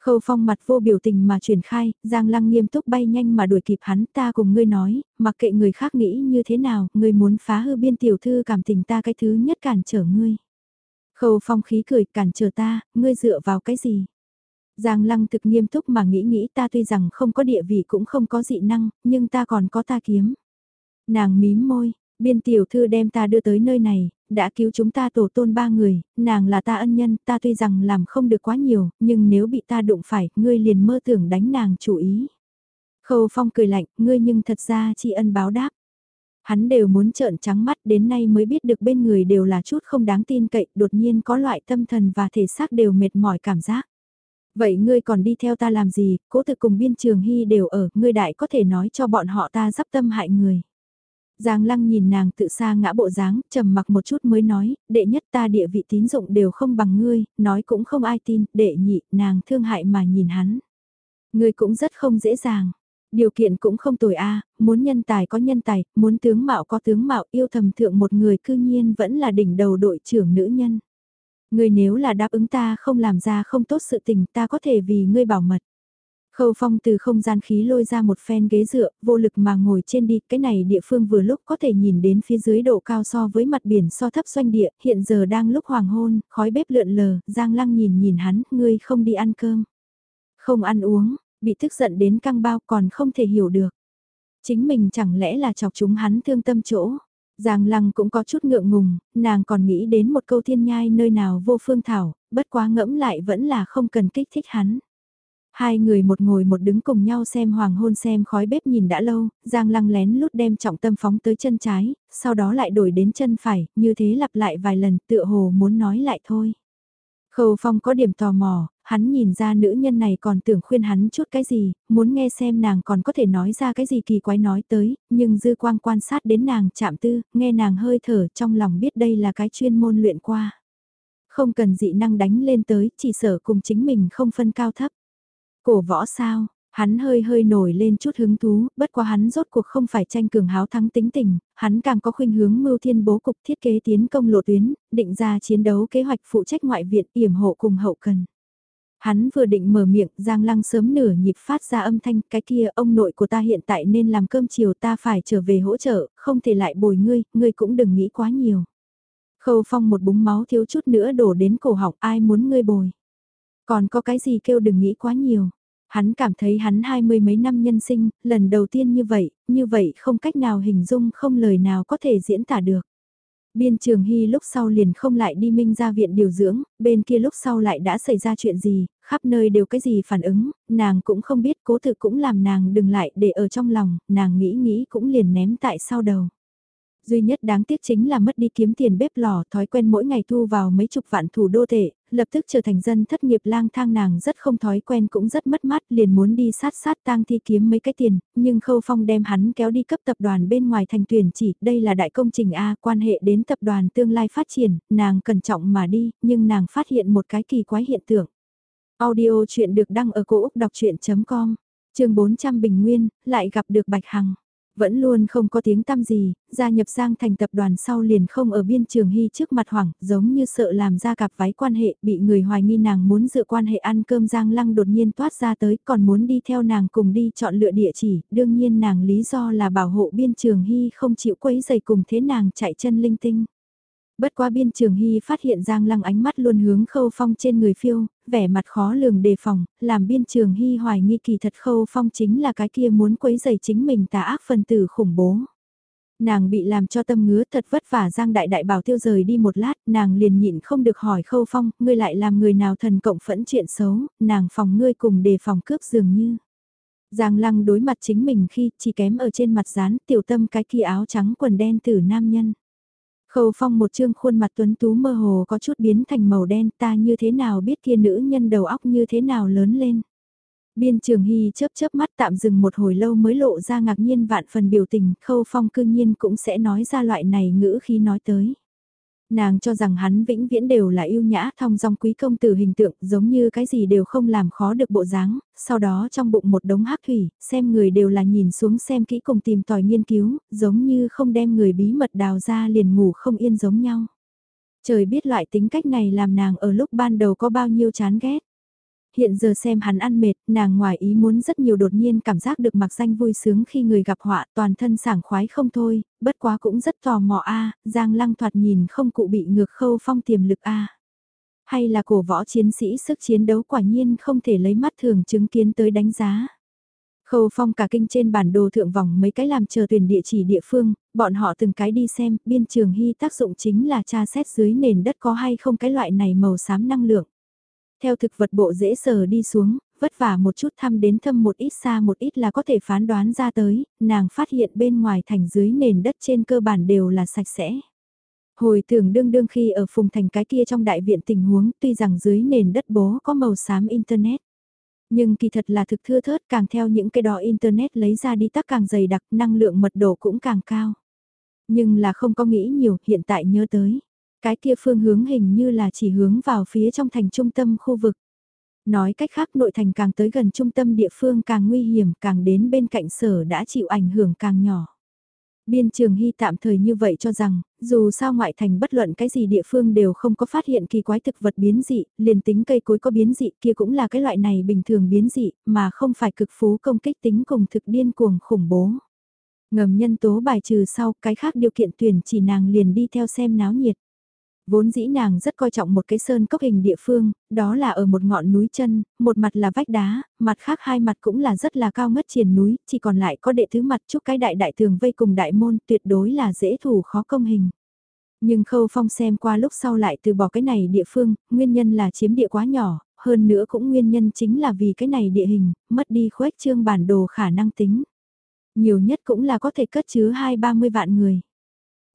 Khâu phong mặt vô biểu tình mà truyền khai, Giang Lăng nghiêm túc bay nhanh mà đuổi kịp hắn ta cùng ngươi nói, mặc kệ người khác nghĩ như thế nào, ngươi muốn phá hư biên tiểu thư cảm tình ta cái thứ nhất cản trở ngươi. Khâu phong khí cười cản trở ta, ngươi dựa vào cái gì? Giang Lăng thực nghiêm túc mà nghĩ nghĩ ta tuy rằng không có địa vị cũng không có dị năng, nhưng ta còn có ta kiếm. Nàng mím môi, biên tiểu thư đem ta đưa tới nơi này, đã cứu chúng ta tổ tôn ba người, nàng là ta ân nhân, ta tuy rằng làm không được quá nhiều, nhưng nếu bị ta đụng phải, ngươi liền mơ tưởng đánh nàng chủ ý. Khâu Phong cười lạnh, ngươi nhưng thật ra tri ân báo đáp. Hắn đều muốn trợn trắng mắt đến nay mới biết được bên người đều là chút không đáng tin cậy, đột nhiên có loại tâm thần và thể xác đều mệt mỏi cảm giác. Vậy ngươi còn đi theo ta làm gì, cố tự cùng biên trường hy đều ở, ngươi đại có thể nói cho bọn họ ta dắp tâm hại người. Giang Lăng nhìn nàng tự xa ngã bộ dáng, trầm mặc một chút mới nói, đệ nhất ta địa vị tín dụng đều không bằng ngươi, nói cũng không ai tin, đệ nhị, nàng thương hại mà nhìn hắn. Ngươi cũng rất không dễ dàng. Điều kiện cũng không tồi a, muốn nhân tài có nhân tài, muốn tướng mạo có tướng mạo, yêu thầm thượng một người cư nhiên vẫn là đỉnh đầu đội trưởng nữ nhân. Ngươi nếu là đáp ứng ta không làm ra không tốt sự tình ta có thể vì ngươi bảo mật. Khâu Phong từ không gian khí lôi ra một phen ghế dựa, vô lực mà ngồi trên đi, cái này địa phương vừa lúc có thể nhìn đến phía dưới độ cao so với mặt biển so thấp doanh địa, hiện giờ đang lúc hoàng hôn, khói bếp lượn lờ, Giang Lăng nhìn nhìn hắn, ngươi không đi ăn cơm. Không ăn uống, bị tức giận đến căng bao còn không thể hiểu được. Chính mình chẳng lẽ là chọc chúng hắn thương tâm chỗ. Giang Lăng cũng có chút ngượng ngùng, nàng còn nghĩ đến một câu thiên nhai nơi nào vô phương thảo, bất quá ngẫm lại vẫn là không cần kích thích hắn. Hai người một ngồi một đứng cùng nhau xem hoàng hôn xem khói bếp nhìn đã lâu, Giang lăng lén lút đem trọng tâm phóng tới chân trái, sau đó lại đổi đến chân phải, như thế lặp lại vài lần tựa hồ muốn nói lại thôi. Khâu Phong có điểm tò mò, hắn nhìn ra nữ nhân này còn tưởng khuyên hắn chút cái gì, muốn nghe xem nàng còn có thể nói ra cái gì kỳ quái nói tới, nhưng dư quang quan sát đến nàng chạm tư, nghe nàng hơi thở trong lòng biết đây là cái chuyên môn luyện qua. Không cần dị năng đánh lên tới, chỉ sở cùng chính mình không phân cao thấp. Cổ võ sao, Hắn hơi hơi nổi lên chút hứng thú, bất quá hắn rốt cuộc không phải tranh cường háo thắng tính tình, hắn càng có khuynh hướng mưu thiên bố cục thiết kế tiến công lộ tuyến, định ra chiến đấu kế hoạch phụ trách ngoại viện yểm hộ cùng hậu cần. Hắn vừa định mở miệng, Giang Lăng sớm nửa nhịp phát ra âm thanh, cái kia ông nội của ta hiện tại nên làm cơm chiều ta phải trở về hỗ trợ, không thể lại bồi ngươi, ngươi cũng đừng nghĩ quá nhiều. Khâu phong một búng máu thiếu chút nữa đổ đến cổ họng ai muốn ngươi bồi. Còn có cái gì kêu đừng nghĩ quá nhiều. Hắn cảm thấy hắn hai mươi mấy năm nhân sinh, lần đầu tiên như vậy, như vậy không cách nào hình dung không lời nào có thể diễn tả được. Biên trường hy lúc sau liền không lại đi minh ra viện điều dưỡng, bên kia lúc sau lại đã xảy ra chuyện gì, khắp nơi đều cái gì phản ứng, nàng cũng không biết cố thực cũng làm nàng đừng lại để ở trong lòng, nàng nghĩ nghĩ cũng liền ném tại sau đầu duy nhất đáng tiếc chính là mất đi kiếm tiền bếp lò thói quen mỗi ngày thu vào mấy chục vạn thủ đô tệ, lập tức trở thành dân thất nghiệp lang thang nàng rất không thói quen cũng rất mất mát liền muốn đi sát sát tang thi kiếm mấy cái tiền, nhưng khâu phong đem hắn kéo đi cấp tập đoàn bên ngoài thành tuyển chỉ, đây là đại công trình A quan hệ đến tập đoàn tương lai phát triển, nàng cẩn trọng mà đi, nhưng nàng phát hiện một cái kỳ quái hiện tượng. Audio chuyện được đăng ở cổ Úc đọc chuyện.com, trường 400 Bình Nguyên, lại gặp được Bạch Hằng. Vẫn luôn không có tiếng tăm gì, gia nhập Giang thành tập đoàn sau liền không ở biên trường hy trước mặt hoảng, giống như sợ làm ra cặp váy quan hệ, bị người hoài nghi nàng muốn dựa quan hệ ăn cơm Giang lăng đột nhiên toát ra tới, còn muốn đi theo nàng cùng đi chọn lựa địa chỉ, đương nhiên nàng lý do là bảo hộ biên trường hy không chịu quấy giày cùng thế nàng chạy chân linh tinh. Bất qua biên trường hy phát hiện Giang Lăng ánh mắt luôn hướng khâu phong trên người phiêu, vẻ mặt khó lường đề phòng, làm biên trường hy hoài nghi kỳ thật khâu phong chính là cái kia muốn quấy giày chính mình tà ác phần tử khủng bố. Nàng bị làm cho tâm ngứa thật vất vả Giang Đại Đại bảo tiêu rời đi một lát, nàng liền nhịn không được hỏi khâu phong, ngươi lại làm người nào thần cộng phẫn chuyện xấu, nàng phòng ngươi cùng đề phòng cướp dường như. Giang Lăng đối mặt chính mình khi chỉ kém ở trên mặt dán tiểu tâm cái kia áo trắng quần đen tử nam nhân. Khâu phong một trương khuôn mặt tuấn tú mơ hồ có chút biến thành màu đen ta như thế nào biết kia nữ nhân đầu óc như thế nào lớn lên. Biên trường hy chớp chớp mắt tạm dừng một hồi lâu mới lộ ra ngạc nhiên vạn phần biểu tình, khâu phong cương nhiên cũng sẽ nói ra loại này ngữ khi nói tới. Nàng cho rằng hắn vĩnh viễn đều là yêu nhã thong dong quý công tử hình tượng giống như cái gì đều không làm khó được bộ dáng, sau đó trong bụng một đống hắc thủy, xem người đều là nhìn xuống xem kỹ cùng tìm tòi nghiên cứu, giống như không đem người bí mật đào ra liền ngủ không yên giống nhau. Trời biết loại tính cách này làm nàng ở lúc ban đầu có bao nhiêu chán ghét hiện giờ xem hắn ăn mệt, nàng ngoài ý muốn rất nhiều đột nhiên cảm giác được mặc danh vui sướng khi người gặp họa toàn thân sảng khoái không thôi, bất quá cũng rất tò mò a Giang Lăng thoạt nhìn không cụ bị ngược khâu phong tiềm lực a Hay là cổ võ chiến sĩ sức chiến đấu quả nhiên không thể lấy mắt thường chứng kiến tới đánh giá. Khâu phong cả kinh trên bản đồ thượng vòng mấy cái làm chờ tuyển địa chỉ địa phương, bọn họ từng cái đi xem, biên trường hy tác dụng chính là tra xét dưới nền đất có hay không cái loại này màu xám năng lượng. Theo thực vật bộ dễ sờ đi xuống, vất vả một chút thăm đến thâm một ít xa một ít là có thể phán đoán ra tới, nàng phát hiện bên ngoài thành dưới nền đất trên cơ bản đều là sạch sẽ. Hồi tưởng đương đương khi ở phùng thành cái kia trong đại viện tình huống tuy rằng dưới nền đất bố có màu xám Internet. Nhưng kỳ thật là thực thưa thớt càng theo những cái đó Internet lấy ra đi tắc càng dày đặc năng lượng mật độ cũng càng cao. Nhưng là không có nghĩ nhiều hiện tại nhớ tới. Cái kia phương hướng hình như là chỉ hướng vào phía trong thành trung tâm khu vực. Nói cách khác nội thành càng tới gần trung tâm địa phương càng nguy hiểm càng đến bên cạnh sở đã chịu ảnh hưởng càng nhỏ. Biên trường hy tạm thời như vậy cho rằng, dù sao ngoại thành bất luận cái gì địa phương đều không có phát hiện kỳ quái thực vật biến dị, liền tính cây cối có biến dị kia cũng là cái loại này bình thường biến dị, mà không phải cực phú công kích tính cùng thực điên cuồng khủng bố. Ngầm nhân tố bài trừ sau cái khác điều kiện tuyển chỉ nàng liền đi theo xem náo nhiệt. Vốn dĩ nàng rất coi trọng một cái sơn cốc hình địa phương, đó là ở một ngọn núi chân, một mặt là vách đá, mặt khác hai mặt cũng là rất là cao ngất triển núi, chỉ còn lại có đệ thứ mặt chúc cái đại đại tường vây cùng đại môn tuyệt đối là dễ thủ khó công hình. Nhưng khâu phong xem qua lúc sau lại từ bỏ cái này địa phương, nguyên nhân là chiếm địa quá nhỏ, hơn nữa cũng nguyên nhân chính là vì cái này địa hình, mất đi khuếch trương bản đồ khả năng tính. Nhiều nhất cũng là có thể cất chứa hai ba mươi vạn người.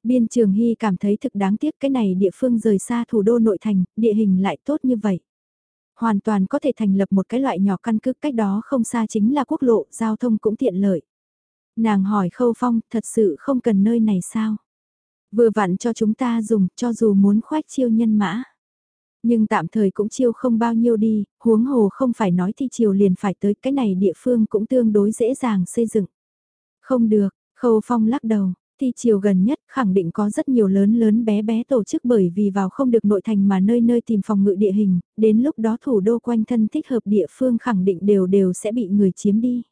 Biên Trường Hy cảm thấy thực đáng tiếc cái này địa phương rời xa thủ đô nội thành, địa hình lại tốt như vậy. Hoàn toàn có thể thành lập một cái loại nhỏ căn cứ cách đó không xa chính là quốc lộ, giao thông cũng tiện lợi. Nàng hỏi Khâu Phong, thật sự không cần nơi này sao? Vừa vặn cho chúng ta dùng, cho dù muốn khoách chiêu nhân mã. Nhưng tạm thời cũng chiêu không bao nhiêu đi, huống hồ không phải nói thi chiều liền phải tới cái này địa phương cũng tương đối dễ dàng xây dựng. Không được, Khâu Phong lắc đầu, thi chiều gần nhất khẳng định có rất nhiều lớn lớn bé bé tổ chức bởi vì vào không được nội thành mà nơi nơi tìm phòng ngự địa hình, đến lúc đó thủ đô quanh thân thích hợp địa phương khẳng định đều đều sẽ bị người chiếm đi.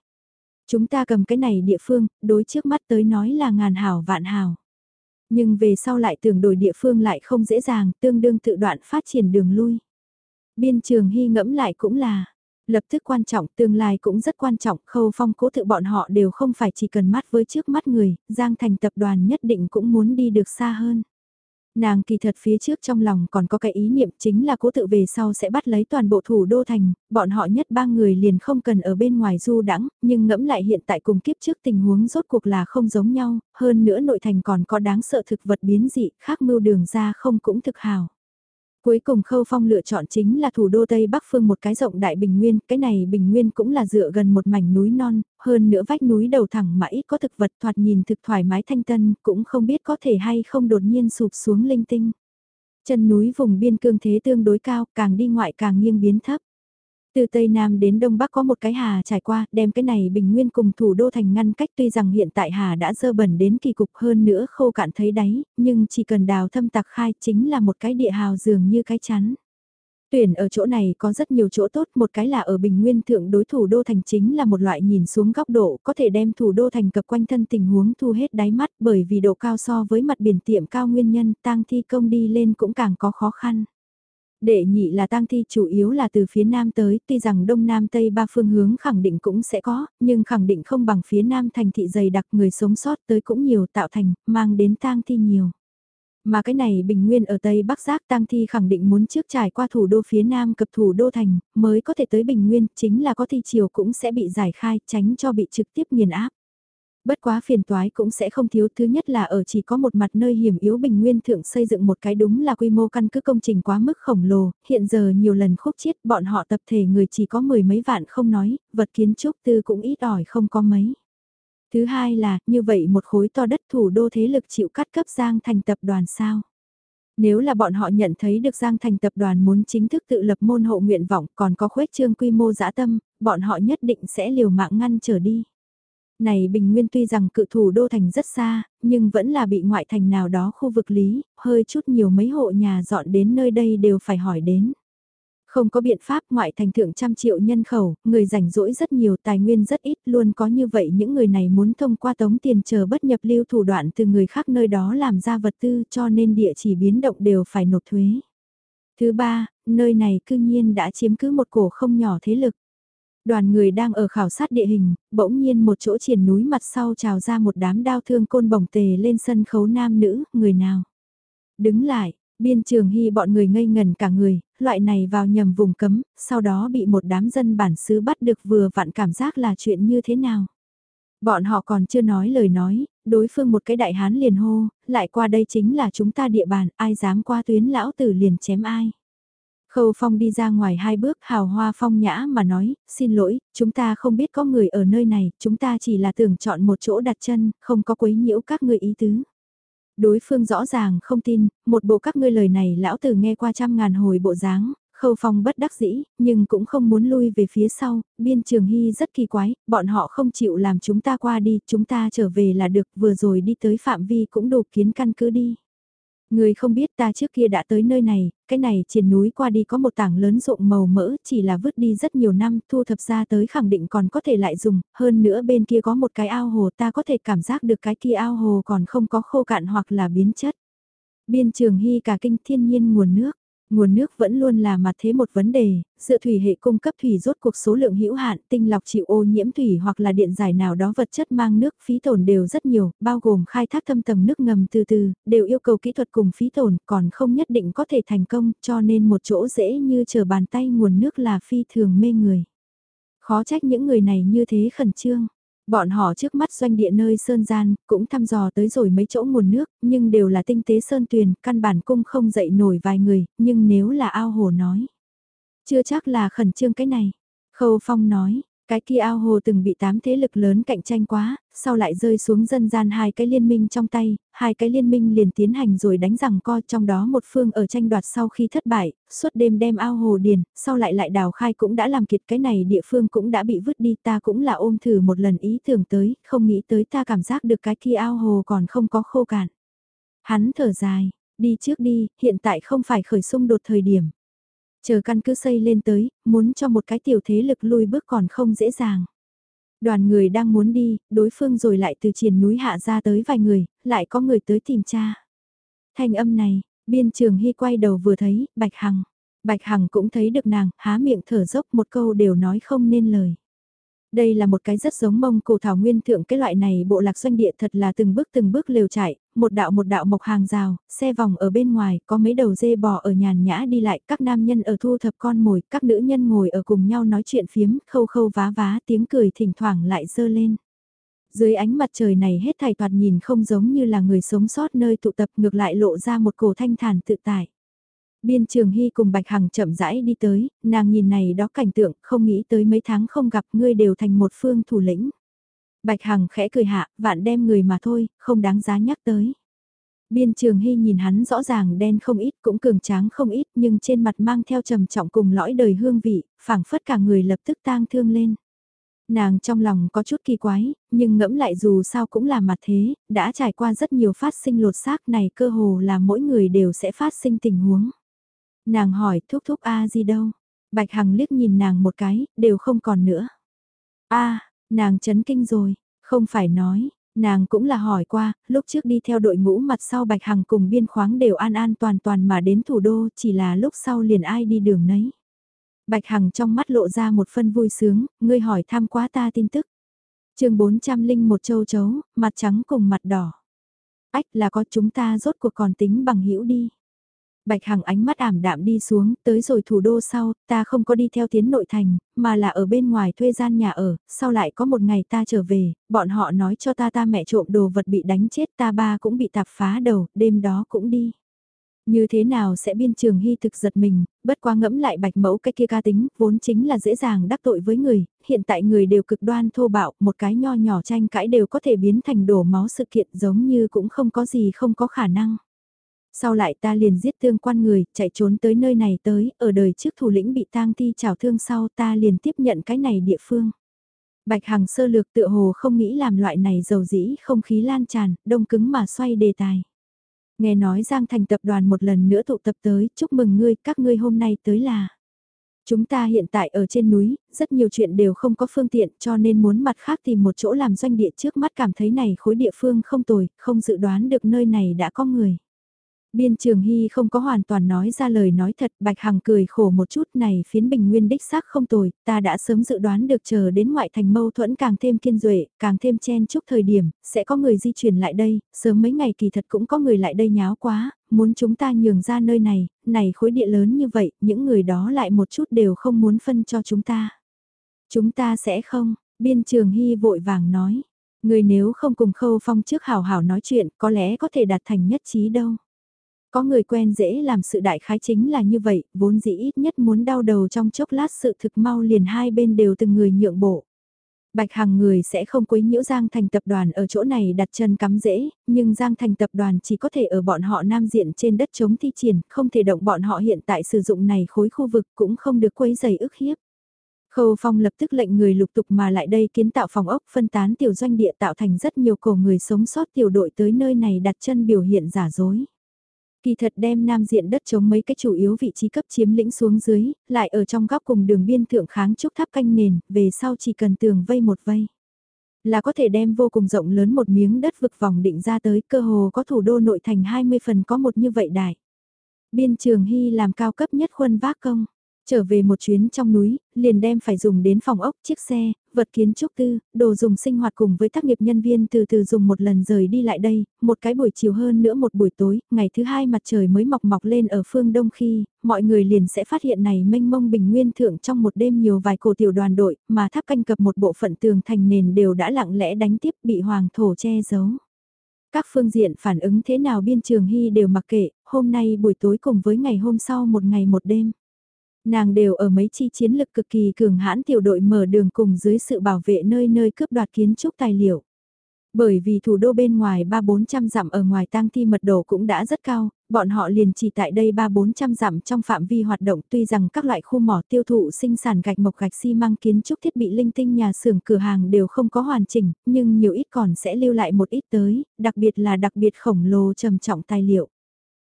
Chúng ta cầm cái này địa phương, đối trước mắt tới nói là ngàn hảo vạn hảo. Nhưng về sau lại tưởng đổi địa phương lại không dễ dàng, tương đương tự đoạn phát triển đường lui. Biên trường hy ngẫm lại cũng là, lập tức quan trọng, tương lai cũng rất quan trọng, khâu phong cố tự bọn họ đều không phải chỉ cần mắt với trước mắt người, Giang Thành tập đoàn nhất định cũng muốn đi được xa hơn. Nàng kỳ thật phía trước trong lòng còn có cái ý niệm chính là cố tự về sau sẽ bắt lấy toàn bộ thủ đô thành, bọn họ nhất ba người liền không cần ở bên ngoài du đãng nhưng ngẫm lại hiện tại cùng kiếp trước tình huống rốt cuộc là không giống nhau, hơn nữa nội thành còn có đáng sợ thực vật biến dị, khác mưu đường ra không cũng thực hào. Cuối cùng Khâu Phong lựa chọn chính là thủ đô Tây Bắc Phương một cái rộng đại bình nguyên, cái này bình nguyên cũng là dựa gần một mảnh núi non, hơn nữa vách núi đầu thẳng mà ít có thực vật thoạt nhìn thực thoải mái thanh tân, cũng không biết có thể hay không đột nhiên sụp xuống linh tinh. Chân núi vùng biên cương thế tương đối cao, càng đi ngoại càng nghiêng biến thấp. Từ Tây Nam đến Đông Bắc có một cái hà trải qua, đem cái này bình nguyên cùng thủ đô thành ngăn cách tuy rằng hiện tại hà đã dơ bẩn đến kỳ cục hơn nữa khô cạn thấy đáy, nhưng chỉ cần đào thâm tặc khai chính là một cái địa hào dường như cái chắn. Tuyển ở chỗ này có rất nhiều chỗ tốt, một cái là ở Bình Nguyên thượng đối thủ đô thành chính là một loại nhìn xuống góc độ có thể đem thủ đô thành cập quanh thân tình huống thu hết đáy mắt bởi vì độ cao so với mặt biển tiệm cao nguyên nhân tang thi công đi lên cũng càng có khó khăn. Đệ nhị là tang thi chủ yếu là từ phía nam tới, tuy rằng đông nam tây ba phương hướng khẳng định cũng sẽ có, nhưng khẳng định không bằng phía nam thành thị dày đặc người sống sót tới cũng nhiều tạo thành, mang đến tang thi nhiều. Mà cái này bình nguyên ở Tây Bắc Giác tang thi khẳng định muốn trước trải qua thủ đô phía Nam cập thủ đô thành, mới có thể tới bình nguyên, chính là có thi chiều cũng sẽ bị giải khai, tránh cho bị trực tiếp nghiền áp. Bất quá phiền toái cũng sẽ không thiếu thứ nhất là ở chỉ có một mặt nơi hiểm yếu bình nguyên thượng xây dựng một cái đúng là quy mô căn cứ công trình quá mức khổng lồ, hiện giờ nhiều lần khúc chiết bọn họ tập thể người chỉ có mười mấy vạn không nói, vật kiến trúc tư cũng ít ỏi không có mấy. Thứ hai là, như vậy một khối to đất thủ đô thế lực chịu cắt cấp Giang thành tập đoàn sao? Nếu là bọn họ nhận thấy được Giang thành tập đoàn muốn chính thức tự lập môn hộ nguyện vọng còn có khuếch trương quy mô dã tâm, bọn họ nhất định sẽ liều mạng ngăn trở đi. Này Bình Nguyên tuy rằng cự thủ đô thành rất xa, nhưng vẫn là bị ngoại thành nào đó khu vực lý, hơi chút nhiều mấy hộ nhà dọn đến nơi đây đều phải hỏi đến. Không có biện pháp ngoại thành thượng trăm triệu nhân khẩu, người rảnh rỗi rất nhiều tài nguyên rất ít luôn có như vậy những người này muốn thông qua tống tiền chờ bất nhập lưu thủ đoạn từ người khác nơi đó làm ra vật tư cho nên địa chỉ biến động đều phải nộp thuế. Thứ ba, nơi này cư nhiên đã chiếm cứ một cổ không nhỏ thế lực. Đoàn người đang ở khảo sát địa hình, bỗng nhiên một chỗ triển núi mặt sau trào ra một đám đao thương côn bổng tề lên sân khấu nam nữ, người nào. Đứng lại, biên trường hy bọn người ngây ngần cả người, loại này vào nhầm vùng cấm, sau đó bị một đám dân bản xứ bắt được vừa vặn cảm giác là chuyện như thế nào. Bọn họ còn chưa nói lời nói, đối phương một cái đại hán liền hô, lại qua đây chính là chúng ta địa bàn, ai dám qua tuyến lão tử liền chém ai. Khâu Phong đi ra ngoài hai bước hào hoa phong nhã mà nói, xin lỗi, chúng ta không biết có người ở nơi này, chúng ta chỉ là tưởng chọn một chỗ đặt chân, không có quấy nhiễu các người ý tứ. Đối phương rõ ràng không tin, một bộ các ngươi lời này lão tử nghe qua trăm ngàn hồi bộ dáng, khâu phong bất đắc dĩ, nhưng cũng không muốn lui về phía sau, biên trường hy rất kỳ quái, bọn họ không chịu làm chúng ta qua đi, chúng ta trở về là được, vừa rồi đi tới phạm vi cũng đủ kiến căn cứ đi. Người không biết ta trước kia đã tới nơi này, cái này trên núi qua đi có một tảng lớn rộng màu mỡ chỉ là vứt đi rất nhiều năm thu thập ra tới khẳng định còn có thể lại dùng, hơn nữa bên kia có một cái ao hồ ta có thể cảm giác được cái kia ao hồ còn không có khô cạn hoặc là biến chất. Biên trường hy cả kinh thiên nhiên nguồn nước, Nguồn nước vẫn luôn là mặt thế một vấn đề, dựa thủy hệ cung cấp thủy rốt cuộc số lượng hữu hạn, tinh lọc chịu ô nhiễm thủy hoặc là điện giải nào đó vật chất mang nước phí tổn đều rất nhiều, bao gồm khai thác thâm tầng nước ngầm từ từ, đều yêu cầu kỹ thuật cùng phí tổn, còn không nhất định có thể thành công, cho nên một chỗ dễ như chờ bàn tay nguồn nước là phi thường mê người. Khó trách những người này như thế khẩn trương. Bọn họ trước mắt doanh địa nơi sơn gian, cũng thăm dò tới rồi mấy chỗ nguồn nước, nhưng đều là tinh tế sơn tuyền, căn bản cung không dậy nổi vài người, nhưng nếu là ao hồ nói. Chưa chắc là khẩn trương cái này. Khâu Phong nói, Cái kia ao hồ từng bị tám thế lực lớn cạnh tranh quá, sau lại rơi xuống dân gian hai cái liên minh trong tay, hai cái liên minh liền tiến hành rồi đánh rằng co trong đó một phương ở tranh đoạt sau khi thất bại, suốt đêm đem ao hồ điền, sau lại lại đào khai cũng đã làm kiệt cái này địa phương cũng đã bị vứt đi ta cũng là ôm thử một lần ý tưởng tới, không nghĩ tới ta cảm giác được cái kia ao hồ còn không có khô cạn. Hắn thở dài, đi trước đi, hiện tại không phải khởi xung đột thời điểm. Chờ căn cứ xây lên tới, muốn cho một cái tiểu thế lực lui bước còn không dễ dàng. Đoàn người đang muốn đi, đối phương rồi lại từ triển núi hạ ra tới vài người, lại có người tới tìm cha. Thanh âm này, biên trường hy quay đầu vừa thấy, Bạch Hằng. Bạch Hằng cũng thấy được nàng, há miệng thở dốc một câu đều nói không nên lời. Đây là một cái rất giống mông cổ thảo nguyên thượng cái loại này bộ lạc doanh địa thật là từng bước từng bước lều chạy, một đạo một đạo mộc hàng rào, xe vòng ở bên ngoài, có mấy đầu dê bò ở nhàn nhã đi lại, các nam nhân ở thu thập con mồi, các nữ nhân ngồi ở cùng nhau nói chuyện phiếm, khâu khâu vá vá, tiếng cười thỉnh thoảng lại dơ lên. Dưới ánh mặt trời này hết thảy thoạt nhìn không giống như là người sống sót nơi tụ tập ngược lại lộ ra một cổ thanh thản tự tại. Biên Trường Hy cùng Bạch Hằng chậm rãi đi tới, nàng nhìn này đó cảnh tượng, không nghĩ tới mấy tháng không gặp ngươi đều thành một phương thủ lĩnh. Bạch Hằng khẽ cười hạ, vạn đem người mà thôi, không đáng giá nhắc tới. Biên Trường Hy nhìn hắn rõ ràng đen không ít cũng cường tráng không ít nhưng trên mặt mang theo trầm trọng cùng lõi đời hương vị, phảng phất cả người lập tức tang thương lên. Nàng trong lòng có chút kỳ quái, nhưng ngẫm lại dù sao cũng là mặt thế, đã trải qua rất nhiều phát sinh lột xác này cơ hồ là mỗi người đều sẽ phát sinh tình huống. Nàng hỏi thúc thúc A gì đâu? Bạch Hằng liếc nhìn nàng một cái, đều không còn nữa. A, nàng chấn kinh rồi, không phải nói, nàng cũng là hỏi qua, lúc trước đi theo đội ngũ mặt sau Bạch Hằng cùng biên khoáng đều an an toàn toàn mà đến thủ đô, chỉ là lúc sau liền ai đi đường nấy. Bạch Hằng trong mắt lộ ra một phân vui sướng, ngươi hỏi thăm quá ta tin tức. chương 400 linh một châu chấu, mặt trắng cùng mặt đỏ. Ách là có chúng ta rốt cuộc còn tính bằng hữu đi. Bạch Hằng ánh mắt ảm đạm đi xuống, tới rồi thủ đô sau, ta không có đi theo tiến nội thành, mà là ở bên ngoài thuê gian nhà ở, sau lại có một ngày ta trở về, bọn họ nói cho ta ta mẹ trộm đồ vật bị đánh chết ta ba cũng bị tạp phá đầu, đêm đó cũng đi. Như thế nào sẽ biên trường hy thực giật mình, bất quá ngẫm lại bạch mẫu cái kia ca tính, vốn chính là dễ dàng đắc tội với người, hiện tại người đều cực đoan thô bạo, một cái nho nhỏ tranh cãi đều có thể biến thành đổ máu sự kiện giống như cũng không có gì không có khả năng. Sau lại ta liền giết tương quan người, chạy trốn tới nơi này tới, ở đời trước thủ lĩnh bị tang thi trào thương sau ta liền tiếp nhận cái này địa phương. Bạch Hằng sơ lược tựa hồ không nghĩ làm loại này dầu dĩ không khí lan tràn, đông cứng mà xoay đề tài. Nghe nói Giang Thành tập đoàn một lần nữa tụ tập tới, chúc mừng ngươi, các ngươi hôm nay tới là. Chúng ta hiện tại ở trên núi, rất nhiều chuyện đều không có phương tiện cho nên muốn mặt khác tìm một chỗ làm doanh địa trước mắt cảm thấy này khối địa phương không tồi, không dự đoán được nơi này đã có người. Biên Trường Hy không có hoàn toàn nói ra lời nói thật, Bạch Hằng cười khổ một chút này phiến bình nguyên đích xác không tồi, ta đã sớm dự đoán được chờ đến ngoại thành mâu thuẫn càng thêm kiên duệ, càng thêm chen chúc thời điểm, sẽ có người di chuyển lại đây, sớm mấy ngày kỳ thật cũng có người lại đây nháo quá, muốn chúng ta nhường ra nơi này, này khối địa lớn như vậy, những người đó lại một chút đều không muốn phân cho chúng ta. Chúng ta sẽ không, Biên Trường Hy vội vàng nói, người nếu không cùng khâu phong trước hào hào nói chuyện có lẽ có thể đạt thành nhất trí đâu. Có người quen dễ làm sự đại khái chính là như vậy, vốn dĩ ít nhất muốn đau đầu trong chốc lát sự thực mau liền hai bên đều từng người nhượng bộ. Bạch Hằng người sẽ không quấy nhiễu Giang Thành tập đoàn ở chỗ này đặt chân cắm dễ, nhưng Giang Thành tập đoàn chỉ có thể ở bọn họ nam diện trên đất chống thi triển, không thể động bọn họ hiện tại sử dụng này khối khu vực cũng không được quấy giày ức hiếp. Khâu Phong lập tức lệnh người lục tục mà lại đây kiến tạo phòng ốc phân tán tiểu doanh địa tạo thành rất nhiều cổ người sống sót tiểu đội tới nơi này đặt chân biểu hiện giả dối. Kỳ thật đem nam diện đất chống mấy cái chủ yếu vị trí cấp chiếm lĩnh xuống dưới, lại ở trong góc cùng đường biên thượng kháng trúc tháp canh nền, về sau chỉ cần tường vây một vây. Là có thể đem vô cùng rộng lớn một miếng đất vực vòng định ra tới cơ hồ có thủ đô nội thành 20 phần có một như vậy đại. Biên trường Hy làm cao cấp nhất khuân vác công. Trở về một chuyến trong núi, liền đem phải dùng đến phòng ốc, chiếc xe, vật kiến trúc tư, đồ dùng sinh hoạt cùng với tác nghiệp nhân viên từ từ dùng một lần rời đi lại đây, một cái buổi chiều hơn nữa một buổi tối, ngày thứ hai mặt trời mới mọc mọc lên ở phương đông khi, mọi người liền sẽ phát hiện này mênh mông bình nguyên thượng trong một đêm nhiều vài cổ tiểu đoàn đội, mà tháp canh cập một bộ phận tường thành nền đều đã lặng lẽ đánh tiếp bị hoàng thổ che giấu. Các phương diện phản ứng thế nào biên trường hy đều mặc kệ, hôm nay buổi tối cùng với ngày hôm sau một ngày một đêm. Nàng đều ở mấy chi chiến lực cực kỳ cường hãn tiểu đội mở đường cùng dưới sự bảo vệ nơi nơi cướp đoạt kiến trúc tài liệu. Bởi vì thủ đô bên ngoài 3-400 dặm ở ngoài tang thi mật độ cũng đã rất cao, bọn họ liền chỉ tại đây 3-400 dặm trong phạm vi hoạt động tuy rằng các loại khu mỏ tiêu thụ sinh sản gạch mộc gạch xi măng kiến trúc thiết bị linh tinh nhà xưởng cửa hàng đều không có hoàn chỉnh, nhưng nhiều ít còn sẽ lưu lại một ít tới, đặc biệt là đặc biệt khổng lồ trầm trọng tài liệu.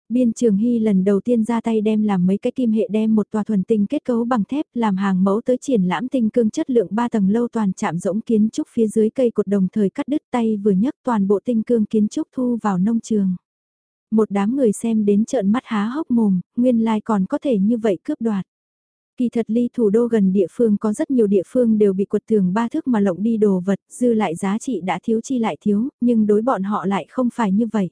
Biên Trường Hy lần đầu tiên ra tay đem làm mấy cái kim hệ đem một tòa thuần tinh kết cấu bằng thép làm hàng mẫu tới triển lãm tinh cương chất lượng 3 tầng lâu toàn chạm rỗng kiến trúc phía dưới cây cột đồng thời cắt đứt tay vừa nhấc toàn bộ tinh cương kiến trúc thu vào nông trường. Một đám người xem đến trợn mắt há hốc mồm, nguyên lai còn có thể như vậy cướp đoạt. Kỳ thật ly thủ đô gần địa phương có rất nhiều địa phương đều bị quật tường ba thước mà lộng đi đồ vật, dư lại giá trị đã thiếu chi lại thiếu, nhưng đối bọn họ lại không phải như vậy.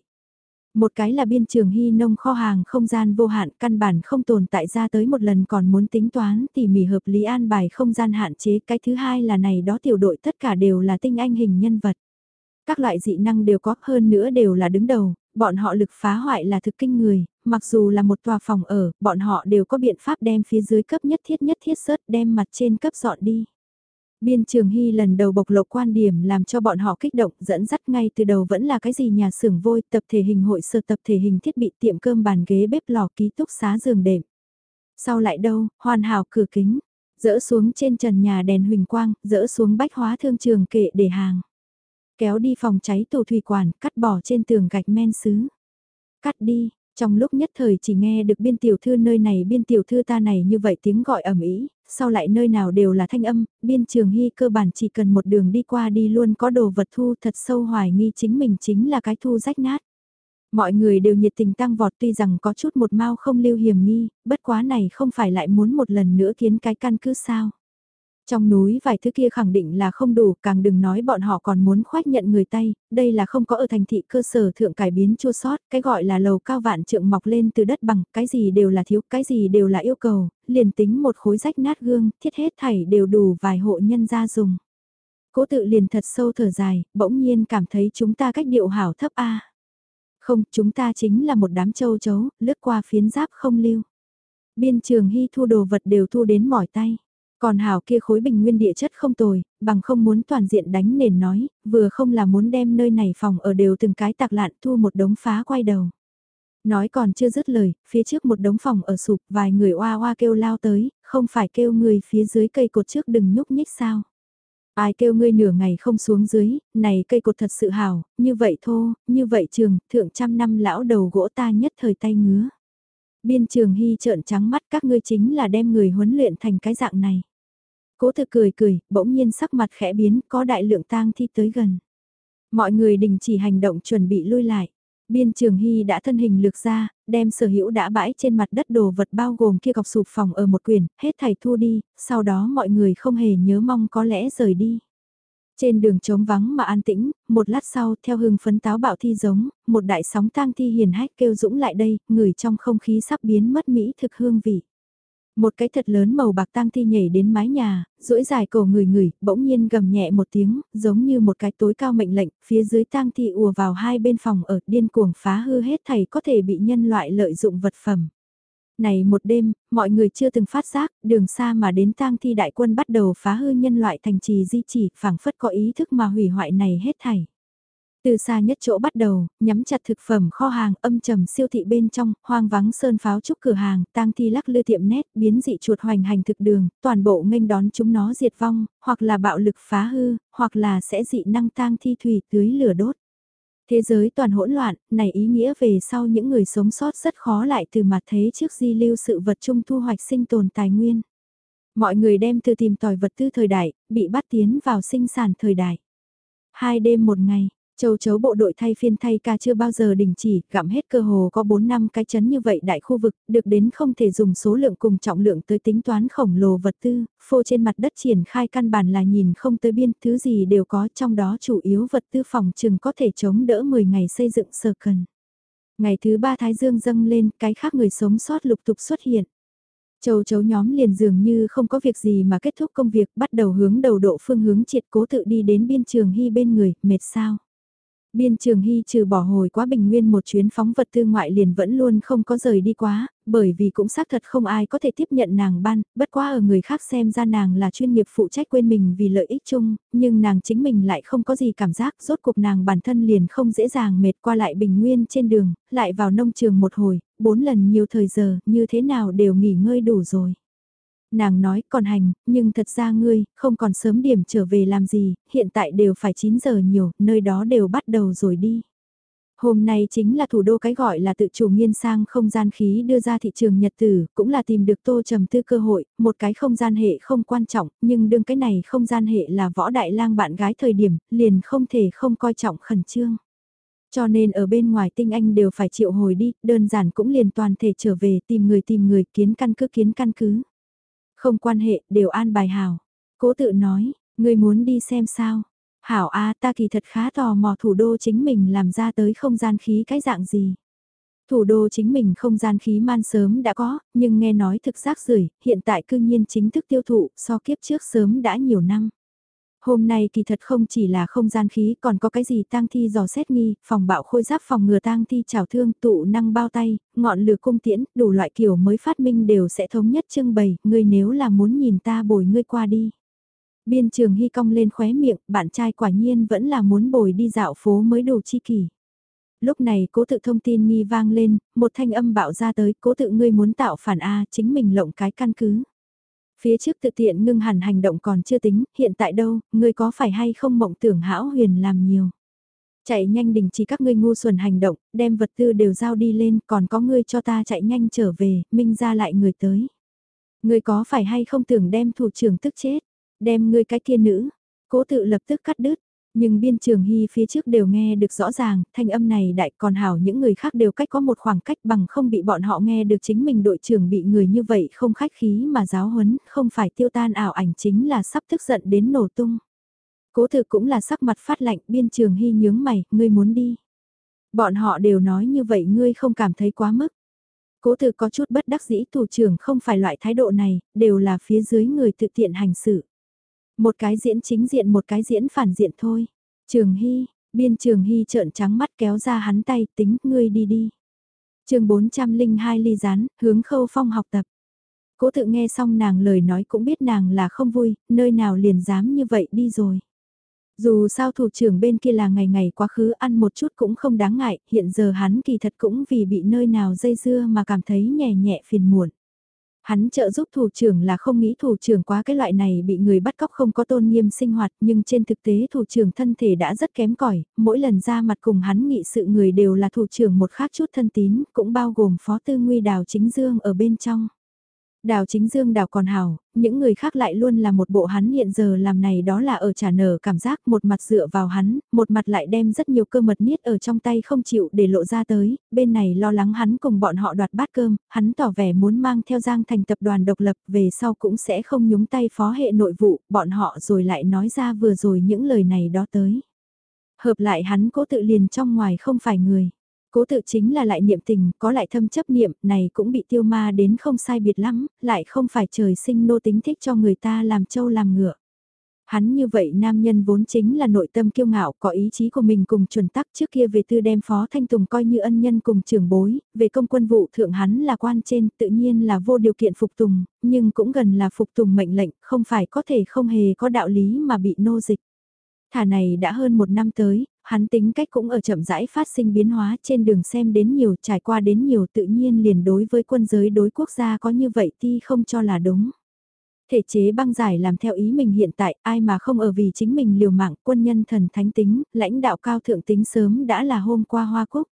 Một cái là biên trường hy nông kho hàng không gian vô hạn căn bản không tồn tại ra tới một lần còn muốn tính toán tỉ mỉ hợp lý an bài không gian hạn chế. Cái thứ hai là này đó tiểu đội tất cả đều là tinh anh hình nhân vật. Các loại dị năng đều có hơn nữa đều là đứng đầu, bọn họ lực phá hoại là thực kinh người, mặc dù là một tòa phòng ở, bọn họ đều có biện pháp đem phía dưới cấp nhất thiết nhất thiết sớt đem mặt trên cấp dọn đi. Biên Trường Hy lần đầu bộc lộ quan điểm làm cho bọn họ kích động dẫn dắt ngay từ đầu vẫn là cái gì nhà xưởng vôi, tập thể hình hội sơ tập thể hình thiết bị tiệm cơm bàn ghế bếp lò ký túc xá giường đệm. Sau lại đâu, hoàn hảo cửa kính, dỡ xuống trên trần nhà đèn huỳnh quang, dỡ xuống bách hóa thương trường kệ để hàng. Kéo đi phòng cháy tù thủy quản, cắt bỏ trên tường gạch men sứ. Cắt đi, trong lúc nhất thời chỉ nghe được biên tiểu thư nơi này biên tiểu thư ta này như vậy tiếng gọi ẩm ý, sau lại nơi nào đều là thanh âm, biên trường hy cơ bản chỉ cần một đường đi qua đi luôn có đồ vật thu thật sâu hoài nghi chính mình chính là cái thu rách nát. Mọi người đều nhiệt tình tăng vọt tuy rằng có chút một mau không lưu hiểm nghi, bất quá này không phải lại muốn một lần nữa kiến cái căn cứ sao. Trong núi vài thứ kia khẳng định là không đủ, càng đừng nói bọn họ còn muốn khoách nhận người tay, đây là không có ở thành thị cơ sở thượng cải biến chua sót, cái gọi là lầu cao vạn trượng mọc lên từ đất bằng, cái gì đều là thiếu, cái gì đều là yêu cầu, liền tính một khối rách nát gương, thiết hết thảy đều đủ vài hộ nhân gia dùng. Cố tự liền thật sâu thở dài, bỗng nhiên cảm thấy chúng ta cách điệu hảo thấp A. Không, chúng ta chính là một đám châu chấu, lướt qua phiến giáp không lưu. Biên trường hy thu đồ vật đều thu đến mỏi tay. Còn hào kia khối bình nguyên địa chất không tồi, bằng không muốn toàn diện đánh nền nói, vừa không là muốn đem nơi này phòng ở đều từng cái tạc lạn thu một đống phá quay đầu. Nói còn chưa dứt lời, phía trước một đống phòng ở sụp vài người oa oa kêu lao tới, không phải kêu người phía dưới cây cột trước đừng nhúc nhích sao. Ai kêu ngươi nửa ngày không xuống dưới, này cây cột thật sự hào, như vậy thô, như vậy trường, thượng trăm năm lão đầu gỗ ta nhất thời tay ngứa. Biên trường hy trợn trắng mắt các ngươi chính là đem người huấn luyện thành cái dạng này. Cố thực cười cười, bỗng nhiên sắc mặt khẽ biến, có đại lượng tang thi tới gần. Mọi người đình chỉ hành động chuẩn bị lui lại. Biên Trường Hy đã thân hình lược ra, đem sở hữu đã bãi trên mặt đất đồ vật bao gồm kia gọc sụp phòng ở một quyển, hết thảy thu đi, sau đó mọi người không hề nhớ mong có lẽ rời đi. Trên đường trống vắng mà an tĩnh, một lát sau theo hương phấn táo bạo thi giống, một đại sóng tang thi hiền hách kêu dũng lại đây, người trong không khí sắp biến mất mỹ thực hương vị. Một cái thật lớn màu bạc tang thi nhảy đến mái nhà, duỗi dài cổ người người, bỗng nhiên gầm nhẹ một tiếng, giống như một cái tối cao mệnh lệnh, phía dưới tang thi ùa vào hai bên phòng ở, điên cuồng phá hư hết thầy có thể bị nhân loại lợi dụng vật phẩm. Này một đêm, mọi người chưa từng phát giác, đường xa mà đến tang thi đại quân bắt đầu phá hư nhân loại thành trì di chỉ, phảng phất có ý thức mà hủy hoại này hết thảy. Từ xa nhất chỗ bắt đầu, nhắm chặt thực phẩm kho hàng âm trầm siêu thị bên trong, hoang vắng sơn pháo trúc cửa hàng, tang thi lắc lư tiệm nét, biến dị chuột hoành hành thực đường, toàn bộ nghênh đón chúng nó diệt vong, hoặc là bạo lực phá hư, hoặc là sẽ dị năng tang thi thủy tưới lửa đốt. Thế giới toàn hỗn loạn, này ý nghĩa về sau những người sống sót rất khó lại từ mặt thế trước di lưu sự vật chung thu hoạch sinh tồn tài nguyên. Mọi người đem từ tìm tòi vật tư thời đại, bị bắt tiến vào sinh sản thời đại. Hai đêm một ngày, Châu chấu bộ đội thay phiên thay ca chưa bao giờ đình chỉ, gặm hết cơ hồ có 4 năm cái chấn như vậy đại khu vực, được đến không thể dùng số lượng cùng trọng lượng tới tính toán khổng lồ vật tư, phô trên mặt đất triển khai căn bản là nhìn không tới biên, thứ gì đều có trong đó chủ yếu vật tư phòng chừng có thể chống đỡ 10 ngày xây dựng sơ cần. Ngày thứ ba Thái Dương dâng lên, cái khác người sống sót lục tục xuất hiện. Châu chấu nhóm liền dường như không có việc gì mà kết thúc công việc, bắt đầu hướng đầu độ phương hướng triệt cố tự đi đến biên trường hy bên người, mệt sao. Biên Trường Hy trừ bỏ hồi quá bình nguyên một chuyến phóng vật tư ngoại liền vẫn luôn không có rời đi quá, bởi vì cũng xác thật không ai có thể tiếp nhận nàng ban, bất quá ở người khác xem ra nàng là chuyên nghiệp phụ trách quên mình vì lợi ích chung, nhưng nàng chính mình lại không có gì cảm giác, rốt cuộc nàng bản thân liền không dễ dàng mệt qua lại bình nguyên trên đường, lại vào nông trường một hồi, bốn lần nhiều thời giờ, như thế nào đều nghỉ ngơi đủ rồi. Nàng nói còn hành, nhưng thật ra ngươi, không còn sớm điểm trở về làm gì, hiện tại đều phải 9 giờ nhiều, nơi đó đều bắt đầu rồi đi. Hôm nay chính là thủ đô cái gọi là tự chủ nghiên sang không gian khí đưa ra thị trường Nhật Tử, cũng là tìm được tô trầm tư cơ hội, một cái không gian hệ không quan trọng, nhưng đương cái này không gian hệ là võ đại lang bạn gái thời điểm, liền không thể không coi trọng khẩn trương. Cho nên ở bên ngoài tinh anh đều phải triệu hồi đi, đơn giản cũng liền toàn thể trở về tìm người tìm người kiến căn cứ kiến căn cứ. Không quan hệ, đều an bài hảo Cố tự nói, người muốn đi xem sao. Hảo A ta kỳ thật khá tò mò thủ đô chính mình làm ra tới không gian khí cái dạng gì. Thủ đô chính mình không gian khí man sớm đã có, nhưng nghe nói thực giác rưởi hiện tại cương nhiên chính thức tiêu thụ so kiếp trước sớm đã nhiều năm. Hôm nay kỳ thật không chỉ là không gian khí còn có cái gì tang thi dò xét nghi, phòng bạo khôi giáp phòng ngừa tang thi trào thương tụ năng bao tay, ngọn lửa cung tiễn, đủ loại kiểu mới phát minh đều sẽ thống nhất trưng bày, ngươi nếu là muốn nhìn ta bồi ngươi qua đi. Biên trường hy cong lên khóe miệng, bạn trai quả nhiên vẫn là muốn bồi đi dạo phố mới đủ chi kỷ. Lúc này cố tự thông tin nghi vang lên, một thanh âm bạo ra tới, cố tự ngươi muốn tạo phản A chính mình lộng cái căn cứ. Phía trước tự tiện ngưng hẳn hành động còn chưa tính, hiện tại đâu, ngươi có phải hay không mộng tưởng hão huyền làm nhiều. Chạy nhanh đình chỉ các ngươi ngu xuẩn hành động, đem vật tư đều giao đi lên, còn có ngươi cho ta chạy nhanh trở về, minh ra lại người tới. Ngươi có phải hay không tưởng đem thủ trưởng tức chết, đem ngươi cái kia nữ, cố tự lập tức cắt đứt, nhưng biên trường hy phía trước đều nghe được rõ ràng, thanh âm này đại còn hảo những người khác đều cách có một khoảng cách bằng không bị bọn họ nghe được chính mình đội trưởng bị người như vậy không khách khí mà giáo huấn, không phải tiêu tan ảo ảnh chính là sắp tức giận đến nổ tung. Cố thực cũng là sắc mặt phát lạnh, biên trường hy nhướng mày, ngươi muốn đi. Bọn họ đều nói như vậy ngươi không cảm thấy quá mức. Cố thực có chút bất đắc dĩ thủ trưởng không phải loại thái độ này, đều là phía dưới người tự tiện hành xử. Một cái diễn chính diện một cái diễn phản diện thôi. Trường Hy, biên Trường Hy trợn trắng mắt kéo ra hắn tay tính ngươi đi đi. chương 402 ly rán, hướng khâu phong học tập. Cố tự nghe xong nàng lời nói cũng biết nàng là không vui, nơi nào liền dám như vậy đi rồi. Dù sao thủ trưởng bên kia là ngày ngày quá khứ ăn một chút cũng không đáng ngại, hiện giờ hắn kỳ thật cũng vì bị nơi nào dây dưa mà cảm thấy nhẹ nhẹ phiền muộn. Hắn trợ giúp thủ trưởng là không nghĩ thủ trưởng quá cái loại này bị người bắt cóc không có tôn nghiêm sinh hoạt nhưng trên thực tế thủ trưởng thân thể đã rất kém cỏi mỗi lần ra mặt cùng hắn nghị sự người đều là thủ trưởng một khác chút thân tín, cũng bao gồm phó tư nguy đào chính dương ở bên trong. Đào chính dương đào còn hào, những người khác lại luôn là một bộ hắn hiện giờ làm này đó là ở trả nở cảm giác một mặt dựa vào hắn, một mặt lại đem rất nhiều cơ mật niết ở trong tay không chịu để lộ ra tới, bên này lo lắng hắn cùng bọn họ đoạt bát cơm, hắn tỏ vẻ muốn mang theo Giang thành tập đoàn độc lập về sau cũng sẽ không nhúng tay phó hệ nội vụ, bọn họ rồi lại nói ra vừa rồi những lời này đó tới. Hợp lại hắn cố tự liền trong ngoài không phải người cố tự chính là lại niệm tình, có lại thâm chấp niệm, này cũng bị tiêu ma đến không sai biệt lắm, lại không phải trời sinh nô tính thích cho người ta làm trâu làm ngựa. Hắn như vậy nam nhân vốn chính là nội tâm kiêu ngạo, có ý chí của mình cùng chuẩn tắc trước kia về tư đem Phó Thanh Tùng coi như ân nhân cùng trưởng bối, về công quân vụ thượng hắn là quan trên tự nhiên là vô điều kiện phục tùng, nhưng cũng gần là phục tùng mệnh lệnh, không phải có thể không hề có đạo lý mà bị nô dịch. Thả này đã hơn một năm tới, hắn tính cách cũng ở chậm rãi phát sinh biến hóa trên đường xem đến nhiều trải qua đến nhiều tự nhiên liền đối với quân giới đối quốc gia có như vậy ti không cho là đúng. Thể chế băng giải làm theo ý mình hiện tại ai mà không ở vì chính mình liều mạng quân nhân thần thánh tính, lãnh đạo cao thượng tính sớm đã là hôm qua hoa quốc.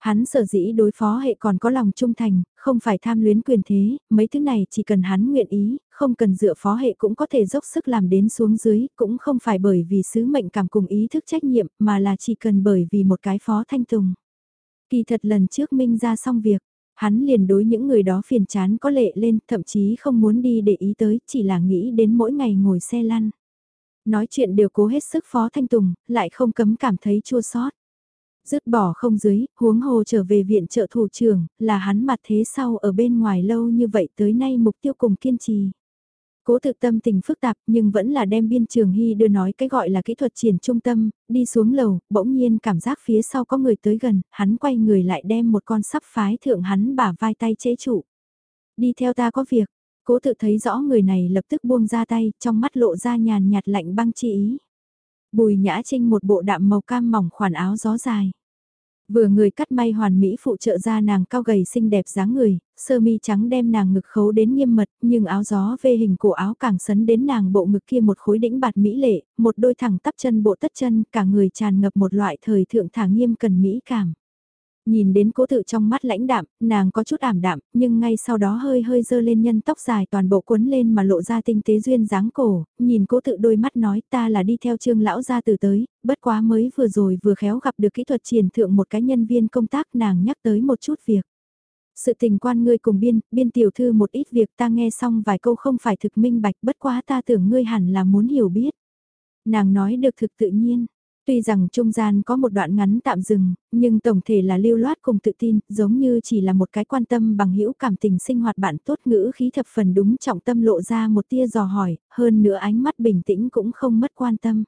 Hắn sở dĩ đối phó hệ còn có lòng trung thành, không phải tham luyến quyền thế, mấy thứ này chỉ cần hắn nguyện ý, không cần dựa phó hệ cũng có thể dốc sức làm đến xuống dưới, cũng không phải bởi vì sứ mệnh cảm cùng ý thức trách nhiệm, mà là chỉ cần bởi vì một cái phó thanh tùng. Kỳ thật lần trước Minh ra xong việc, hắn liền đối những người đó phiền chán có lệ lên, thậm chí không muốn đi để ý tới, chỉ là nghĩ đến mỗi ngày ngồi xe lăn. Nói chuyện đều cố hết sức phó thanh tùng, lại không cấm cảm thấy chua sót dứt bỏ không dưới, huống hồ trở về viện trợ thủ trưởng, là hắn mặt thế sau ở bên ngoài lâu như vậy tới nay mục tiêu cùng kiên trì. Cố tự tâm tình phức tạp nhưng vẫn là đem biên trường hy đưa nói cái gọi là kỹ thuật triển trung tâm, đi xuống lầu, bỗng nhiên cảm giác phía sau có người tới gần, hắn quay người lại đem một con sắp phái thượng hắn bả vai tay chế trụ. Đi theo ta có việc, cố tự thấy rõ người này lập tức buông ra tay, trong mắt lộ ra nhàn nhạt lạnh băng chi ý. Bùi nhã trinh một bộ đạm màu cam mỏng khoản áo gió dài. Vừa người cắt may hoàn mỹ phụ trợ ra nàng cao gầy xinh đẹp dáng người, sơ mi trắng đem nàng ngực khấu đến nghiêm mật, nhưng áo gió về hình cổ áo càng sấn đến nàng bộ ngực kia một khối đĩnh bạt mỹ lệ, một đôi thẳng tắp chân bộ tất chân, cả người tràn ngập một loại thời thượng thả nghiêm cần mỹ cảm. Nhìn đến cố tự trong mắt lãnh đạm, nàng có chút ảm đạm, nhưng ngay sau đó hơi hơi dơ lên nhân tóc dài toàn bộ cuốn lên mà lộ ra tinh tế duyên dáng cổ, nhìn cố tự đôi mắt nói ta là đi theo trương lão gia từ tới, bất quá mới vừa rồi vừa khéo gặp được kỹ thuật triển thượng một cái nhân viên công tác nàng nhắc tới một chút việc. Sự tình quan ngươi cùng biên, biên tiểu thư một ít việc ta nghe xong vài câu không phải thực minh bạch bất quá ta tưởng ngươi hẳn là muốn hiểu biết. Nàng nói được thực tự nhiên, Tuy rằng trung gian có một đoạn ngắn tạm dừng, nhưng tổng thể là lưu loát cùng tự tin, giống như chỉ là một cái quan tâm bằng hữu cảm tình sinh hoạt bạn tốt ngữ khí thập phần đúng trọng tâm lộ ra một tia dò hỏi, hơn nữa ánh mắt bình tĩnh cũng không mất quan tâm.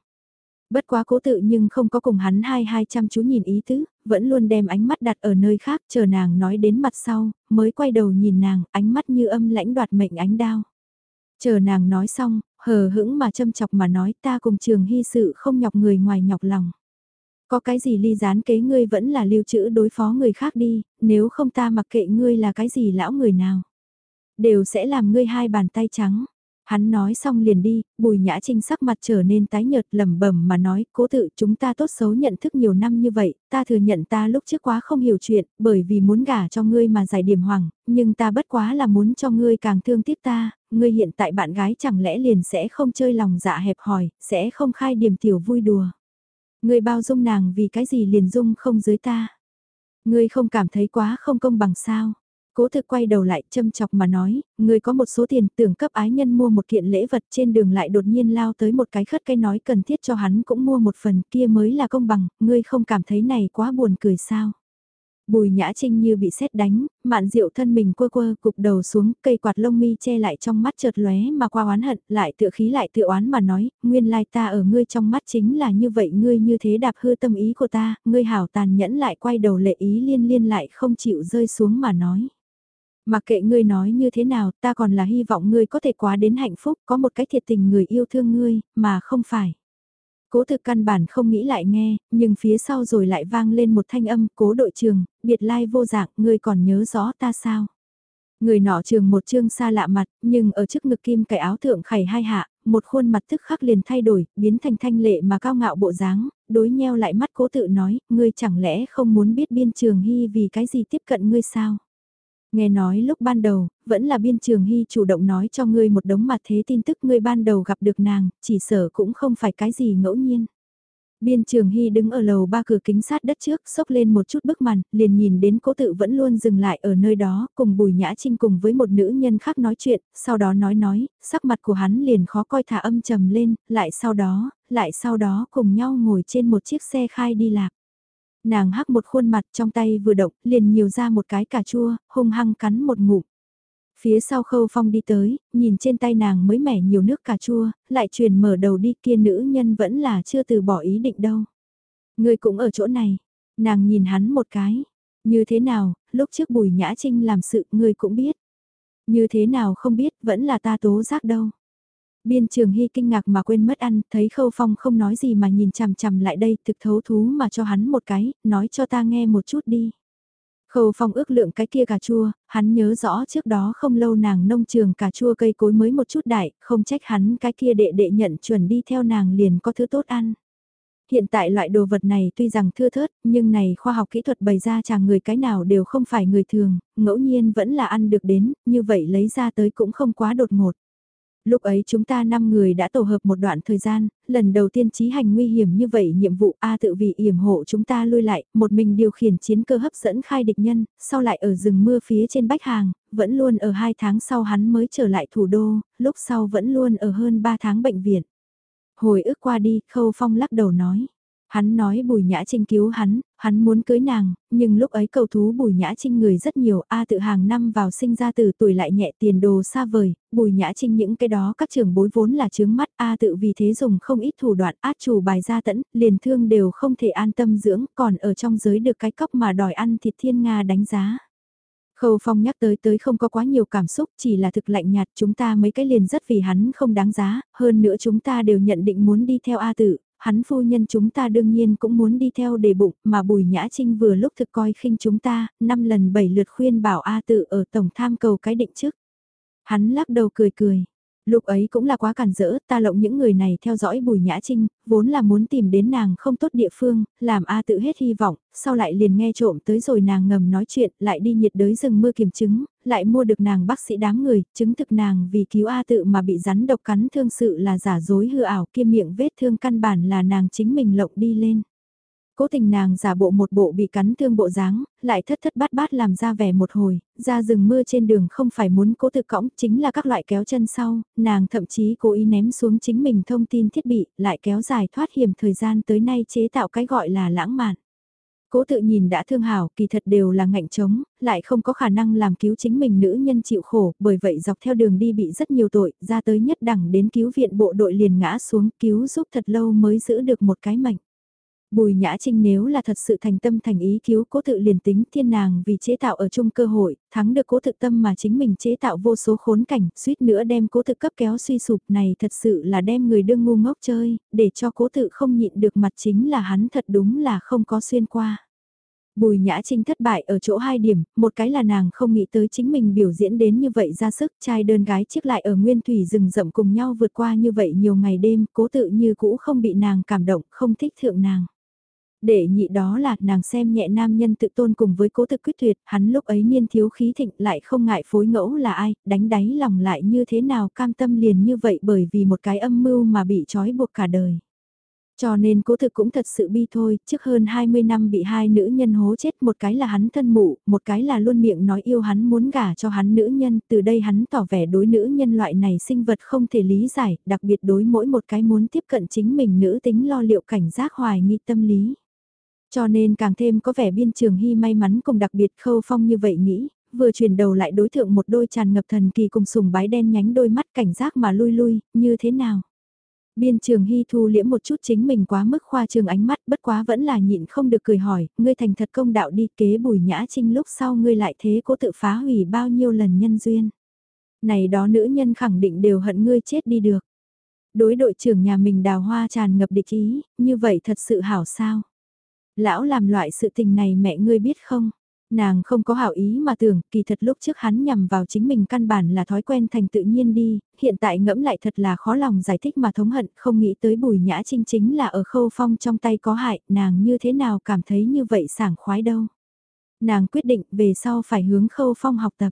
Bất quá cố tự nhưng không có cùng hắn hai hai chăm chú nhìn ý tứ, vẫn luôn đem ánh mắt đặt ở nơi khác chờ nàng nói đến mặt sau, mới quay đầu nhìn nàng, ánh mắt như âm lãnh đoạt mệnh ánh đao. Chờ nàng nói xong, hờ hững mà châm chọc mà nói ta cùng trường hy sự không nhọc người ngoài nhọc lòng. Có cái gì ly gián kế ngươi vẫn là lưu trữ đối phó người khác đi, nếu không ta mặc kệ ngươi là cái gì lão người nào. Đều sẽ làm ngươi hai bàn tay trắng. Hắn nói xong liền đi, bùi nhã trinh sắc mặt trở nên tái nhợt lẩm bẩm mà nói, cố tự chúng ta tốt xấu nhận thức nhiều năm như vậy, ta thừa nhận ta lúc trước quá không hiểu chuyện, bởi vì muốn gả cho ngươi mà giải điểm hoàng, nhưng ta bất quá là muốn cho ngươi càng thương tiếc ta, ngươi hiện tại bạn gái chẳng lẽ liền sẽ không chơi lòng dạ hẹp hòi, sẽ không khai điểm tiểu vui đùa. Ngươi bao dung nàng vì cái gì liền dung không dưới ta. Ngươi không cảm thấy quá không công bằng sao. Cố thực quay đầu lại châm chọc mà nói, người có một số tiền tưởng cấp ái nhân mua một kiện lễ vật trên đường lại đột nhiên lao tới một cái khất cây nói cần thiết cho hắn cũng mua một phần kia mới là công bằng, ngươi không cảm thấy này quá buồn cười sao. Bùi nhã trinh như bị sét đánh, mạn rượu thân mình quơ quơ cục đầu xuống, cây quạt lông mi che lại trong mắt chợt lóe mà qua oán hận, lại tựa khí lại tựa oán mà nói, nguyên lai ta ở ngươi trong mắt chính là như vậy ngươi như thế đạp hư tâm ý của ta, ngươi hảo tàn nhẫn lại quay đầu lệ ý liên liên lại không chịu rơi xuống mà nói. Mặc kệ ngươi nói như thế nào, ta còn là hy vọng ngươi có thể quá đến hạnh phúc, có một cái thiệt tình người yêu thương ngươi, mà không phải. Cố thực căn bản không nghĩ lại nghe, nhưng phía sau rồi lại vang lên một thanh âm, cố đội trường, biệt lai vô dạng, ngươi còn nhớ rõ ta sao? Người nọ trường một chương xa lạ mặt, nhưng ở trước ngực kim cài áo thượng khải hai hạ, một khuôn mặt tức khắc liền thay đổi, biến thành thanh lệ mà cao ngạo bộ dáng, đối nheo lại mắt cố tự nói, ngươi chẳng lẽ không muốn biết biên trường hy vì cái gì tiếp cận ngươi sao? Nghe nói lúc ban đầu, vẫn là biên trường hy chủ động nói cho ngươi một đống mặt thế tin tức ngươi ban đầu gặp được nàng, chỉ sở cũng không phải cái gì ngẫu nhiên. Biên trường hy đứng ở lầu ba cửa kính sát đất trước, sốc lên một chút bức màn, liền nhìn đến cố tự vẫn luôn dừng lại ở nơi đó, cùng bùi nhã trinh cùng với một nữ nhân khác nói chuyện, sau đó nói nói, sắc mặt của hắn liền khó coi thả âm trầm lên, lại sau đó, lại sau đó cùng nhau ngồi trên một chiếc xe khai đi lạc. Nàng hắc một khuôn mặt trong tay vừa động, liền nhiều ra một cái cà chua, hung hăng cắn một ngụm. Phía sau khâu phong đi tới, nhìn trên tay nàng mới mẻ nhiều nước cà chua, lại truyền mở đầu đi kia nữ nhân vẫn là chưa từ bỏ ý định đâu. Người cũng ở chỗ này, nàng nhìn hắn một cái. Như thế nào, lúc trước bùi nhã trinh làm sự người cũng biết. Như thế nào không biết, vẫn là ta tố giác đâu. Biên trường hy kinh ngạc mà quên mất ăn, thấy khâu phong không nói gì mà nhìn chằm chằm lại đây, thực thấu thú mà cho hắn một cái, nói cho ta nghe một chút đi. Khâu phong ước lượng cái kia cà chua, hắn nhớ rõ trước đó không lâu nàng nông trường cà chua cây cối mới một chút đại, không trách hắn cái kia đệ đệ nhận chuẩn đi theo nàng liền có thứ tốt ăn. Hiện tại loại đồ vật này tuy rằng thưa thớt, nhưng này khoa học kỹ thuật bày ra chàng người cái nào đều không phải người thường, ngẫu nhiên vẫn là ăn được đến, như vậy lấy ra tới cũng không quá đột ngột. Lúc ấy chúng ta 5 người đã tổ hợp một đoạn thời gian, lần đầu tiên trí hành nguy hiểm như vậy nhiệm vụ A tự vì yểm hộ chúng ta lui lại, một mình điều khiển chiến cơ hấp dẫn khai địch nhân, sau lại ở rừng mưa phía trên Bách Hàng, vẫn luôn ở 2 tháng sau hắn mới trở lại thủ đô, lúc sau vẫn luôn ở hơn 3 tháng bệnh viện. Hồi ức qua đi, Khâu Phong lắc đầu nói. Hắn nói Bùi Nhã Trinh cứu hắn, hắn muốn cưới nàng, nhưng lúc ấy cầu thú Bùi Nhã Trinh người rất nhiều, A tự hàng năm vào sinh ra từ tuổi lại nhẹ tiền đồ xa vời, Bùi Nhã Trinh những cái đó các trường bối vốn là chướng mắt, A tự vì thế dùng không ít thủ đoạn át chủ bài ra tẫn, liền thương đều không thể an tâm dưỡng, còn ở trong giới được cái cốc mà đòi ăn thịt thiên Nga đánh giá. Khâu Phong nhắc tới tới không có quá nhiều cảm xúc, chỉ là thực lạnh nhạt chúng ta mấy cái liền rất vì hắn không đáng giá, hơn nữa chúng ta đều nhận định muốn đi theo A tự, hắn phu nhân chúng ta đương nhiên cũng muốn đi theo để bụng, mà Bùi Nhã Trinh vừa lúc thực coi khinh chúng ta, năm lần bảy lượt khuyên bảo A tự ở tổng tham cầu cái định trước. Hắn lắc đầu cười cười. Lúc ấy cũng là quá cản rỡ, ta lộng những người này theo dõi Bùi Nhã Trinh, vốn là muốn tìm đến nàng không tốt địa phương, làm A tự hết hy vọng, sau lại liền nghe trộm tới rồi nàng ngầm nói chuyện, lại đi nhiệt đới rừng mưa kiểm chứng, lại mua được nàng bác sĩ đám người, chứng thực nàng vì cứu A tự mà bị rắn độc cắn thương sự là giả dối hư ảo kia miệng vết thương căn bản là nàng chính mình lộng đi lên. Cố tình nàng giả bộ một bộ bị cắn thương bộ dáng, lại thất thất bát bát làm ra vẻ một hồi, ra rừng mưa trên đường không phải muốn cố tự cõng, chính là các loại kéo chân sau, nàng thậm chí cố ý ném xuống chính mình thông tin thiết bị, lại kéo dài thoát hiểm thời gian tới nay chế tạo cái gọi là lãng mạn. Cố tự nhìn đã thương hảo, kỳ thật đều là ngạnh trống, lại không có khả năng làm cứu chính mình nữ nhân chịu khổ, bởi vậy dọc theo đường đi bị rất nhiều tội, ra tới nhất đẳng đến cứu viện bộ đội liền ngã xuống, cứu giúp thật lâu mới giữ được một cái mệnh. Bùi Nhã Trinh nếu là thật sự thành tâm thành ý cứu cố tự liền tính thiên nàng vì chế tạo ở chung cơ hội, thắng được cố tự tâm mà chính mình chế tạo vô số khốn cảnh, suýt nữa đem cố tự cấp kéo suy sụp này thật sự là đem người đương ngu ngốc chơi, để cho cố tự không nhịn được mặt chính là hắn thật đúng là không có xuyên qua. Bùi Nhã Trinh thất bại ở chỗ hai điểm, một cái là nàng không nghĩ tới chính mình biểu diễn đến như vậy ra sức, trai đơn gái chiếc lại ở nguyên thủy rừng rậm cùng nhau vượt qua như vậy nhiều ngày đêm, cố tự như cũ không bị nàng cảm động, không thích thượng nàng. Để nhị đó là nàng xem nhẹ nam nhân tự tôn cùng với cố thực quyết tuyệt, hắn lúc ấy niên thiếu khí thịnh lại không ngại phối ngẫu là ai, đánh đáy lòng lại như thế nào cam tâm liền như vậy bởi vì một cái âm mưu mà bị trói buộc cả đời. Cho nên cố thực cũng thật sự bi thôi, trước hơn 20 năm bị hai nữ nhân hố chết một cái là hắn thân mụ, một cái là luôn miệng nói yêu hắn muốn gả cho hắn nữ nhân, từ đây hắn tỏ vẻ đối nữ nhân loại này sinh vật không thể lý giải, đặc biệt đối mỗi một cái muốn tiếp cận chính mình nữ tính lo liệu cảnh giác hoài nghi tâm lý. Cho nên càng thêm có vẻ biên trường hy may mắn cùng đặc biệt khâu phong như vậy nghĩ, vừa chuyển đầu lại đối thượng một đôi tràn ngập thần kỳ cùng sùng bái đen nhánh đôi mắt cảnh giác mà lui lui, như thế nào? Biên trường hy thu liễm một chút chính mình quá mức khoa trường ánh mắt bất quá vẫn là nhịn không được cười hỏi, ngươi thành thật công đạo đi kế bùi nhã trinh lúc sau ngươi lại thế cố tự phá hủy bao nhiêu lần nhân duyên. Này đó nữ nhân khẳng định đều hận ngươi chết đi được. Đối đội trưởng nhà mình đào hoa tràn ngập địch ý, như vậy thật sự hảo sao? Lão làm loại sự tình này mẹ ngươi biết không? Nàng không có hảo ý mà tưởng, kỳ thật lúc trước hắn nhằm vào chính mình căn bản là thói quen thành tự nhiên đi, hiện tại ngẫm lại thật là khó lòng giải thích mà thống hận, không nghĩ tới bùi nhã trinh chính là ở khâu phong trong tay có hại, nàng như thế nào cảm thấy như vậy sảng khoái đâu. Nàng quyết định về sau phải hướng khâu phong học tập.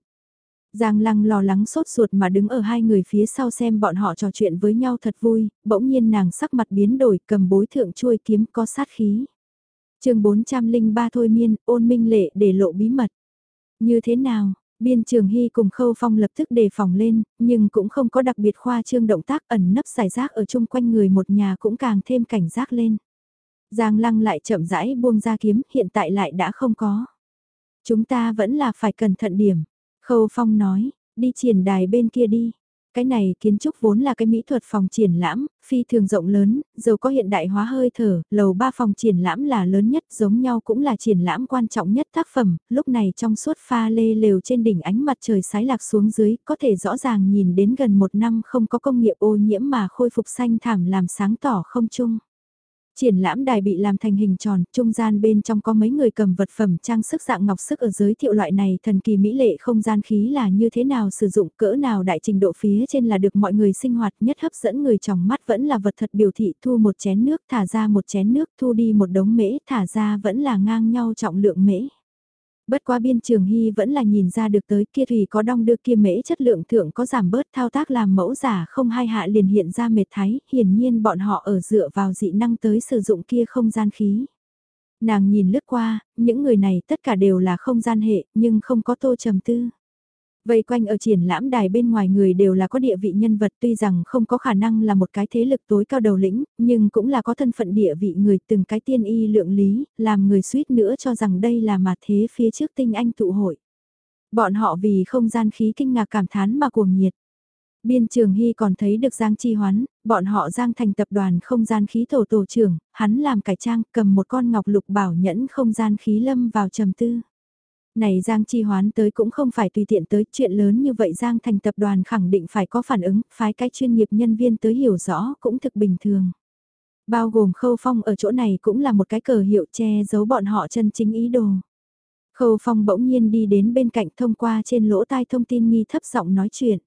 Giang lăng lo lắng sốt ruột mà đứng ở hai người phía sau xem bọn họ trò chuyện với nhau thật vui, bỗng nhiên nàng sắc mặt biến đổi cầm bối thượng chuôi kiếm có sát khí chương 403 thôi miên, ôn minh lệ để lộ bí mật. Như thế nào, biên trường hy cùng khâu phong lập tức đề phòng lên, nhưng cũng không có đặc biệt khoa trương động tác ẩn nấp giải rác ở chung quanh người một nhà cũng càng thêm cảnh giác lên. Giang lăng lại chậm rãi buông ra kiếm, hiện tại lại đã không có. Chúng ta vẫn là phải cẩn thận điểm. Khâu phong nói, đi triển đài bên kia đi. Cái này kiến trúc vốn là cái mỹ thuật phòng triển lãm, phi thường rộng lớn, dầu có hiện đại hóa hơi thở, lầu ba phòng triển lãm là lớn nhất giống nhau cũng là triển lãm quan trọng nhất tác phẩm, lúc này trong suốt pha lê lều trên đỉnh ánh mặt trời sái lạc xuống dưới, có thể rõ ràng nhìn đến gần một năm không có công nghiệp ô nhiễm mà khôi phục xanh thảm làm sáng tỏ không chung. Triển lãm đài bị làm thành hình tròn, trung gian bên trong có mấy người cầm vật phẩm trang sức dạng ngọc sức ở giới thiệu loại này thần kỳ mỹ lệ không gian khí là như thế nào sử dụng cỡ nào đại trình độ phía trên là được mọi người sinh hoạt nhất hấp dẫn người trong mắt vẫn là vật thật biểu thị thu một chén nước thả ra một chén nước thu đi một đống mễ thả ra vẫn là ngang nhau trọng lượng mễ. Bất quá biên trường hy vẫn là nhìn ra được tới kia thủy có đong đưa kia mễ chất lượng thượng có giảm bớt thao tác làm mẫu giả không hai hạ liền hiện ra mệt thái, hiển nhiên bọn họ ở dựa vào dị năng tới sử dụng kia không gian khí. Nàng nhìn lướt qua, những người này tất cả đều là không gian hệ, nhưng không có tô trầm tư. Vây quanh ở triển lãm đài bên ngoài người đều là có địa vị nhân vật tuy rằng không có khả năng là một cái thế lực tối cao đầu lĩnh, nhưng cũng là có thân phận địa vị người từng cái tiên y lượng lý, làm người suýt nữa cho rằng đây là mà thế phía trước tinh anh tụ hội. Bọn họ vì không gian khí kinh ngạc cảm thán mà cuồng nhiệt. Biên trường Hy còn thấy được Giang Chi Hoán, bọn họ Giang thành tập đoàn không gian khí tổ tổ trưởng, hắn làm cải trang cầm một con ngọc lục bảo nhẫn không gian khí lâm vào trầm tư. Này Giang Chi Hoán tới cũng không phải tùy tiện tới chuyện lớn như vậy Giang thành tập đoàn khẳng định phải có phản ứng, phái cái chuyên nghiệp nhân viên tới hiểu rõ cũng thực bình thường. Bao gồm khâu phong ở chỗ này cũng là một cái cờ hiệu che giấu bọn họ chân chính ý đồ. Khâu phong bỗng nhiên đi đến bên cạnh thông qua trên lỗ tai thông tin nghi thấp giọng nói chuyện.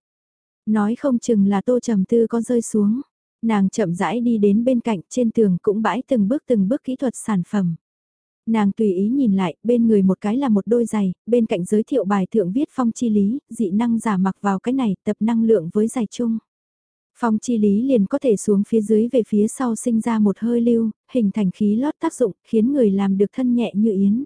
Nói không chừng là tô trầm tư có rơi xuống. Nàng chậm rãi đi đến bên cạnh trên tường cũng bãi từng bước từng bước kỹ thuật sản phẩm. Nàng tùy ý nhìn lại, bên người một cái là một đôi giày, bên cạnh giới thiệu bài thượng viết phong chi lý, dị năng giả mặc vào cái này, tập năng lượng với giày chung. Phong chi lý liền có thể xuống phía dưới về phía sau sinh ra một hơi lưu, hình thành khí lót tác dụng, khiến người làm được thân nhẹ như yến.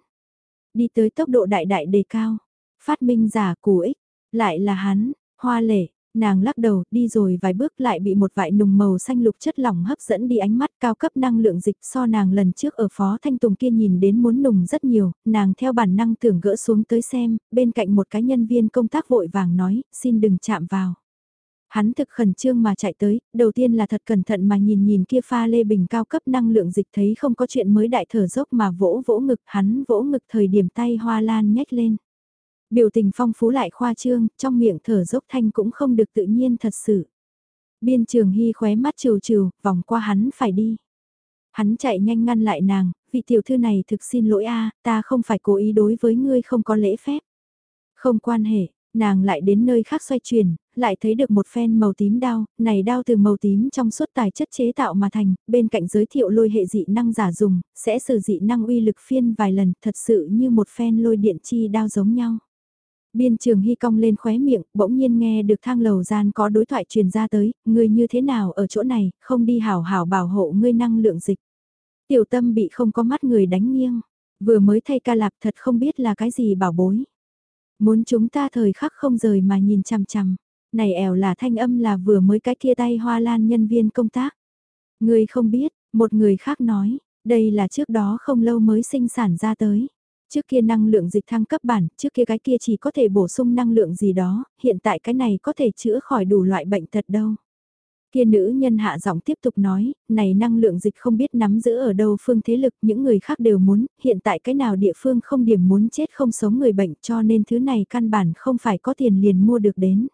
Đi tới tốc độ đại đại đề cao. Phát minh giả củ ích, lại là hắn, hoa lệ, Nàng lắc đầu, đi rồi vài bước lại bị một vại nùng màu xanh lục chất lỏng hấp dẫn đi ánh mắt cao cấp năng lượng dịch so nàng lần trước ở phó thanh tùng kia nhìn đến muốn nùng rất nhiều, nàng theo bản năng tưởng gỡ xuống tới xem, bên cạnh một cái nhân viên công tác vội vàng nói, xin đừng chạm vào. Hắn thực khẩn trương mà chạy tới, đầu tiên là thật cẩn thận mà nhìn nhìn kia pha lê bình cao cấp năng lượng dịch thấy không có chuyện mới đại thở dốc mà vỗ vỗ ngực hắn vỗ ngực thời điểm tay hoa lan nhếch lên. Biểu tình phong phú lại khoa trương, trong miệng thở dốc thanh cũng không được tự nhiên thật sự. Biên trường hy khóe mắt trừ trừ, vòng qua hắn phải đi. Hắn chạy nhanh ngăn lại nàng, vị tiểu thư này thực xin lỗi a ta không phải cố ý đối với ngươi không có lễ phép. Không quan hệ, nàng lại đến nơi khác xoay chuyển, lại thấy được một phen màu tím đao, này đao từ màu tím trong suốt tài chất chế tạo mà thành, bên cạnh giới thiệu lôi hệ dị năng giả dùng, sẽ sử dị năng uy lực phiên vài lần, thật sự như một phen lôi điện chi đao giống nhau. Biên trường hy cong lên khóe miệng, bỗng nhiên nghe được thang lầu gian có đối thoại truyền ra tới, người như thế nào ở chỗ này, không đi hảo hảo bảo hộ ngươi năng lượng dịch. Tiểu tâm bị không có mắt người đánh nghiêng, vừa mới thay ca lạp thật không biết là cái gì bảo bối. Muốn chúng ta thời khắc không rời mà nhìn chằm chằm, này ẻo là thanh âm là vừa mới cái kia tay hoa lan nhân viên công tác. người không biết, một người khác nói, đây là trước đó không lâu mới sinh sản ra tới. Trước kia năng lượng dịch thăng cấp bản, trước kia cái kia chỉ có thể bổ sung năng lượng gì đó, hiện tại cái này có thể chữa khỏi đủ loại bệnh tật đâu. Kia nữ nhân hạ giọng tiếp tục nói, này năng lượng dịch không biết nắm giữ ở đâu phương thế lực, những người khác đều muốn, hiện tại cái nào địa phương không điểm muốn chết không sống người bệnh cho nên thứ này căn bản không phải có tiền liền mua được đến.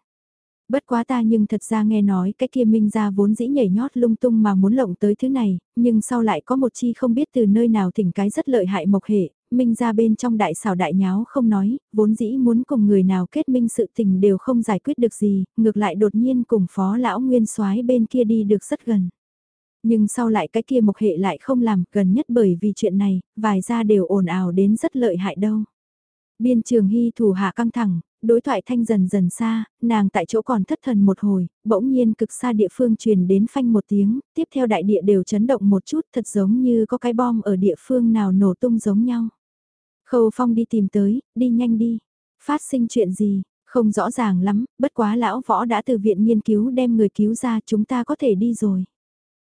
Bất quá ta nhưng thật ra nghe nói cái kia minh ra vốn dĩ nhảy nhót lung tung mà muốn lộng tới thứ này, nhưng sau lại có một chi không biết từ nơi nào thỉnh cái rất lợi hại mộc hệ, minh ra bên trong đại xảo đại nháo không nói, vốn dĩ muốn cùng người nào kết minh sự tình đều không giải quyết được gì, ngược lại đột nhiên cùng phó lão nguyên soái bên kia đi được rất gần. Nhưng sau lại cái kia mộc hệ lại không làm, gần nhất bởi vì chuyện này, vài gia đều ồn ào đến rất lợi hại đâu. Biên trường hy thủ hạ căng thẳng, đối thoại thanh dần dần xa, nàng tại chỗ còn thất thần một hồi, bỗng nhiên cực xa địa phương truyền đến phanh một tiếng, tiếp theo đại địa đều chấn động một chút thật giống như có cái bom ở địa phương nào nổ tung giống nhau. Khâu Phong đi tìm tới, đi nhanh đi. Phát sinh chuyện gì, không rõ ràng lắm, bất quá lão võ đã từ viện nghiên cứu đem người cứu ra chúng ta có thể đi rồi.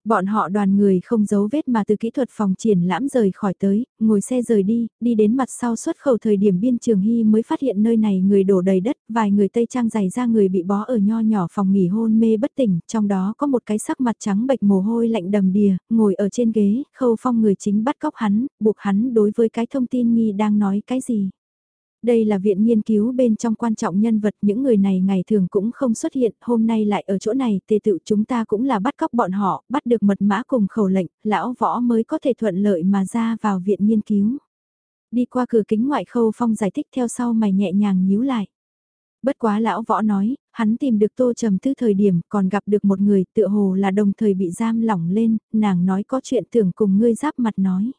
Bọn họ đoàn người không giấu vết mà từ kỹ thuật phòng triển lãm rời khỏi tới, ngồi xe rời đi, đi đến mặt sau xuất khẩu thời điểm biên trường hy mới phát hiện nơi này người đổ đầy đất, vài người Tây Trang dày ra người bị bó ở nho nhỏ phòng nghỉ hôn mê bất tỉnh, trong đó có một cái sắc mặt trắng bệch mồ hôi lạnh đầm đìa, ngồi ở trên ghế, khâu phong người chính bắt cóc hắn, buộc hắn đối với cái thông tin nghi đang nói cái gì. Đây là viện nghiên cứu bên trong quan trọng nhân vật, những người này ngày thường cũng không xuất hiện, hôm nay lại ở chỗ này, tề tự chúng ta cũng là bắt cóc bọn họ, bắt được mật mã cùng khẩu lệnh, lão võ mới có thể thuận lợi mà ra vào viện nghiên cứu. Đi qua cửa kính ngoại khâu phong giải thích theo sau mày nhẹ nhàng nhíu lại. Bất quá lão võ nói, hắn tìm được tô trầm tư thời điểm còn gặp được một người tựa hồ là đồng thời bị giam lỏng lên, nàng nói có chuyện tưởng cùng ngươi giáp mặt nói.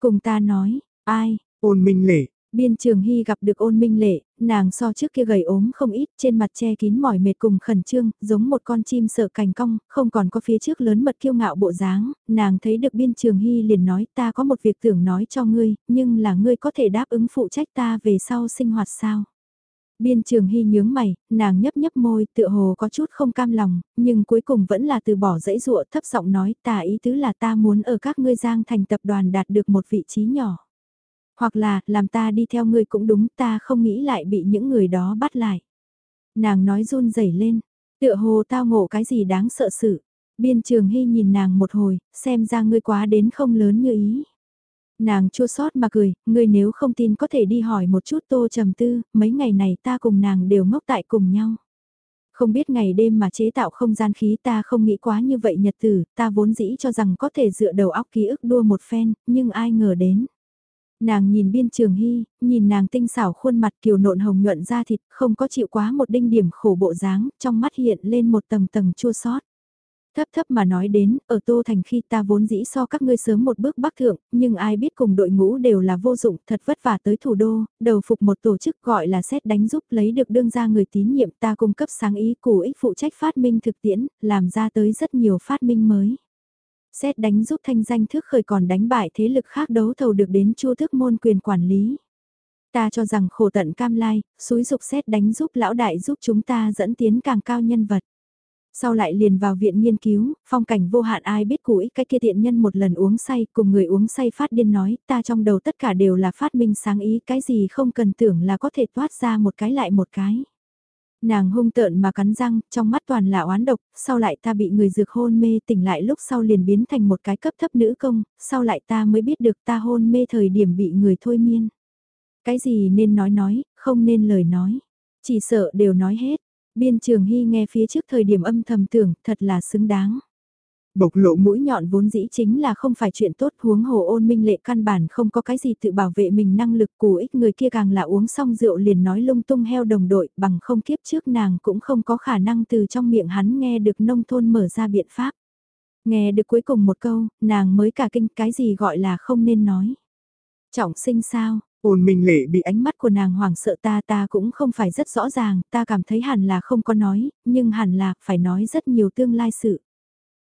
Cùng ta nói, ai, ôn minh lệ, Biên trường hy gặp được ôn minh lệ, nàng so trước kia gầy ốm không ít, trên mặt che kín mỏi mệt cùng khẩn trương, giống một con chim sợ cành cong, không còn có phía trước lớn mật kiêu ngạo bộ dáng, nàng thấy được biên trường hy liền nói ta có một việc tưởng nói cho ngươi, nhưng là ngươi có thể đáp ứng phụ trách ta về sau sinh hoạt sao. Biên trường hy nhướng mày, nàng nhấp nhấp môi tựa hồ có chút không cam lòng, nhưng cuối cùng vẫn là từ bỏ dãy dụa thấp giọng nói ta ý tứ là ta muốn ở các ngươi giang thành tập đoàn đạt được một vị trí nhỏ. Hoặc là, làm ta đi theo ngươi cũng đúng ta không nghĩ lại bị những người đó bắt lại. Nàng nói run rẩy lên, tựa hồ tao ngộ cái gì đáng sợ sự. Biên trường hy nhìn nàng một hồi, xem ra ngươi quá đến không lớn như ý. Nàng chua sót mà cười, ngươi nếu không tin có thể đi hỏi một chút tô trầm tư, mấy ngày này ta cùng nàng đều ngốc tại cùng nhau. Không biết ngày đêm mà chế tạo không gian khí ta không nghĩ quá như vậy nhật tử, ta vốn dĩ cho rằng có thể dựa đầu óc ký ức đua một phen, nhưng ai ngờ đến. Nàng nhìn biên trường hy, nhìn nàng tinh xảo khuôn mặt kiều nộn hồng nhuận da thịt, không có chịu quá một đinh điểm khổ bộ dáng, trong mắt hiện lên một tầng tầng chua sót. Thấp thấp mà nói đến, ở Tô Thành khi ta vốn dĩ so các ngươi sớm một bước bắc thượng, nhưng ai biết cùng đội ngũ đều là vô dụng, thật vất vả tới thủ đô, đầu phục một tổ chức gọi là xét đánh giúp lấy được đương ra người tín nhiệm ta cung cấp sáng ý củ ích phụ trách phát minh thực tiễn, làm ra tới rất nhiều phát minh mới. Xét đánh giúp thanh danh thước khởi còn đánh bại thế lực khác đấu thầu được đến chu thức môn quyền quản lý. Ta cho rằng khổ tận cam lai, suối dục xét đánh giúp lão đại giúp chúng ta dẫn tiến càng cao nhân vật. Sau lại liền vào viện nghiên cứu, phong cảnh vô hạn ai biết củi cái kia tiện nhân một lần uống say, cùng người uống say phát điên nói, ta trong đầu tất cả đều là phát minh sáng ý, cái gì không cần tưởng là có thể toát ra một cái lại một cái. Nàng hung tợn mà cắn răng, trong mắt toàn là oán độc, sau lại ta bị người dược hôn mê tỉnh lại lúc sau liền biến thành một cái cấp thấp nữ công, sau lại ta mới biết được ta hôn mê thời điểm bị người thôi miên. Cái gì nên nói nói, không nên lời nói. Chỉ sợ đều nói hết, Biên trường hy nghe phía trước thời điểm âm thầm tưởng thật là xứng đáng. Bộc lộ mũi nhọn vốn dĩ chính là không phải chuyện tốt huống hồ ôn minh lệ căn bản không có cái gì tự bảo vệ mình năng lực của ích người kia càng là uống xong rượu liền nói lung tung heo đồng đội bằng không kiếp trước nàng cũng không có khả năng từ trong miệng hắn nghe được nông thôn mở ra biện pháp. Nghe được cuối cùng một câu, nàng mới cả kinh cái gì gọi là không nên nói. Trọng sinh sao, Ôn Minh Lệ bị ánh mắt của nàng hoảng sợ ta ta cũng không phải rất rõ ràng, ta cảm thấy hẳn là không có nói, nhưng hẳn là phải nói rất nhiều tương lai sự.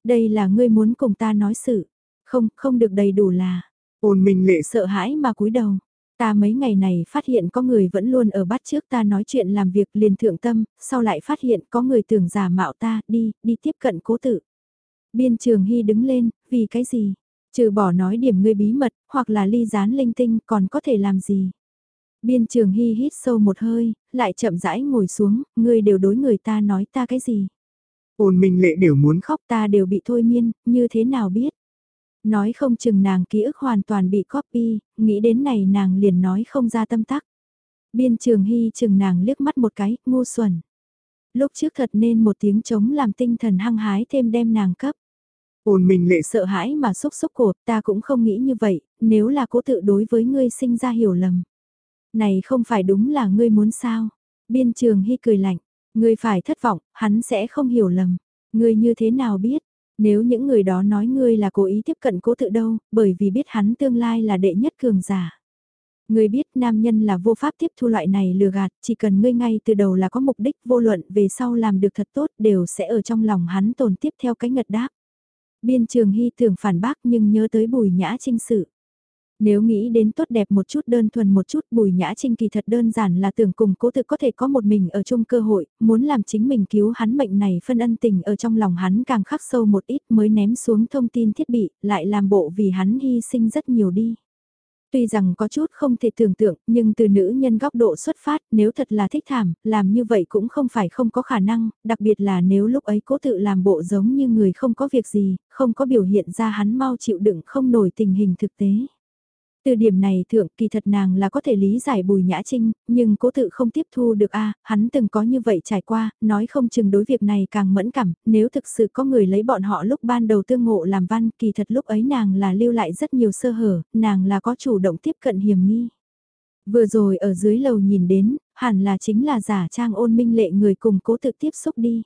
Đây là ngươi muốn cùng ta nói sự, không, không được đầy đủ là. Ôn Minh Lệ sợ hãi mà cúi đầu. Ta mấy ngày này phát hiện có người vẫn luôn ở bắt trước ta nói chuyện làm việc liền thượng tâm, sau lại phát hiện có người tưởng giả mạo ta, đi, đi tiếp cận cố tự. Biên trường hy đứng lên, vì cái gì? Trừ bỏ nói điểm ngươi bí mật, hoặc là ly gián linh tinh còn có thể làm gì. Biên trường hy hít sâu một hơi, lại chậm rãi ngồi xuống, ngươi đều đối người ta nói ta cái gì. Ôn minh lệ đều muốn khóc ta đều bị thôi miên, như thế nào biết. Nói không chừng nàng ký ức hoàn toàn bị copy, nghĩ đến này nàng liền nói không ra tâm tắc. Biên trường hy chừng nàng liếc mắt một cái, ngu xuẩn. Lúc trước thật nên một tiếng chống làm tinh thần hăng hái thêm đem nàng cấp. Ôn mình lệ sợ hãi mà xúc xúc cổ, ta cũng không nghĩ như vậy, nếu là cố tự đối với ngươi sinh ra hiểu lầm. Này không phải đúng là ngươi muốn sao? Biên trường hy cười lạnh, ngươi phải thất vọng, hắn sẽ không hiểu lầm. Ngươi như thế nào biết? Nếu những người đó nói ngươi là cố ý tiếp cận cố tự đâu, bởi vì biết hắn tương lai là đệ nhất cường giả. Ngươi biết nam nhân là vô pháp tiếp thu loại này lừa gạt, chỉ cần ngươi ngay từ đầu là có mục đích vô luận về sau làm được thật tốt đều sẽ ở trong lòng hắn tồn tiếp theo cái ngật đáp. Biên trường hy tưởng phản bác nhưng nhớ tới bùi nhã trinh sự. Nếu nghĩ đến tốt đẹp một chút đơn thuần một chút bùi nhã trinh kỳ thật đơn giản là tưởng cùng cố tự có thể có một mình ở chung cơ hội, muốn làm chính mình cứu hắn mệnh này phân ân tình ở trong lòng hắn càng khắc sâu một ít mới ném xuống thông tin thiết bị, lại làm bộ vì hắn hy sinh rất nhiều đi. Tuy rằng có chút không thể tưởng tượng, nhưng từ nữ nhân góc độ xuất phát, nếu thật là thích thảm, làm như vậy cũng không phải không có khả năng, đặc biệt là nếu lúc ấy cố tự làm bộ giống như người không có việc gì, không có biểu hiện ra hắn mau chịu đựng không nổi tình hình thực tế. Từ điểm này thượng kỳ thật nàng là có thể lý giải bùi nhã trinh, nhưng cố tự không tiếp thu được a hắn từng có như vậy trải qua, nói không chừng đối việc này càng mẫn cảm, nếu thực sự có người lấy bọn họ lúc ban đầu tương ngộ làm văn kỳ thật lúc ấy nàng là lưu lại rất nhiều sơ hở, nàng là có chủ động tiếp cận hiểm nghi. Vừa rồi ở dưới lầu nhìn đến, hẳn là chính là giả trang ôn minh lệ người cùng cố tự tiếp xúc đi.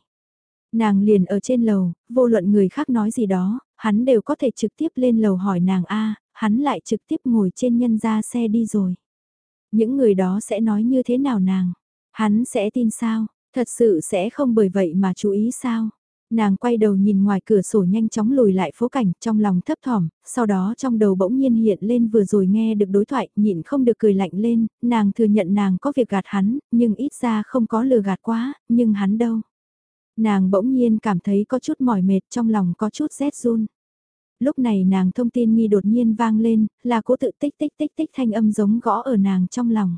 Nàng liền ở trên lầu, vô luận người khác nói gì đó, hắn đều có thể trực tiếp lên lầu hỏi nàng a hắn lại trực tiếp ngồi trên nhân ra xe đi rồi. Những người đó sẽ nói như thế nào nàng? Hắn sẽ tin sao? Thật sự sẽ không bởi vậy mà chú ý sao? Nàng quay đầu nhìn ngoài cửa sổ nhanh chóng lùi lại phố cảnh trong lòng thấp thỏm, sau đó trong đầu bỗng nhiên hiện lên vừa rồi nghe được đối thoại, nhịn không được cười lạnh lên, nàng thừa nhận nàng có việc gạt hắn, nhưng ít ra không có lừa gạt quá, nhưng hắn đâu. Nàng bỗng nhiên cảm thấy có chút mỏi mệt trong lòng có chút rét run. Lúc này nàng thông tin nghi đột nhiên vang lên, là cố tự tích tích tích tích thanh âm giống gõ ở nàng trong lòng.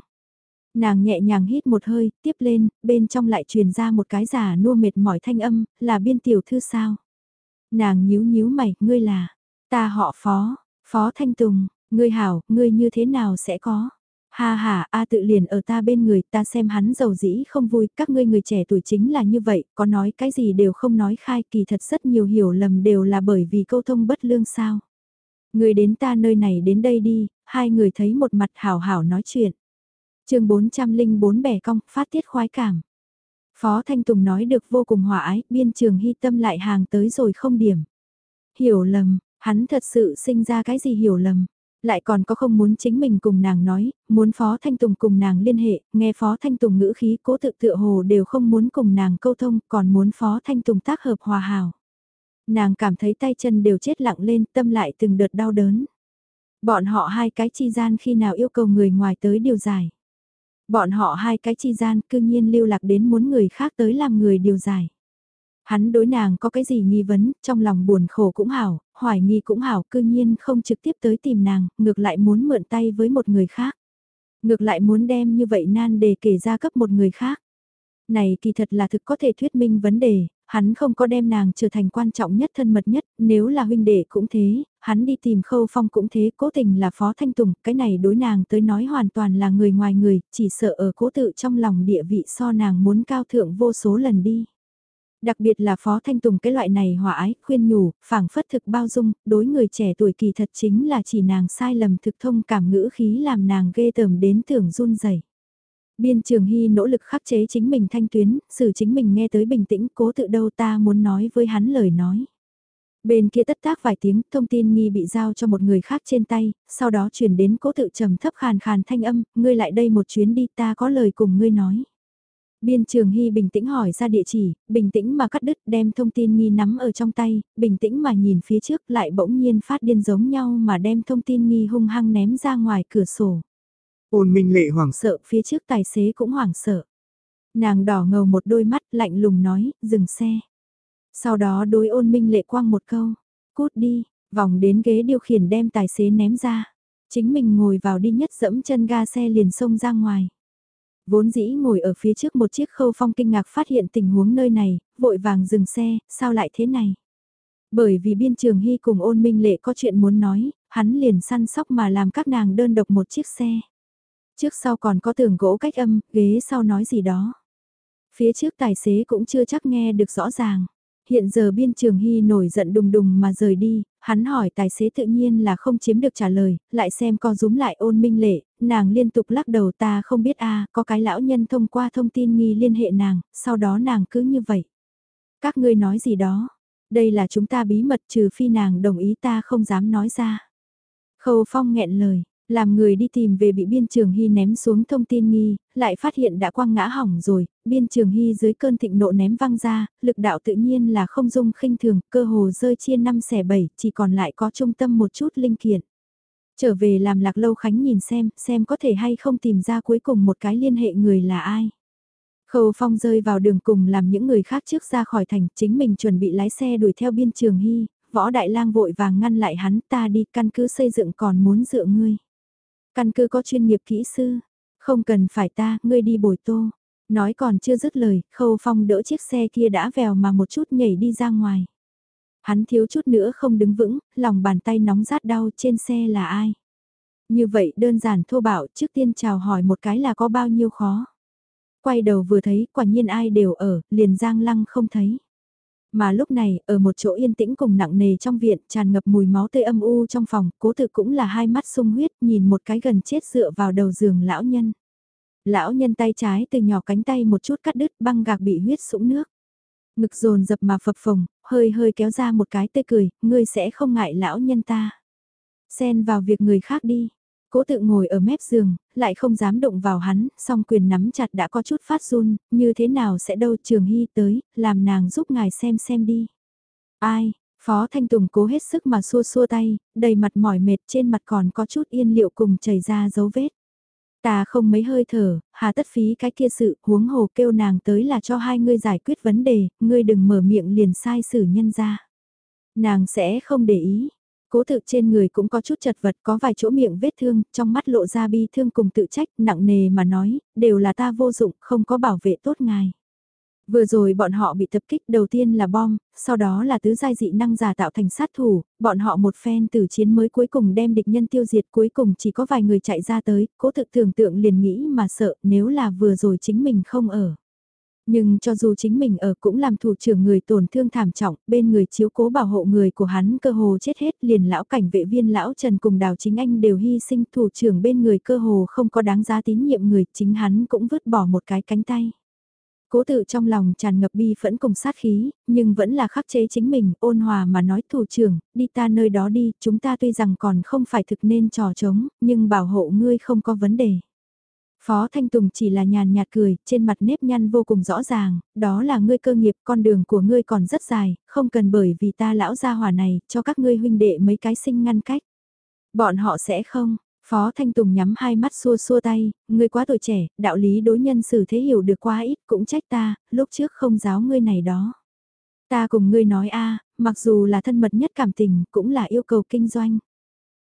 Nàng nhẹ nhàng hít một hơi, tiếp lên, bên trong lại truyền ra một cái giả nua mệt mỏi thanh âm, là biên tiểu thư sao. Nàng nhíu nhíu mày, ngươi là, ta họ phó, phó thanh tùng, ngươi hảo, ngươi như thế nào sẽ có. Ha ha, A tự liền ở ta bên người, ta xem hắn giàu dĩ không vui, các ngươi người trẻ tuổi chính là như vậy, có nói cái gì đều không nói khai, kỳ thật rất nhiều hiểu lầm đều là bởi vì câu thông bất lương sao. Người đến ta nơi này đến đây đi, hai người thấy một mặt hảo hảo nói chuyện chương 404 bẻ cong, phát tiết khoái cảm. Phó Thanh Tùng nói được vô cùng hòa ái, biên trường hy tâm lại hàng tới rồi không điểm. Hiểu lầm, hắn thật sự sinh ra cái gì hiểu lầm. Lại còn có không muốn chính mình cùng nàng nói, muốn Phó Thanh Tùng cùng nàng liên hệ, nghe Phó Thanh Tùng ngữ khí cố tự tựa hồ đều không muốn cùng nàng câu thông, còn muốn Phó Thanh Tùng tác hợp hòa hảo. Nàng cảm thấy tay chân đều chết lặng lên, tâm lại từng đợt đau đớn. Bọn họ hai cái chi gian khi nào yêu cầu người ngoài tới điều giải. Bọn họ hai cái chi gian cương nhiên lưu lạc đến muốn người khác tới làm người điều giải. Hắn đối nàng có cái gì nghi vấn, trong lòng buồn khổ cũng hảo, hoài nghi cũng hảo, cư nhiên không trực tiếp tới tìm nàng, ngược lại muốn mượn tay với một người khác. Ngược lại muốn đem như vậy nan đề kể ra cấp một người khác. Này kỳ thật là thực có thể thuyết minh vấn đề, hắn không có đem nàng trở thành quan trọng nhất thân mật nhất, nếu là huynh đệ cũng thế, hắn đi tìm khâu phong cũng thế, cố tình là phó thanh tùng, cái này đối nàng tới nói hoàn toàn là người ngoài người, chỉ sợ ở cố tự trong lòng địa vị so nàng muốn cao thượng vô số lần đi. Đặc biệt là phó thanh tùng cái loại này hòa ái, khuyên nhủ, phảng phất thực bao dung, đối người trẻ tuổi kỳ thật chính là chỉ nàng sai lầm thực thông cảm ngữ khí làm nàng ghê tởm đến tưởng run rẩy Biên Trường Hy nỗ lực khắc chế chính mình thanh tuyến, xử chính mình nghe tới bình tĩnh cố tự đâu ta muốn nói với hắn lời nói. Bên kia tất tác vài tiếng, thông tin nghi bị giao cho một người khác trên tay, sau đó chuyển đến cố tự trầm thấp khàn khàn thanh âm, ngươi lại đây một chuyến đi ta có lời cùng ngươi nói. Biên Trường Hy bình tĩnh hỏi ra địa chỉ, bình tĩnh mà cắt đứt đem thông tin nghi nắm ở trong tay, bình tĩnh mà nhìn phía trước lại bỗng nhiên phát điên giống nhau mà đem thông tin nghi hung hăng ném ra ngoài cửa sổ. Ôn minh lệ hoảng sợ phía trước tài xế cũng hoảng sợ. Nàng đỏ ngầu một đôi mắt lạnh lùng nói, dừng xe. Sau đó đối ôn minh lệ quang một câu, cút đi, vòng đến ghế điều khiển đem tài xế ném ra. Chính mình ngồi vào đi nhất dẫm chân ga xe liền xông ra ngoài. Vốn dĩ ngồi ở phía trước một chiếc khâu phong kinh ngạc phát hiện tình huống nơi này, vội vàng dừng xe, sao lại thế này? Bởi vì biên trường hy cùng ôn minh lệ có chuyện muốn nói, hắn liền săn sóc mà làm các nàng đơn độc một chiếc xe. Trước sau còn có tường gỗ cách âm, ghế sau nói gì đó. Phía trước tài xế cũng chưa chắc nghe được rõ ràng. Hiện giờ biên trường hy nổi giận đùng đùng mà rời đi, hắn hỏi tài xế tự nhiên là không chiếm được trả lời, lại xem co rúm lại ôn minh lệ, nàng liên tục lắc đầu ta không biết a có cái lão nhân thông qua thông tin nghi liên hệ nàng, sau đó nàng cứ như vậy. Các ngươi nói gì đó, đây là chúng ta bí mật trừ phi nàng đồng ý ta không dám nói ra. Khâu phong nghẹn lời, làm người đi tìm về bị biên trường hy ném xuống thông tin nghi, lại phát hiện đã quăng ngã hỏng rồi, biên trường hy dưới cơn thịnh nộ ném văng ra, lực đạo tự nhiên là không dung khinh thường, cơ hồ rơi chia năm xẻ bảy chỉ còn lại có trung tâm một chút linh kiện. Trở về làm lạc lâu khánh nhìn xem, xem có thể hay không tìm ra cuối cùng một cái liên hệ người là ai. Khâu Phong rơi vào đường cùng làm những người khác trước ra khỏi thành, chính mình chuẩn bị lái xe đuổi theo biên trường hy, võ đại lang vội vàng ngăn lại hắn ta đi căn cứ xây dựng còn muốn dựa ngươi. Căn cứ có chuyên nghiệp kỹ sư, không cần phải ta, ngươi đi bồi tô. Nói còn chưa dứt lời, khâu phong đỡ chiếc xe kia đã vèo mà một chút nhảy đi ra ngoài. Hắn thiếu chút nữa không đứng vững, lòng bàn tay nóng rát đau trên xe là ai. Như vậy đơn giản thô bạo trước tiên chào hỏi một cái là có bao nhiêu khó. Quay đầu vừa thấy quả nhiên ai đều ở, liền giang lăng không thấy. Mà lúc này, ở một chỗ yên tĩnh cùng nặng nề trong viện, tràn ngập mùi máu tươi âm u trong phòng, cố tự cũng là hai mắt sung huyết, nhìn một cái gần chết dựa vào đầu giường lão nhân. Lão nhân tay trái từ nhỏ cánh tay một chút cắt đứt băng gạc bị huyết sũng nước. Ngực dồn dập mà phập phồng, hơi hơi kéo ra một cái tươi cười, ngươi sẽ không ngại lão nhân ta. Xen vào việc người khác đi. Cố tự ngồi ở mép giường, lại không dám động vào hắn, song quyền nắm chặt đã có chút phát run, như thế nào sẽ đâu trường hy tới, làm nàng giúp ngài xem xem đi. Ai, Phó Thanh Tùng cố hết sức mà xua xua tay, đầy mặt mỏi mệt trên mặt còn có chút yên liệu cùng chảy ra dấu vết. Ta không mấy hơi thở, hà tất phí cái kia sự, huống hồ kêu nàng tới là cho hai ngươi giải quyết vấn đề, ngươi đừng mở miệng liền sai xử nhân ra. Nàng sẽ không để ý, cố tự trên người cũng có chút chật vật có vài chỗ miệng vết thương, trong mắt lộ ra bi thương cùng tự trách, nặng nề mà nói, đều là ta vô dụng, không có bảo vệ tốt ngài. Vừa rồi bọn họ bị tập kích đầu tiên là bom, sau đó là tứ giai dị năng giả tạo thành sát thủ, bọn họ một phen từ chiến mới cuối cùng đem địch nhân tiêu diệt cuối cùng chỉ có vài người chạy ra tới, cố thực tưởng tượng liền nghĩ mà sợ nếu là vừa rồi chính mình không ở. Nhưng cho dù chính mình ở cũng làm thủ trưởng người tổn thương thảm trọng, bên người chiếu cố bảo hộ người của hắn cơ hồ chết hết liền lão cảnh vệ viên lão Trần cùng đào chính anh đều hy sinh thủ trưởng bên người cơ hồ không có đáng giá tín nhiệm người, chính hắn cũng vứt bỏ một cái cánh tay. Cố tự trong lòng tràn ngập bi phẫn cùng sát khí, nhưng vẫn là khắc chế chính mình, ôn hòa mà nói thủ trưởng, đi ta nơi đó đi, chúng ta tuy rằng còn không phải thực nên trò trống, nhưng bảo hộ ngươi không có vấn đề. Phó Thanh Tùng chỉ là nhàn nhạt cười, trên mặt nếp nhăn vô cùng rõ ràng, đó là ngươi cơ nghiệp, con đường của ngươi còn rất dài, không cần bởi vì ta lão gia hỏa này, cho các ngươi huynh đệ mấy cái sinh ngăn cách. Bọn họ sẽ không, Phó Thanh Tùng nhắm hai mắt xua xua tay, ngươi quá tuổi trẻ, đạo lý đối nhân xử thế hiểu được quá ít, cũng trách ta, lúc trước không giáo ngươi này đó. Ta cùng ngươi nói a, mặc dù là thân mật nhất cảm tình, cũng là yêu cầu kinh doanh.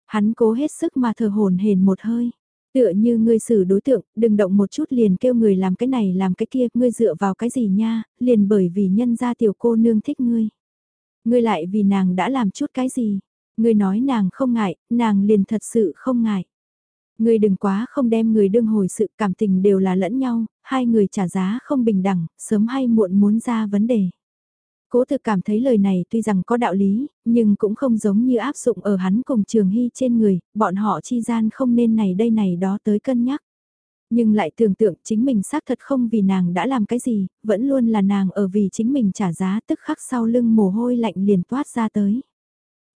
Hắn cố hết sức mà thờ hồn hền một hơi. Tựa như ngươi xử đối tượng, đừng động một chút liền kêu người làm cái này làm cái kia, ngươi dựa vào cái gì nha, liền bởi vì nhân gia tiểu cô nương thích ngươi. Ngươi lại vì nàng đã làm chút cái gì, ngươi nói nàng không ngại, nàng liền thật sự không ngại. Ngươi đừng quá không đem người đương hồi sự cảm tình đều là lẫn nhau, hai người trả giá không bình đẳng, sớm hay muộn muốn ra vấn đề. Cố thực cảm thấy lời này tuy rằng có đạo lý, nhưng cũng không giống như áp dụng ở hắn cùng Trường Hy trên người, bọn họ chi gian không nên này đây này đó tới cân nhắc. Nhưng lại tưởng tượng chính mình xác thật không vì nàng đã làm cái gì, vẫn luôn là nàng ở vì chính mình trả giá tức khắc sau lưng mồ hôi lạnh liền toát ra tới.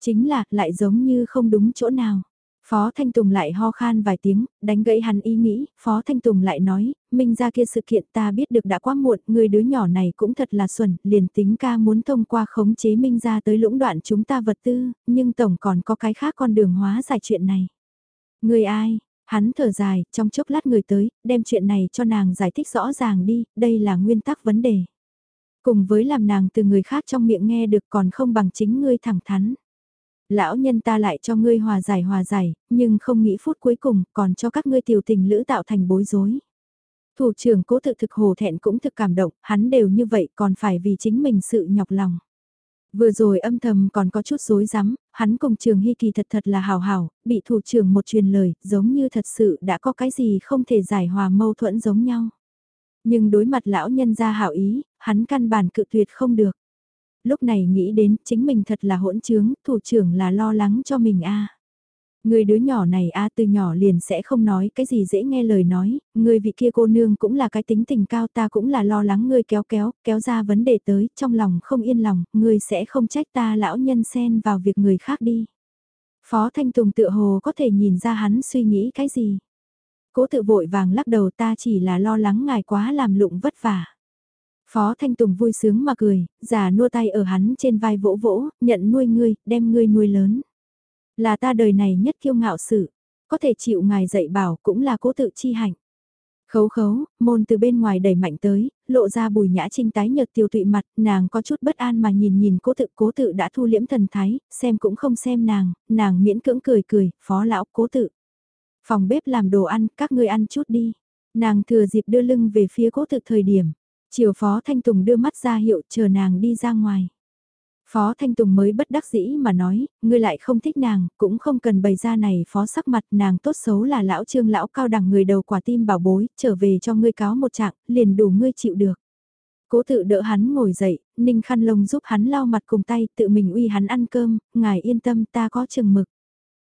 Chính là lại giống như không đúng chỗ nào. Phó Thanh Tùng lại ho khan vài tiếng, đánh gãy hắn ý nghĩ, Phó Thanh Tùng lại nói, Minh ra kia sự kiện ta biết được đã quá muộn, người đứa nhỏ này cũng thật là xuẩn, liền tính ca muốn thông qua khống chế Minh ra tới lũng đoạn chúng ta vật tư, nhưng tổng còn có cái khác con đường hóa giải chuyện này. Người ai? Hắn thở dài, trong chốc lát người tới, đem chuyện này cho nàng giải thích rõ ràng đi, đây là nguyên tắc vấn đề. Cùng với làm nàng từ người khác trong miệng nghe được còn không bằng chính ngươi thẳng thắn lão nhân ta lại cho ngươi hòa giải hòa giải, nhưng không nghĩ phút cuối cùng còn cho các ngươi tiểu tình lữ tạo thành bối rối. Thủ trưởng cố tự thực hồ thẹn cũng thực cảm động, hắn đều như vậy còn phải vì chính mình sự nhọc lòng. Vừa rồi âm thầm còn có chút rối rắm, hắn cùng trường hy kỳ thật thật là hào hào, bị thủ trưởng một truyền lời, giống như thật sự đã có cái gì không thể giải hòa mâu thuẫn giống nhau. Nhưng đối mặt lão nhân ra hảo ý, hắn căn bản cự tuyệt không được lúc này nghĩ đến chính mình thật là hỗn trướng, thủ trưởng là lo lắng cho mình a. Người đứa nhỏ này a từ nhỏ liền sẽ không nói cái gì dễ nghe lời nói, người vị kia cô nương cũng là cái tính tình cao ta cũng là lo lắng ngươi kéo kéo, kéo ra vấn đề tới, trong lòng không yên lòng, ngươi sẽ không trách ta lão nhân xen vào việc người khác đi. Phó Thanh Tùng tự hồ có thể nhìn ra hắn suy nghĩ cái gì. Cố tự vội vàng lắc đầu ta chỉ là lo lắng ngài quá làm lụng vất vả. Phó Thanh Tùng vui sướng mà cười, già nua tay ở hắn trên vai vỗ vỗ, nhận nuôi ngươi, đem ngươi nuôi lớn. Là ta đời này nhất kiêu ngạo sự, có thể chịu ngài dạy bảo cũng là cố tự chi hạnh. Khấu khấu, môn từ bên ngoài đẩy mạnh tới, lộ ra bùi nhã trinh tái nhợt tiêu tụy mặt, nàng có chút bất an mà nhìn nhìn cố tự cố tự đã thu liễm thần thái, xem cũng không xem nàng, nàng miễn cưỡng cười cười, phó lão cố tự. Phòng bếp làm đồ ăn, các ngươi ăn chút đi. Nàng thừa dịp đưa lưng về phía cố tự thời điểm. Chiều Phó Thanh Tùng đưa mắt ra hiệu chờ nàng đi ra ngoài. Phó Thanh Tùng mới bất đắc dĩ mà nói, ngươi lại không thích nàng, cũng không cần bày ra này phó sắc mặt nàng tốt xấu là lão trương lão cao đẳng người đầu quả tim bảo bối, trở về cho ngươi cáo một trạng, liền đủ ngươi chịu được. Cố tự đỡ hắn ngồi dậy, ninh khăn lông giúp hắn lau mặt cùng tay, tự mình uy hắn ăn cơm, ngài yên tâm ta có chừng mực.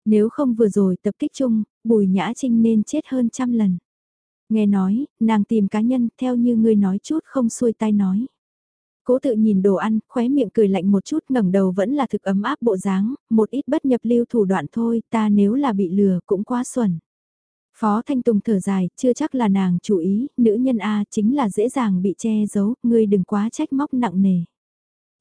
Nếu không vừa rồi tập kích chung, bùi nhã trinh nên chết hơn trăm lần. Nghe nói, nàng tìm cá nhân theo như ngươi nói chút không xuôi tai nói. Cố tự nhìn đồ ăn, khóe miệng cười lạnh một chút ngẩng đầu vẫn là thực ấm áp bộ dáng, một ít bất nhập lưu thủ đoạn thôi, ta nếu là bị lừa cũng quá xuẩn. Phó Thanh Tùng thở dài, chưa chắc là nàng chủ ý, nữ nhân A chính là dễ dàng bị che giấu, ngươi đừng quá trách móc nặng nề.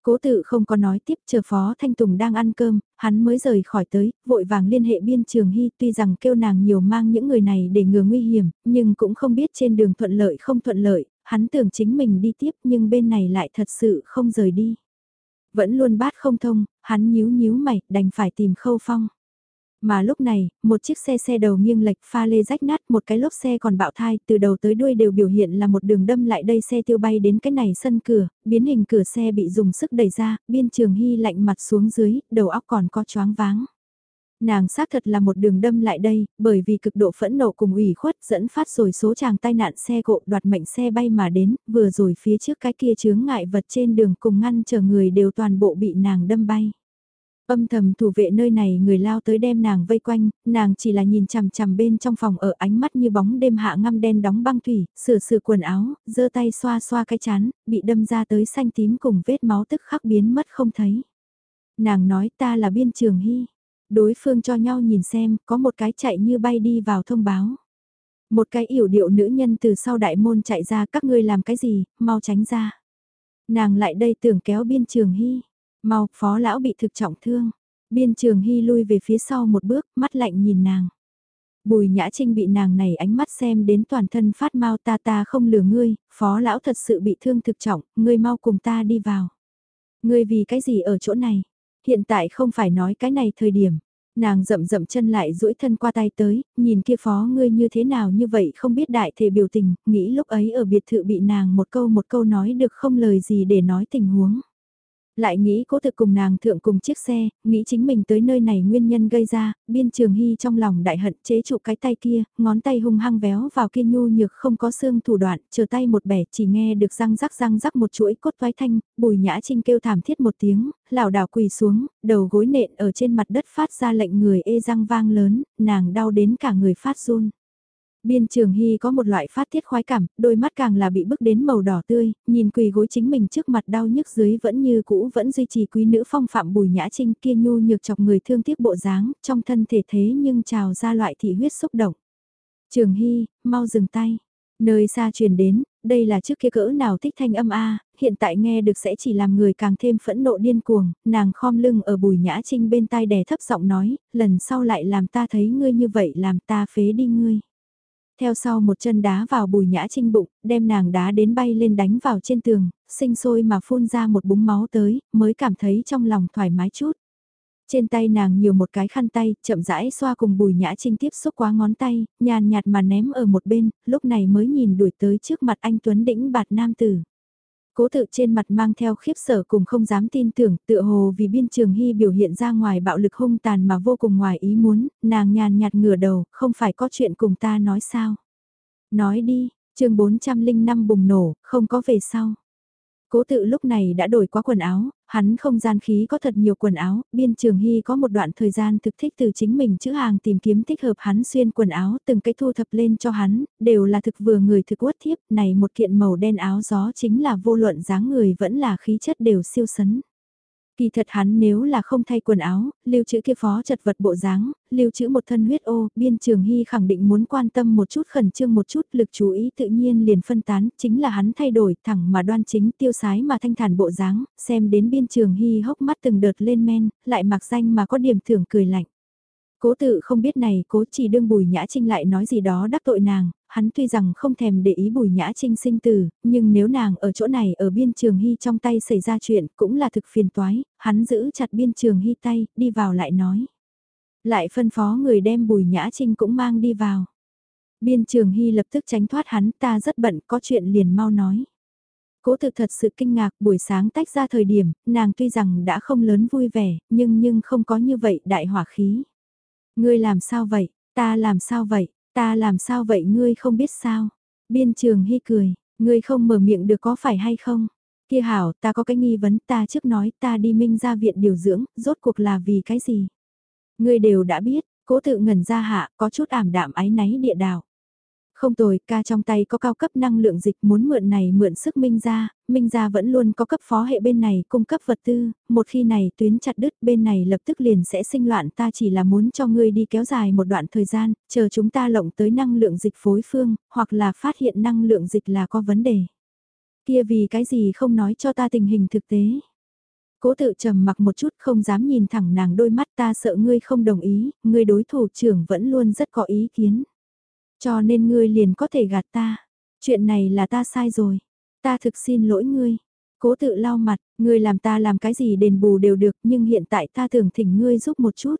Cố tự không có nói tiếp chờ Phó Thanh Tùng đang ăn cơm, hắn mới rời khỏi tới, vội vàng liên hệ biên trường hy tuy rằng kêu nàng nhiều mang những người này để ngừa nguy hiểm, nhưng cũng không biết trên đường thuận lợi không thuận lợi, hắn tưởng chính mình đi tiếp nhưng bên này lại thật sự không rời đi. Vẫn luôn bát không thông, hắn nhíu nhíu mày, đành phải tìm khâu phong. Mà lúc này, một chiếc xe xe đầu nghiêng lệch pha lê rách nát, một cái lốp xe còn bạo thai, từ đầu tới đuôi đều biểu hiện là một đường đâm lại đây xe tiêu bay đến cái này sân cửa, biến hình cửa xe bị dùng sức đẩy ra, biên trường hy lạnh mặt xuống dưới, đầu óc còn có choáng váng. Nàng xác thật là một đường đâm lại đây, bởi vì cực độ phẫn nộ cùng ủy khuất dẫn phát rồi số chàng tai nạn xe cộ đoạt mệnh xe bay mà đến, vừa rồi phía trước cái kia chướng ngại vật trên đường cùng ngăn chờ người đều toàn bộ bị nàng đâm bay. Âm thầm thủ vệ nơi này người lao tới đem nàng vây quanh, nàng chỉ là nhìn chằm chằm bên trong phòng ở ánh mắt như bóng đêm hạ ngăm đen đóng băng thủy, sửa sửa quần áo, giơ tay xoa xoa cái chán, bị đâm ra tới xanh tím cùng vết máu tức khắc biến mất không thấy. Nàng nói ta là biên trường hy, đối phương cho nhau nhìn xem, có một cái chạy như bay đi vào thông báo. Một cái yểu điệu nữ nhân từ sau đại môn chạy ra các ngươi làm cái gì, mau tránh ra. Nàng lại đây tưởng kéo biên trường hy Mau, phó lão bị thực trọng thương. Biên trường hy lui về phía sau một bước, mắt lạnh nhìn nàng. Bùi Nhã Trinh bị nàng này ánh mắt xem đến toàn thân phát mau ta ta không lừa ngươi, phó lão thật sự bị thương thực trọng, ngươi mau cùng ta đi vào. Ngươi vì cái gì ở chỗ này? Hiện tại không phải nói cái này thời điểm. Nàng rậm rậm chân lại duỗi thân qua tay tới, nhìn kia phó ngươi như thế nào như vậy không biết đại thể biểu tình, nghĩ lúc ấy ở biệt thự bị nàng một câu một câu nói được không lời gì để nói tình huống. Lại nghĩ cố thực cùng nàng thượng cùng chiếc xe, nghĩ chính mình tới nơi này nguyên nhân gây ra, biên trường hy trong lòng đại hận chế trụ cái tay kia, ngón tay hung hăng véo vào kia nhu nhược không có xương thủ đoạn, chờ tay một bẻ chỉ nghe được răng rắc răng rắc một chuỗi cốt vai thanh, bùi nhã trinh kêu thảm thiết một tiếng, lảo đảo quỳ xuống, đầu gối nện ở trên mặt đất phát ra lệnh người ê răng vang lớn, nàng đau đến cả người phát run. Biên trường hy có một loại phát tiết khoái cảm, đôi mắt càng là bị bức đến màu đỏ tươi, nhìn quỳ gối chính mình trước mặt đau nhức dưới vẫn như cũ vẫn duy trì quý nữ phong phạm bùi nhã trinh kia nhu nhược chọc người thương tiếc bộ dáng, trong thân thể thế nhưng trào ra loại thị huyết xúc động. Trường hy, mau dừng tay. Nơi xa truyền đến, đây là trước kia cỡ nào thích thanh âm a hiện tại nghe được sẽ chỉ làm người càng thêm phẫn nộ điên cuồng, nàng khom lưng ở bùi nhã trinh bên tai đè thấp giọng nói, lần sau lại làm ta thấy ngươi như vậy làm ta phế đi ngươi theo sau một chân đá vào bùi nhã trinh bụng, đem nàng đá đến bay lên đánh vào trên tường, sinh sôi mà phun ra một búng máu tới, mới cảm thấy trong lòng thoải mái chút. Trên tay nàng nhiều một cái khăn tay, chậm rãi xoa cùng bùi nhã trinh tiếp xúc qua ngón tay, nhàn nhạt mà ném ở một bên, lúc này mới nhìn đuổi tới trước mặt anh Tuấn Đĩnh bạt nam tử. Cố tự trên mặt mang theo khiếp sở cùng không dám tin tưởng, tựa hồ vì biên trường hy biểu hiện ra ngoài bạo lực hung tàn mà vô cùng ngoài ý muốn, nàng nhàn nhạt ngửa đầu, không phải có chuyện cùng ta nói sao. Nói đi, chương 405 bùng nổ, không có về sau. Cố tự lúc này đã đổi qua quần áo, hắn không gian khí có thật nhiều quần áo, biên trường hy có một đoạn thời gian thực thích từ chính mình chữ hàng tìm kiếm thích hợp hắn xuyên quần áo từng cái thu thập lên cho hắn, đều là thực vừa người thực uất thiếp, này một kiện màu đen áo gió chính là vô luận dáng người vẫn là khí chất đều siêu sấn. Kỳ thật hắn nếu là không thay quần áo, lưu trữ kia phó chật vật bộ dáng, lưu trữ một thân huyết ô, biên trường hy khẳng định muốn quan tâm một chút khẩn trương một chút, lực chú ý tự nhiên liền phân tán, chính là hắn thay đổi thẳng mà đoan chính tiêu sái mà thanh thản bộ dáng, xem đến biên trường hy hốc mắt từng đợt lên men, lại mặc danh mà có điểm thưởng cười lạnh. Cố tự không biết này, cố chỉ đương bùi nhã trinh lại nói gì đó đắc tội nàng, hắn tuy rằng không thèm để ý bùi nhã trinh sinh tử, nhưng nếu nàng ở chỗ này ở biên trường hy trong tay xảy ra chuyện cũng là thực phiền toái, hắn giữ chặt biên trường hy tay, đi vào lại nói. Lại phân phó người đem bùi nhã trinh cũng mang đi vào. Biên trường hy lập tức tránh thoát hắn ta rất bận có chuyện liền mau nói. Cố thực thật sự kinh ngạc buổi sáng tách ra thời điểm, nàng tuy rằng đã không lớn vui vẻ, nhưng nhưng không có như vậy đại hỏa khí. Ngươi làm sao vậy, ta làm sao vậy, ta làm sao vậy ngươi không biết sao. Biên trường hy cười, ngươi không mở miệng được có phải hay không? Kia hảo, ta có cái nghi vấn ta trước nói ta đi minh ra viện điều dưỡng, rốt cuộc là vì cái gì? Ngươi đều đã biết, cố tự ngẩn ra hạ, có chút ảm đạm ái náy địa đạo. Không tồi, ca trong tay có cao cấp năng lượng dịch muốn mượn này mượn sức Minh ra, Minh ra vẫn luôn có cấp phó hệ bên này cung cấp vật tư, một khi này tuyến chặt đứt bên này lập tức liền sẽ sinh loạn ta chỉ là muốn cho ngươi đi kéo dài một đoạn thời gian, chờ chúng ta lộng tới năng lượng dịch phối phương, hoặc là phát hiện năng lượng dịch là có vấn đề. Kia vì cái gì không nói cho ta tình hình thực tế. Cố tự trầm mặc một chút không dám nhìn thẳng nàng đôi mắt ta sợ ngươi không đồng ý, ngươi đối thủ trưởng vẫn luôn rất có ý kiến. Cho nên ngươi liền có thể gạt ta. Chuyện này là ta sai rồi. Ta thực xin lỗi ngươi. Cố tự lau mặt, ngươi làm ta làm cái gì đền bù đều được nhưng hiện tại ta tưởng thỉnh ngươi giúp một chút.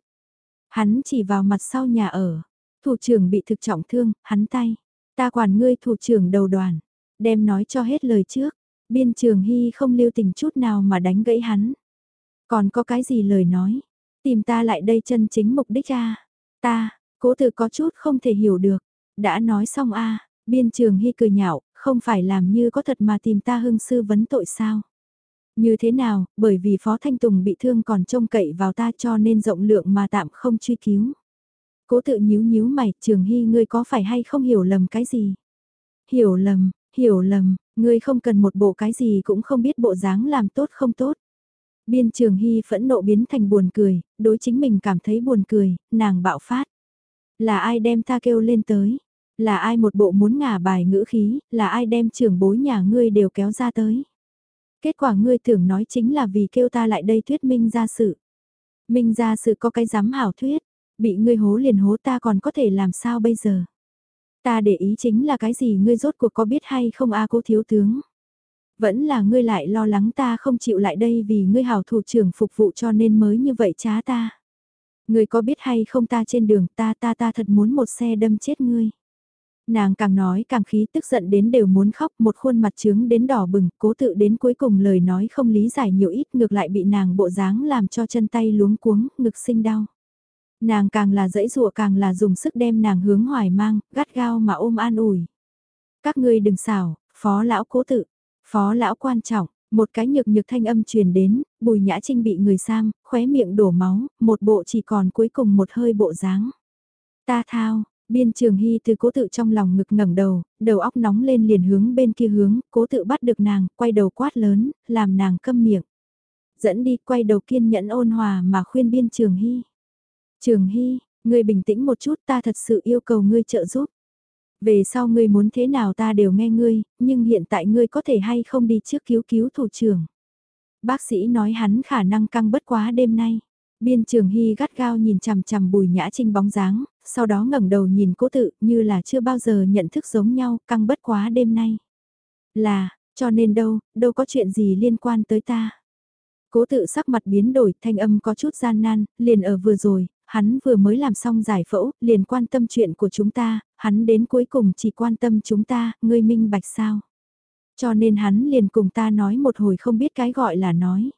Hắn chỉ vào mặt sau nhà ở. Thủ trưởng bị thực trọng thương, hắn tay. Ta quản ngươi thủ trưởng đầu đoàn. Đem nói cho hết lời trước. Biên trường hy không lưu tình chút nào mà đánh gãy hắn. Còn có cái gì lời nói? Tìm ta lại đây chân chính mục đích ra Ta, cố tự có chút không thể hiểu được. Đã nói xong a biên trường hy cười nhạo, không phải làm như có thật mà tìm ta hưng sư vấn tội sao. Như thế nào, bởi vì Phó Thanh Tùng bị thương còn trông cậy vào ta cho nên rộng lượng mà tạm không truy cứu. Cố tự nhíu nhíu mày, trường hy ngươi có phải hay không hiểu lầm cái gì? Hiểu lầm, hiểu lầm, ngươi không cần một bộ cái gì cũng không biết bộ dáng làm tốt không tốt. Biên trường hy phẫn nộ biến thành buồn cười, đối chính mình cảm thấy buồn cười, nàng bạo phát. Là ai đem ta kêu lên tới? Là ai một bộ muốn ngả bài ngữ khí, là ai đem trưởng bối nhà ngươi đều kéo ra tới. Kết quả ngươi tưởng nói chính là vì kêu ta lại đây thuyết minh ra sự. Minh ra sự có cái dám hảo thuyết, bị ngươi hố liền hố ta còn có thể làm sao bây giờ. Ta để ý chính là cái gì ngươi rốt cuộc có biết hay không a cô thiếu tướng. Vẫn là ngươi lại lo lắng ta không chịu lại đây vì ngươi hảo thủ trưởng phục vụ cho nên mới như vậy trá ta. Ngươi có biết hay không ta trên đường ta ta ta thật muốn một xe đâm chết ngươi. Nàng càng nói càng khí tức giận đến đều muốn khóc một khuôn mặt trướng đến đỏ bừng, cố tự đến cuối cùng lời nói không lý giải nhiều ít ngược lại bị nàng bộ dáng làm cho chân tay luống cuống, ngực sinh đau. Nàng càng là dẫy rụa càng là dùng sức đem nàng hướng hoài mang, gắt gao mà ôm an ủi. Các ngươi đừng xảo, phó lão cố tự, phó lão quan trọng, một cái nhược nhược thanh âm truyền đến, bùi nhã trinh bị người sam, khóe miệng đổ máu, một bộ chỉ còn cuối cùng một hơi bộ dáng. Ta thao, Biên trường hy từ cố tự trong lòng ngực ngẩng đầu, đầu óc nóng lên liền hướng bên kia hướng, cố tự bắt được nàng, quay đầu quát lớn, làm nàng câm miệng. Dẫn đi quay đầu kiên nhẫn ôn hòa mà khuyên biên trường hy. Trường hy, ngươi bình tĩnh một chút ta thật sự yêu cầu ngươi trợ giúp. Về sau ngươi muốn thế nào ta đều nghe ngươi, nhưng hiện tại ngươi có thể hay không đi trước cứu cứu thủ trưởng. Bác sĩ nói hắn khả năng căng bất quá đêm nay. Biên trường hy gắt gao nhìn chằm chằm bùi nhã trinh bóng dáng, sau đó ngẩng đầu nhìn cố tự như là chưa bao giờ nhận thức giống nhau, căng bất quá đêm nay. Là, cho nên đâu, đâu có chuyện gì liên quan tới ta. Cố tự sắc mặt biến đổi, thanh âm có chút gian nan, liền ở vừa rồi, hắn vừa mới làm xong giải phẫu, liền quan tâm chuyện của chúng ta, hắn đến cuối cùng chỉ quan tâm chúng ta, ngươi minh bạch sao. Cho nên hắn liền cùng ta nói một hồi không biết cái gọi là nói.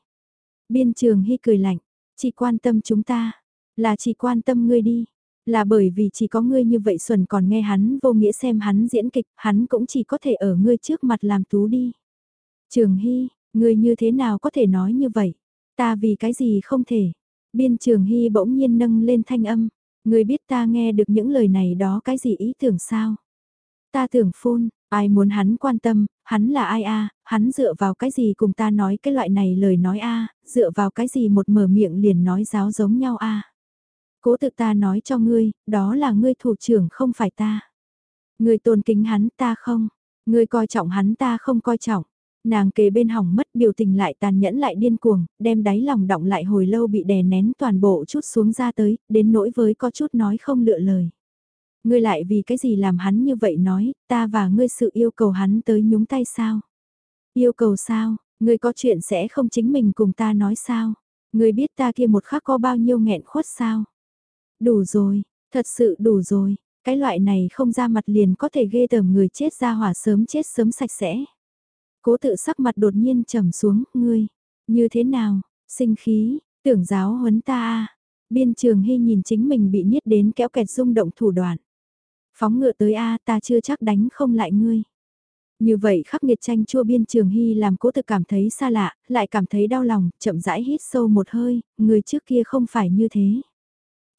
Biên trường hy cười lạnh, chỉ quan tâm chúng ta, là chỉ quan tâm ngươi đi. Là bởi vì chỉ có ngươi như vậy xuẩn còn nghe hắn vô nghĩa xem hắn diễn kịch, hắn cũng chỉ có thể ở ngươi trước mặt làm tú đi. Trường Hy, ngươi như thế nào có thể nói như vậy? Ta vì cái gì không thể? Biên Trường Hy bỗng nhiên nâng lên thanh âm. Ngươi biết ta nghe được những lời này đó cái gì ý tưởng sao? Ta tưởng phun, ai muốn hắn quan tâm, hắn là ai a hắn dựa vào cái gì cùng ta nói cái loại này lời nói a dựa vào cái gì một mở miệng liền nói giáo giống nhau a Cố tự ta nói cho ngươi, đó là ngươi thủ trưởng không phải ta. Ngươi tôn kính hắn ta không, ngươi coi trọng hắn ta không coi trọng. Nàng kề bên hỏng mất biểu tình lại tàn nhẫn lại điên cuồng, đem đáy lòng động lại hồi lâu bị đè nén toàn bộ chút xuống ra tới, đến nỗi với có chút nói không lựa lời. Ngươi lại vì cái gì làm hắn như vậy nói, ta và ngươi sự yêu cầu hắn tới nhúng tay sao? Yêu cầu sao, ngươi có chuyện sẽ không chính mình cùng ta nói sao? Ngươi biết ta kia một khắc có bao nhiêu nghẹn khuất sao? Đủ rồi, thật sự đủ rồi, cái loại này không ra mặt liền có thể ghê tởm người chết ra hỏa sớm chết sớm sạch sẽ. Cố tự sắc mặt đột nhiên trầm xuống, ngươi, như thế nào, sinh khí, tưởng giáo huấn ta à. Biên trường hy nhìn chính mình bị niết đến kéo kẹt rung động thủ đoạn. Phóng ngựa tới a ta chưa chắc đánh không lại ngươi. Như vậy khắc nghiệt tranh chua biên trường hy làm cố tự cảm thấy xa lạ, lại cảm thấy đau lòng, chậm rãi hít sâu một hơi, người trước kia không phải như thế.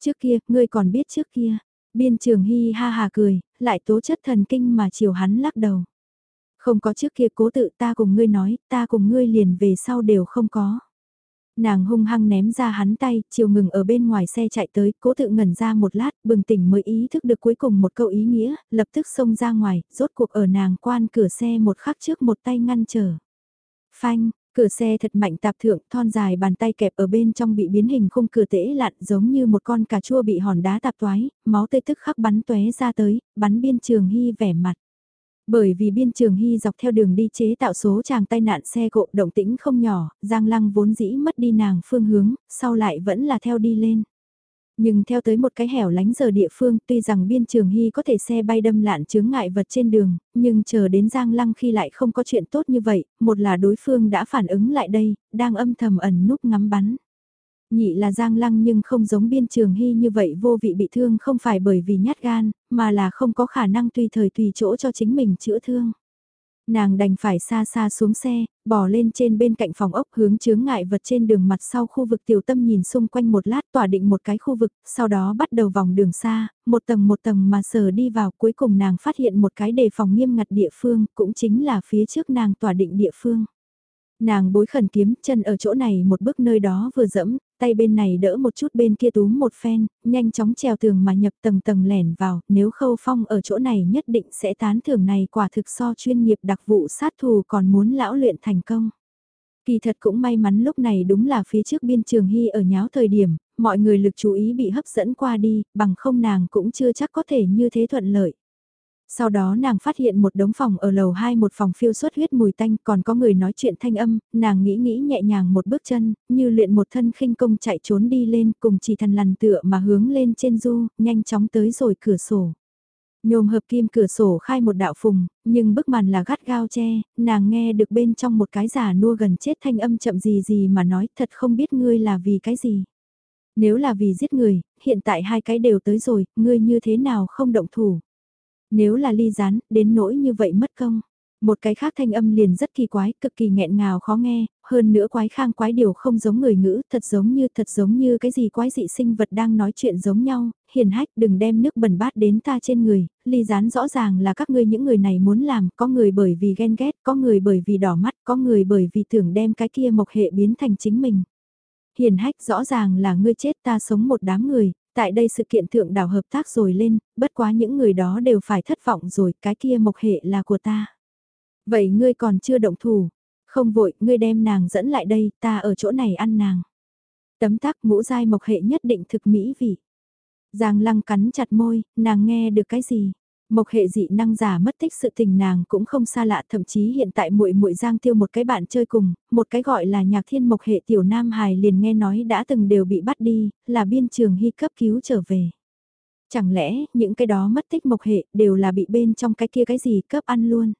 Trước kia, ngươi còn biết trước kia, Biên trường hy ha hà cười, lại tố chất thần kinh mà chiều hắn lắc đầu. Không có trước kia cố tự ta cùng ngươi nói, ta cùng ngươi liền về sau đều không có. Nàng hung hăng ném ra hắn tay, chiều ngừng ở bên ngoài xe chạy tới, cố tự ngẩn ra một lát, bừng tỉnh mới ý thức được cuối cùng một câu ý nghĩa, lập tức xông ra ngoài, rốt cuộc ở nàng quan cửa xe một khắc trước một tay ngăn trở. Phanh, cửa xe thật mạnh tạp thượng, thon dài bàn tay kẹp ở bên trong bị biến hình khung cửa tễ lạn giống như một con cà chua bị hòn đá tạp toái, máu tê tức khắc bắn tóe ra tới, bắn biên trường hy vẻ mặt. Bởi vì biên trường hy dọc theo đường đi chế tạo số chàng tai nạn xe cộ động tĩnh không nhỏ, Giang Lăng vốn dĩ mất đi nàng phương hướng, sau lại vẫn là theo đi lên. Nhưng theo tới một cái hẻo lánh giờ địa phương tuy rằng biên trường hy có thể xe bay đâm lạn chướng ngại vật trên đường, nhưng chờ đến Giang Lăng khi lại không có chuyện tốt như vậy, một là đối phương đã phản ứng lại đây, đang âm thầm ẩn núp ngắm bắn. Nhị là Giang Lăng nhưng không giống biên trường hy như vậy vô vị bị thương không phải bởi vì nhát gan, mà là không có khả năng tùy thời tùy chỗ cho chính mình chữa thương. Nàng đành phải xa xa xuống xe, bỏ lên trên bên cạnh phòng ốc hướng chướng ngại vật trên đường mặt sau khu vực tiểu tâm nhìn xung quanh một lát tỏa định một cái khu vực, sau đó bắt đầu vòng đường xa, một tầng một tầng mà sờ đi vào cuối cùng nàng phát hiện một cái đề phòng nghiêm ngặt địa phương, cũng chính là phía trước nàng tỏa định địa phương. Nàng bối khẩn kiếm chân ở chỗ này một bước nơi đó vừa dẫm, tay bên này đỡ một chút bên kia túm một phen, nhanh chóng trèo tường mà nhập tầng tầng lẻn vào, nếu khâu phong ở chỗ này nhất định sẽ tán thưởng này quả thực so chuyên nghiệp đặc vụ sát thù còn muốn lão luyện thành công. Kỳ thật cũng may mắn lúc này đúng là phía trước biên trường hy ở nháo thời điểm, mọi người lực chú ý bị hấp dẫn qua đi, bằng không nàng cũng chưa chắc có thể như thế thuận lợi. Sau đó nàng phát hiện một đống phòng ở lầu 2 một phòng phiêu xuất huyết mùi tanh còn có người nói chuyện thanh âm, nàng nghĩ nghĩ nhẹ nhàng một bước chân, như luyện một thân khinh công chạy trốn đi lên cùng chỉ thần lằn tựa mà hướng lên trên du, nhanh chóng tới rồi cửa sổ. Nhôm hợp kim cửa sổ khai một đạo phùng, nhưng bức màn là gắt gao che, nàng nghe được bên trong một cái giả nua gần chết thanh âm chậm gì gì mà nói thật không biết ngươi là vì cái gì. Nếu là vì giết người, hiện tại hai cái đều tới rồi, ngươi như thế nào không động thủ. Nếu là ly rán, đến nỗi như vậy mất công. Một cái khác thanh âm liền rất kỳ quái, cực kỳ nghẹn ngào khó nghe, hơn nữa quái khang quái điều không giống người ngữ, thật giống như thật giống như cái gì quái dị sinh vật đang nói chuyện giống nhau, hiền hách đừng đem nước bẩn bát đến ta trên người, ly rán rõ ràng là các ngươi những người này muốn làm, có người bởi vì ghen ghét, có người bởi vì đỏ mắt, có người bởi vì tưởng đem cái kia mộc hệ biến thành chính mình. Hiền hách rõ ràng là ngươi chết ta sống một đám người, Tại đây sự kiện thượng đảo hợp tác rồi lên, bất quá những người đó đều phải thất vọng rồi, cái kia mộc hệ là của ta. Vậy ngươi còn chưa động thủ, không vội, ngươi đem nàng dẫn lại đây, ta ở chỗ này ăn nàng. Tấm tắc ngũ dai mộc hệ nhất định thực mỹ vị. Giang lăng cắn chặt môi, nàng nghe được cái gì? Mộc hệ dị năng giả mất tích sự tình nàng cũng không xa lạ, thậm chí hiện tại muội muội Giang Tiêu một cái bạn chơi cùng, một cái gọi là Nhạc Thiên Mộc hệ tiểu nam hài liền nghe nói đã từng đều bị bắt đi, là biên trường hy cấp cứu trở về. Chẳng lẽ những cái đó mất tích mộc hệ đều là bị bên trong cái kia cái gì cấp ăn luôn?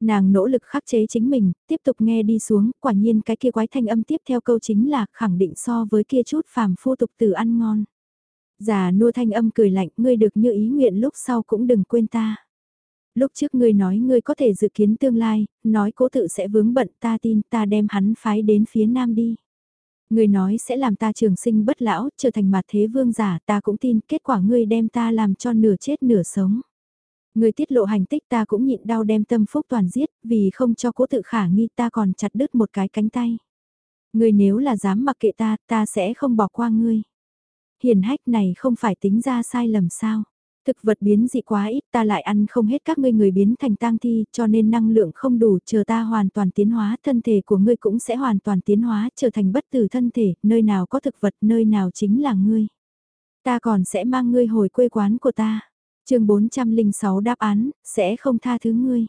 Nàng nỗ lực khắc chế chính mình, tiếp tục nghe đi xuống, quả nhiên cái kia quái thanh âm tiếp theo câu chính là khẳng định so với kia chút phàm phu tục từ ăn ngon. Già nua thanh âm cười lạnh, ngươi được như ý nguyện lúc sau cũng đừng quên ta. Lúc trước ngươi nói ngươi có thể dự kiến tương lai, nói cố tự sẽ vướng bận ta tin ta đem hắn phái đến phía nam đi. Ngươi nói sẽ làm ta trường sinh bất lão, trở thành mặt thế vương giả ta cũng tin kết quả ngươi đem ta làm cho nửa chết nửa sống. Ngươi tiết lộ hành tích ta cũng nhịn đau đem tâm phúc toàn giết, vì không cho cố tự khả nghi ta còn chặt đứt một cái cánh tay. Ngươi nếu là dám mặc kệ ta, ta sẽ không bỏ qua ngươi hiền hách này không phải tính ra sai lầm sao. Thực vật biến dị quá ít ta lại ăn không hết các ngươi người biến thành tang thi cho nên năng lượng không đủ chờ ta hoàn toàn tiến hóa thân thể của ngươi cũng sẽ hoàn toàn tiến hóa trở thành bất tử thân thể, nơi nào có thực vật nơi nào chính là ngươi. Ta còn sẽ mang ngươi hồi quê quán của ta. chương 406 đáp án, sẽ không tha thứ ngươi.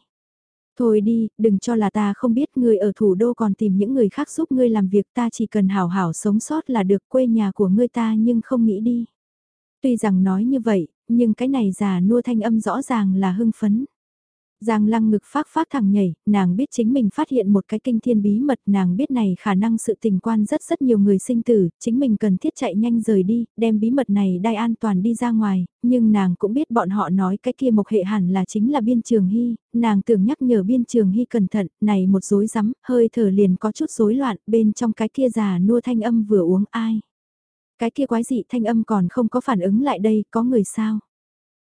Thôi đi, đừng cho là ta không biết người ở thủ đô còn tìm những người khác giúp ngươi làm việc ta chỉ cần hảo hảo sống sót là được quê nhà của ngươi ta nhưng không nghĩ đi. Tuy rằng nói như vậy, nhưng cái này già nua thanh âm rõ ràng là hưng phấn. Giang lăng ngực phát phát thẳng nhảy, nàng biết chính mình phát hiện một cái kinh thiên bí mật, nàng biết này khả năng sự tình quan rất rất nhiều người sinh tử, chính mình cần thiết chạy nhanh rời đi, đem bí mật này đai an toàn đi ra ngoài, nhưng nàng cũng biết bọn họ nói cái kia mộc hệ hẳn là chính là biên trường hy, nàng tưởng nhắc nhở biên trường hy cẩn thận, này một rối rắm, hơi thở liền có chút rối loạn, bên trong cái kia già nua thanh âm vừa uống ai. Cái kia quái dị thanh âm còn không có phản ứng lại đây, có người sao?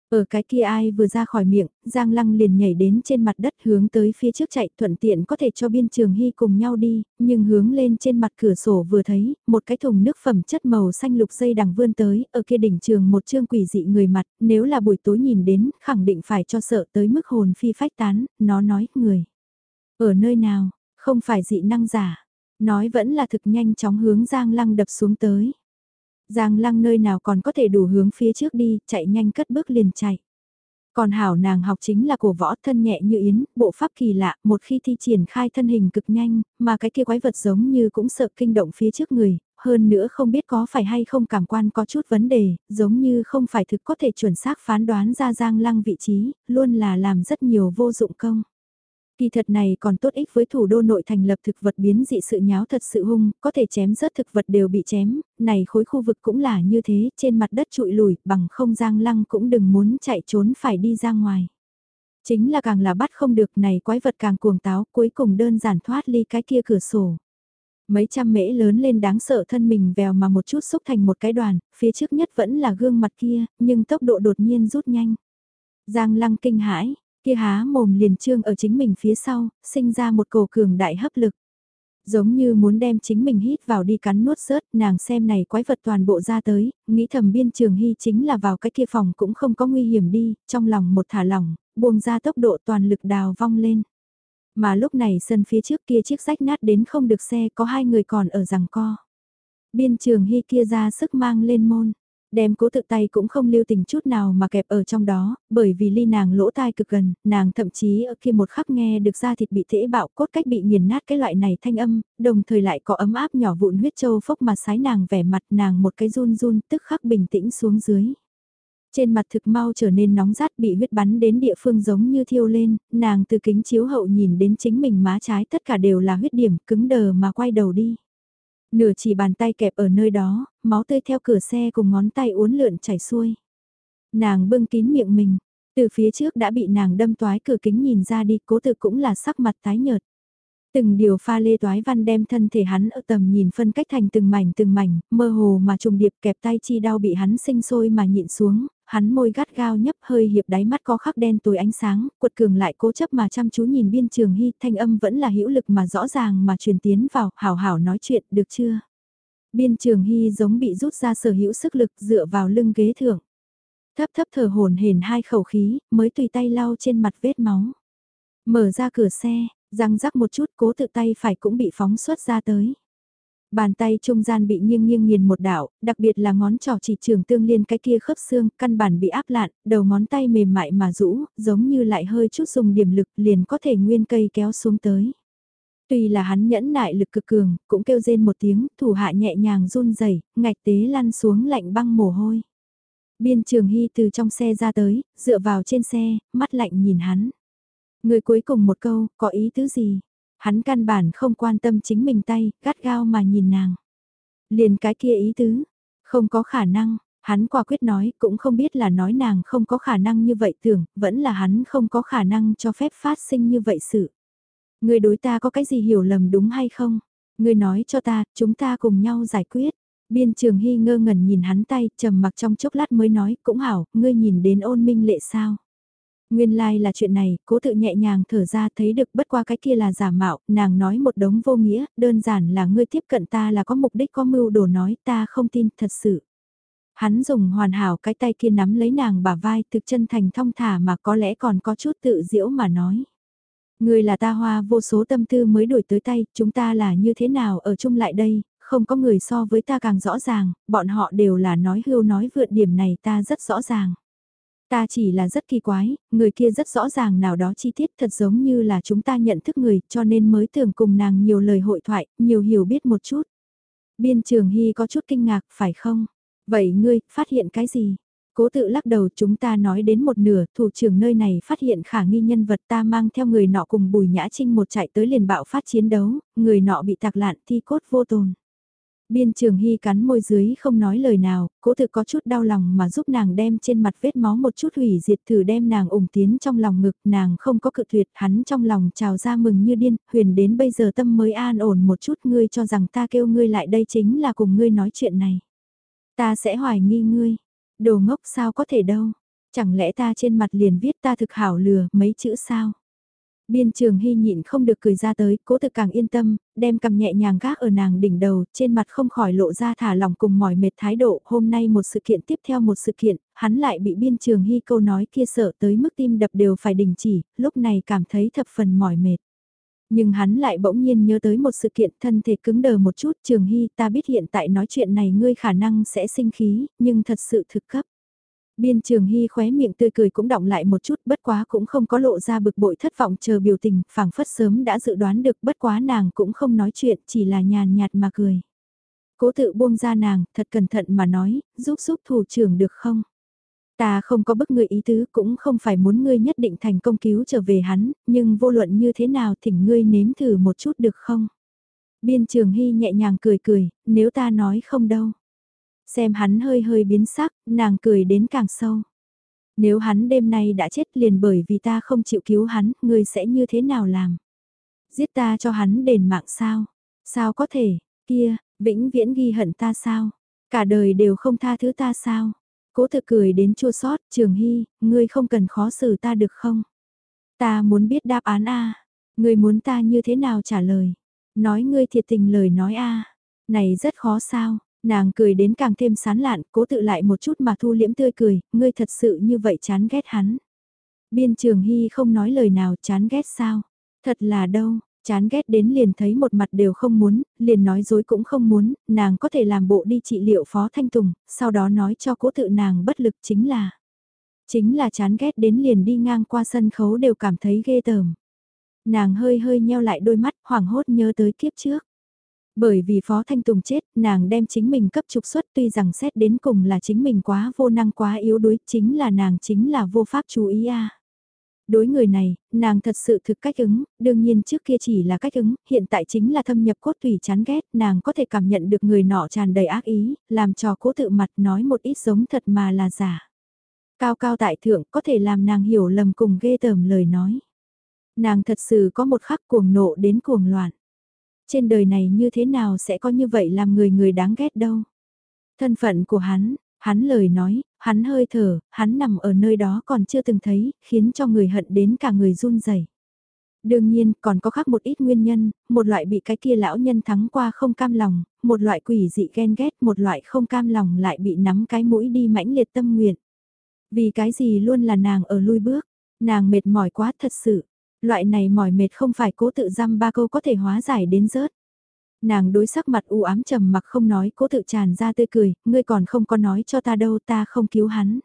Ở cái kia ai vừa ra khỏi miệng, Giang Lăng liền nhảy đến trên mặt đất hướng tới phía trước chạy thuận tiện có thể cho biên trường hy cùng nhau đi, nhưng hướng lên trên mặt cửa sổ vừa thấy, một cái thùng nước phẩm chất màu xanh lục dây đằng vươn tới, ở kia đỉnh trường một chương quỷ dị người mặt, nếu là buổi tối nhìn đến, khẳng định phải cho sợ tới mức hồn phi phách tán, nó nói, người. Ở nơi nào, không phải dị năng giả, nói vẫn là thực nhanh chóng hướng Giang Lăng đập xuống tới. Giang lăng nơi nào còn có thể đủ hướng phía trước đi, chạy nhanh cất bước liền chạy. Còn hảo nàng học chính là cổ võ thân nhẹ như yến, bộ pháp kỳ lạ, một khi thi triển khai thân hình cực nhanh, mà cái kia quái vật giống như cũng sợ kinh động phía trước người, hơn nữa không biết có phải hay không cảm quan có chút vấn đề, giống như không phải thực có thể chuẩn xác phán đoán ra giang lăng vị trí, luôn là làm rất nhiều vô dụng công. Kỳ thật này còn tốt ích với thủ đô nội thành lập thực vật biến dị sự nháo thật sự hung, có thể chém rớt thực vật đều bị chém, này khối khu vực cũng là như thế, trên mặt đất trụi lùi, bằng không giang lăng cũng đừng muốn chạy trốn phải đi ra ngoài. Chính là càng là bắt không được này quái vật càng cuồng táo, cuối cùng đơn giản thoát ly cái kia cửa sổ. Mấy trăm mễ lớn lên đáng sợ thân mình vèo mà một chút xúc thành một cái đoàn, phía trước nhất vẫn là gương mặt kia, nhưng tốc độ đột nhiên rút nhanh. Giang lăng kinh hãi, kia há mồm liền trương ở chính mình phía sau, sinh ra một cổ cường đại hấp lực. Giống như muốn đem chính mình hít vào đi cắn nuốt rớt, nàng xem này quái vật toàn bộ ra tới, nghĩ thầm biên trường hy chính là vào cái kia phòng cũng không có nguy hiểm đi, trong lòng một thả lỏng, buông ra tốc độ toàn lực đào vong lên. Mà lúc này sân phía trước kia chiếc rách nát đến không được xe có hai người còn ở rằng co. Biên trường hy kia ra sức mang lên môn, đem cố tự tay cũng không lưu tình chút nào mà kẹp ở trong đó, bởi vì ly nàng lỗ tai cực gần, nàng thậm chí ở khi một khắc nghe được da thịt bị thể bạo cốt cách bị nghiền nát cái loại này thanh âm, đồng thời lại có ấm áp nhỏ vụn huyết châu phốc mà sái nàng vẻ mặt nàng một cái run run tức khắc bình tĩnh xuống dưới. Trên mặt thực mau trở nên nóng rát bị huyết bắn đến địa phương giống như thiêu lên, nàng từ kính chiếu hậu nhìn đến chính mình má trái tất cả đều là huyết điểm cứng đờ mà quay đầu đi. Nửa chỉ bàn tay kẹp ở nơi đó, máu tươi theo cửa xe cùng ngón tay uốn lượn chảy xuôi. Nàng bưng kín miệng mình, từ phía trước đã bị nàng đâm toái cửa kính nhìn ra đi, cố tự cũng là sắc mặt tái nhợt. Từng điều pha lê toái văn đem thân thể hắn ở tầm nhìn phân cách thành từng mảnh từng mảnh, mơ hồ mà trùng điệp kẹp tay chi đau bị hắn sinh sôi mà nhịn xuống, hắn môi gắt gao nhấp hơi hiệp đáy mắt có khắc đen tối ánh sáng, quật cường lại cố chấp mà chăm chú nhìn biên trường hy, thanh âm vẫn là hữu lực mà rõ ràng mà truyền tiến vào, hảo hảo nói chuyện, được chưa? Biên trường hy giống bị rút ra sở hữu sức lực dựa vào lưng ghế thượng. Thấp thấp thở hồn hển hai khẩu khí, mới tùy tay lau trên mặt vết máu. Mở ra cửa xe, răng rắc một chút cố tự tay phải cũng bị phóng xuất ra tới. Bàn tay trung gian bị nghiêng nghiêng nghiền một đảo, đặc biệt là ngón trỏ chỉ trường tương liên cái kia khớp xương, căn bản bị áp lạn, đầu ngón tay mềm mại mà rũ, giống như lại hơi chút dùng điểm lực liền có thể nguyên cây kéo xuống tới. Tuy là hắn nhẫn nại lực cực cường, cũng kêu rên một tiếng, thủ hạ nhẹ nhàng run rẩy ngạch tế lăn xuống lạnh băng mồ hôi. Biên trường hy từ trong xe ra tới, dựa vào trên xe, mắt lạnh nhìn hắn. Người cuối cùng một câu, có ý tứ gì? Hắn căn bản không quan tâm chính mình tay, gắt gao mà nhìn nàng. Liền cái kia ý tứ, không có khả năng, hắn quả quyết nói cũng không biết là nói nàng không có khả năng như vậy tưởng, vẫn là hắn không có khả năng cho phép phát sinh như vậy sự. Người đối ta có cái gì hiểu lầm đúng hay không? Người nói cho ta, chúng ta cùng nhau giải quyết. Biên trường hy ngơ ngẩn nhìn hắn tay, trầm mặc trong chốc lát mới nói, cũng hảo, ngươi nhìn đến ôn minh lệ sao? Nguyên lai like là chuyện này, cố tự nhẹ nhàng thở ra thấy được bất qua cái kia là giả mạo, nàng nói một đống vô nghĩa, đơn giản là ngươi tiếp cận ta là có mục đích có mưu đồ nói ta không tin thật sự. Hắn dùng hoàn hảo cái tay kia nắm lấy nàng bả vai thực chân thành thong thả mà có lẽ còn có chút tự diễu mà nói. Ngươi là ta hoa vô số tâm tư mới đổi tới tay, chúng ta là như thế nào ở chung lại đây, không có người so với ta càng rõ ràng, bọn họ đều là nói hưu nói vượt điểm này ta rất rõ ràng. Ta chỉ là rất kỳ quái, người kia rất rõ ràng nào đó chi tiết thật giống như là chúng ta nhận thức người cho nên mới tưởng cùng nàng nhiều lời hội thoại, nhiều hiểu biết một chút. Biên trường Hy có chút kinh ngạc, phải không? Vậy ngươi, phát hiện cái gì? Cố tự lắc đầu chúng ta nói đến một nửa, thủ trưởng nơi này phát hiện khả nghi nhân vật ta mang theo người nọ cùng Bùi Nhã Trinh một chạy tới liền bạo phát chiến đấu, người nọ bị tạc lạn thi cốt vô tồn. Biên trường hy cắn môi dưới không nói lời nào, cố thực có chút đau lòng mà giúp nàng đem trên mặt vết máu một chút hủy diệt thử đem nàng ủng tiến trong lòng ngực, nàng không có cự tuyệt, hắn trong lòng trào ra mừng như điên, huyền đến bây giờ tâm mới an ổn một chút ngươi cho rằng ta kêu ngươi lại đây chính là cùng ngươi nói chuyện này. Ta sẽ hoài nghi ngươi, đồ ngốc sao có thể đâu, Chẳng lẽ ta trên mặt liền viết ta thực hảo lừa mấy chữ sao? Biên trường hy nhịn không được cười ra tới, cố thực càng yên tâm, đem cầm nhẹ nhàng gác ở nàng đỉnh đầu, trên mặt không khỏi lộ ra thả lỏng cùng mỏi mệt thái độ, hôm nay một sự kiện tiếp theo một sự kiện, hắn lại bị biên trường hy câu nói kia sợ tới mức tim đập đều phải đình chỉ, lúc này cảm thấy thập phần mỏi mệt. Nhưng hắn lại bỗng nhiên nhớ tới một sự kiện thân thể cứng đờ một chút, trường hy ta biết hiện tại nói chuyện này ngươi khả năng sẽ sinh khí, nhưng thật sự thực cấp. Biên trường hy khóe miệng tươi cười cũng động lại một chút bất quá cũng không có lộ ra bực bội thất vọng chờ biểu tình, phảng phất sớm đã dự đoán được bất quá nàng cũng không nói chuyện chỉ là nhàn nhạt mà cười. Cố tự buông ra nàng, thật cẩn thận mà nói, giúp giúp thủ trưởng được không? Ta không có bức ngươi ý tứ cũng không phải muốn ngươi nhất định thành công cứu trở về hắn, nhưng vô luận như thế nào thỉnh ngươi nếm thử một chút được không? Biên trường hy nhẹ nhàng cười cười, nếu ta nói không đâu. Xem hắn hơi hơi biến sắc, nàng cười đến càng sâu. Nếu hắn đêm nay đã chết liền bởi vì ta không chịu cứu hắn, ngươi sẽ như thế nào làm? Giết ta cho hắn đền mạng sao? Sao có thể, kia, vĩnh viễn ghi hận ta sao? Cả đời đều không tha thứ ta sao? Cố thực cười đến chua sót, trường hy, ngươi không cần khó xử ta được không? Ta muốn biết đáp án a Ngươi muốn ta như thế nào trả lời? Nói ngươi thiệt tình lời nói a Này rất khó sao? Nàng cười đến càng thêm sán lạn, cố tự lại một chút mà thu liễm tươi cười, ngươi thật sự như vậy chán ghét hắn. Biên trường hy không nói lời nào chán ghét sao? Thật là đâu, chán ghét đến liền thấy một mặt đều không muốn, liền nói dối cũng không muốn, nàng có thể làm bộ đi trị liệu Phó Thanh Tùng, sau đó nói cho cố tự nàng bất lực chính là. Chính là chán ghét đến liền đi ngang qua sân khấu đều cảm thấy ghê tởm. Nàng hơi hơi nheo lại đôi mắt hoảng hốt nhớ tới kiếp trước. Bởi vì Phó Thanh Tùng chết, nàng đem chính mình cấp trục xuất tuy rằng xét đến cùng là chính mình quá vô năng quá yếu đuối, chính là nàng chính là vô pháp chú ý a. Đối người này, nàng thật sự thực cách ứng, đương nhiên trước kia chỉ là cách ứng, hiện tại chính là thâm nhập cốt tùy chán ghét, nàng có thể cảm nhận được người nọ tràn đầy ác ý, làm cho cố tự mặt nói một ít giống thật mà là giả. Cao cao tại thượng có thể làm nàng hiểu lầm cùng ghê tởm lời nói. Nàng thật sự có một khắc cuồng nộ đến cuồng loạn. Trên đời này như thế nào sẽ có như vậy làm người người đáng ghét đâu. Thân phận của hắn, hắn lời nói, hắn hơi thở, hắn nằm ở nơi đó còn chưa từng thấy, khiến cho người hận đến cả người run rẩy. Đương nhiên, còn có khác một ít nguyên nhân, một loại bị cái kia lão nhân thắng qua không cam lòng, một loại quỷ dị ghen ghét, một loại không cam lòng lại bị nắm cái mũi đi mãnh liệt tâm nguyện. Vì cái gì luôn là nàng ở lui bước, nàng mệt mỏi quá thật sự, loại này mỏi mệt không phải cố tự dăm ba câu có thể hóa giải đến rớt. Nàng đối sắc mặt u ám trầm mặc không nói cố tự tràn ra tươi cười, ngươi còn không có nói cho ta đâu ta không cứu hắn.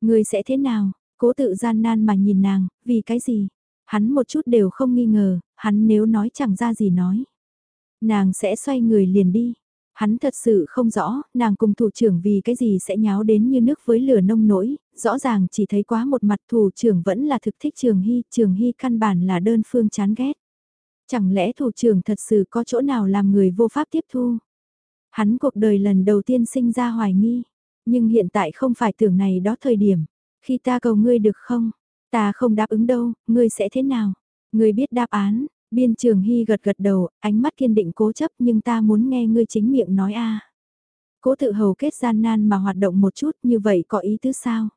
Ngươi sẽ thế nào, cố tự gian nan mà nhìn nàng, vì cái gì? Hắn một chút đều không nghi ngờ, hắn nếu nói chẳng ra gì nói. Nàng sẽ xoay người liền đi. Hắn thật sự không rõ, nàng cùng thủ trưởng vì cái gì sẽ nháo đến như nước với lửa nông nỗi, rõ ràng chỉ thấy quá một mặt thủ trưởng vẫn là thực thích trường hy, trường hy căn bản là đơn phương chán ghét. Chẳng lẽ thủ trưởng thật sự có chỗ nào làm người vô pháp tiếp thu? Hắn cuộc đời lần đầu tiên sinh ra hoài nghi, nhưng hiện tại không phải tưởng này đó thời điểm. Khi ta cầu ngươi được không? Ta không đáp ứng đâu, ngươi sẽ thế nào? Ngươi biết đáp án, biên trường hy gật gật đầu, ánh mắt kiên định cố chấp nhưng ta muốn nghe ngươi chính miệng nói a. Cố tự hầu kết gian nan mà hoạt động một chút như vậy có ý tứ sao?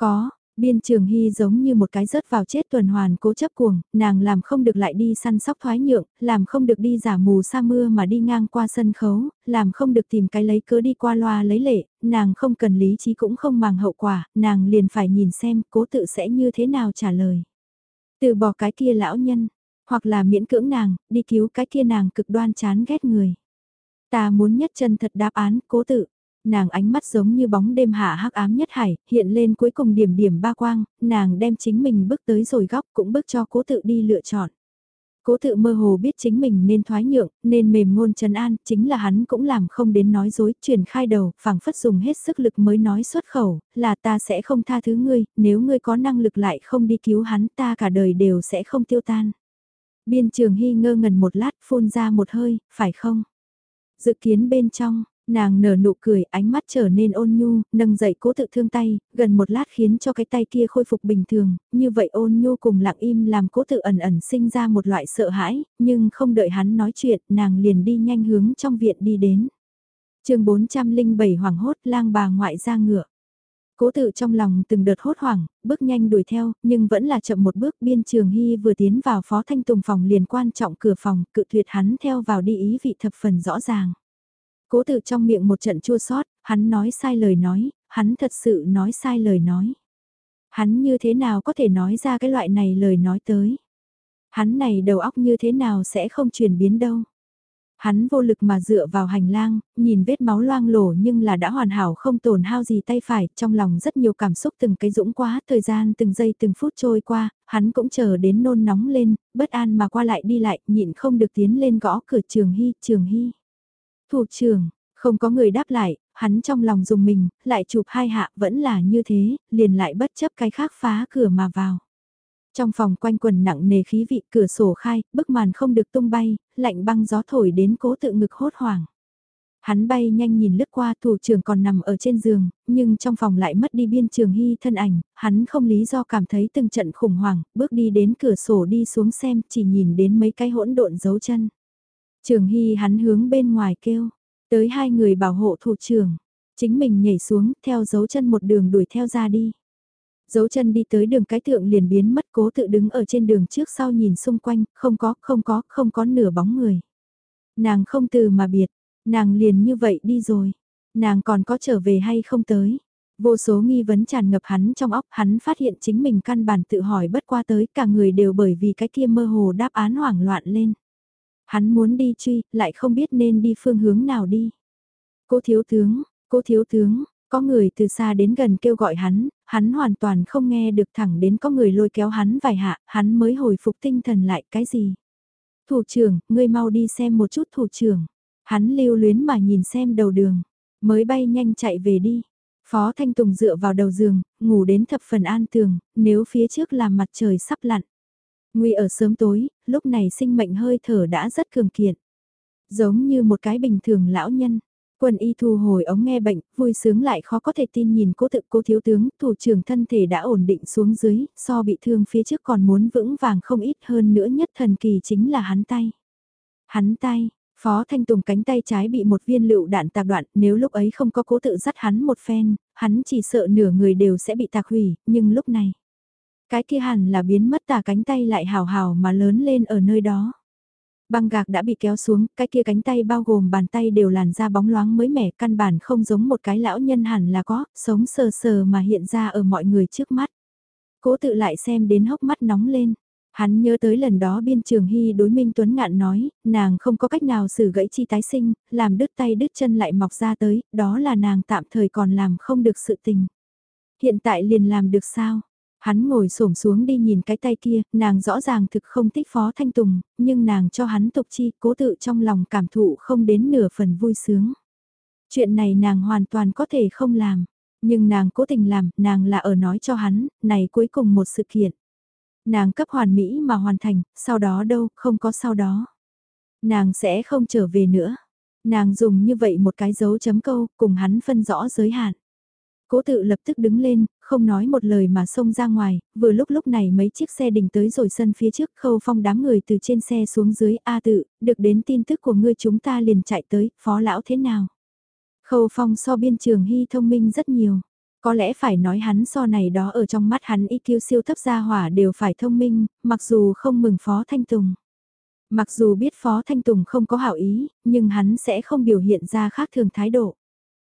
Có, Biên trường hy giống như một cái rớt vào chết tuần hoàn cố chấp cuồng, nàng làm không được lại đi săn sóc thoái nhượng, làm không được đi giả mù sa mưa mà đi ngang qua sân khấu, làm không được tìm cái lấy cớ đi qua loa lấy lệ, nàng không cần lý trí cũng không màng hậu quả, nàng liền phải nhìn xem cố tự sẽ như thế nào trả lời. Từ bỏ cái kia lão nhân, hoặc là miễn cưỡng nàng, đi cứu cái kia nàng cực đoan chán ghét người. Ta muốn nhất chân thật đáp án, cố tự nàng ánh mắt giống như bóng đêm hạ hắc ám nhất hải, hiện lên cuối cùng điểm điểm ba quang, nàng đem chính mình bước tới rồi góc cũng bước cho cố tự đi lựa chọn. Cố tự mơ hồ biết chính mình nên thoái nhượng, nên mềm ngôn trần an, chính là hắn cũng làm không đến nói dối, truyền khai đầu, phảng phất dùng hết sức lực mới nói xuất khẩu, là ta sẽ không tha thứ ngươi, nếu ngươi có năng lực lại không đi cứu hắn ta cả đời đều sẽ không tiêu tan. Biên trường hy ngơ ngần một lát phun ra một hơi, phải không? Dự kiến bên trong, Nàng nở nụ cười, ánh mắt trở nên ôn nhu, nâng dậy cố tự thương tay, gần một lát khiến cho cái tay kia khôi phục bình thường, như vậy ôn nhu cùng lặng im làm cố tự ẩn ẩn sinh ra một loại sợ hãi, nhưng không đợi hắn nói chuyện, nàng liền đi nhanh hướng trong viện đi đến. chương 407 hoảng hốt lang bà ngoại ra ngựa. Cố tự trong lòng từng đợt hốt hoảng, bước nhanh đuổi theo, nhưng vẫn là chậm một bước biên trường hy vừa tiến vào phó thanh tùng phòng liền quan trọng cửa phòng, cự tuyệt hắn theo vào đi ý vị thập phần rõ ràng. Cố tự trong miệng một trận chua sót, hắn nói sai lời nói, hắn thật sự nói sai lời nói. Hắn như thế nào có thể nói ra cái loại này lời nói tới. Hắn này đầu óc như thế nào sẽ không chuyển biến đâu. Hắn vô lực mà dựa vào hành lang, nhìn vết máu loang lổ nhưng là đã hoàn hảo không tổn hao gì tay phải, trong lòng rất nhiều cảm xúc từng cái dũng quá, thời gian từng giây từng phút trôi qua, hắn cũng chờ đến nôn nóng lên, bất an mà qua lại đi lại, nhịn không được tiến lên gõ cửa trường hy, trường hy. Thủ trưởng, không có người đáp lại, hắn trong lòng dùng mình, lại chụp hai hạ vẫn là như thế, liền lại bất chấp cái khác phá cửa mà vào. Trong phòng quanh quần nặng nề khí vị cửa sổ khai, bức màn không được tung bay, lạnh băng gió thổi đến cố tự ngực hốt hoảng. Hắn bay nhanh nhìn lướt qua thủ trưởng còn nằm ở trên giường, nhưng trong phòng lại mất đi biên trường hy thân ảnh, hắn không lý do cảm thấy từng trận khủng hoảng, bước đi đến cửa sổ đi xuống xem, chỉ nhìn đến mấy cái hỗn độn dấu chân. Trường hy hắn hướng bên ngoài kêu, tới hai người bảo hộ thủ trưởng, chính mình nhảy xuống, theo dấu chân một đường đuổi theo ra đi dấu chân đi tới đường cái tượng liền biến mất cố tự đứng ở trên đường trước sau nhìn xung quanh, không có, không có, không có nửa bóng người. Nàng không từ mà biệt, nàng liền như vậy đi rồi, nàng còn có trở về hay không tới. Vô số nghi vấn tràn ngập hắn trong óc, hắn phát hiện chính mình căn bản tự hỏi bất qua tới, cả người đều bởi vì cái kia mơ hồ đáp án hoảng loạn lên. Hắn muốn đi truy, lại không biết nên đi phương hướng nào đi. Cô thiếu tướng, cô thiếu tướng, có người từ xa đến gần kêu gọi hắn, hắn hoàn toàn không nghe được thẳng đến có người lôi kéo hắn vài hạ, hắn mới hồi phục tinh thần lại cái gì. Thủ trưởng, ngươi mau đi xem một chút thủ trưởng. Hắn lưu luyến mà nhìn xem đầu đường, mới bay nhanh chạy về đi. Phó Thanh Tùng dựa vào đầu giường, ngủ đến thập phần an tường, nếu phía trước là mặt trời sắp lặn. Nguy ở sớm tối, lúc này sinh mệnh hơi thở đã rất cường kiện. Giống như một cái bình thường lão nhân, Quân y thu hồi ống nghe bệnh, vui sướng lại khó có thể tin nhìn cố tự cố thiếu tướng, thủ trưởng thân thể đã ổn định xuống dưới, so bị thương phía trước còn muốn vững vàng không ít hơn nữa nhất thần kỳ chính là hắn tay. Hắn tay, Phó Thanh Tùng cánh tay trái bị một viên lựu đạn tạc đoạn, nếu lúc ấy không có cố tự dắt hắn một phen, hắn chỉ sợ nửa người đều sẽ bị tạc hủy, nhưng lúc này, cái kia hẳn là biến mất tà cánh tay lại hào hào mà lớn lên ở nơi đó. Băng gạc đã bị kéo xuống, cái kia cánh tay bao gồm bàn tay đều làn da bóng loáng mới mẻ căn bản không giống một cái lão nhân hẳn là có, sống sờ sờ mà hiện ra ở mọi người trước mắt. Cố tự lại xem đến hốc mắt nóng lên. Hắn nhớ tới lần đó biên trường hy đối Minh Tuấn Ngạn nói, nàng không có cách nào xử gãy chi tái sinh, làm đứt tay đứt chân lại mọc ra tới, đó là nàng tạm thời còn làm không được sự tình. Hiện tại liền làm được sao? Hắn ngồi xổm xuống đi nhìn cái tay kia, nàng rõ ràng thực không thích Phó Thanh Tùng, nhưng nàng cho hắn tục chi, cố tự trong lòng cảm thụ không đến nửa phần vui sướng. Chuyện này nàng hoàn toàn có thể không làm, nhưng nàng cố tình làm, nàng là ở nói cho hắn, này cuối cùng một sự kiện. Nàng cấp hoàn mỹ mà hoàn thành, sau đó đâu, không có sau đó. Nàng sẽ không trở về nữa. Nàng dùng như vậy một cái dấu chấm câu, cùng hắn phân rõ giới hạn. Cố tự lập tức đứng lên, không nói một lời mà xông ra ngoài, vừa lúc lúc này mấy chiếc xe đình tới rồi sân phía trước khâu phong đám người từ trên xe xuống dưới A tự, được đến tin tức của ngươi chúng ta liền chạy tới, phó lão thế nào? Khâu phong so biên trường hy thông minh rất nhiều. Có lẽ phải nói hắn so này đó ở trong mắt hắn IQ siêu thấp gia hỏa đều phải thông minh, mặc dù không mừng Phó Thanh Tùng. Mặc dù biết Phó Thanh Tùng không có hảo ý, nhưng hắn sẽ không biểu hiện ra khác thường thái độ.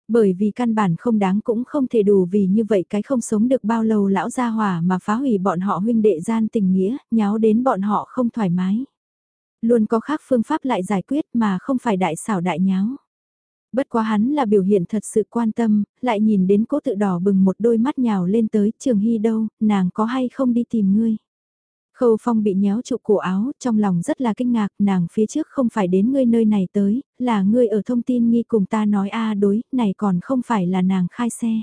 Bởi vì căn bản không đáng cũng không thể đủ vì như vậy cái không sống được bao lâu lão gia hỏa mà phá hủy bọn họ huynh đệ gian tình nghĩa, nháo đến bọn họ không thoải mái. Luôn có khác phương pháp lại giải quyết mà không phải đại xảo đại nháo. Bất quá hắn là biểu hiện thật sự quan tâm, lại nhìn đến cố tự đỏ bừng một đôi mắt nhào lên tới trường hy đâu, nàng có hay không đi tìm ngươi. Khâu Phong bị nhéo trụ cổ áo, trong lòng rất là kinh ngạc, nàng phía trước không phải đến ngươi nơi này tới, là ngươi ở thông tin nghi cùng ta nói a đối, này còn không phải là nàng khai xe.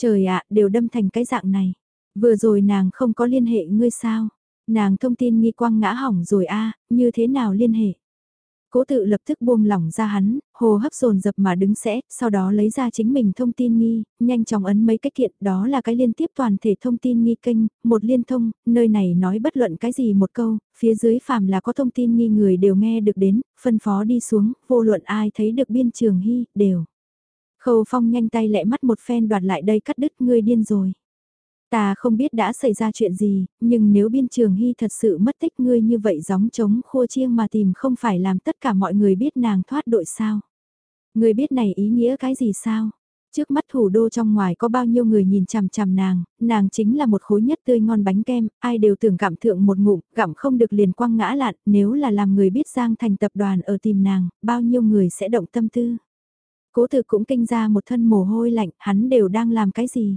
Trời ạ, đều đâm thành cái dạng này. Vừa rồi nàng không có liên hệ ngươi sao? Nàng thông tin nghi quang ngã hỏng rồi a như thế nào liên hệ? Cố tự lập tức buông lỏng ra hắn, hồ hấp dồn dập mà đứng sẽ, sau đó lấy ra chính mình thông tin nghi, nhanh chóng ấn mấy cái kiện, đó là cái liên tiếp toàn thể thông tin nghi kênh, một liên thông, nơi này nói bất luận cái gì một câu, phía dưới phàm là có thông tin nghi người đều nghe được đến, phân phó đi xuống, vô luận ai thấy được biên trường hy, đều. Khâu Phong nhanh tay lẹ mắt một phen đoạt lại đây cắt đứt ngươi điên rồi. Ta không biết đã xảy ra chuyện gì, nhưng nếu biên trường hy thật sự mất tích ngươi như vậy gióng trống khua chiêng mà tìm không phải làm tất cả mọi người biết nàng thoát đội sao. Ngươi biết này ý nghĩa cái gì sao? Trước mắt thủ đô trong ngoài có bao nhiêu người nhìn chằm chằm nàng, nàng chính là một khối nhất tươi ngon bánh kem, ai đều tưởng cảm thượng một ngụm, gặm không được liền quăng ngã lạn, nếu là làm người biết Giang thành tập đoàn ở tìm nàng, bao nhiêu người sẽ động tâm tư. Cố tự cũng kinh ra một thân mồ hôi lạnh, hắn đều đang làm cái gì?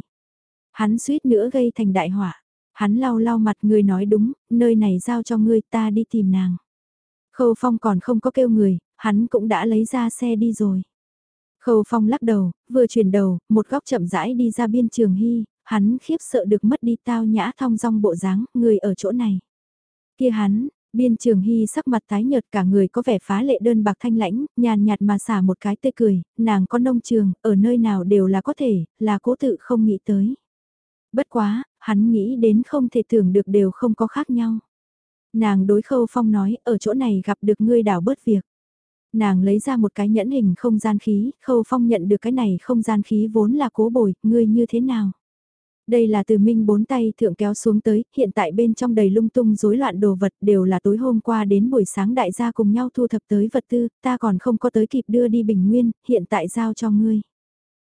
Hắn suýt nữa gây thành đại họa. Hắn lau lau mặt người nói đúng, nơi này giao cho ngươi ta đi tìm nàng. Khâu Phong còn không có kêu người, hắn cũng đã lấy ra xe đi rồi. Khâu Phong lắc đầu, vừa chuyển đầu, một góc chậm rãi đi ra biên trường hy, hắn khiếp sợ được mất đi tao nhã thong dong bộ dáng, người ở chỗ này. Kia hắn, biên trường hy sắc mặt tái nhợt cả người có vẻ phá lệ đơn bạc thanh lãnh, nhàn nhạt mà xả một cái tươi cười, nàng có nông trường, ở nơi nào đều là có thể, là cố tự không nghĩ tới. Bất quá, hắn nghĩ đến không thể tưởng được đều không có khác nhau. Nàng đối khâu phong nói, ở chỗ này gặp được ngươi đảo bớt việc. Nàng lấy ra một cái nhẫn hình không gian khí, khâu phong nhận được cái này không gian khí vốn là cố bồi, ngươi như thế nào? Đây là từ minh bốn tay thượng kéo xuống tới, hiện tại bên trong đầy lung tung rối loạn đồ vật đều là tối hôm qua đến buổi sáng đại gia cùng nhau thu thập tới vật tư, ta còn không có tới kịp đưa đi bình nguyên, hiện tại giao cho ngươi.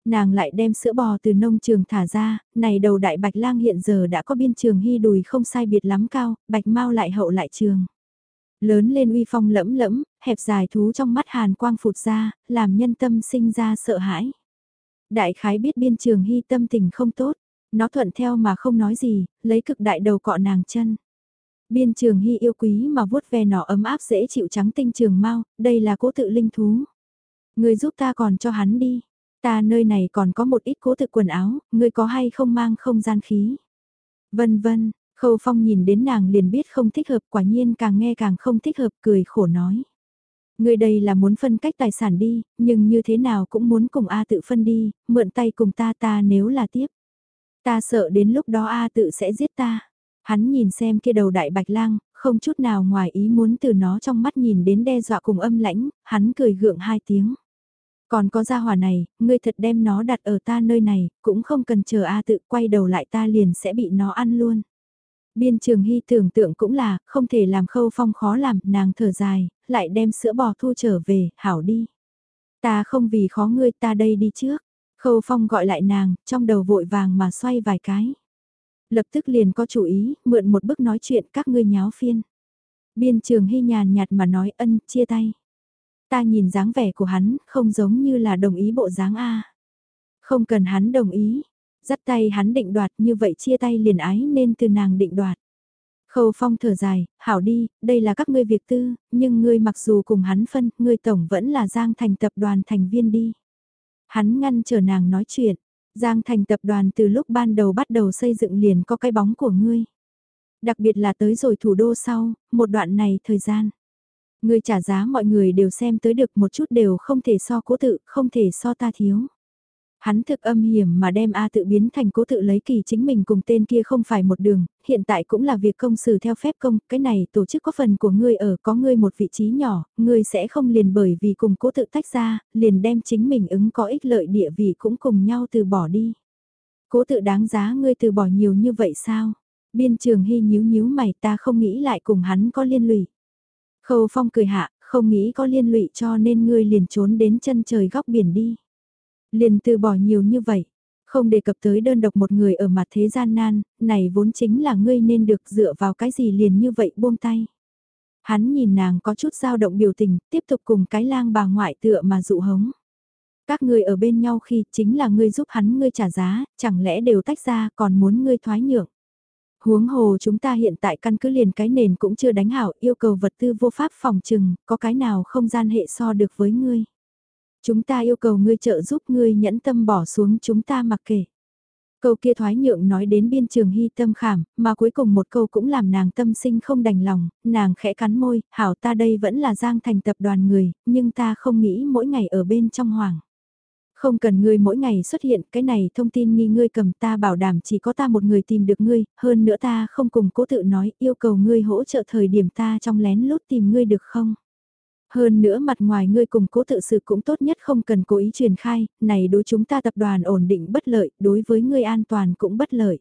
Nàng lại đem sữa bò từ nông trường thả ra, này đầu đại bạch lang hiện giờ đã có biên trường hy đùi không sai biệt lắm cao, bạch mau lại hậu lại trường. Lớn lên uy phong lẫm lẫm, hẹp dài thú trong mắt hàn quang phụt ra, làm nhân tâm sinh ra sợ hãi. Đại khái biết biên trường hy tâm tình không tốt, nó thuận theo mà không nói gì, lấy cực đại đầu cọ nàng chân. Biên trường hy yêu quý mà vuốt ve nó ấm áp dễ chịu trắng tinh trường mau, đây là cố tự linh thú. Người giúp ta còn cho hắn đi, ta nơi này còn có một ít cố thực quần áo, ngươi có hay không mang không gian khí. Vân vân, Khâu Phong nhìn đến nàng liền biết không thích hợp quả nhiên càng nghe càng không thích hợp cười khổ nói. Người đây là muốn phân cách tài sản đi, nhưng như thế nào cũng muốn cùng A tự phân đi, mượn tay cùng ta ta nếu là tiếp. Ta sợ đến lúc đó A tự sẽ giết ta. Hắn nhìn xem kia đầu đại bạch lang, không chút nào ngoài ý muốn từ nó trong mắt nhìn đến đe dọa cùng âm lãnh, hắn cười gượng hai tiếng. Còn có gia hỏa này, ngươi thật đem nó đặt ở ta nơi này, cũng không cần chờ A tự quay đầu lại ta liền sẽ bị nó ăn luôn. Biên trường hy tưởng tượng cũng là, không thể làm khâu phong khó làm, nàng thở dài, lại đem sữa bò thu trở về, hảo đi. Ta không vì khó ngươi ta đây đi trước. Khâu phong gọi lại nàng, trong đầu vội vàng mà xoay vài cái. Lập tức liền có chủ ý, mượn một bức nói chuyện các ngươi nháo phiên. Biên trường hy nhàn nhạt mà nói ân, chia tay. Ta nhìn dáng vẻ của hắn, không giống như là đồng ý bộ dáng A. Không cần hắn đồng ý, dắt tay hắn định đoạt như vậy chia tay liền ái nên từ nàng định đoạt. Khâu phong thở dài, hảo đi, đây là các ngươi việc tư, nhưng ngươi mặc dù cùng hắn phân, ngươi tổng vẫn là Giang Thành tập đoàn thành viên đi. Hắn ngăn chờ nàng nói chuyện, Giang Thành tập đoàn từ lúc ban đầu bắt đầu xây dựng liền có cái bóng của ngươi. Đặc biệt là tới rồi thủ đô sau, một đoạn này thời gian. Ngươi trả giá mọi người đều xem tới được một chút đều không thể so cố tự, không thể so ta thiếu. Hắn thực âm hiểm mà đem A tự biến thành cố tự lấy kỳ chính mình cùng tên kia không phải một đường, hiện tại cũng là việc công xử theo phép công, cái này tổ chức có phần của ngươi ở có ngươi một vị trí nhỏ, ngươi sẽ không liền bởi vì cùng cố tự tách ra, liền đem chính mình ứng có ích lợi địa vị cũng cùng nhau từ bỏ đi. Cố tự đáng giá ngươi từ bỏ nhiều như vậy sao? Biên trường hy nhíu nhíu mày ta không nghĩ lại cùng hắn có liên lụy. Khâu phong cười hạ, không nghĩ có liên lụy cho nên ngươi liền trốn đến chân trời góc biển đi. Liền từ bỏ nhiều như vậy, không đề cập tới đơn độc một người ở mặt thế gian nan, này vốn chính là ngươi nên được dựa vào cái gì liền như vậy buông tay. Hắn nhìn nàng có chút dao động biểu tình, tiếp tục cùng cái lang bà ngoại tựa mà dụ hống. Các ngươi ở bên nhau khi chính là ngươi giúp hắn ngươi trả giá, chẳng lẽ đều tách ra còn muốn ngươi thoái nhượng. Huống hồ chúng ta hiện tại căn cứ liền cái nền cũng chưa đánh hảo yêu cầu vật tư vô pháp phòng trừng, có cái nào không gian hệ so được với ngươi. Chúng ta yêu cầu ngươi trợ giúp ngươi nhẫn tâm bỏ xuống chúng ta mặc kệ. Câu kia thoái nhượng nói đến biên trường hy tâm khảm, mà cuối cùng một câu cũng làm nàng tâm sinh không đành lòng, nàng khẽ cắn môi, hảo ta đây vẫn là giang thành tập đoàn người, nhưng ta không nghĩ mỗi ngày ở bên trong hoàng. Không cần ngươi mỗi ngày xuất hiện, cái này thông tin nghi ngươi cầm ta bảo đảm chỉ có ta một người tìm được ngươi, hơn nữa ta không cùng cố tự nói, yêu cầu ngươi hỗ trợ thời điểm ta trong lén lút tìm ngươi được không? Hơn nữa mặt ngoài ngươi cùng cố tự sự cũng tốt nhất không cần cố ý truyền khai, này đối chúng ta tập đoàn ổn định bất lợi, đối với ngươi an toàn cũng bất lợi.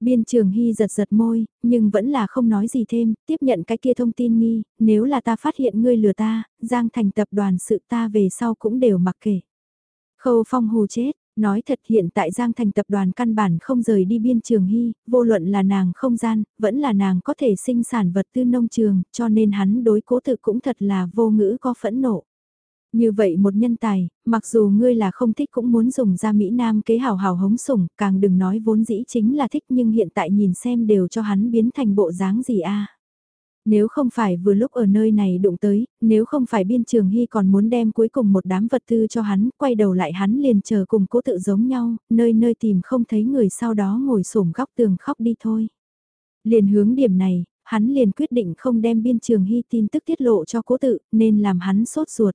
Biên trường Hy giật giật môi, nhưng vẫn là không nói gì thêm, tiếp nhận cái kia thông tin nghi, nếu là ta phát hiện ngươi lừa ta, Giang thành tập đoàn sự ta về sau cũng đều mặc kệ. Khâu phong hù chết, nói thật hiện tại Giang thành tập đoàn căn bản không rời đi biên trường Hy, vô luận là nàng không gian, vẫn là nàng có thể sinh sản vật tư nông trường, cho nên hắn đối cố tự cũng thật là vô ngữ có phẫn nộ. Như vậy một nhân tài, mặc dù ngươi là không thích cũng muốn dùng ra Mỹ Nam kế hào hào hống sủng, càng đừng nói vốn dĩ chính là thích nhưng hiện tại nhìn xem đều cho hắn biến thành bộ dáng gì a nếu không phải vừa lúc ở nơi này đụng tới, nếu không phải biên trường hy còn muốn đem cuối cùng một đám vật tư cho hắn, quay đầu lại hắn liền chờ cùng cố tự giống nhau, nơi nơi tìm không thấy người sau đó ngồi sổm góc tường khóc đi thôi. Liền hướng điểm này, hắn liền quyết định không đem biên trường hy tin tức tiết lộ cho cố tự, nên làm hắn sốt ruột.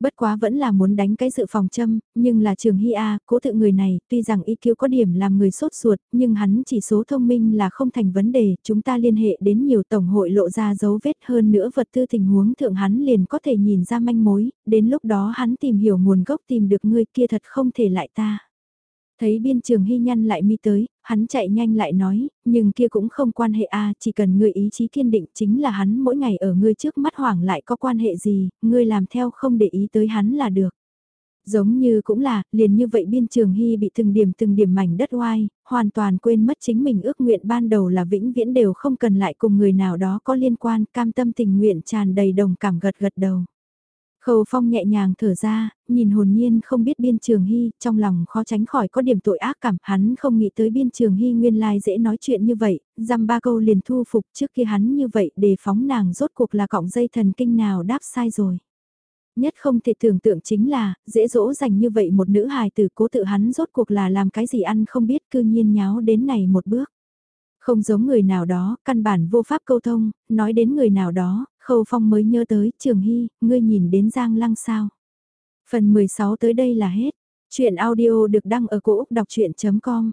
Bất quá vẫn là muốn đánh cái dự phòng châm, nhưng là trường Hy A, cố tự người này, tuy rằng y cứu có điểm làm người sốt ruột, nhưng hắn chỉ số thông minh là không thành vấn đề, chúng ta liên hệ đến nhiều tổng hội lộ ra dấu vết hơn nữa vật tư tình huống thượng hắn liền có thể nhìn ra manh mối, đến lúc đó hắn tìm hiểu nguồn gốc tìm được người kia thật không thể lại ta. Thấy biên trường hy nhăn lại mi tới, hắn chạy nhanh lại nói, nhưng kia cũng không quan hệ a chỉ cần ngươi ý chí kiên định chính là hắn mỗi ngày ở ngươi trước mắt hoảng lại có quan hệ gì, ngươi làm theo không để ý tới hắn là được. Giống như cũng là, liền như vậy biên trường hy bị từng điểm từng điểm mảnh đất oai, hoàn toàn quên mất chính mình ước nguyện ban đầu là vĩnh viễn đều không cần lại cùng người nào đó có liên quan, cam tâm tình nguyện tràn đầy đồng cảm gật gật đầu. Khâu Phong nhẹ nhàng thở ra, nhìn hồn nhiên không biết biên trường hy, trong lòng khó tránh khỏi có điểm tội ác cảm, hắn không nghĩ tới biên trường hy nguyên lai dễ nói chuyện như vậy, dăm ba câu liền thu phục trước kia hắn như vậy để phóng nàng rốt cuộc là cọng dây thần kinh nào đáp sai rồi. Nhất không thể tưởng tượng chính là, dễ dỗ dành như vậy một nữ hài tử cố tự hắn rốt cuộc là làm cái gì ăn không biết cư nhiên nháo đến này một bước. Không giống người nào đó, căn bản vô pháp câu thông, nói đến người nào đó, Khâu Phong mới nhớ tới, Trường Hy, ngươi nhìn đến Giang Lăng sao. Phần 16 tới đây là hết. Chuyện audio được đăng ở cổ Úc đọc chuyện.com